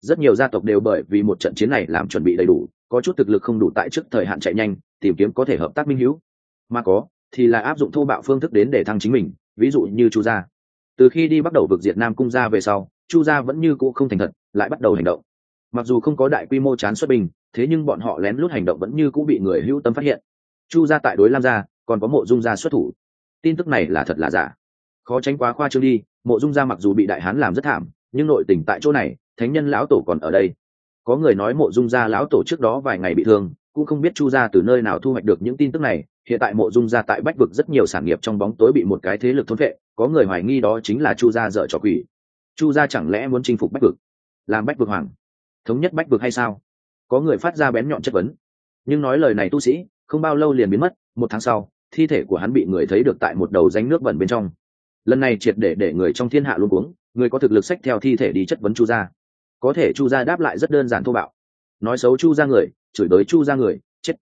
Rất nhiều gia tộc đều bởi vì một trận chiến này làm chuẩn bị đầy đủ, có chút thực lực không đủ tại trước thời hạn chạy nhanh, tìm kiếm có thể hợp tác minh hữu. Mà có, thì là áp dụng thô bạo phương thức đến để thăng chính mình, ví dụ như chu gia. Từ khi đi bắt đầu vực diệt nam cung gia về sau, chu gia vẫn như cũ không thành thật, lại bắt đầu hành động. Mặc dù không có đại quy mô chán xuất binh, thế nhưng bọn họ lén lút hành động vẫn như cũ bị người hữu tâm phát hiện. Chu gia tại đối lam gia, còn có mộ dung gia xuất thủ. Tin tức này là thật là giả? Khó tránh quá khoa trương đi, mộ dung gia mặc dù bị đại hán làm rất thảm, nhưng nội tình tại chỗ này, thánh nhân lão tổ còn ở đây. Có người nói mộ dung gia lão tổ trước đó vài ngày bị thương, cũng không biết chu gia từ nơi nào thu hoạch được những tin tức này, hiện tại mộ dung gia tại bách vực rất nhiều sản nghiệp trong bóng tối bị một cái thế lực thôn vệ, có người hoài nghi đó chính là chu gia dợ trò quỷ. Chu gia chẳng lẽ muốn chinh phục bách vực? Làm bách vực hoàng. Thống nhất bách vực hay sao? Có người phát ra bén nhọn chất vấn. Nhưng nói lời này tu sĩ, không bao lâu liền biến mất, một tháng sau, thi thể của hắn bị người thấy được tại một đầu danh nước bẩn bên trong lần này triệt để để người trong thiên hạ luôn uống người có thực lực sách theo thi thể đi chất vấn chu gia. Có thể chu gia đáp lại rất đơn giản thô bạo. Nói xấu chu gia người, chửi đới chu gia người, chết.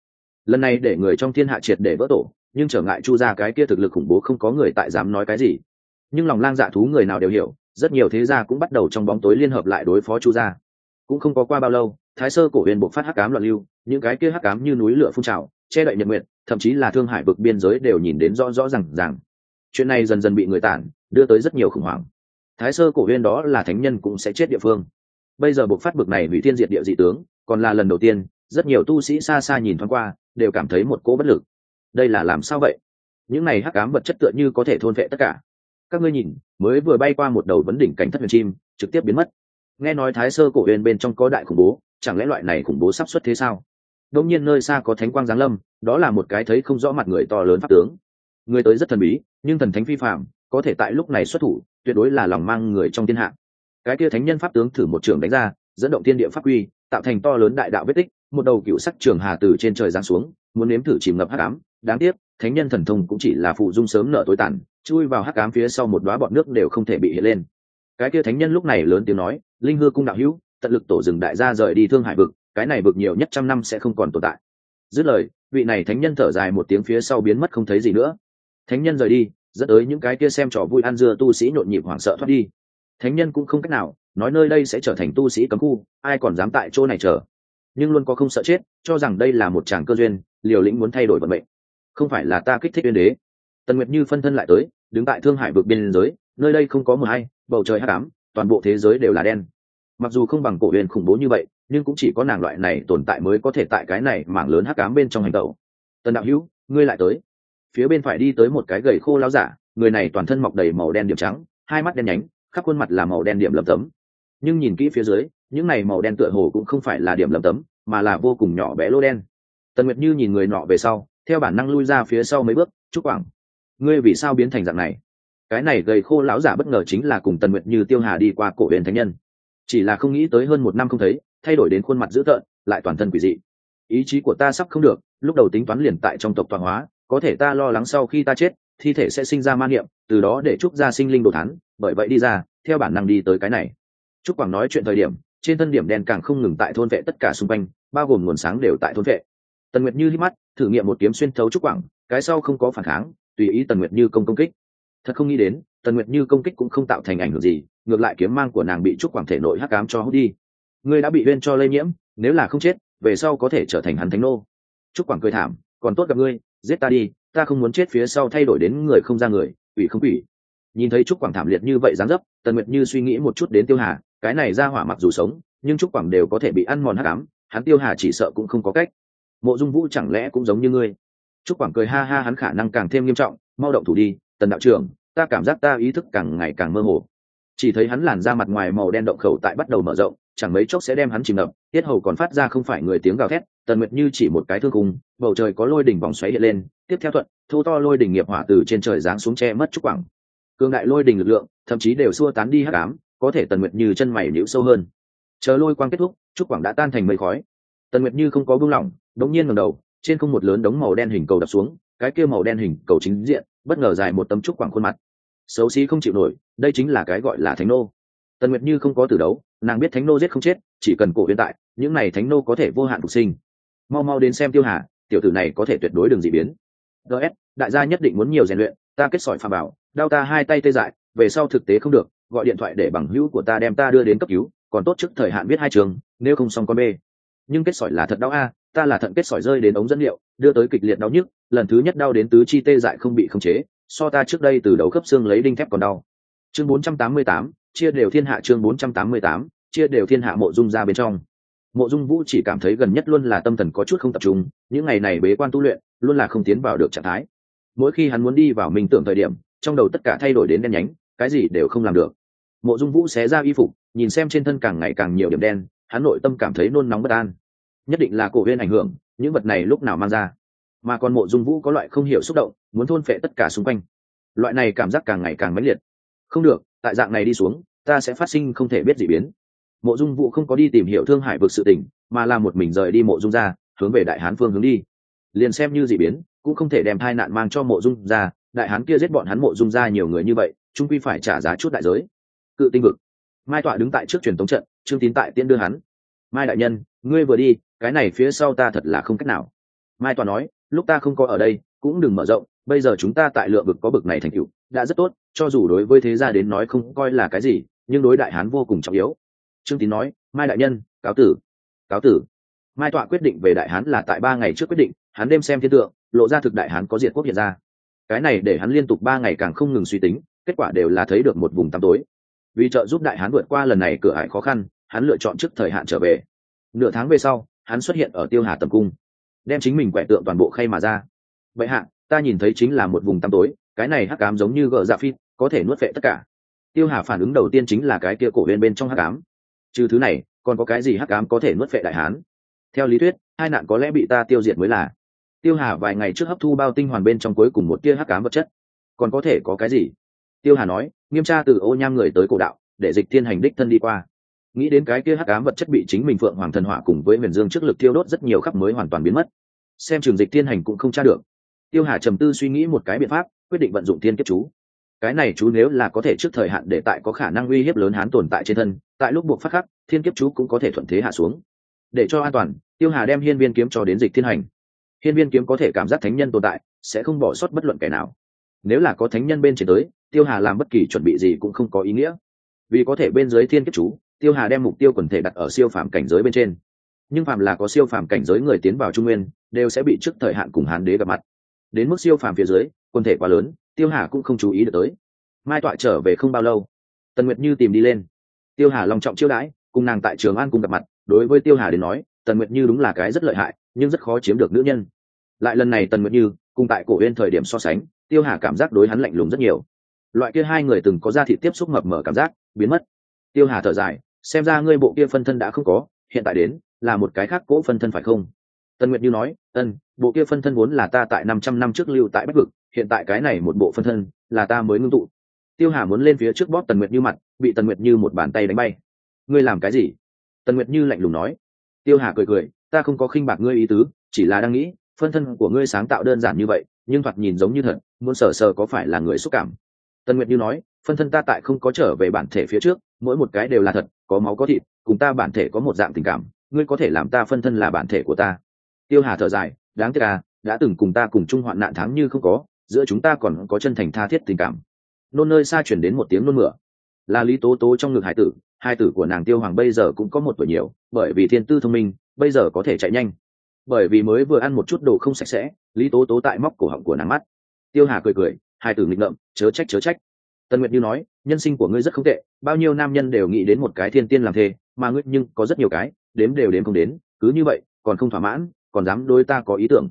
Lần này để người trong thiên hạ triệt để vỡ tổ, nhưng trở ngại chu gia cái kia thực lực khủng bố không có người tại dám nói cái gì. Nhưng lòng lang dạ thú người nào đều hiểu, rất nhiều thế gia cũng bắt đầu trong bóng tối liên hợp lại đối phó chu gia. Cũng không có qua bao lâu, thái sơ cổ huyền bộ phát hắc cám loạn lưu, những cái kia hắc cám như núi lửa phun trào, che đậy nhật nguyện thậm chí là thương hải vực biên giới đều nhìn đến rõ rõ r à n g rằng chuyện này dần dần bị người tản, đưa tới rất nhiều khủng hoảng. Thái sơ cổ huyên đó là thánh nhân cũng sẽ chết địa phương. Bây giờ buộc phát bực này hủy thiên diệt địa dị tướng, còn là lần đầu tiên, rất nhiều tu sĩ xa xa nhìn thoáng qua, đều cảm thấy một cỗ bất lực. Đây là làm sao vậy? Những này hắc ám vật chất tựa như có thể thôn vệ tất cả. Các ngươi nhìn, mới vừa bay qua một đầu vấn đỉnh cảnh thất huyền chim, trực tiếp biến mất. Nghe nói thái sơ cổ huyền bên trong có đại khủng bố, chẳng lẽ loại này khủng bố sắp xuất thế sao? Đông nhiên nơi xa có thánh quang giáng lâm, đó là một cái thấy không rõ mặt người to lớn pháp tướng người tới rất thần bí, nhưng thần thánh phi phạm có thể tại lúc này xuất thủ, tuyệt đối là lòng mang người trong thiên hạ. Cái kia thánh nhân pháp tướng thử một trường đánh ra, dẫn động thiên địa pháp uy tạo thành to lớn đại đạo vết tích, một đầu cựu sắc trường hà từ trên trời giáng xuống, muốn nếm thử chìm ngập hắc ám. Đáng tiếc, thánh nhân thần thông cũng chỉ là phụ dung sớm nở tối tàn, chui vào hắc ám phía sau một đóa bọn nước đều không thể bị hiện lên. Cái kia thánh nhân lúc này lớn tiếng nói, linh hư cung đạo hữu, tận lực tổ rừng đại gia rời đi thương hải vực, cái này vực nhiều nhất trăm năm sẽ không còn tồn tại. Dứt lời, vị này thánh nhân thở dài một tiếng phía sau biến mất không thấy gì nữa thánh nhân rời đi, dẫn tới những cái kia xem trò vui ăn dưa tu sĩ nhộn nhịp hoảng sợ thoát đi. Thánh nhân cũng không cách nào, nói nơi đây sẽ trở thành tu sĩ cấm khu, ai còn dám tại chỗ này chờ. Nhưng luôn có không sợ chết, cho rằng đây là một chàng cơ duyên, liều lĩnh muốn thay đổi vận mệnh. Không phải là ta kích thích uyên đế. Tần nguyệt như phân thân lại tới, đứng tại thương hải vực biên giới, nơi đây không có mờ hay, bầu trời hắc ám, toàn bộ thế giới đều là đen. Mặc dù không bằng cổ huyền khủng bố như vậy, nhưng cũng chỉ có nàng loại này tồn tại mới có thể tại cái này mảng lớn hắc ám bên trong hành tẩu. Tần đạo hữu, ngươi lại tới phía bên phải đi tới một cái gầy khô lao giả, người này toàn thân mọc đầy màu đen điểm trắng, hai mắt đen nhánh, khắp khuôn mặt là màu đen điểm lầm tấm. Nhưng nhìn kỹ phía dưới, những này màu đen tựa hồ cũng không phải là điểm lầm tấm, mà là vô cùng nhỏ bé lô đen. Tần nguyệt như nhìn người nọ về sau, theo bản năng lui ra phía sau mấy bước chúc quảng, ngươi vì sao biến thành dạng này? Cái này gầy khô lão giả bất ngờ chính là cùng tần nguyệt như tiêu hà đi qua cổ huyền thánh nhân. Chỉ là không nghĩ tới hơn một năm không thấy, thay đổi đến khuôn mặt dữ tợn, lại toàn thân quỷ dị. Ý chí của ta sắp không được, lúc đầu tính toán liền tại trong tộc toàn hóa có thể ta lo lắng sau khi ta chết, thi thể sẽ sinh ra ma niệm, từ đó để trúc gia sinh linh đồ thắn bởi vậy đi ra, theo bản năng đi tới cái này. Trúc quảng nói chuyện thời điểm, trên thân điểm đen càng không ngừng tại thôn vệ tất cả xung quanh, bao gồm nguồn sáng đều tại thôn vệ. Tần nguyệt như hít mắt, thử nghiệm một kiếm xuyên thấu trúc quảng, cái sau không có phản kháng, tùy ý tần nguyệt như công công kích. Thật không nghĩ đến, tần nguyệt như công kích cũng không tạo thành ảnh hưởng gì, ngược lại kiếm mang của nàng bị trúc quảng thể nội hắc cám cho hút đi. Ngươi đã bị huyên cho lây nhiễm, nếu là không chết, về sau có thể trở thành hắn thánh nô. Trúc quảng cười thảm, còn tốt gặp ngươi giết ta đi, ta không muốn chết phía sau thay đổi đến người không ra người ủy không ủy nhìn thấy trúc quảng thảm liệt như vậy dáng dấp, tần nguyệt như suy nghĩ một chút đến tiêu hà, cái này ra hỏa mặc dù sống, nhưng trúc quảng đều có thể bị ăn mòn hắc ám, hắn tiêu hà chỉ sợ cũng không có cách. Mộ dung vũ chẳng lẽ cũng giống như ngươi? Trúc quảng cười ha ha, hắn khả năng càng thêm nghiêm trọng, mau động thủ đi, tần đạo trưởng, ta cảm giác ta ý thức càng ngày càng mơ hồ. Chỉ thấy hắn làn ra mặt ngoài màu đen động khẩu tại bắt đầu mở rộng, chẳng mấy chốc sẽ đem hắn chìm ngập, tiết hầu còn phát ra không phải người tiếng gào thét tần nguyệt như chỉ một cái thương cung bầu trời có lôi đỉnh vòng xoáy hiện lên, tiếp theo thuận thu to lôi đỉnh nghiệp hỏa từ trên trời giáng xuống che mất trúc quảng. Cương đại lôi đỉnh lực lượng, thậm chí đều xua tán đi hắc ám, có thể tần nguyệt như chân mày nhũ sâu hơn. Chờ lôi quang kết thúc trúc quảng đã tan thành mây khói. Tần nguyệt như không có buông lỏng, đống nhiên ngẩng đầu, trên không một lớn đống màu đen hình cầu đập xuống, cái kia màu đen hình cầu chính diện, bất ngờ dài một tấm trúc quảng khuôn mặt. Xấu xí không chịu nổi, đây chính là cái gọi là thánh nô. Tần nguyệt như không có từ đấu, nàng biết thánh nô giết không chết, chỉ cần cổ hiện tại, những này thánh nô có thể vô hạn phục sinh mau mau đến xem tiêu hà tiểu tử này có thể tuyệt đối đường dị biến. Ts đại gia nhất định muốn nhiều rèn luyện ta kết sỏi phàm bảo đau ta hai tay tê dại về sau thực tế không được gọi điện thoại để bằng hữu của ta đem ta đưa đến cấp cứu còn tốt trước thời hạn viết hai trường nếu không xong con b nhưng kết sỏi là thật đau a ta là thận kết sỏi rơi đến ống dẫn liệu đưa tới kịch liệt đau nhức lần thứ nhất đau đến tứ chi tê dại không bị khống chế so ta trước đây từ đầu khớp xương lấy đinh thép còn đau. Chương 488, chia đều thiên hạ chương 488, chia đều thiên hạ mộ dung ra bên trong mộ dung vũ chỉ cảm thấy gần nhất luôn là tâm thần có chút không tập trung, những ngày này bế quan tu luyện, luôn là không tiến vào được trạng thái. Mỗi khi hắn muốn đi vào minh tưởng thời điểm, trong đầu tất cả thay đổi đến đen nhánh, cái gì đều không làm được. Mộ dung vũ xé ra y phục, nhìn xem trên thân càng ngày càng nhiều điểm đen, hắn nội tâm cảm thấy nôn nóng bất an. Nhất định là cổ huyên ảnh hưởng, những vật này lúc nào mang ra. Mà còn mộ dung vũ có loại không hiểu xúc động, muốn thôn phệ tất cả xung quanh. Loại này cảm giác càng ngày càng mãnh liệt. Không được, tại dạng này đi xuống, ta sẽ phát sinh không thể biết gì biến mộ dung vũ không có đi tìm hiểu thương hải vực sự tình, mà là một mình rời đi mộ dung ra, hướng về đại hán phương hướng đi. Liền xem như gì biến, cũng không thể đem thai nạn mang cho mộ dung ra, đại hán kia giết bọn hắn mộ dung ra nhiều người như vậy trung quy phải trả giá chút đại giới. Cự tinh vực. Mai tọa đứng tại trước truyền thống trận, trương tín tại tiên đưa hắn. Mai đại nhân, ngươi vừa đi, cái này phía sau ta thật là không cách nào. Mai tọa nói, lúc ta không có ở đây, cũng đừng mở rộng, bây giờ chúng ta tại lượng vực có bực này thành tựu, đã rất tốt, cho dù đối với thế gia đến nói không coi là cái gì, nhưng đối đại hán vô cùng trọng yếu trương tín nói, mai đại nhân, cáo tử. Cáo tử? Mai tọa quyết định về đại hán là tại ba ngày trước quyết định, hắn đêm xem thiên tượng, lộ ra thực đại hán có diệt quốc hiện ra. Cái này để hắn liên tục ba ngày càng không ngừng suy tính, kết quả đều là thấy được một vùng tăm tối. Vì trợ giúp đại hán vượt qua lần này cửa ải khó khăn, hắn lựa chọn trước thời hạn trở về. Nửa tháng về sau, hắn xuất hiện ở tiêu hà tầm cung, đem chính mình quẻ tượng toàn bộ khay mà ra. Vậy hạ, ta nhìn thấy chính là một vùng tăm tối, cái này hắc cám giống như gờ dạ phi có thể nuốt vệ tất cả. Tiêu hà phản ứng đầu tiên chính là cái kia cổ bên bên trong hắc cám trừ thứ này, còn có cái gì hắc ám có thể nuốt phệ đại hán? Theo lý thuyết, hai nạn có lẽ bị ta tiêu diệt mới là. Tiêu hà vài ngày trước hấp thu bao tinh hoàn bên trong cuối cùng một tia hắc ám vật chất. Còn có thể có cái gì? Tiêu hà nói, nghiêm tra từ ô nham người tới cổ đạo, để dịch thiên hành đích thân đi qua. Nghĩ đến cái kia hắc ám vật chất bị chính mình phượng hoàng thần hỏa cùng với huyền dương trước lực tiêu đốt rất nhiều khắp mới hoàn toàn biến mất. Xem trường dịch thiên hành cũng không tra được. Tiêu hà trầm tư suy nghĩ một cái biện pháp, quyết định vận dụng thiên kiếp chú. Cái này chú nếu là có thể trước thời hạn để tại có khả năng uy hiếp lớn hán tồn tại trên thân tại lúc buộc phát khắc, thiên kiếp chú cũng có thể thuận thế hạ xuống. Để cho an toàn, tiêu hà đem hiên viên kiếm cho đến dịch thiên hành. Hiên viên kiếm có thể cảm giác thánh nhân tồn tại, sẽ không bỏ sót bất luận kẻ nào. Nếu là có thánh nhân bên trên tới, tiêu hà làm bất kỳ chuẩn bị gì cũng không có ý nghĩa. Vì có thể bên dưới thiên kiếp chú, tiêu hà đem mục tiêu quần thể đặt ở siêu phàm cảnh giới bên trên. Nhưng phàm là có siêu phàm cảnh giới người tiến vào trung nguyên, đều sẽ bị trước thời hạn cùng hán đế gặp mặt. Đến mức siêu phàm phía dưới, quần thể quá lớn, tiêu hà cũng không chú ý được tới. Mai tọa trở về không bao lâu. Tần nguyệt như tìm đi lên tiêu hà long trọng chiêu đãi, cùng nàng tại trường an cùng gặp mặt, đối với tiêu hà đến nói, tần nguyệt như đúng là cái rất lợi hại, nhưng rất khó chiếm được nữ nhân. Lại lần này tần nguyệt như, cùng tại cổ uyên thời điểm so sánh, tiêu hà cảm giác đối hắn lạnh lùng rất nhiều. Loại kia hai người từng có ra thị tiếp xúc mập mở cảm giác, biến mất. Tiêu hà thở dài, xem ra ngươi bộ kia phân thân đã không có, hiện tại đến, là một cái khác cỗ phân thân phải không? Tần nguyệt như nói ân bộ kia phân thân vốn là ta tại năm trăm năm trước lưu tại Bắc vực, hiện tại cái này một bộ phân thân, là ta mới ngưng tụ tiêu hà muốn lên phía trước bóp tần nguyệt như mặt, bị tần nguyệt như một bàn tay đánh bay. Ngươi làm cái gì? Tần nguyệt như lạnh lùng nói. Tiêu hà cười cười, ta không có khinh bạc ngươi ý tứ, chỉ là đang nghĩ, phân thân của ngươi sáng tạo đơn giản như vậy, nhưng thoạt nhìn giống như thật, muốn sờ sờ có phải là người xúc cảm. Tần nguyệt như nói, phân thân ta tại không có trở về bản thể phía trước, mỗi một cái đều là thật, có máu có thịt, cùng ta bản thể có một dạng tình cảm, ngươi có thể làm ta phân thân là bản thể của ta. Tiêu hà thở dài, đáng tiếc à đã từng cùng ta cùng chung hoạn nạn tháng như không có, giữa chúng ta còn có chân thành tha thiết tình cảm nôn nơi xa chuyển đến một tiếng nôn mửa. Là lý tố tố trong ngực hải tử, hai tử của nàng tiêu hoàng bây giờ cũng có một tuổi nhiều, bởi vì thiên tư thông minh, bây giờ có thể chạy nhanh. Bởi vì mới vừa ăn một chút đồ không sạch sẽ, lý tố tố tại móc cổ họng của nàng mắt. Tiêu hà cười cười, hai tử nghịch ngợm, chớ trách chớ trách. Tân nguyệt như nói, nhân sinh của ngươi rất không tệ, bao nhiêu nam nhân đều nghĩ đến một cái thiên tiên làm thê mà ngươi nhưng có rất nhiều cái, đếm đều đếm không đến, cứ như vậy, còn không thỏa mãn, còn dám đôi ta có ý tưởng.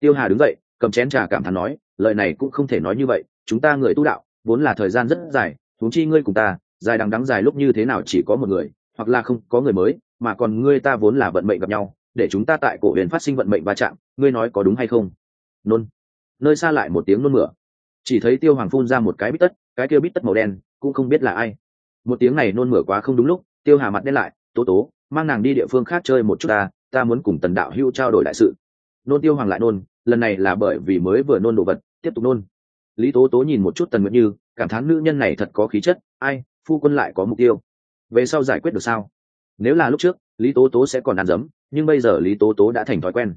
Tiêu hà đứng dậy, cầm chén trà cảm thán nói, lời này cũng không thể nói như vậy, chúng ta người tu đạo vốn là thời gian rất dài huống chi ngươi cùng ta dài đằng đắng dài lúc như thế nào chỉ có một người hoặc là không có người mới mà còn ngươi ta vốn là vận mệnh gặp nhau để chúng ta tại cổ huyền phát sinh vận mệnh va chạm ngươi nói có đúng hay không? Nôn. Nơi xa lại một tiếng nôn mửa. Chỉ thấy tiêu hoàng phun ra một cái bít tất cái kia bít tất màu đen cũng không biết là ai. Một tiếng này nôn mửa quá không đúng lúc tiêu hà mặt đen lại tố tố mang nàng đi địa phương khác chơi một chút ta ta muốn cùng tần đạo hưu trao đổi đại sự. Nôn tiêu hoàng lại nôn lần này là bởi vì mới vừa nôn đồ vật tiếp tục nôn lý tố tố nhìn một chút tần Nguyệt như, cảm thán nữ nhân này thật có khí chất, ai, phu quân lại có mục tiêu. Về sau giải quyết được sao? Nếu là lúc trước, lý tố tố sẽ còn ăn dấm, nhưng bây giờ lý tố tố đã thành thói quen.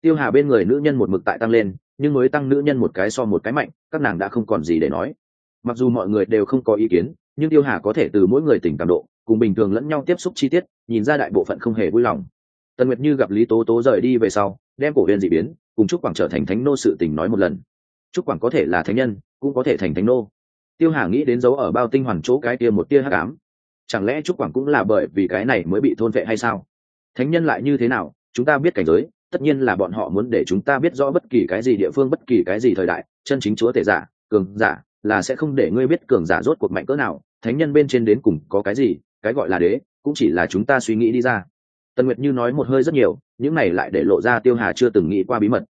Tiêu hà bên người nữ nhân một mực tại tăng lên, nhưng mới tăng nữ nhân một cái so một cái mạnh, các nàng đã không còn gì để nói. Mặc dù mọi người đều không có ý kiến, nhưng tiêu hà có thể từ mỗi người tỉnh cảm độ, cùng bình thường lẫn nhau tiếp xúc chi tiết, nhìn ra đại bộ phận không hề vui lòng. Tần nguyệt như gặp lý tố tố rời đi về sau, đem cổ huyền d ị biến, cùng chúc quảng trở thành thánh nô sự tình nói một lần trúc quảng có thể là thánh nhân, cũng có thể thành thánh nô. Tiêu hà nghĩ đến dấu ở bao tinh hoàn chỗ cái kia một tia hắc ám. Chẳng lẽ trúc quảng cũng là bởi vì cái này mới bị thôn vệ hay sao? Thánh nhân lại như thế nào? Chúng ta biết cảnh giới, tất nhiên là bọn họ muốn để chúng ta biết rõ bất kỳ cái gì địa phương, bất kỳ cái gì thời đại, chân chính chúa thể giả, cường giả, là sẽ không để ngươi biết cường giả rốt cuộc mạnh cỡ nào. Thánh nhân bên trên đến cùng có cái gì, cái gọi là đế, cũng chỉ là chúng ta suy nghĩ đi ra. Tần nguyệt như nói một hơi rất nhiều, những này lại để lộ ra tiêu hà chưa từng nghĩ qua bí mật.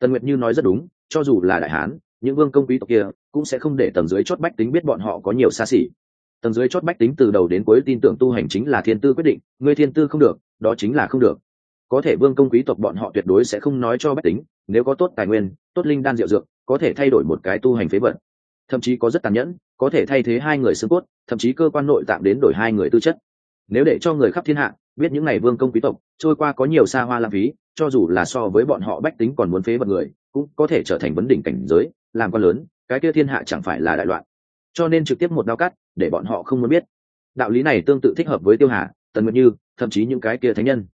Tần nguyệt như nói rất đúng cho dù là đại hán, những vương công quý tộc kia cũng sẽ không để tầng dưới chót bách tính biết bọn họ có nhiều xa xỉ. Tầng dưới chót bách tính từ đầu đến cuối tin tưởng tu hành chính là thiên tư quyết định người thiên tư không được, đó chính là không được. Có thể vương công quý tộc bọn họ tuyệt đối sẽ không nói cho bách tính, nếu có tốt tài nguyên, tốt linh đan diệu dược, có thể thay đổi một cái tu hành phế vật. Thậm chí có rất tàn nhẫn, có thể thay thế hai người xương cốt, thậm chí cơ quan nội tạng đến đổi hai người tư chất. Nếu để cho người khắp thiên hạ biết những ngày vương công quý tộc trôi qua có nhiều xa hoa lãng phí, cho dù là so với bọn họ bách tính còn muốn phế vật người cũng có thể trở thành vấn đỉnh cảnh giới, làm con lớn, cái kia thiên hạ chẳng phải là đại loạn. Cho nên trực tiếp một đao cắt, để bọn họ không muốn biết. Đạo lý này tương tự thích hợp với tiêu hà, tần nguyệt như, thậm chí những cái kia thánh nhân.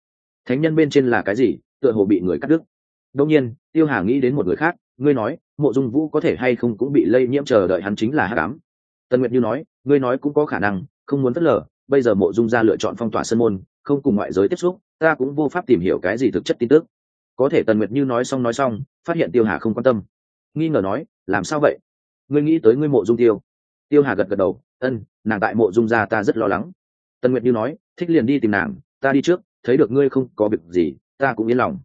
Thánh nhân bên trên là cái gì? Tựa hồ bị người cắt đứt. Đông nhiên, tiêu hà nghĩ đến một người khác, ngươi nói, mộ dung vũ có thể hay không cũng bị lây nhiễm chờ đợi hắn chính là hát cám tần nguyệt như nói, ngươi nói cũng có khả năng, không muốn phớt lờ, bây giờ mộ dung ra lựa chọn phong tỏa sân môn, không cùng ngoại giới tiếp xúc, ta cũng vô pháp tìm hiểu cái gì thực chất tin tức có thể tần nguyệt như nói xong nói xong, phát hiện tiêu hà không quan tâm. Nghi ngờ nói, làm sao vậy? Ngươi nghĩ tới ngươi mộ dung tiêu? Tiêu hà gật gật đầu, ân, nàng tại mộ dung ra ta rất lo lắng. Tần nguyệt như nói, thích liền đi tìm nàng, ta đi trước, thấy được ngươi không có việc gì, ta cũng yên lòng.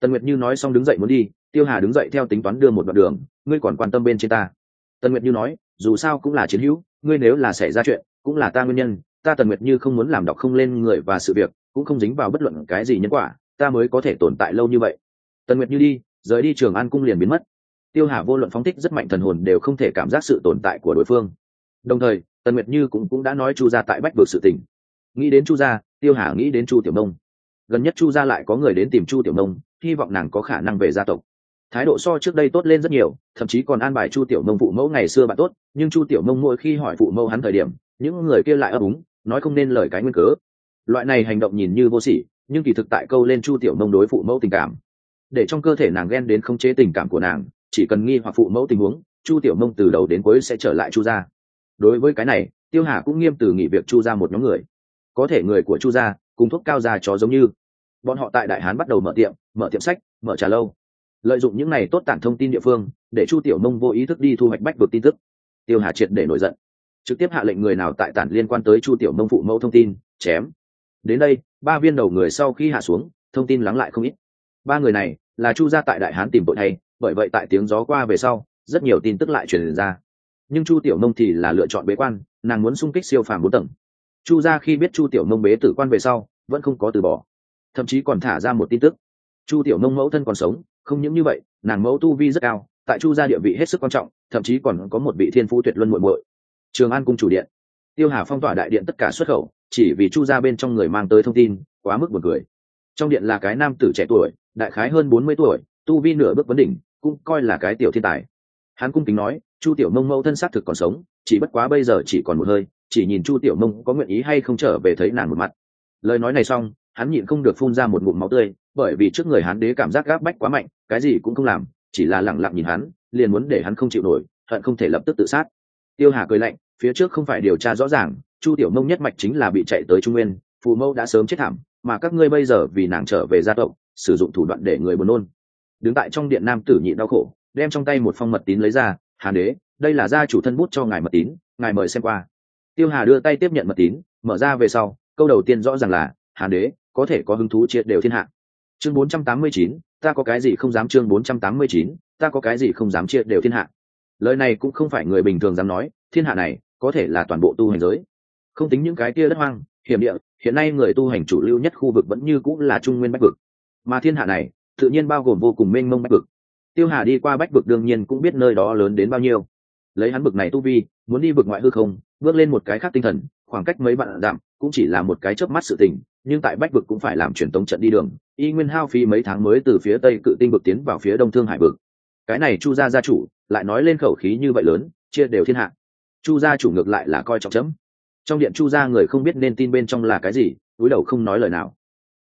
Tần nguyệt như nói xong đứng dậy muốn đi, tiêu hà đứng dậy theo tính toán đưa một đoạn đường, ngươi còn quan tâm bên trên ta. Tần nguyệt như nói, dù sao cũng là chiến hữu, ngươi nếu là xảy ra chuyện, cũng là ta nguyên nhân, ta tần nguyệt như không muốn làm đọc không lên người và sự việc, cũng không dính vào bất luận cái gì nhân quả ta mới có thể tồn tại lâu như vậy. Tần nguyệt như đi rời đi trường an cung liền biến mất. Tiêu hà vô luận phóng thích rất mạnh thần hồn đều không thể cảm giác sự tồn tại của đối phương. Đồng thời tần nguyệt như cũng, cũng đã nói chu Gia tại bách vực sự tình. Nghĩ đến chu gia tiêu hà nghĩ đến chu tiểu nông. Gần nhất chu gia lại có người đến tìm chu tiểu nông hy vọng nàng có khả năng về gia tộc. Thái độ so trước đây tốt lên rất nhiều thậm chí còn an bài chu tiểu nông phụ mẫu ngày xưa bạn tốt nhưng chu tiểu nông mỗi khi hỏi phụ mẫu hắn thời điểm những người kia lại ấp úng nói không nên lời cái nguyên cớ. Loại này hành động nhìn như vô sỉ nhưng kỳ thực tại câu lên chu tiểu nông đối phụ mẫu tình cảm. Để trong cơ thể nàng ghen đến không chế tình cảm của nàng, chỉ cần nghi hoặc phụ mẫu tình huống, chu tiểu nông từ đầu đến cuối sẽ trở lại chu gia. Đối với cái này, tiêu hà cũng nghiêm từ nghỉ việc chu ra một nhóm người. Có thể người của chu gia, cùng thuốc cao gia chó giống như. Bọn họ tại đại hán bắt đầu mở tiệm mở tiệm sách, mở trà lâu. Lợi dụng những này tốt tản thông tin địa phương, để chu tiểu mông vô ý thức đi thu hoạch bách vực tin tức. Tiêu hà triệt để nổi giận. Trực tiếp hạ lệnh người nào tại tản liên quan tới chu tiểu mông phụ mẫu thông tin, chém đến đây, ba viên đầu người sau khi hạ xuống, thông tin lắng lại không ít. Ba người này là chu gia tại đại hán tìm tội thay, bởi vậy tại tiếng gió qua về sau, rất nhiều tin tức lại truyền ra. Nhưng chu tiểu nông thì là lựa chọn bế quan, nàng muốn xung kích siêu phàm bốn tầng. Chu gia khi biết chu tiểu nông bế tử quan về sau, vẫn không có từ bỏ, thậm chí còn thả ra một tin tức. Chu tiểu nông mẫu thân còn sống, không những như vậy, nàng mẫu tu vi rất cao, tại chu gia địa vị hết sức quan trọng, thậm chí còn có một vị thiên phu tuyệt luân muội muội. Trường an cung chủ điện, tiêu hà phong tỏa đại điện tất cả xuất khẩu chỉ vì chu gia bên trong người mang tới thông tin, quá mức buồn cười. Trong điện là cái nam tử trẻ tuổi, đại khái hơn bốn mươi tuổi, tu vi nửa bước vấn đỉnh, cũng coi là cái tiểu thiên tài. Hắn cung kính nói, chu tiểu mông mẫu thân xác thực còn sống, chỉ bất quá bây giờ chỉ còn một hơi, chỉ nhìn chu tiểu mông có nguyện ý hay không trở về thấy nàng một mặt. Lời nói này xong, hắn nhịn không được phun ra một ngụm máu tươi, bởi vì trước người hắn đế cảm giác gáp bách quá mạnh, cái gì cũng không làm, chỉ là lẳng lặng nhìn hắn, liền muốn để hắn không chịu nổi, hận không thể lập tức tự sát. Tiêu hà cười lạnh phía trước không phải điều tra rõ ràng chu tiểu mông nhất mạch chính là bị chạy tới trung nguyên phù mẫu đã sớm chết thảm mà các ngươi bây giờ vì nàng trở về gia tộc sử dụng thủ đoạn để người buồn nôn. Đứng tại trong điện nam tử nhị đau khổ đem trong tay một phong mật tín lấy ra hàn đế đây là gia chủ thân bút cho ngài mật tín ngài mời xem qua. Tiêu hà đưa tay tiếp nhận mật tín mở ra về sau câu đầu tiên rõ ràng là hàn đế có thể có hứng thú triệt đều thiên hạ. Chương 489, ta có cái gì không dám chương 489, ta có cái gì không dám triệt đều thiên hạ. Lời này cũng không phải người bình thường dám nói thiên hạ này có thể là toàn bộ tu hành giới. Không tính những cái kia đất hoang hiểm địa hiện nay người tu hành chủ lưu nhất khu vực vẫn như cũng là trung nguyên bách vực. Mà thiên hạ này tự nhiên bao gồm vô cùng mênh mông bách vực. Tiêu hà đi qua bách vực đương nhiên cũng biết nơi đó lớn đến bao nhiêu. Lấy hắn bực này tu vi muốn đi vực ngoại hư không bước lên một cái khác tinh thần khoảng cách mấy bạn giảm, cũng chỉ là một cái chớp mắt sự tình nhưng tại bách vực cũng phải làm truyền tống trận đi đường y nguyên hao phí mấy tháng mới từ phía tây cự tinh vực tiến vào phía đông thương hải vực. Cái này chu gia gia chủ lại nói lên khẩu khí như vậy lớn chia đều thiên hạ chu gia chủ ngược lại là coi trọng chấm. Trong điện chu gia người không biết nên tin bên trong là cái gì túi đầu không nói lời nào.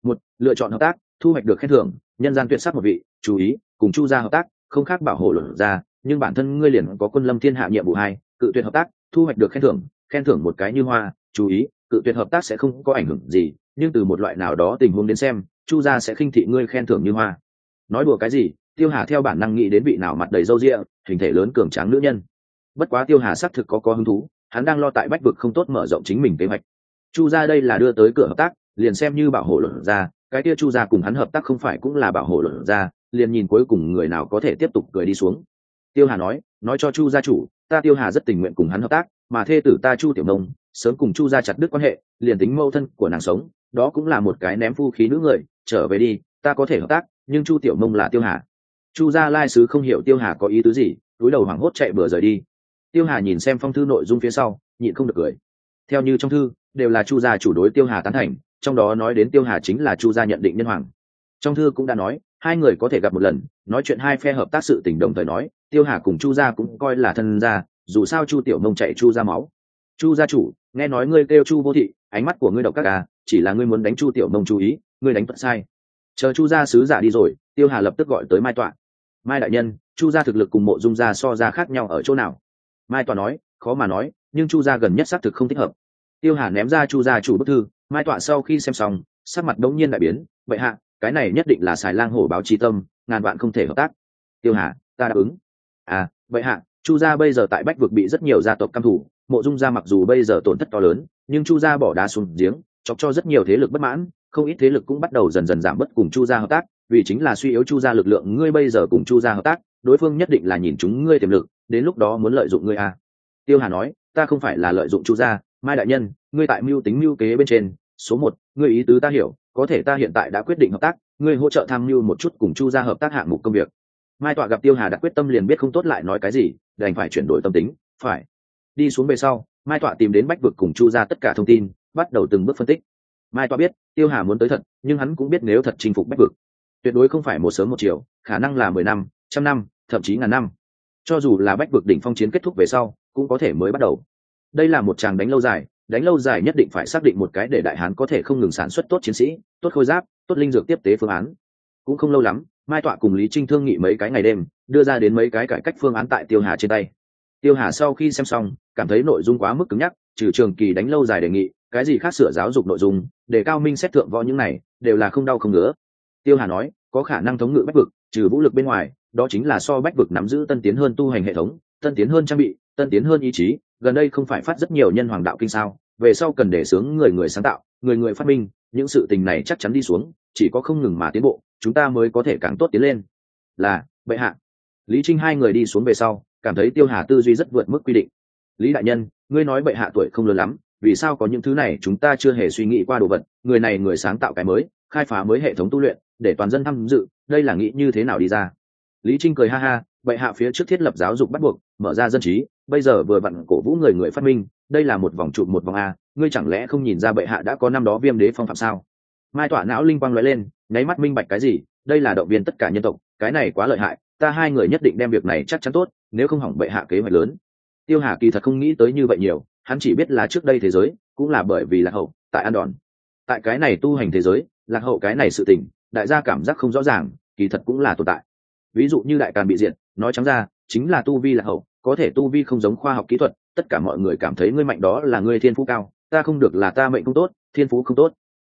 Một lựa chọn hợp tác thu hoạch được khen thưởng nhân gian tuyệt sắc một vị chú ý cùng chu gia hợp tác không khác bảo hộ luật ra nhưng bản thân ngươi liền có quân lâm thiên hạ nhiệm vụ hai cự tuyệt hợp tác thu hoạch được khen thưởng khen thưởng một cái như hoa chú ý cự tuyệt hợp tác sẽ không có ảnh hưởng gì nhưng từ một loại nào đó tình huống đến xem chu gia sẽ khinh thị ngươi khen thưởng như hoa. Nói đùa cái gì tiêu hà theo bản năng nghĩ đến vị nào mặt đầy râu ria, hình thể lớn cường tráng nữ nhân bất quá tiêu hà xác thực có có hứng thú, hắn đang lo tại bách vực không tốt mở rộng chính mình kế hoạch. Chu gia đây là đưa tới cửa hợp tác, liền xem như bảo hộ luận ra, cái kia chu gia cùng hắn hợp tác không phải cũng là bảo hộ luận ra, liền nhìn cuối cùng người nào có thể tiếp tục cười đi xuống. Tiêu hà nói nói cho chu gia chủ, ta tiêu hà rất tình nguyện cùng hắn hợp tác, mà thê tử ta chu tiểu nông, sớm cùng chu gia chặt đứt quan hệ, liền tính mâu thân của nàng sống, đó cũng là một cái ném phu khí nữ người, trở về đi, ta có thể hợp tác, nhưng chu tiểu nông là tiêu hà. Chu gia lai sứ không hiểu tiêu hà có ý tứ gì, túi đầu hoảng hốt chạy bừa rời đi tiêu hà nhìn xem phong thư nội dung phía sau, nhịn không được cười. Theo như trong thư, đều là chu gia chủ đối tiêu hà tán thành, trong đó nói đến tiêu hà chính là chu gia nhận định nhân hoàng. Trong thư cũng đã nói, hai người có thể gặp một lần, nói chuyện hai phe hợp tác sự tình đồng thời nói, tiêu hà cùng chu gia cũng coi là thân gia, dù sao chu tiểu nông chạy chu ra máu. Chu gia chủ, nghe nói ngươi kêu chu vô thị, ánh mắt của ngươi độc các à chỉ là ngươi muốn đánh chu tiểu nông chú ý, ngươi đánh thật sai. Chờ chu gia sứ giả đi rồi, tiêu hà lập tức gọi tới mai tọa. Mai đại nhân, chu gia thực lực cùng mộ dung gia so ra khác nhau ở chỗ nào? Mai tọa nói, khó mà nói, nhưng chu gia gần nhất xác thực không thích hợp. Tiêu hà ném ra chu gia chủ bức thư, mai tọa sau khi xem xong, sắc mặt đống nhiên đại biến vậy hạ, cái này nhất định là xài lang hổ báo trí tâm, ngàn vạn không thể hợp tác. Tiêu hà, ta đáp ứng. À vậy hạ, chu gia bây giờ tại bách vực bị rất nhiều gia tộc căm thủ, mộ dung gia mặc dù bây giờ tổn thất to lớn, nhưng chu gia bỏ đá xuống giếng, chọc cho rất nhiều thế lực bất mãn, không ít thế lực cũng bắt đầu dần dần giảm bớt cùng chu gia hợp tác, vì chính là suy yếu chu gia lực lượng, ngươi bây giờ cùng chu gia hợp tác, đối phương nhất định là nhìn chúng ngươi tiềm lực đến lúc đó muốn lợi dụng ngươi à. tiêu hà nói, ta không phải là lợi dụng chu gia, mai đại nhân, ngươi tại mưu tính mưu kế bên trên, số một, ngươi ý tứ ta hiểu, có thể ta hiện tại đã quyết định hợp tác, ngươi hỗ trợ tham mưu một chút cùng chu gia hợp tác hạng mục công việc. Mai tọa gặp tiêu hà đã quyết tâm liền biết không tốt lại nói cái gì, đành phải chuyển đổi tâm tính, phải. Đi xuống về sau, mai tọa tìm đến bách vực cùng chu ra tất cả thông tin, bắt đầu từng bước phân tích. Mai tọa biết, tiêu hà muốn tới thật, nhưng hắn cũng biết nếu thật chinh phục bách vực, tuyệt đối không phải một sớm một chiều, khả năng là mười năm, trăm năm, thậm chí ngàn năm cho dù là bách vực đỉnh phong chiến kết thúc về sau, cũng có thể mới bắt đầu. Đây là một tràng đánh lâu dài, đánh lâu dài nhất định phải xác định một cái để đại hán có thể không ngừng sản xuất tốt chiến sĩ, tốt khôi giáp, tốt linh dược tiếp tế phương án. Cũng không lâu lắm, mai tọa cùng lý trinh thương nghị mấy cái ngày đêm, đưa ra đến mấy cái cải cách phương án tại tiêu hà trên tay. Tiêu hà sau khi xem xong, cảm thấy nội dung quá mức cứng nhắc, trừ trường kỳ đánh lâu dài đề nghị, cái gì khác sửa giáo dục nội dung, để cao minh xét thượng võ những này, đều là không đau không ngứa. Tiêu hà nói, có khả năng thống ngự bách vực, trừ vũ lực bên ngoài đó chính là so bách vực nắm giữ tân tiến hơn tu hành hệ thống, tân tiến hơn trang bị, tân tiến hơn ý chí, gần đây không phải phát rất nhiều nhân hoàng đạo kinh sao, về sau cần để sướng người người sáng tạo, người người phát minh, những sự tình này chắc chắn đi xuống, chỉ có không ngừng mà tiến bộ, chúng ta mới có thể càng tốt tiến lên. Là, bệ hạ. Lý trinh hai người đi xuống về sau, cảm thấy tiêu hà tư duy rất vượt mức quy định. Lý đại nhân, ngươi nói bệ hạ tuổi không lớn lắm, vì sao có những thứ này chúng ta chưa hề suy nghĩ qua đồ vật, người này người sáng tạo cái mới, khai phá mới hệ thống tu luyện, để toàn dân tham dự, đây là nghĩ như thế nào đi ra? Lý trinh cười ha ha, bệ hạ phía trước thiết lập giáo dục bắt buộc, mở ra dân trí, bây giờ vừa vặn cổ vũ người người phát minh, đây là một vòng trụ một vòng a, ngươi chẳng lẽ không nhìn ra bệ hạ đã có năm đó viêm đế phong phạm sao? Mai tỏa não linh quang nói lên, nháy mắt minh bạch cái gì, đây là động viên tất cả nhân tộc, cái này quá lợi hại, ta hai người nhất định đem việc này chắc chắn tốt, nếu không hỏng bệ hạ kế hoạch lớn. Tiêu hà kỳ thật không nghĩ tới như vậy nhiều, hắn chỉ biết là trước đây thế giới, cũng là bởi vì lạc hậu, tại an đòn. Tại cái này tu hành thế giới, lạc hậu cái này sự tình, đại gia cảm giác không rõ ràng, kỳ thật cũng là tồn tại ví dụ như đại càn bị diện nói trắng ra, chính là tu vi là hậu, có thể tu vi không giống khoa học kỹ thuật, tất cả mọi người cảm thấy ngươi mạnh đó là ngươi thiên phú cao, ta không được là ta mệnh không tốt, thiên phú không tốt.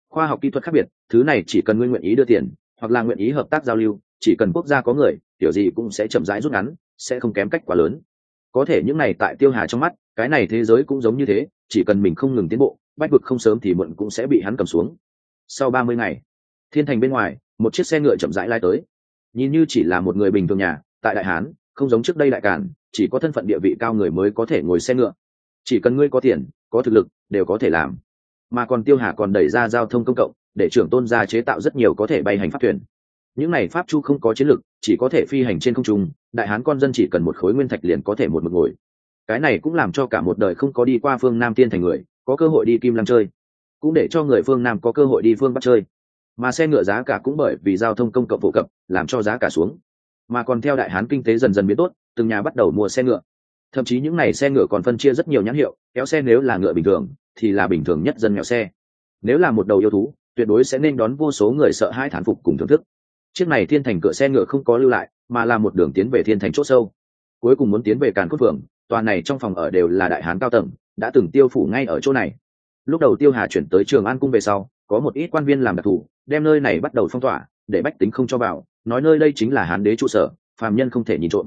Khoa học kỹ thuật khác biệt, thứ này chỉ cần ngươi nguyện ý đưa tiền, hoặc là nguyện ý hợp tác giao lưu, chỉ cần quốc gia có người, kiểu gì cũng sẽ chậm rãi rút ngắn, sẽ không kém cách quá lớn. Có thể những này tại tiêu hà trong mắt, cái này thế giới cũng giống như thế, chỉ cần mình không ngừng tiến bộ, bách vực không sớm thì muộn cũng sẽ bị hắn cầm xuống. Sau ba mươi ngày, thiên thành bên ngoài, một chiếc xe ngựa chậm rãi lai tới nhìn như chỉ là một người bình thường nhà, tại đại hán, không giống trước đây đại cản chỉ có thân phận địa vị cao người mới có thể ngồi xe ngựa. Chỉ cần ngươi có tiền, có thực lực, đều có thể làm. Mà còn tiêu hà còn đẩy ra giao thông công cộng, để trưởng tôn gia chế tạo rất nhiều có thể bay hành pháp thuyền. Những này pháp chu không có chiến lực chỉ có thể phi hành trên không trung, đại hán con dân chỉ cần một khối nguyên thạch liền có thể một mực ngồi. Cái này cũng làm cho cả một đời không có đi qua phương nam tiên thành người, có cơ hội đi kim lăng chơi. Cũng để cho người phương nam có cơ hội đi phương bắc chơi mà xe ngựa giá cả cũng bởi vì giao thông công cộng phổ cập, làm cho giá cả xuống. Mà còn theo đại hán kinh tế dần dần biến tốt, từng nhà bắt đầu mua xe ngựa. Thậm chí những n à y xe ngựa còn phân chia rất nhiều nhãn hiệu, kéo xe nếu là ngựa bình thường, thì là bình thường nhất dân nghèo xe. Nếu là một đầu yêu thú, tuyệt đối sẽ nên đón vô số người sợ hai thản phục cùng thưởng thức. Chiếc này thiên thành cửa xe ngựa không có lưu lại, mà là một đường tiến về thiên thành c h ỗ sâu. Cuối cùng muốn tiến về càn cốt phường, tòa này trong phòng ở đều là đại hán cao tầng, đã từng tiêu phủ ngay ở chỗ này. Lúc đầu tiêu hà chuyển tới trường an cung về sau có một ít quan viên làm đặc thù, đem nơi này bắt đầu phong tỏa, để bách tính không cho vào, nói nơi đây chính là hán đế trụ sở, phàm nhân không thể nhìn trộm.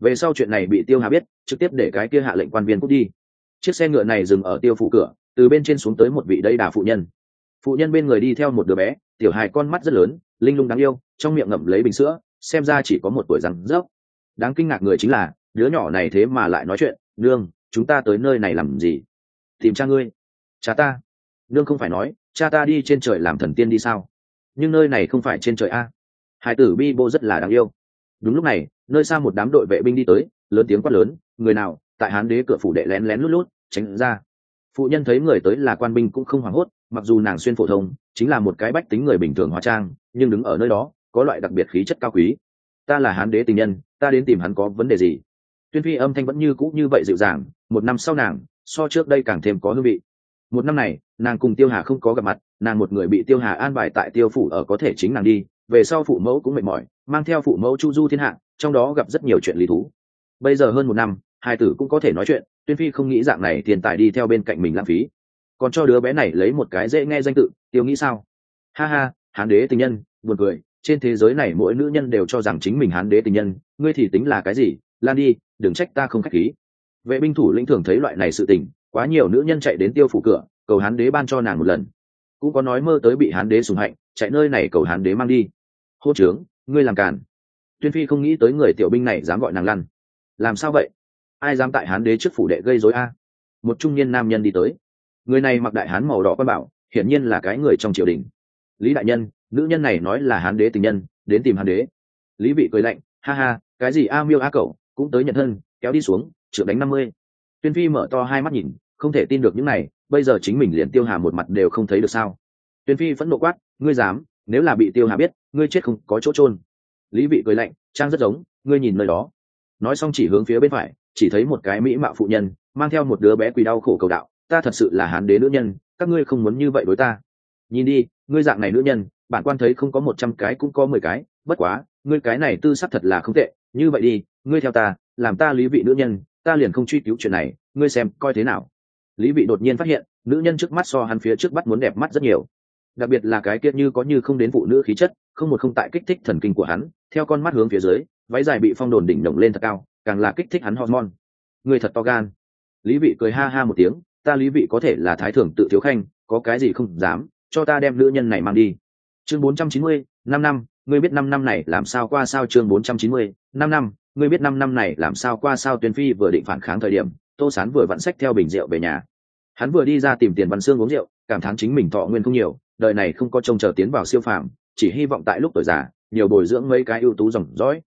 Về sau chuyện này bị tiêu hà biết, trực tiếp để cái kia hạ lệnh quan viên cút đi. Chiếc xe ngựa này dừng ở tiêu phủ cửa, từ bên trên xuống tới một vị đây đà phụ nhân. Phụ nhân bên người đi theo một đứa bé, tiểu hài con mắt rất lớn, linh lung đáng yêu, trong miệng ngậm lấy bình sữa, xem ra chỉ có một tuổi răng rớp. Đáng kinh ngạc người chính là, đứa nhỏ này thế mà lại nói chuyện, nương, chúng ta tới nơi này làm gì? Tìm cha ngươi. Cha ta. Nương không phải nói cha ta đi trên trời làm thần tiên đi sao? Nhưng nơi này không phải trên trời a. Hải tử bi bô rất là đáng yêu. Đúng lúc này, nơi xa một đám đội vệ binh đi tới, lớn tiếng quát lớn, người nào? Tại hán đế cửa phủ đệ lén lén lút lút, tránh ra. Phụ nhân thấy người tới là quan binh cũng không hoảng hốt, mặc dù nàng xuyên phổ thông, chính là một cái bách tính người bình thường hóa trang, nhưng đứng ở nơi đó, có loại đặc biệt khí chất cao quý. Ta là hán đế tình nhân, ta đến tìm hắn có vấn đề gì? Tuyên phi âm thanh vẫn như cũ như vậy dịu dàng, một năm sau nàng, so trước đây càng thêm có hương vị một năm này, nàng cùng tiêu hà không có gặp mặt, nàng một người bị tiêu hà an bài tại tiêu phủ ở có thể chính nàng đi, về sau phụ mẫu cũng mệt mỏi, mang theo phụ mẫu chu du thiên hạ, trong đó gặp rất nhiều chuyện lý thú. Bây giờ hơn một năm, hai tử cũng có thể nói chuyện, tuyên phi không nghĩ dạng này tiền tài đi theo bên cạnh mình lãng phí. Còn cho đứa bé này lấy một cái dễ nghe danh tự, tiêu nghĩ sao? Ha ha, hán đế tình nhân, buồn cười, trên thế giới này mỗi nữ nhân đều cho rằng chính mình hán đế tình nhân, ngươi thì tính là cái gì? Lan đi, đừng trách ta không k h á c h khí. Vệ binh thủ lĩnh thường thấy loại này sự tình quá nhiều nữ nhân chạy đến tiêu phủ cửa, cầu hán đế ban cho nàng một lần. Cũng có nói mơ tới bị hán đế sùng hạnh, chạy nơi này cầu hán đế mang đi. Hô trướng, ngươi làm càn. Tuyên phi không nghĩ tới người tiểu binh này dám gọi nàng lăn. Làm sao vậy? Ai dám tại hán đế trước phủ đệ gây dối a? Một trung niên nam nhân đi tới. Người này mặc đại hán màu đỏ quan bảo, hiển nhiên là cái người trong triều đình. Lý đại nhân, nữ nhân này nói là hán đế tình nhân, đến tìm hán đế. Lý vị cười lạnh, ha ha, cái gì a miêu a cậu cũng tới nhận thân, kéo đi xuống trượt đánh năm mươi. Tuyên phi mở to hai mắt nhìn không thể tin được những này, bây giờ chính mình liền tiêu hà một mặt đều không thấy được sao. Tuyên phi phẫn nộ quát, ngươi dám, nếu là bị tiêu hà biết, ngươi chết không có chỗ trôn lý vị cười lạnh, trang rất giống, ngươi nhìn nơi đó. Nói xong chỉ hướng phía bên phải, chỉ thấy một cái mỹ mạo phụ nhân, mang theo một đứa bé quỳ đau khổ cầu đạo, ta thật sự là hán đế nữ nhân, các ngươi không muốn như vậy đối ta. Nhìn đi, ngươi dạng này nữ nhân, bản quan thấy không có một trăm cái cũng có mười cái, bất quá, ngươi cái này tư sắc thật là không tệ, như vậy đi, ngươi theo ta, làm ta lý vị nữ nhân, ta liền không truy cứu chuyện này, ngươi xem coi thế nào lý vị đột nhiên phát hiện, nữ nhân trước mắt so hắn phía trước bắt muốn đẹp mắt rất nhiều. Đặc biệt là cái kia như có như không đến phụ nữ khí chất, không một không tại kích thích thần kinh của hắn, theo con mắt hướng phía dưới, váy dài bị phong đồn đỉnh động lên thật cao, càng là kích thích hắn hormone. Người thật to gan. Lý vị cười ha ha một tiếng, ta lý vị có thể là thái thưởng tự thiếu khanh, có cái gì không dám, cho ta đem nữ nhân này mang đi. Chương bốn trăm chín mươi, năm năm, ngươi biết năm năm này làm sao qua sao? Chương bốn trăm chín mươi, năm năm, ngươi biết năm năm này làm sao qua sao? Tuyên phi vừa định phản kháng thời điểm tô sán vừa vặn sách theo bình rượu về nhà. Hắn vừa đi ra tìm tiền văn xương uống rượu, cảm thán chính mình thọ nguyên không nhiều, đời này không có trông chờ tiến vào siêu phàm, chỉ hy vọng tại lúc tuổi già, nhiều bồi dưỡng mấy cái ưu tú dòng dõi.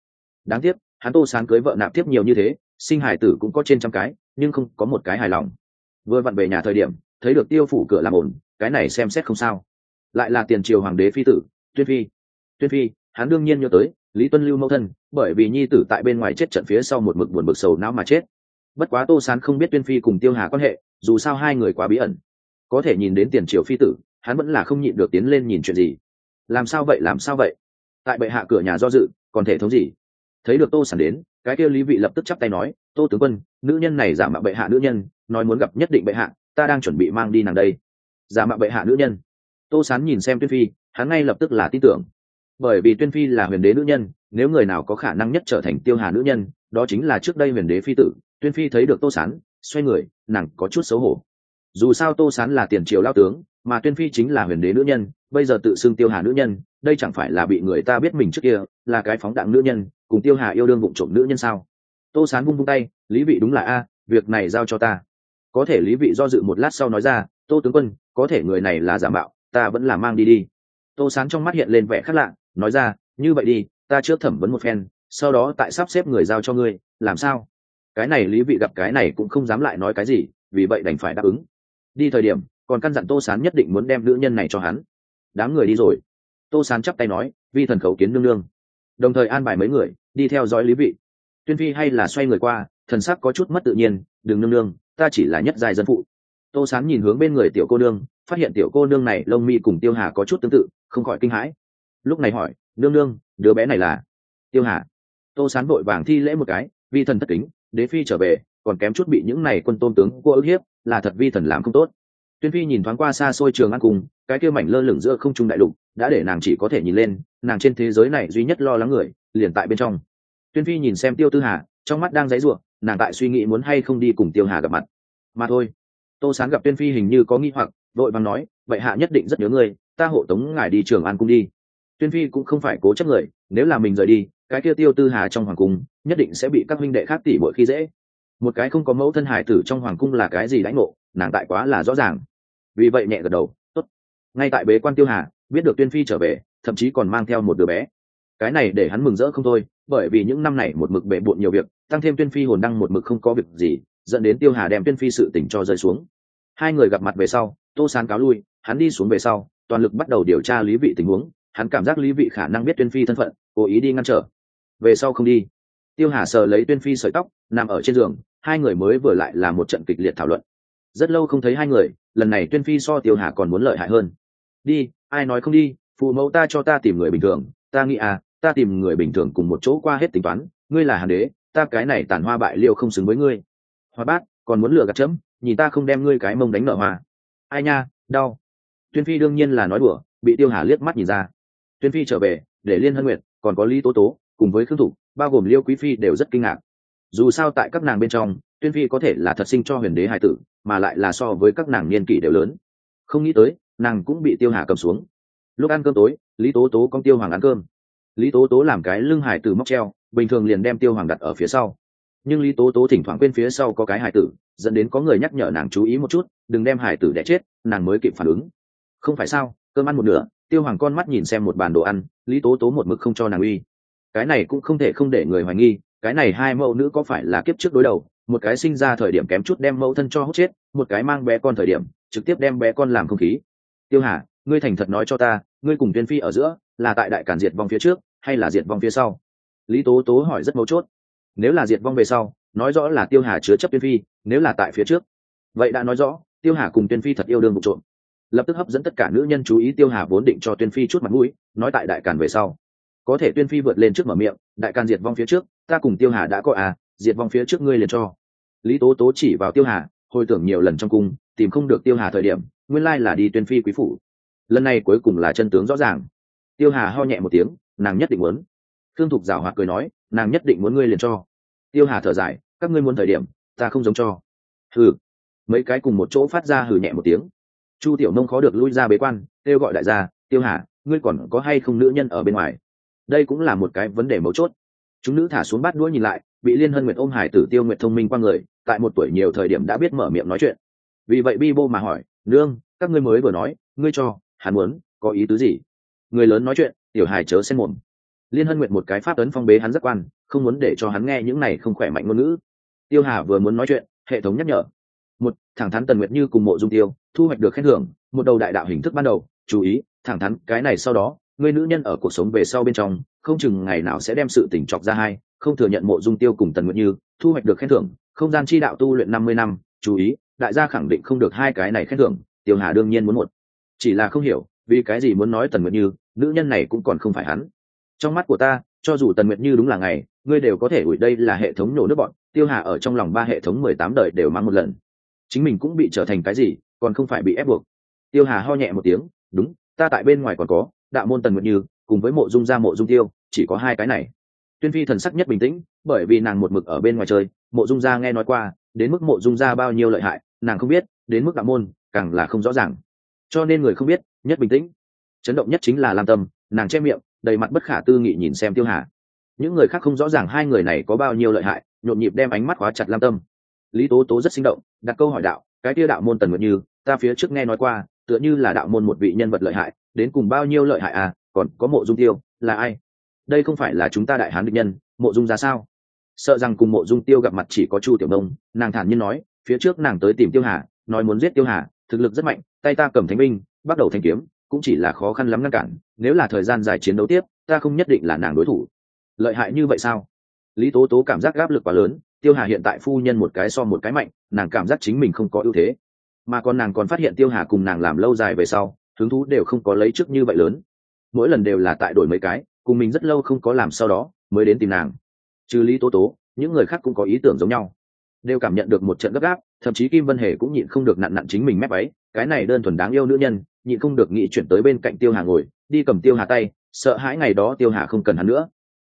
Đáng tiếc, hắn tô sán cưới vợ nạp tiếp nhiều như thế, sinh hải tử cũng có trên trăm cái, nhưng không có một cái hài lòng. Vừa vặn về nhà thời điểm, thấy được tiêu phủ cửa làm ổn cái này xem xét không sao. Lại là tiền triều hoàng đế phi tử, tuyên phi. Tuyên phi, hắn đương nhiên nhớ tới, lý tuân lưu mẫu thân, bởi vì nhi tử tại bên ngoài chết trận phía sau một mực buồn bực sầu não mà chết bất quá tô sán không biết tuyên phi cùng tiêu hà quan hệ, dù sao hai người quá bí ẩn. Có thể nhìn đến tiền triều phi tử, hắn vẫn là không nhịn được tiến lên nhìn chuyện gì. Làm sao vậy, làm sao vậy? Tại bệ hạ cửa nhà do dự, còn thể thống gì? Thấy được tô sản đến, cái kia lý vị lập tức chắp tay nói, tô tướng quân, nữ nhân này giả mạo bệ hạ nữ nhân, nói muốn gặp nhất định bệ hạ, ta đang chuẩn bị mang đi nàng đây. Giả mạo bệ hạ nữ nhân? Tô sán nhìn xem tuyên phi, hắn ngay lập tức là tin tưởng. Bởi vì tuyên phi là huyền đế nữ nhân, nếu người nào có khả năng nhất trở thành tiêu hà nữ nhân, đó chính là trước đây huyền đế phi tử tuyên phi thấy được tô sán, xoay người, nàng có chút xấu hổ. Dù sao tô sán là tiền triều lao tướng, mà tuyên phi chính là huyền đế nữ nhân, bây giờ tự xưng tiêu hà nữ nhân, đây chẳng phải là bị người ta biết mình trước kia, là cái phóng đạn nữ nhân, cùng tiêu hà yêu đương vụ trộm nữ nhân sao? Tô sán vung vung tay, lý vị đúng là a, việc này giao cho ta. Có thể lý vị do dự một lát sau nói ra, tô tướng quân, có thể người này là giả mạo, ta vẫn là mang đi đi. Tô sán trong mắt hiện lên vẻ khác lạ, nói ra, như vậy đi, ta trước thẩm vấn một phen, sau đó tại sắp xếp người giao cho ngươi, làm sao? Cái này lý vị gặp cái này cũng không dám lại nói cái gì, vì vậy đành phải đáp ứng. Đi thời điểm, còn căn dặn tô sán nhất định muốn đem nữ nhân này cho hắn. Đám người đi rồi. Tô sán chắp tay nói, vi thần khấu kiến nương nương. Đồng thời an bài mấy người, đi theo dõi lý vị. Tuyên phi hay là xoay người qua, thần sắc có chút mất tự nhiên, đừng nương nương, ta chỉ là nhất dài dân phụ. Tô sán nhìn hướng bên người tiểu cô nương, phát hiện tiểu cô nương này lông mi cùng tiêu hà có chút tương tự, không khỏi kinh hãi. Lúc này hỏi, nương nương, đứa bé này là? Tiêu hà. Tô sán vội vàng thi lễ một cái, vi thần thất kính đế phi trở về, còn kém chút bị những này quân tôn tướng cua ức hiếp, là thật vi thần làm không tốt. Tuyên phi nhìn thoáng qua xa xôi trường ăn cùng, cái kia mảnh lơ lửng giữa không trung đại lục, đã để nàng chỉ có thể nhìn lên, nàng trên thế giới này duy nhất lo lắng người, liền tại bên trong. Tuyên phi nhìn xem tiêu tư hà, trong mắt đang dãy ruộng nàng tại suy nghĩ muốn hay không đi cùng tiêu hà gặp mặt. Mà thôi. Tô sán gặp tuyên phi hình như có nghi hoặc, vội bằng nói, vậy hạ nhất định rất nhớ người ta hộ tống ngài đi trường an cung đi. Tuyên phi cũng không phải cố chấp người, nếu là mình rời đi cái kia tiêu tư hà trong hoàng cung, nhất định sẽ bị các huynh đệ khác tỉ bội khi dễ. Một cái không có mẫu thân hải tử trong hoàng cung là cái gì đãi ngộ, nàng tại quá là rõ ràng. Vì vậy nhẹ gật đầu, tốt. Ngay tại bế quan tiêu hà, biết được tuyên phi trở về, thậm chí còn mang theo một đứa bé. Cái này để hắn mừng rỡ không thôi, bởi vì những năm này một mực bệ bộn nhiều việc, tăng thêm tuyên phi hồn đăng một mực không có việc gì, dẫn đến tiêu hà đem tuyên phi sự tỉnh cho rơi xuống. Hai người gặp mặt về sau, tô sán cáo lui, hắn đi xuống về sau, toàn lực bắt đầu điều tra lý vị tình huống. Hắn cảm giác lý vị khả năng biết tuyên phi thân phận, cố ý đi ngăn trở về sau không đi. Tiêu hà sờ lấy tuyên phi sợi tóc, nằm ở trên giường, hai người mới vừa lại là một trận kịch liệt thảo luận. Rất lâu không thấy hai người, lần này tuyên phi so tiêu hà còn muốn lợi hại hơn. Đi, ai nói không đi, phụ mẫu ta cho ta tìm người bình thường, ta nghĩ à ta tìm người bình thường cùng một chỗ qua hết tính toán, ngươi là hàn đế, ta cái này tàn hoa bại liêu không xứng với ngươi. Hoa bát, còn muốn lừa gạt chấm, nhìn ta không đem ngươi cái mông đánh nợ hoa. Ai nha, đau. Tuyên phi đương nhiên là nói đùa, bị tiêu hà liếc mắt nhìn ra. Tuyên phi trở về, để liên hân nguyệt, còn có lý tố tố cùng với khương thủ bao gồm liêu quý phi đều rất kinh ngạc. Dù sao tại các nàng bên trong, tuyên phi có thể là thật sinh cho huyền đế hải tử, mà lại là so với các nàng niên kỷ đều lớn. Không nghĩ tới, nàng cũng bị tiêu hà cầm xuống. Lúc ăn cơm tối, lý tố tố con tiêu hoàng ăn cơm. Lý tố tố làm cái lưng hải tử móc treo, bình thường liền đem tiêu hoàng đặt ở phía sau. Nhưng lý tố tố thỉnh thoảng quên phía sau có cái hải tử, dẫn đến có người nhắc nhở nàng chú ý một chút, đừng đem hải tử đẻ chết, nàng mới kịp phản ứng. Không phải sao, cơm ăn một nửa, tiêu hoàng con mắt nhìn xem một bàn đồ ăn, lý tố tố một mực không cho nàng uy cái này cũng không thể không để người hoài nghi, cái này hai mẫu nữ có phải là kiếp trước đối đầu, một cái sinh ra thời điểm kém chút đem mẫu thân cho hút chết, một cái mang bé con thời điểm, trực tiếp đem bé con làm không khí. Tiêu hà, ngươi thành thật nói cho ta, ngươi cùng tuyên phi ở giữa, là tại đại cản diệt vong phía trước, hay là diệt vong phía sau? Lý tố tố hỏi rất mấu chốt. Nếu là diệt vong về sau, nói rõ là tiêu hà chứa chấp tuyên phi, nếu là tại phía trước. Vậy đã nói rõ, tiêu hà cùng tuyên phi thật yêu đương vụ trộm. Lập tức hấp dẫn tất cả nữ nhân chú ý tiêu hà vốn định cho tuyên phi chút mặt mũi, nói tại đại càn về sau có thể tuyên phi vượt lên trước mở miệng, đại can diệt vong phía trước, ta cùng tiêu hà đã có à diệt vong phía trước ngươi liền cho. Lý tố tố chỉ vào tiêu hà, hồi tưởng nhiều lần trong cung, tìm không được tiêu hà thời điểm, nguyên lai là đi tuyên phi quý phủ. Lần này cuối cùng là chân tướng rõ ràng. Tiêu hà ho nhẹ một tiếng, nàng nhất định muốn. Thương thục giảo hoạt cười nói, nàng nhất định muốn ngươi liền cho. Tiêu hà thở dài, các ngươi muốn thời điểm, ta không giống cho. Hừ. Mấy cái cùng một chỗ phát ra hừ nhẹ một tiếng. Chu tiểu nông khó được lui ra bế quan, kêu gọi đại gia, tiêu hà, ngươi còn có hay không nữ nhân ở bên ngoài? Đây cũng là một cái vấn đề mấu chốt. Chúng nữ thả xuống bát đuôi nhìn lại, bị liên hân nguyệt ôm hải tử tiêu nguyệt thông minh qua người, tại một tuổi nhiều thời điểm đã biết mở miệng nói chuyện. Vì vậy bi bô mà hỏi, nương, các ngươi mới vừa nói, ngươi cho, hắn muốn, có ý tứ gì? Người lớn nói chuyện, tiểu hài chớ xen mồm. Liên hân nguyệt một cái phát ấn phong bế hắn rất quan, không muốn để cho hắn nghe những này không khỏe mạnh ngôn ngữ. Tiêu hà vừa muốn nói chuyện, hệ thống nhắc nhở. Một, thẳng thắn tần nguyệt như cùng mộ dung tiêu, thu hoạch được khen thưởng, một đầu đại đạo hình thức ban đầu, chú ý, thẳng thắn, cái này sau đó người nữ nhân ở cuộc sống về sau bên trong, không chừng ngày nào sẽ đem sự tỉnh chọc ra hai, không thừa nhận mộ dung tiêu cùng tần nguyện như, thu hoạch được khen thưởng, không gian chi đạo tu luyện năm mươi năm, chú ý, đại gia khẳng định không được hai cái này khen thưởng, tiêu hà đương nhiên muốn một. Chỉ là không hiểu, vì cái gì muốn nói tần nguyện như, nữ nhân này cũng còn không phải hắn. Trong mắt của ta, cho dù tần nguyện như đúng là ngày, ngươi đều có thể ủi đây là hệ thống nổ nước bọn, tiêu hà ở trong lòng ba hệ thống mười tám đời đều mang một lần. Chính mình cũng bị trở thành cái gì, còn không phải bị ép buộc. Tiêu hà ho nhẹ một tiếng, đúng, ta tại bên ngoài còn có đạo môn tần nguyệt như, cùng với mộ dung gia mộ dung tiêu, chỉ có hai cái này. Tuyên phi thần sắc nhất bình tĩnh, bởi vì nàng một mực ở bên ngoài chơi, mộ dung gia nghe nói qua, đến mức mộ dung gia bao nhiêu lợi hại, nàng không biết, đến mức đạo môn, càng là không rõ ràng. Cho nên người không biết, nhất bình tĩnh. Chấn động nhất chính là lam tâm, nàng che miệng, đầy mặt bất khả tư nghị nhìn xem tiêu hà. Những người khác không rõ ràng hai người này có bao nhiêu lợi hại, nhộn nhịp đem ánh mắt khóa chặt lam tâm. Lý tố tố rất sinh động, đặt câu hỏi đạo, cái tia đạo môn tần nguyệt như, ta phía trước nghe nói qua, tựa như là đạo môn một vị nhân vật lợi hại đến cùng bao nhiêu lợi hại à còn có mộ dung tiêu là ai? Đây không phải là chúng ta đại hán địch nhân mộ dung ra sao? Sợ rằng cùng mộ dung tiêu gặp mặt chỉ có chu tiểu đông, nàng thản nhiên nói phía trước nàng tới tìm tiêu hà nói muốn giết tiêu hà thực lực rất mạnh tay ta cầm thánh binh bắt đầu thanh kiếm cũng chỉ là khó khăn lắm ngăn cản nếu là thời gian dài chiến đấu tiếp ta không nhất định là nàng đối thủ. Lợi hại như vậy sao? Lý tố tố cảm giác gáp lực quá lớn tiêu hà hiện tại phu nhân một cái so một cái mạnh nàng cảm giác chính mình không có ưu thế. Mà còn nàng còn phát hiện tiêu hà cùng nàng làm lâu dài về sau hứng thú đều không có lấy trước như vậy lớn. Mỗi lần đều là tại đổi mấy cái, cùng mình rất lâu không có làm sau đó, mới đến tìm nàng. Trừ lý tố tố, những người khác cũng có ý tưởng giống nhau. Đều cảm nhận được một trận gấp gáp, thậm chí kim vân hề cũng nhịn không được nặn nặn chính mình mép ấy cái này đơn thuần đáng yêu nữ nhân, nhịn không được nghĩ chuyển tới bên cạnh tiêu hà ngồi, đi cầm tiêu hà tay, sợ hãi ngày đó tiêu hà không cần hắn nữa.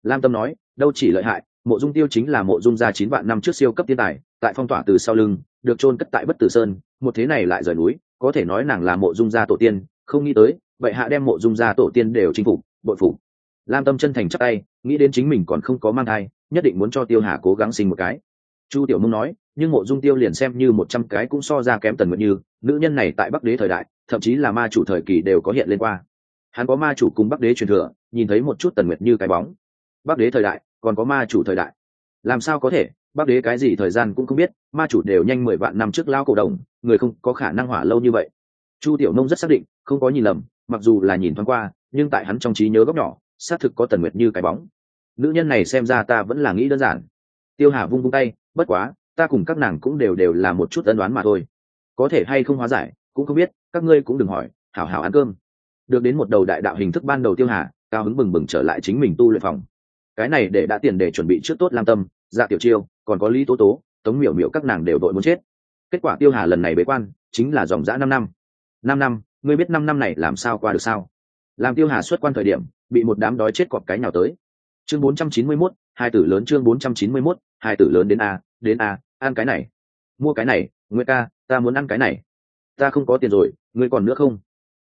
Lam tâm nói, đâu chỉ lợi hại, mộ dung tiêu chính là mộ dung gia chín vạn năm trước siêu cấp thiên tài, tại phong tỏa từ sau lưng, được chôn cất tại bất tử sơn, một thế này lại rời núi, có thể nói nàng là mộ dung gia tổ tiên không nghĩ tới, vậy hạ đem mộ dung gia tổ tiên đều chinh phục, bội phục. Lam tâm chân thành chắc tay, nghĩ đến chính mình còn không có mang thai, nhất định muốn cho tiêu hà cố gắng sinh một cái. Chu tiểu mông nói, nhưng mộ dung tiêu liền xem như một trăm cái cũng so ra kém tần nguyện như, nữ nhân này tại bắc đế thời đại, thậm chí là ma chủ thời kỳ đều có hiện lên qua. Hắn có ma chủ cùng bắc đế truyền thừa, nhìn thấy một chút tần nguyệt như cái bóng. Bắc đế thời đại, còn có ma chủ thời đại. Làm sao có thể, bắc đế cái gì thời gian cũng không biết, ma chủ đều nhanh mười vạn năm trước lao cổ đồng, người không có khả năng hỏa lâu như vậy chu tiểu nông rất xác định, không có nhìn lầm, mặc dù là nhìn thoáng qua, nhưng tại hắn trong trí nhớ góc nhỏ, xác thực có tần nguyệt như cái bóng. Nữ nhân này xem ra ta vẫn là nghĩ đơn giản. Tiêu hà vung vung tay, bất quá, ta cùng các nàng cũng đều đều là một chút ân đoán mà thôi. Có thể hay không hóa giải, cũng không biết, các ngươi cũng đừng hỏi, hảo hảo ăn cơm. Được đến một đầu đại đạo hình thức ban đầu tiêu hà, cao hứng bừng bừng trở lại chính mình tu luyện phòng. Cái này để đã tiền để chuẩn bị trước tốt lam tâm dạ tiểu chiêu, còn có lý tố tố, tống miểu miểu các nàng đều đội muốn chết. Kết quả tiêu hà lần này bế quan, chính là dòng dã năm năm năm năm ngươi biết năm năm này làm sao qua được sao? Làm tiêu hà xuất quan thời điểm bị một đám đói chết cọp cái nào tới. Chương bốn trăm chín mươi 491, hai tử lớn chương bốn trăm chín mươi 491, hai tử lớn đến a đến a ăn cái này. Mua cái này nguyễn ca ta muốn ăn cái này. Ta không có tiền rồi ngươi còn nữa không?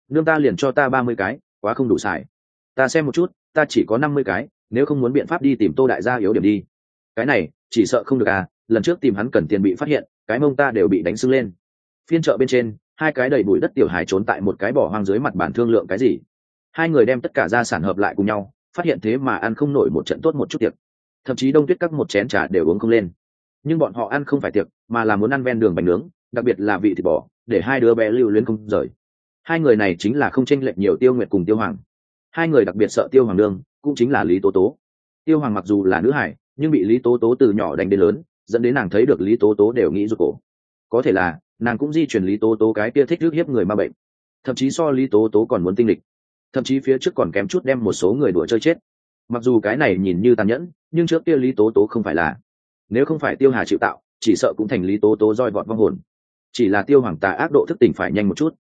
Nương ta liền cho ta ba mươi cái quá không đủ xài. Ta xem một chút ta chỉ có năm mươi cái nếu không muốn biện pháp đi tìm tô đại gia yếu điểm đi. Cái này chỉ sợ không được à lần trước tìm hắn cần tiền bị phát hiện cái mông ta đều bị đánh sưng lên. Phiên chợ bên trên hai cái đầy bụi đất tiểu hài trốn tại một cái bỏ hoang dưới mặt bàn thương lượng cái gì. Hai người đem tất cả gia sản hợp lại cùng nhau, phát hiện thế mà ăn không nổi một trận tốt một chút tiệc. Thậm chí đông tuyết các một chén trà đều uống không lên. Nhưng bọn họ ăn không phải tiệc, mà là muốn ăn ven đường bánh nướng, đặc biệt là vị thịt bò, để hai đứa bé lưu luyến không rời. Hai người này chính là không tranh lệch nhiều tiêu nguyệt cùng tiêu hoàng. Hai người đặc biệt sợ tiêu hoàng lương cũng chính là lý tố tố. Tiêu hoàng mặc dù là nữ hải, nhưng bị lý tố tố từ nhỏ đánh đến lớn, dẫn đến nàng thấy được lý tố tố đều nghĩ rụt cổ. Có thể là nàng cũng di chuyển lý tố tố cái kia thích rước hiếp người ma bệnh. Thậm chí so lý tố tố còn muốn tinh lịch thậm chí phía trước còn kém chút đem một số người đùa chơi chết. Mặc dù cái này nhìn như tàn nhẫn, nhưng trước kia lý tố tố không phải là. Nếu không phải tiêu hà chịu tạo, chỉ sợ cũng thành lý tố tố roi vọt vong hồn. Chỉ là tiêu hoàng tà ác độ thức tỉnh phải nhanh một chút.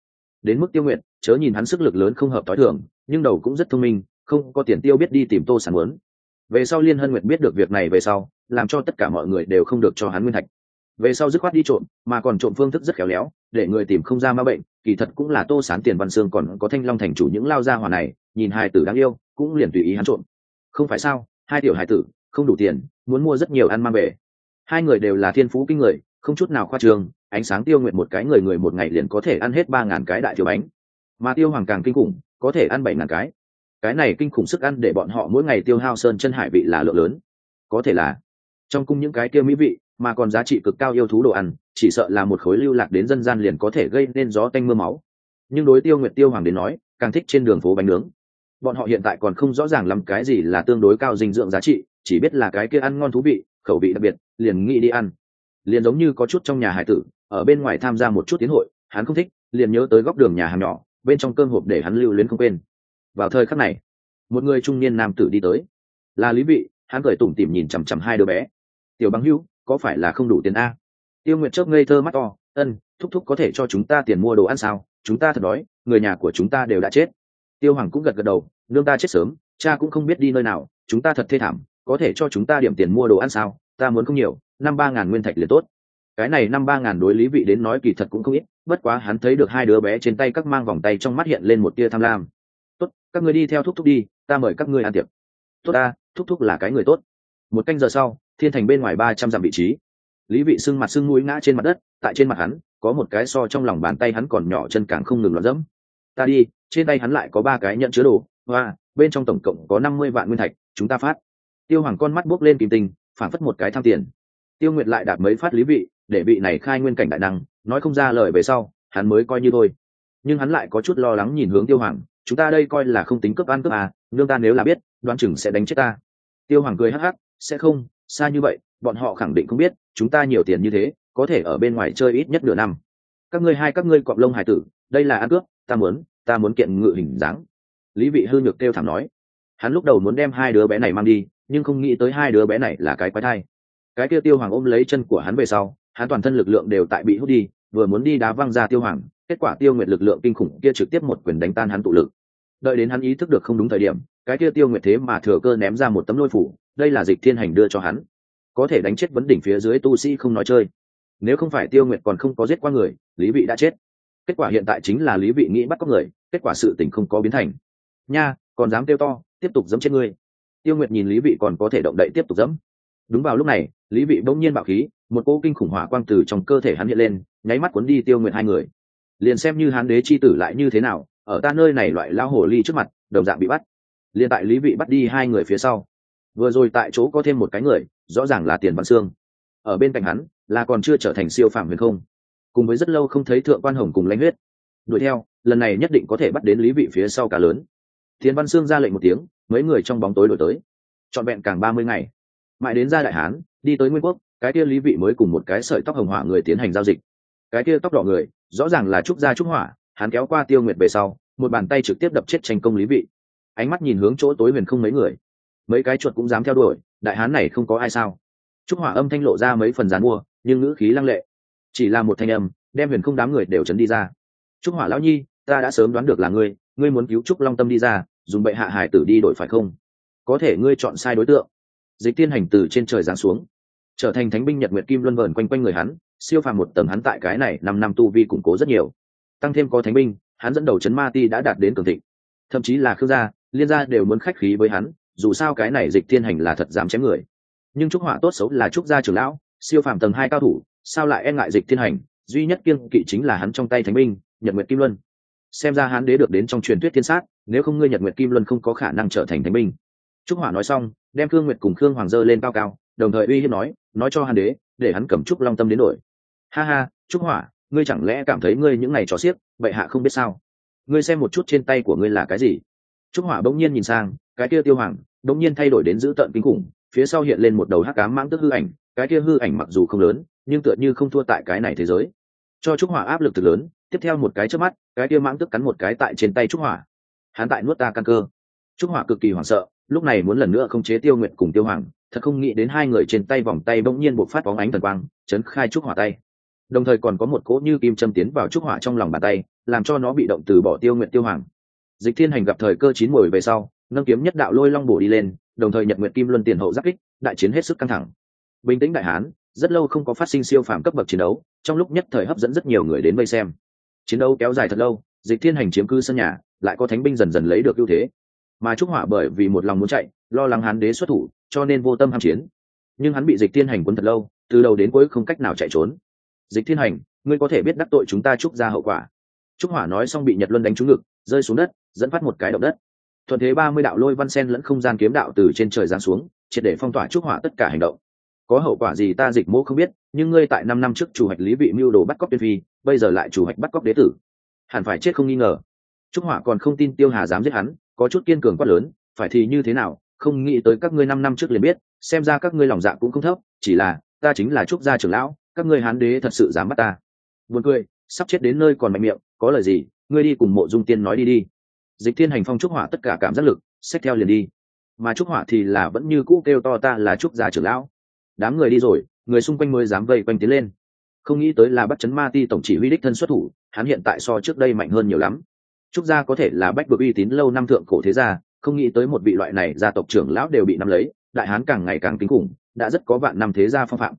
Đến mức tiêu nguyện chớ nhìn hắn sức lực lớn không hợp t h i thường, nhưng đầu cũng rất thông minh, không có tiền tiêu biết đi tìm tô sản lớn về sau liên hân nguyệt biết được việc này về sau, làm cho tất cả mọi người đều không được cho hắn nguyên thạch về sau dứt khoát đi trộm, mà còn trộm phương thức rất khéo léo, để người tìm không ra ma bệnh, kỳ thật cũng là tô sán tiền văn xương còn có thanh long thành chủ những lao gia hỏa này, nhìn hai tử đáng yêu, cũng liền tùy ý hắn trộm. Không phải sao, hai tiểu hài tử, không đủ tiền, muốn mua rất nhiều ăn mang về. Hai người đều là thiên phú kinh người, không chút nào khoa trường ánh sáng tiêu nguyện một cái người người một ngày liền có thể ăn hết ba ngàn cái đại tiểu bánh. Mà tiêu hoàng càng kinh khủng, có thể ăn bảy ngàn cái. Cái này kinh khủng sức ăn để bọn họ mỗi ngày tiêu hao sơn chân hải vị là lượng lớn. Có thể là, trong cung những cái tiêu mỹ vị mà còn giá trị cực cao yêu thú đồ ăn, chỉ sợ là một khối lưu lạc đến dân gian liền có thể gây nên gió tanh mưa máu. Nhưng đối tiêu nguyệt tiêu hoàng đến nói, càng thích trên đường phố bánh nướng. Bọn họ hiện tại còn không rõ ràng lắm cái gì là tương đối cao dinh dưỡng giá trị, chỉ biết là cái kia ăn ngon thú vị, khẩu vị đặc biệt, liền nghĩ đi ăn. Liền giống như có chút trong nhà hải tử, ở bên ngoài tham gia một chút tiến hội, hắn không thích, liền nhớ tới góc đường nhà hàng nhỏ, bên trong cơm hộp để hắn lưu luyến không quên. Vào thời khắc này, một người trung niên nam tử đi tới. Là lý vị, hắn cười tủm tỉm nhìn chằm chằm hai đứa bé. Tiểu băng hưu có phải là không đủ tiền a? Tiêu nguyệt chớp ngây thơ mắt to, ân, thúc thúc có thể cho chúng ta tiền mua đồ ăn sao? Chúng ta thật đói, người nhà của chúng ta đều đã chết. Tiêu hoàng cũng gật gật đầu, nương ta chết sớm, cha cũng không biết đi nơi nào, chúng ta thật thê thảm, có thể cho chúng ta điểm tiền mua đồ ăn sao? Ta muốn không nhiều, năm ba ngàn nguyên thạch liền tốt. Cái này năm ba ngàn đối lý vị đến nói kỳ thật cũng không ít, bất quá hắn thấy được hai đứa bé trên tay các mang vòng tay trong mắt hiện lên một tia tham lam. Tốt, các người đi theo thúc thúc đi, ta mời các ngươi ăn tiệc. Tốt ta, thúc thúc là cái người tốt. Một canh giờ sau thiên thành bên ngoài ba trăm dặm vị trí. Lý vị sưng mặt sưng mũi ngã trên mặt đất, tại trên mặt hắn, có một cái so trong lòng bàn tay hắn còn nhỏ chân càng không ngừng loạn dẫm. Ta đi, trên tay hắn lại có ba cái nhận chứa đồ và bên trong tổng cộng có năm mươi vạn nguyên thạch, chúng ta phát. Tiêu hoàng con mắt buốc lên kim tinh phản phất một cái tham tiền. Tiêu nguyệt lại đạt mấy phát lý vị, để vị này khai nguyên cảnh đại năng, nói không ra lời về sau, hắn mới coi như thôi. Nhưng hắn lại có chút lo lắng nhìn hướng tiêu hoàng, chúng ta đây coi là không tính cướp ăn cướp à nương ta nếu là biết, đoán chừng sẽ đánh chết ta. Tiêu hoàng cười hắc hắc, sẽ không xa như vậy, bọn họ khẳng định không biết, chúng ta nhiều tiền như thế, có thể ở bên ngoài chơi ít nhất nửa năm. Các ngươi hai các ngươi cọp lông hải tử, đây là ăn cướp, ta muốn ta muốn kiện ngự hình dáng. Lý vị hư nhược kêu thảm nói. Hắn lúc đầu muốn đem hai đứa bé này mang đi, nhưng không nghĩ tới hai đứa bé này là cái quái thai. Cái kia tiêu hoàng ôm lấy chân của hắn về sau, hắn toàn thân lực lượng đều tại bị hút đi, vừa muốn đi đá văng ra tiêu hoàng, kết quả tiêu nguyệt lực lượng kinh khủng kia trực tiếp một quyền đánh tan hắn tụ lực. Đợi đến hắn ý thức được không đúng thời điểm, cái kia tiêu nguyệt thế mà thừa cơ ném ra một tấm lôi phủ đây là dịch thiên hành đưa cho hắn. Có thể đánh chết vấn đỉnh phía dưới tu sĩ không nói chơi. Nếu không phải tiêu nguyệt còn không có giết qua người, lý vị đã chết. Kết quả hiện tại chính là lý vị nghĩ bắt có người, kết quả sự tình không có biến thành. Nha, còn dám tiêu to, tiếp tục dẫm chết ngươi. Tiêu nguyệt nhìn lý vị còn có thể động đậy tiếp tục dẫm đúng vào lúc này, lý vị bỗng nhiên bạo khí, một cỗ kinh khủng hỏa quang từ trong cơ thể hắn hiện lên, nháy mắt cuốn đi tiêu nguyệt hai người. Liền xem như hán đế chi tử lại như thế nào, ở ta nơi này loại lao hồ ly trước mặt, đồng dạng bị bắt. Liền tại lý vị bắt đi hai người phía sau vừa rồi tại chỗ có thêm một cái người, rõ ràng là tiền văn xương ở bên cạnh hắn, là còn chưa trở thành siêu phạm huyền không. Cùng với rất lâu không thấy thượng quan hồng cùng lãnh huyết. Đuổi theo, lần này nhất định có thể bắt đến lý vị phía sau cả lớn. Tiền văn Sương ra lệnh một tiếng, mấy người trong bóng tối đổi tới. Trọn vẹn càng ba mươi ngày. Mãi đến ra đại hán, đi tới nguyên quốc, cái kia lý vị mới cùng một cái sợi tóc hồng hỏa người tiến hành giao dịch. Cái kia tóc đỏ người, rõ ràng là trúc gia trúc hỏa, hắn kéo qua tiêu nguyệt về sau, một bàn tay trực tiếp đập chết tranh công lý vị. Ánh mắt nhìn hướng chỗ tối huyền không mấy người mấy cái chuột cũng dám theo đuổi, đại hán này không có ai sao? Trúc hỏa âm thanh lộ ra mấy phần dàn mua, nhưng ngữ khí lăng lệ. Chỉ là một thanh âm, đem huyền không đám người đều chấn đi ra. Trúc hỏa lão nhi, ta đã sớm đoán được là ngươi ngươi muốn cứu trúc long tâm đi ra, dùng bệ hạ hải tử đi đổi phải không? Có thể ngươi chọn sai đối tượng. Dịch tiên hành từ trên trời giáng xuống. Trở thành thánh binh nhật nguyệt kim luân vờn quanh quanh người hắn, siêu phàm một tầng hắn tại cái này năm năm tu vi củng cố rất nhiều. Tăng thêm có thánh binh, hắn dẫn đầu chấn ma ti đã đạt đến cường thịnh. Thậm chí là khương gia, liên gia đều muốn khách khí với hắn dù sao cái này dịch thiên hành là thật dám chém người. Nhưng trúc họa tốt xấu là trúc gia trưởng lão, siêu phàm tầng hai cao thủ, sao lại e ngại dịch thiên hành? Duy nhất kiêng kỵ chính là hắn trong tay thánh binh nhật nguyệt kim luân. Xem ra hắn đế được đến trong truyền thuyết thiên sát, nếu không ngươi nhật nguyệt kim luân không có khả năng trở thành thánh binh trúc hỏa nói xong, đem khương nguyệt cùng khương hoàng dơ lên cao cao, đồng thời uy hiếp nói nói cho hắn đế, để hắn cầm trúc long tâm đến đổi. Ha ha, trúc hỏa ngươi chẳng lẽ cảm thấy ngươi những ngày trò xiếc vậy hạ không biết sao? Ngươi xem một chút trên tay của ngươi là cái gì? Trúc hỏa bỗng nhiên nhìn sang, cái kia tiêu hoàng, bỗng nhiên thay đổi đến dữ tợn kinh khủng, phía sau hiện lên một đầu hắc cám mãng tức hư ảnh, cái kia hư ảnh mặc dù không lớn, nhưng tựa như không thua tại cái này thế giới. Cho trúc hỏa áp lực thực lớn, tiếp theo một cái trước mắt, cái kia mãng tức cắn một cái tại trên tay trúc hỏa. Hắn tại nuốt ta căn cơ. Trúc hỏa cực kỳ hoảng sợ, lúc này muốn lần nữa không chế tiêu nguyện cùng tiêu hoàng, thật không nghĩ đến hai người trên tay vòng tay bỗng nhiên bộc phát bóng ánh thần quang, chấn khai trúc hỏa tay. Đồng thời còn có một cỗ như kim châm tiến vào trúc hỏa trong lòng bàn tay, làm cho nó bị động từ bỏ tiêu nguyện tiêu hoàng dịch thiên hành gặp thời cơ chín mồi về sau, nâng kiếm nhất đạo lôi long bổ đi lên, đồng thời nhật nguyện kim luân tiền hậu giáp kích, đại chiến hết sức căng thẳng. Bình tĩnh đại hán, rất lâu không có phát sinh siêu phàm cấp bậc chiến đấu, trong lúc nhất thời hấp dẫn rất nhiều người đến vây xem. Chiến đấu kéo dài thật lâu, dịch thiên hành chiếm cư sân nhà, lại có thánh binh dần dần lấy được ưu thế. Mà trúc hỏa bởi vì một lòng muốn chạy, lo lắng hán đế xuất thủ, cho nên vô tâm ham chiến. Nhưng hắn bị dịch thiên hành quân thật lâu, từ đầu đến cuối không cách nào chạy trốn. Dịch thiên hành, ngươi có thể biết đắc tội chúng ta trúc ra hậu quả. Trúc hỏa nói xong bị nhật luân đánh trúng ngực rơi xuống đất, dẫn phát một cái động đất. Thuận thế ba mươi đạo lôi văn sen lẫn không gian kiếm đạo từ trên trời giáng xuống, triệt để phong tỏa trúc hỏa tất cả hành động. Có hậu quả gì ta dịch mỗ không biết, nhưng ngươi tại năm năm trước chủ hạch lý vị mưu đồ bắt cóc tiên phi, bây giờ lại chủ hạch bắt cóc đế tử. Hẳn phải chết không nghi ngờ. Trúc hỏa còn không tin tiêu hà dám giết hắn, có chút kiên cường quát lớn, phải thì như thế nào, không nghĩ tới các ngươi năm năm trước liền biết, xem ra các ngươi lòng dạ cũng không thấp, chỉ là, ta chính là trúc gia trưởng lão, các ngươi hán đế thật sự dám bắt ta. Buồn cười, sắp chết đến nơi còn mạnh miệng, có lời gì ngươi đi cùng mộ dung tiên nói đi đi. Dịch thiên hành phong trúc hỏa tất cả cảm giác lực, xách theo liền đi. Mà trúc hỏa thì là vẫn như cũ kêu to ta là trúc gia trưởng lão. Đám người đi rồi, người xung quanh mới dám vây quanh tiến lên. Không nghĩ tới là bắt chấn ma ti tổng chỉ huy đích thân xuất thủ, hắn hiện tại so trước đây mạnh hơn nhiều lắm. Trúc gia có thể là bách vực uy tín lâu năm thượng cổ thế gia, không nghĩ tới một vị loại này gia tộc trưởng lão đều bị nắm lấy, đại hán càng ngày càng kinh khủng, đã rất có vạn năm thế gia phong phạm.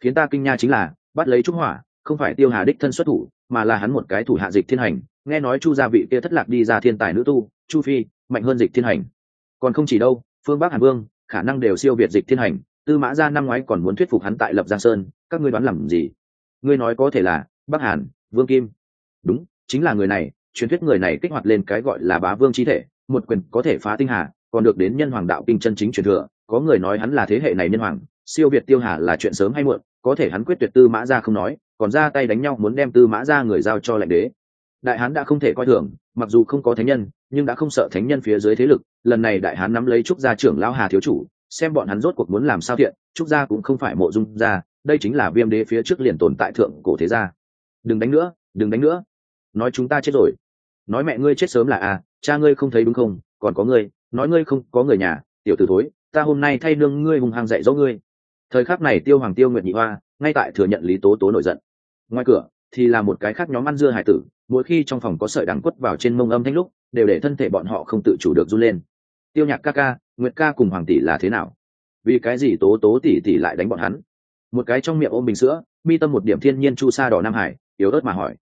Khiến ta kinh nha chính là, bắt lấy trúc hỏa không phải tiêu hà đích thân xuất thủ, mà là hắn một cái thủ hạ dịch thiên hành nghe nói chu gia vị kia thất lạc đi ra thiên tài nữ tu, chu phi, mạnh hơn dịch thiên hành. Còn không chỉ đâu, phương bắc hàn vương, khả năng đều siêu việt dịch thiên hành, tư mã gia năm ngoái còn muốn thuyết phục hắn tại lập giang sơn, các ngươi đoán làm gì? Ngươi nói có thể là bắc hàn, vương kim. Đúng, chính là người này, truyền thuyết người này kích hoạt lên cái gọi là bá vương chi thể, một quyền có thể phá tinh hà, còn được đến nhân hoàng đạo kinh chân chính truyền thừa, có người nói hắn là thế hệ này nhân hoàng, siêu việt tiêu hà là chuyện sớm hay muộn, có thể hắn quyết tuyệt tư mã ra không nói, còn ra tay đánh nhau muốn đem tư mã ra người giao cho lệnh đế đại hán đã không thể coi thường, mặc dù không có thánh nhân, nhưng đã không sợ thánh nhân phía dưới thế lực. Lần này đại hán nắm lấy trúc gia trưởng lão hà thiếu chủ, xem bọn hắn rốt cuộc muốn làm sao thiện, trúc gia cũng không phải mộ dung gia, đây chính là viêm đế phía trước liền tồn tại thượng cổ thế gia. Đừng đánh nữa, đừng đánh nữa. Nói chúng ta chết rồi. Nói mẹ ngươi chết sớm là à cha ngươi không thấy đúng không? Còn có ngươi, nói ngươi không có người nhà, tiểu tử thối, ta hôm nay thay nương ngươi hùng hàng dạy dỗ ngươi. Thời khắc này tiêu hoàng tiêu nguyện nhị hoa, ngay tại thừa nhận lý tố tố nổi giận. Ngoài cửa thì là một cái khác nhóm ăn dưa hải tử, mỗi khi trong phòng có sợi đắng quất vào trên mông âm thanh lúc, đều để thân thể bọn họ không tự chủ được run lên. Tiêu nhạc ca ca, nguyệt ca cùng hoàng tỷ là thế nào? Vì cái gì tố tố tỷ tỷ lại đánh bọn hắn? Một cái trong miệng ôm bình sữa, mi tâm một điểm thiên nhiên chu sa đỏ nam hải, yếu ớt mà hỏi.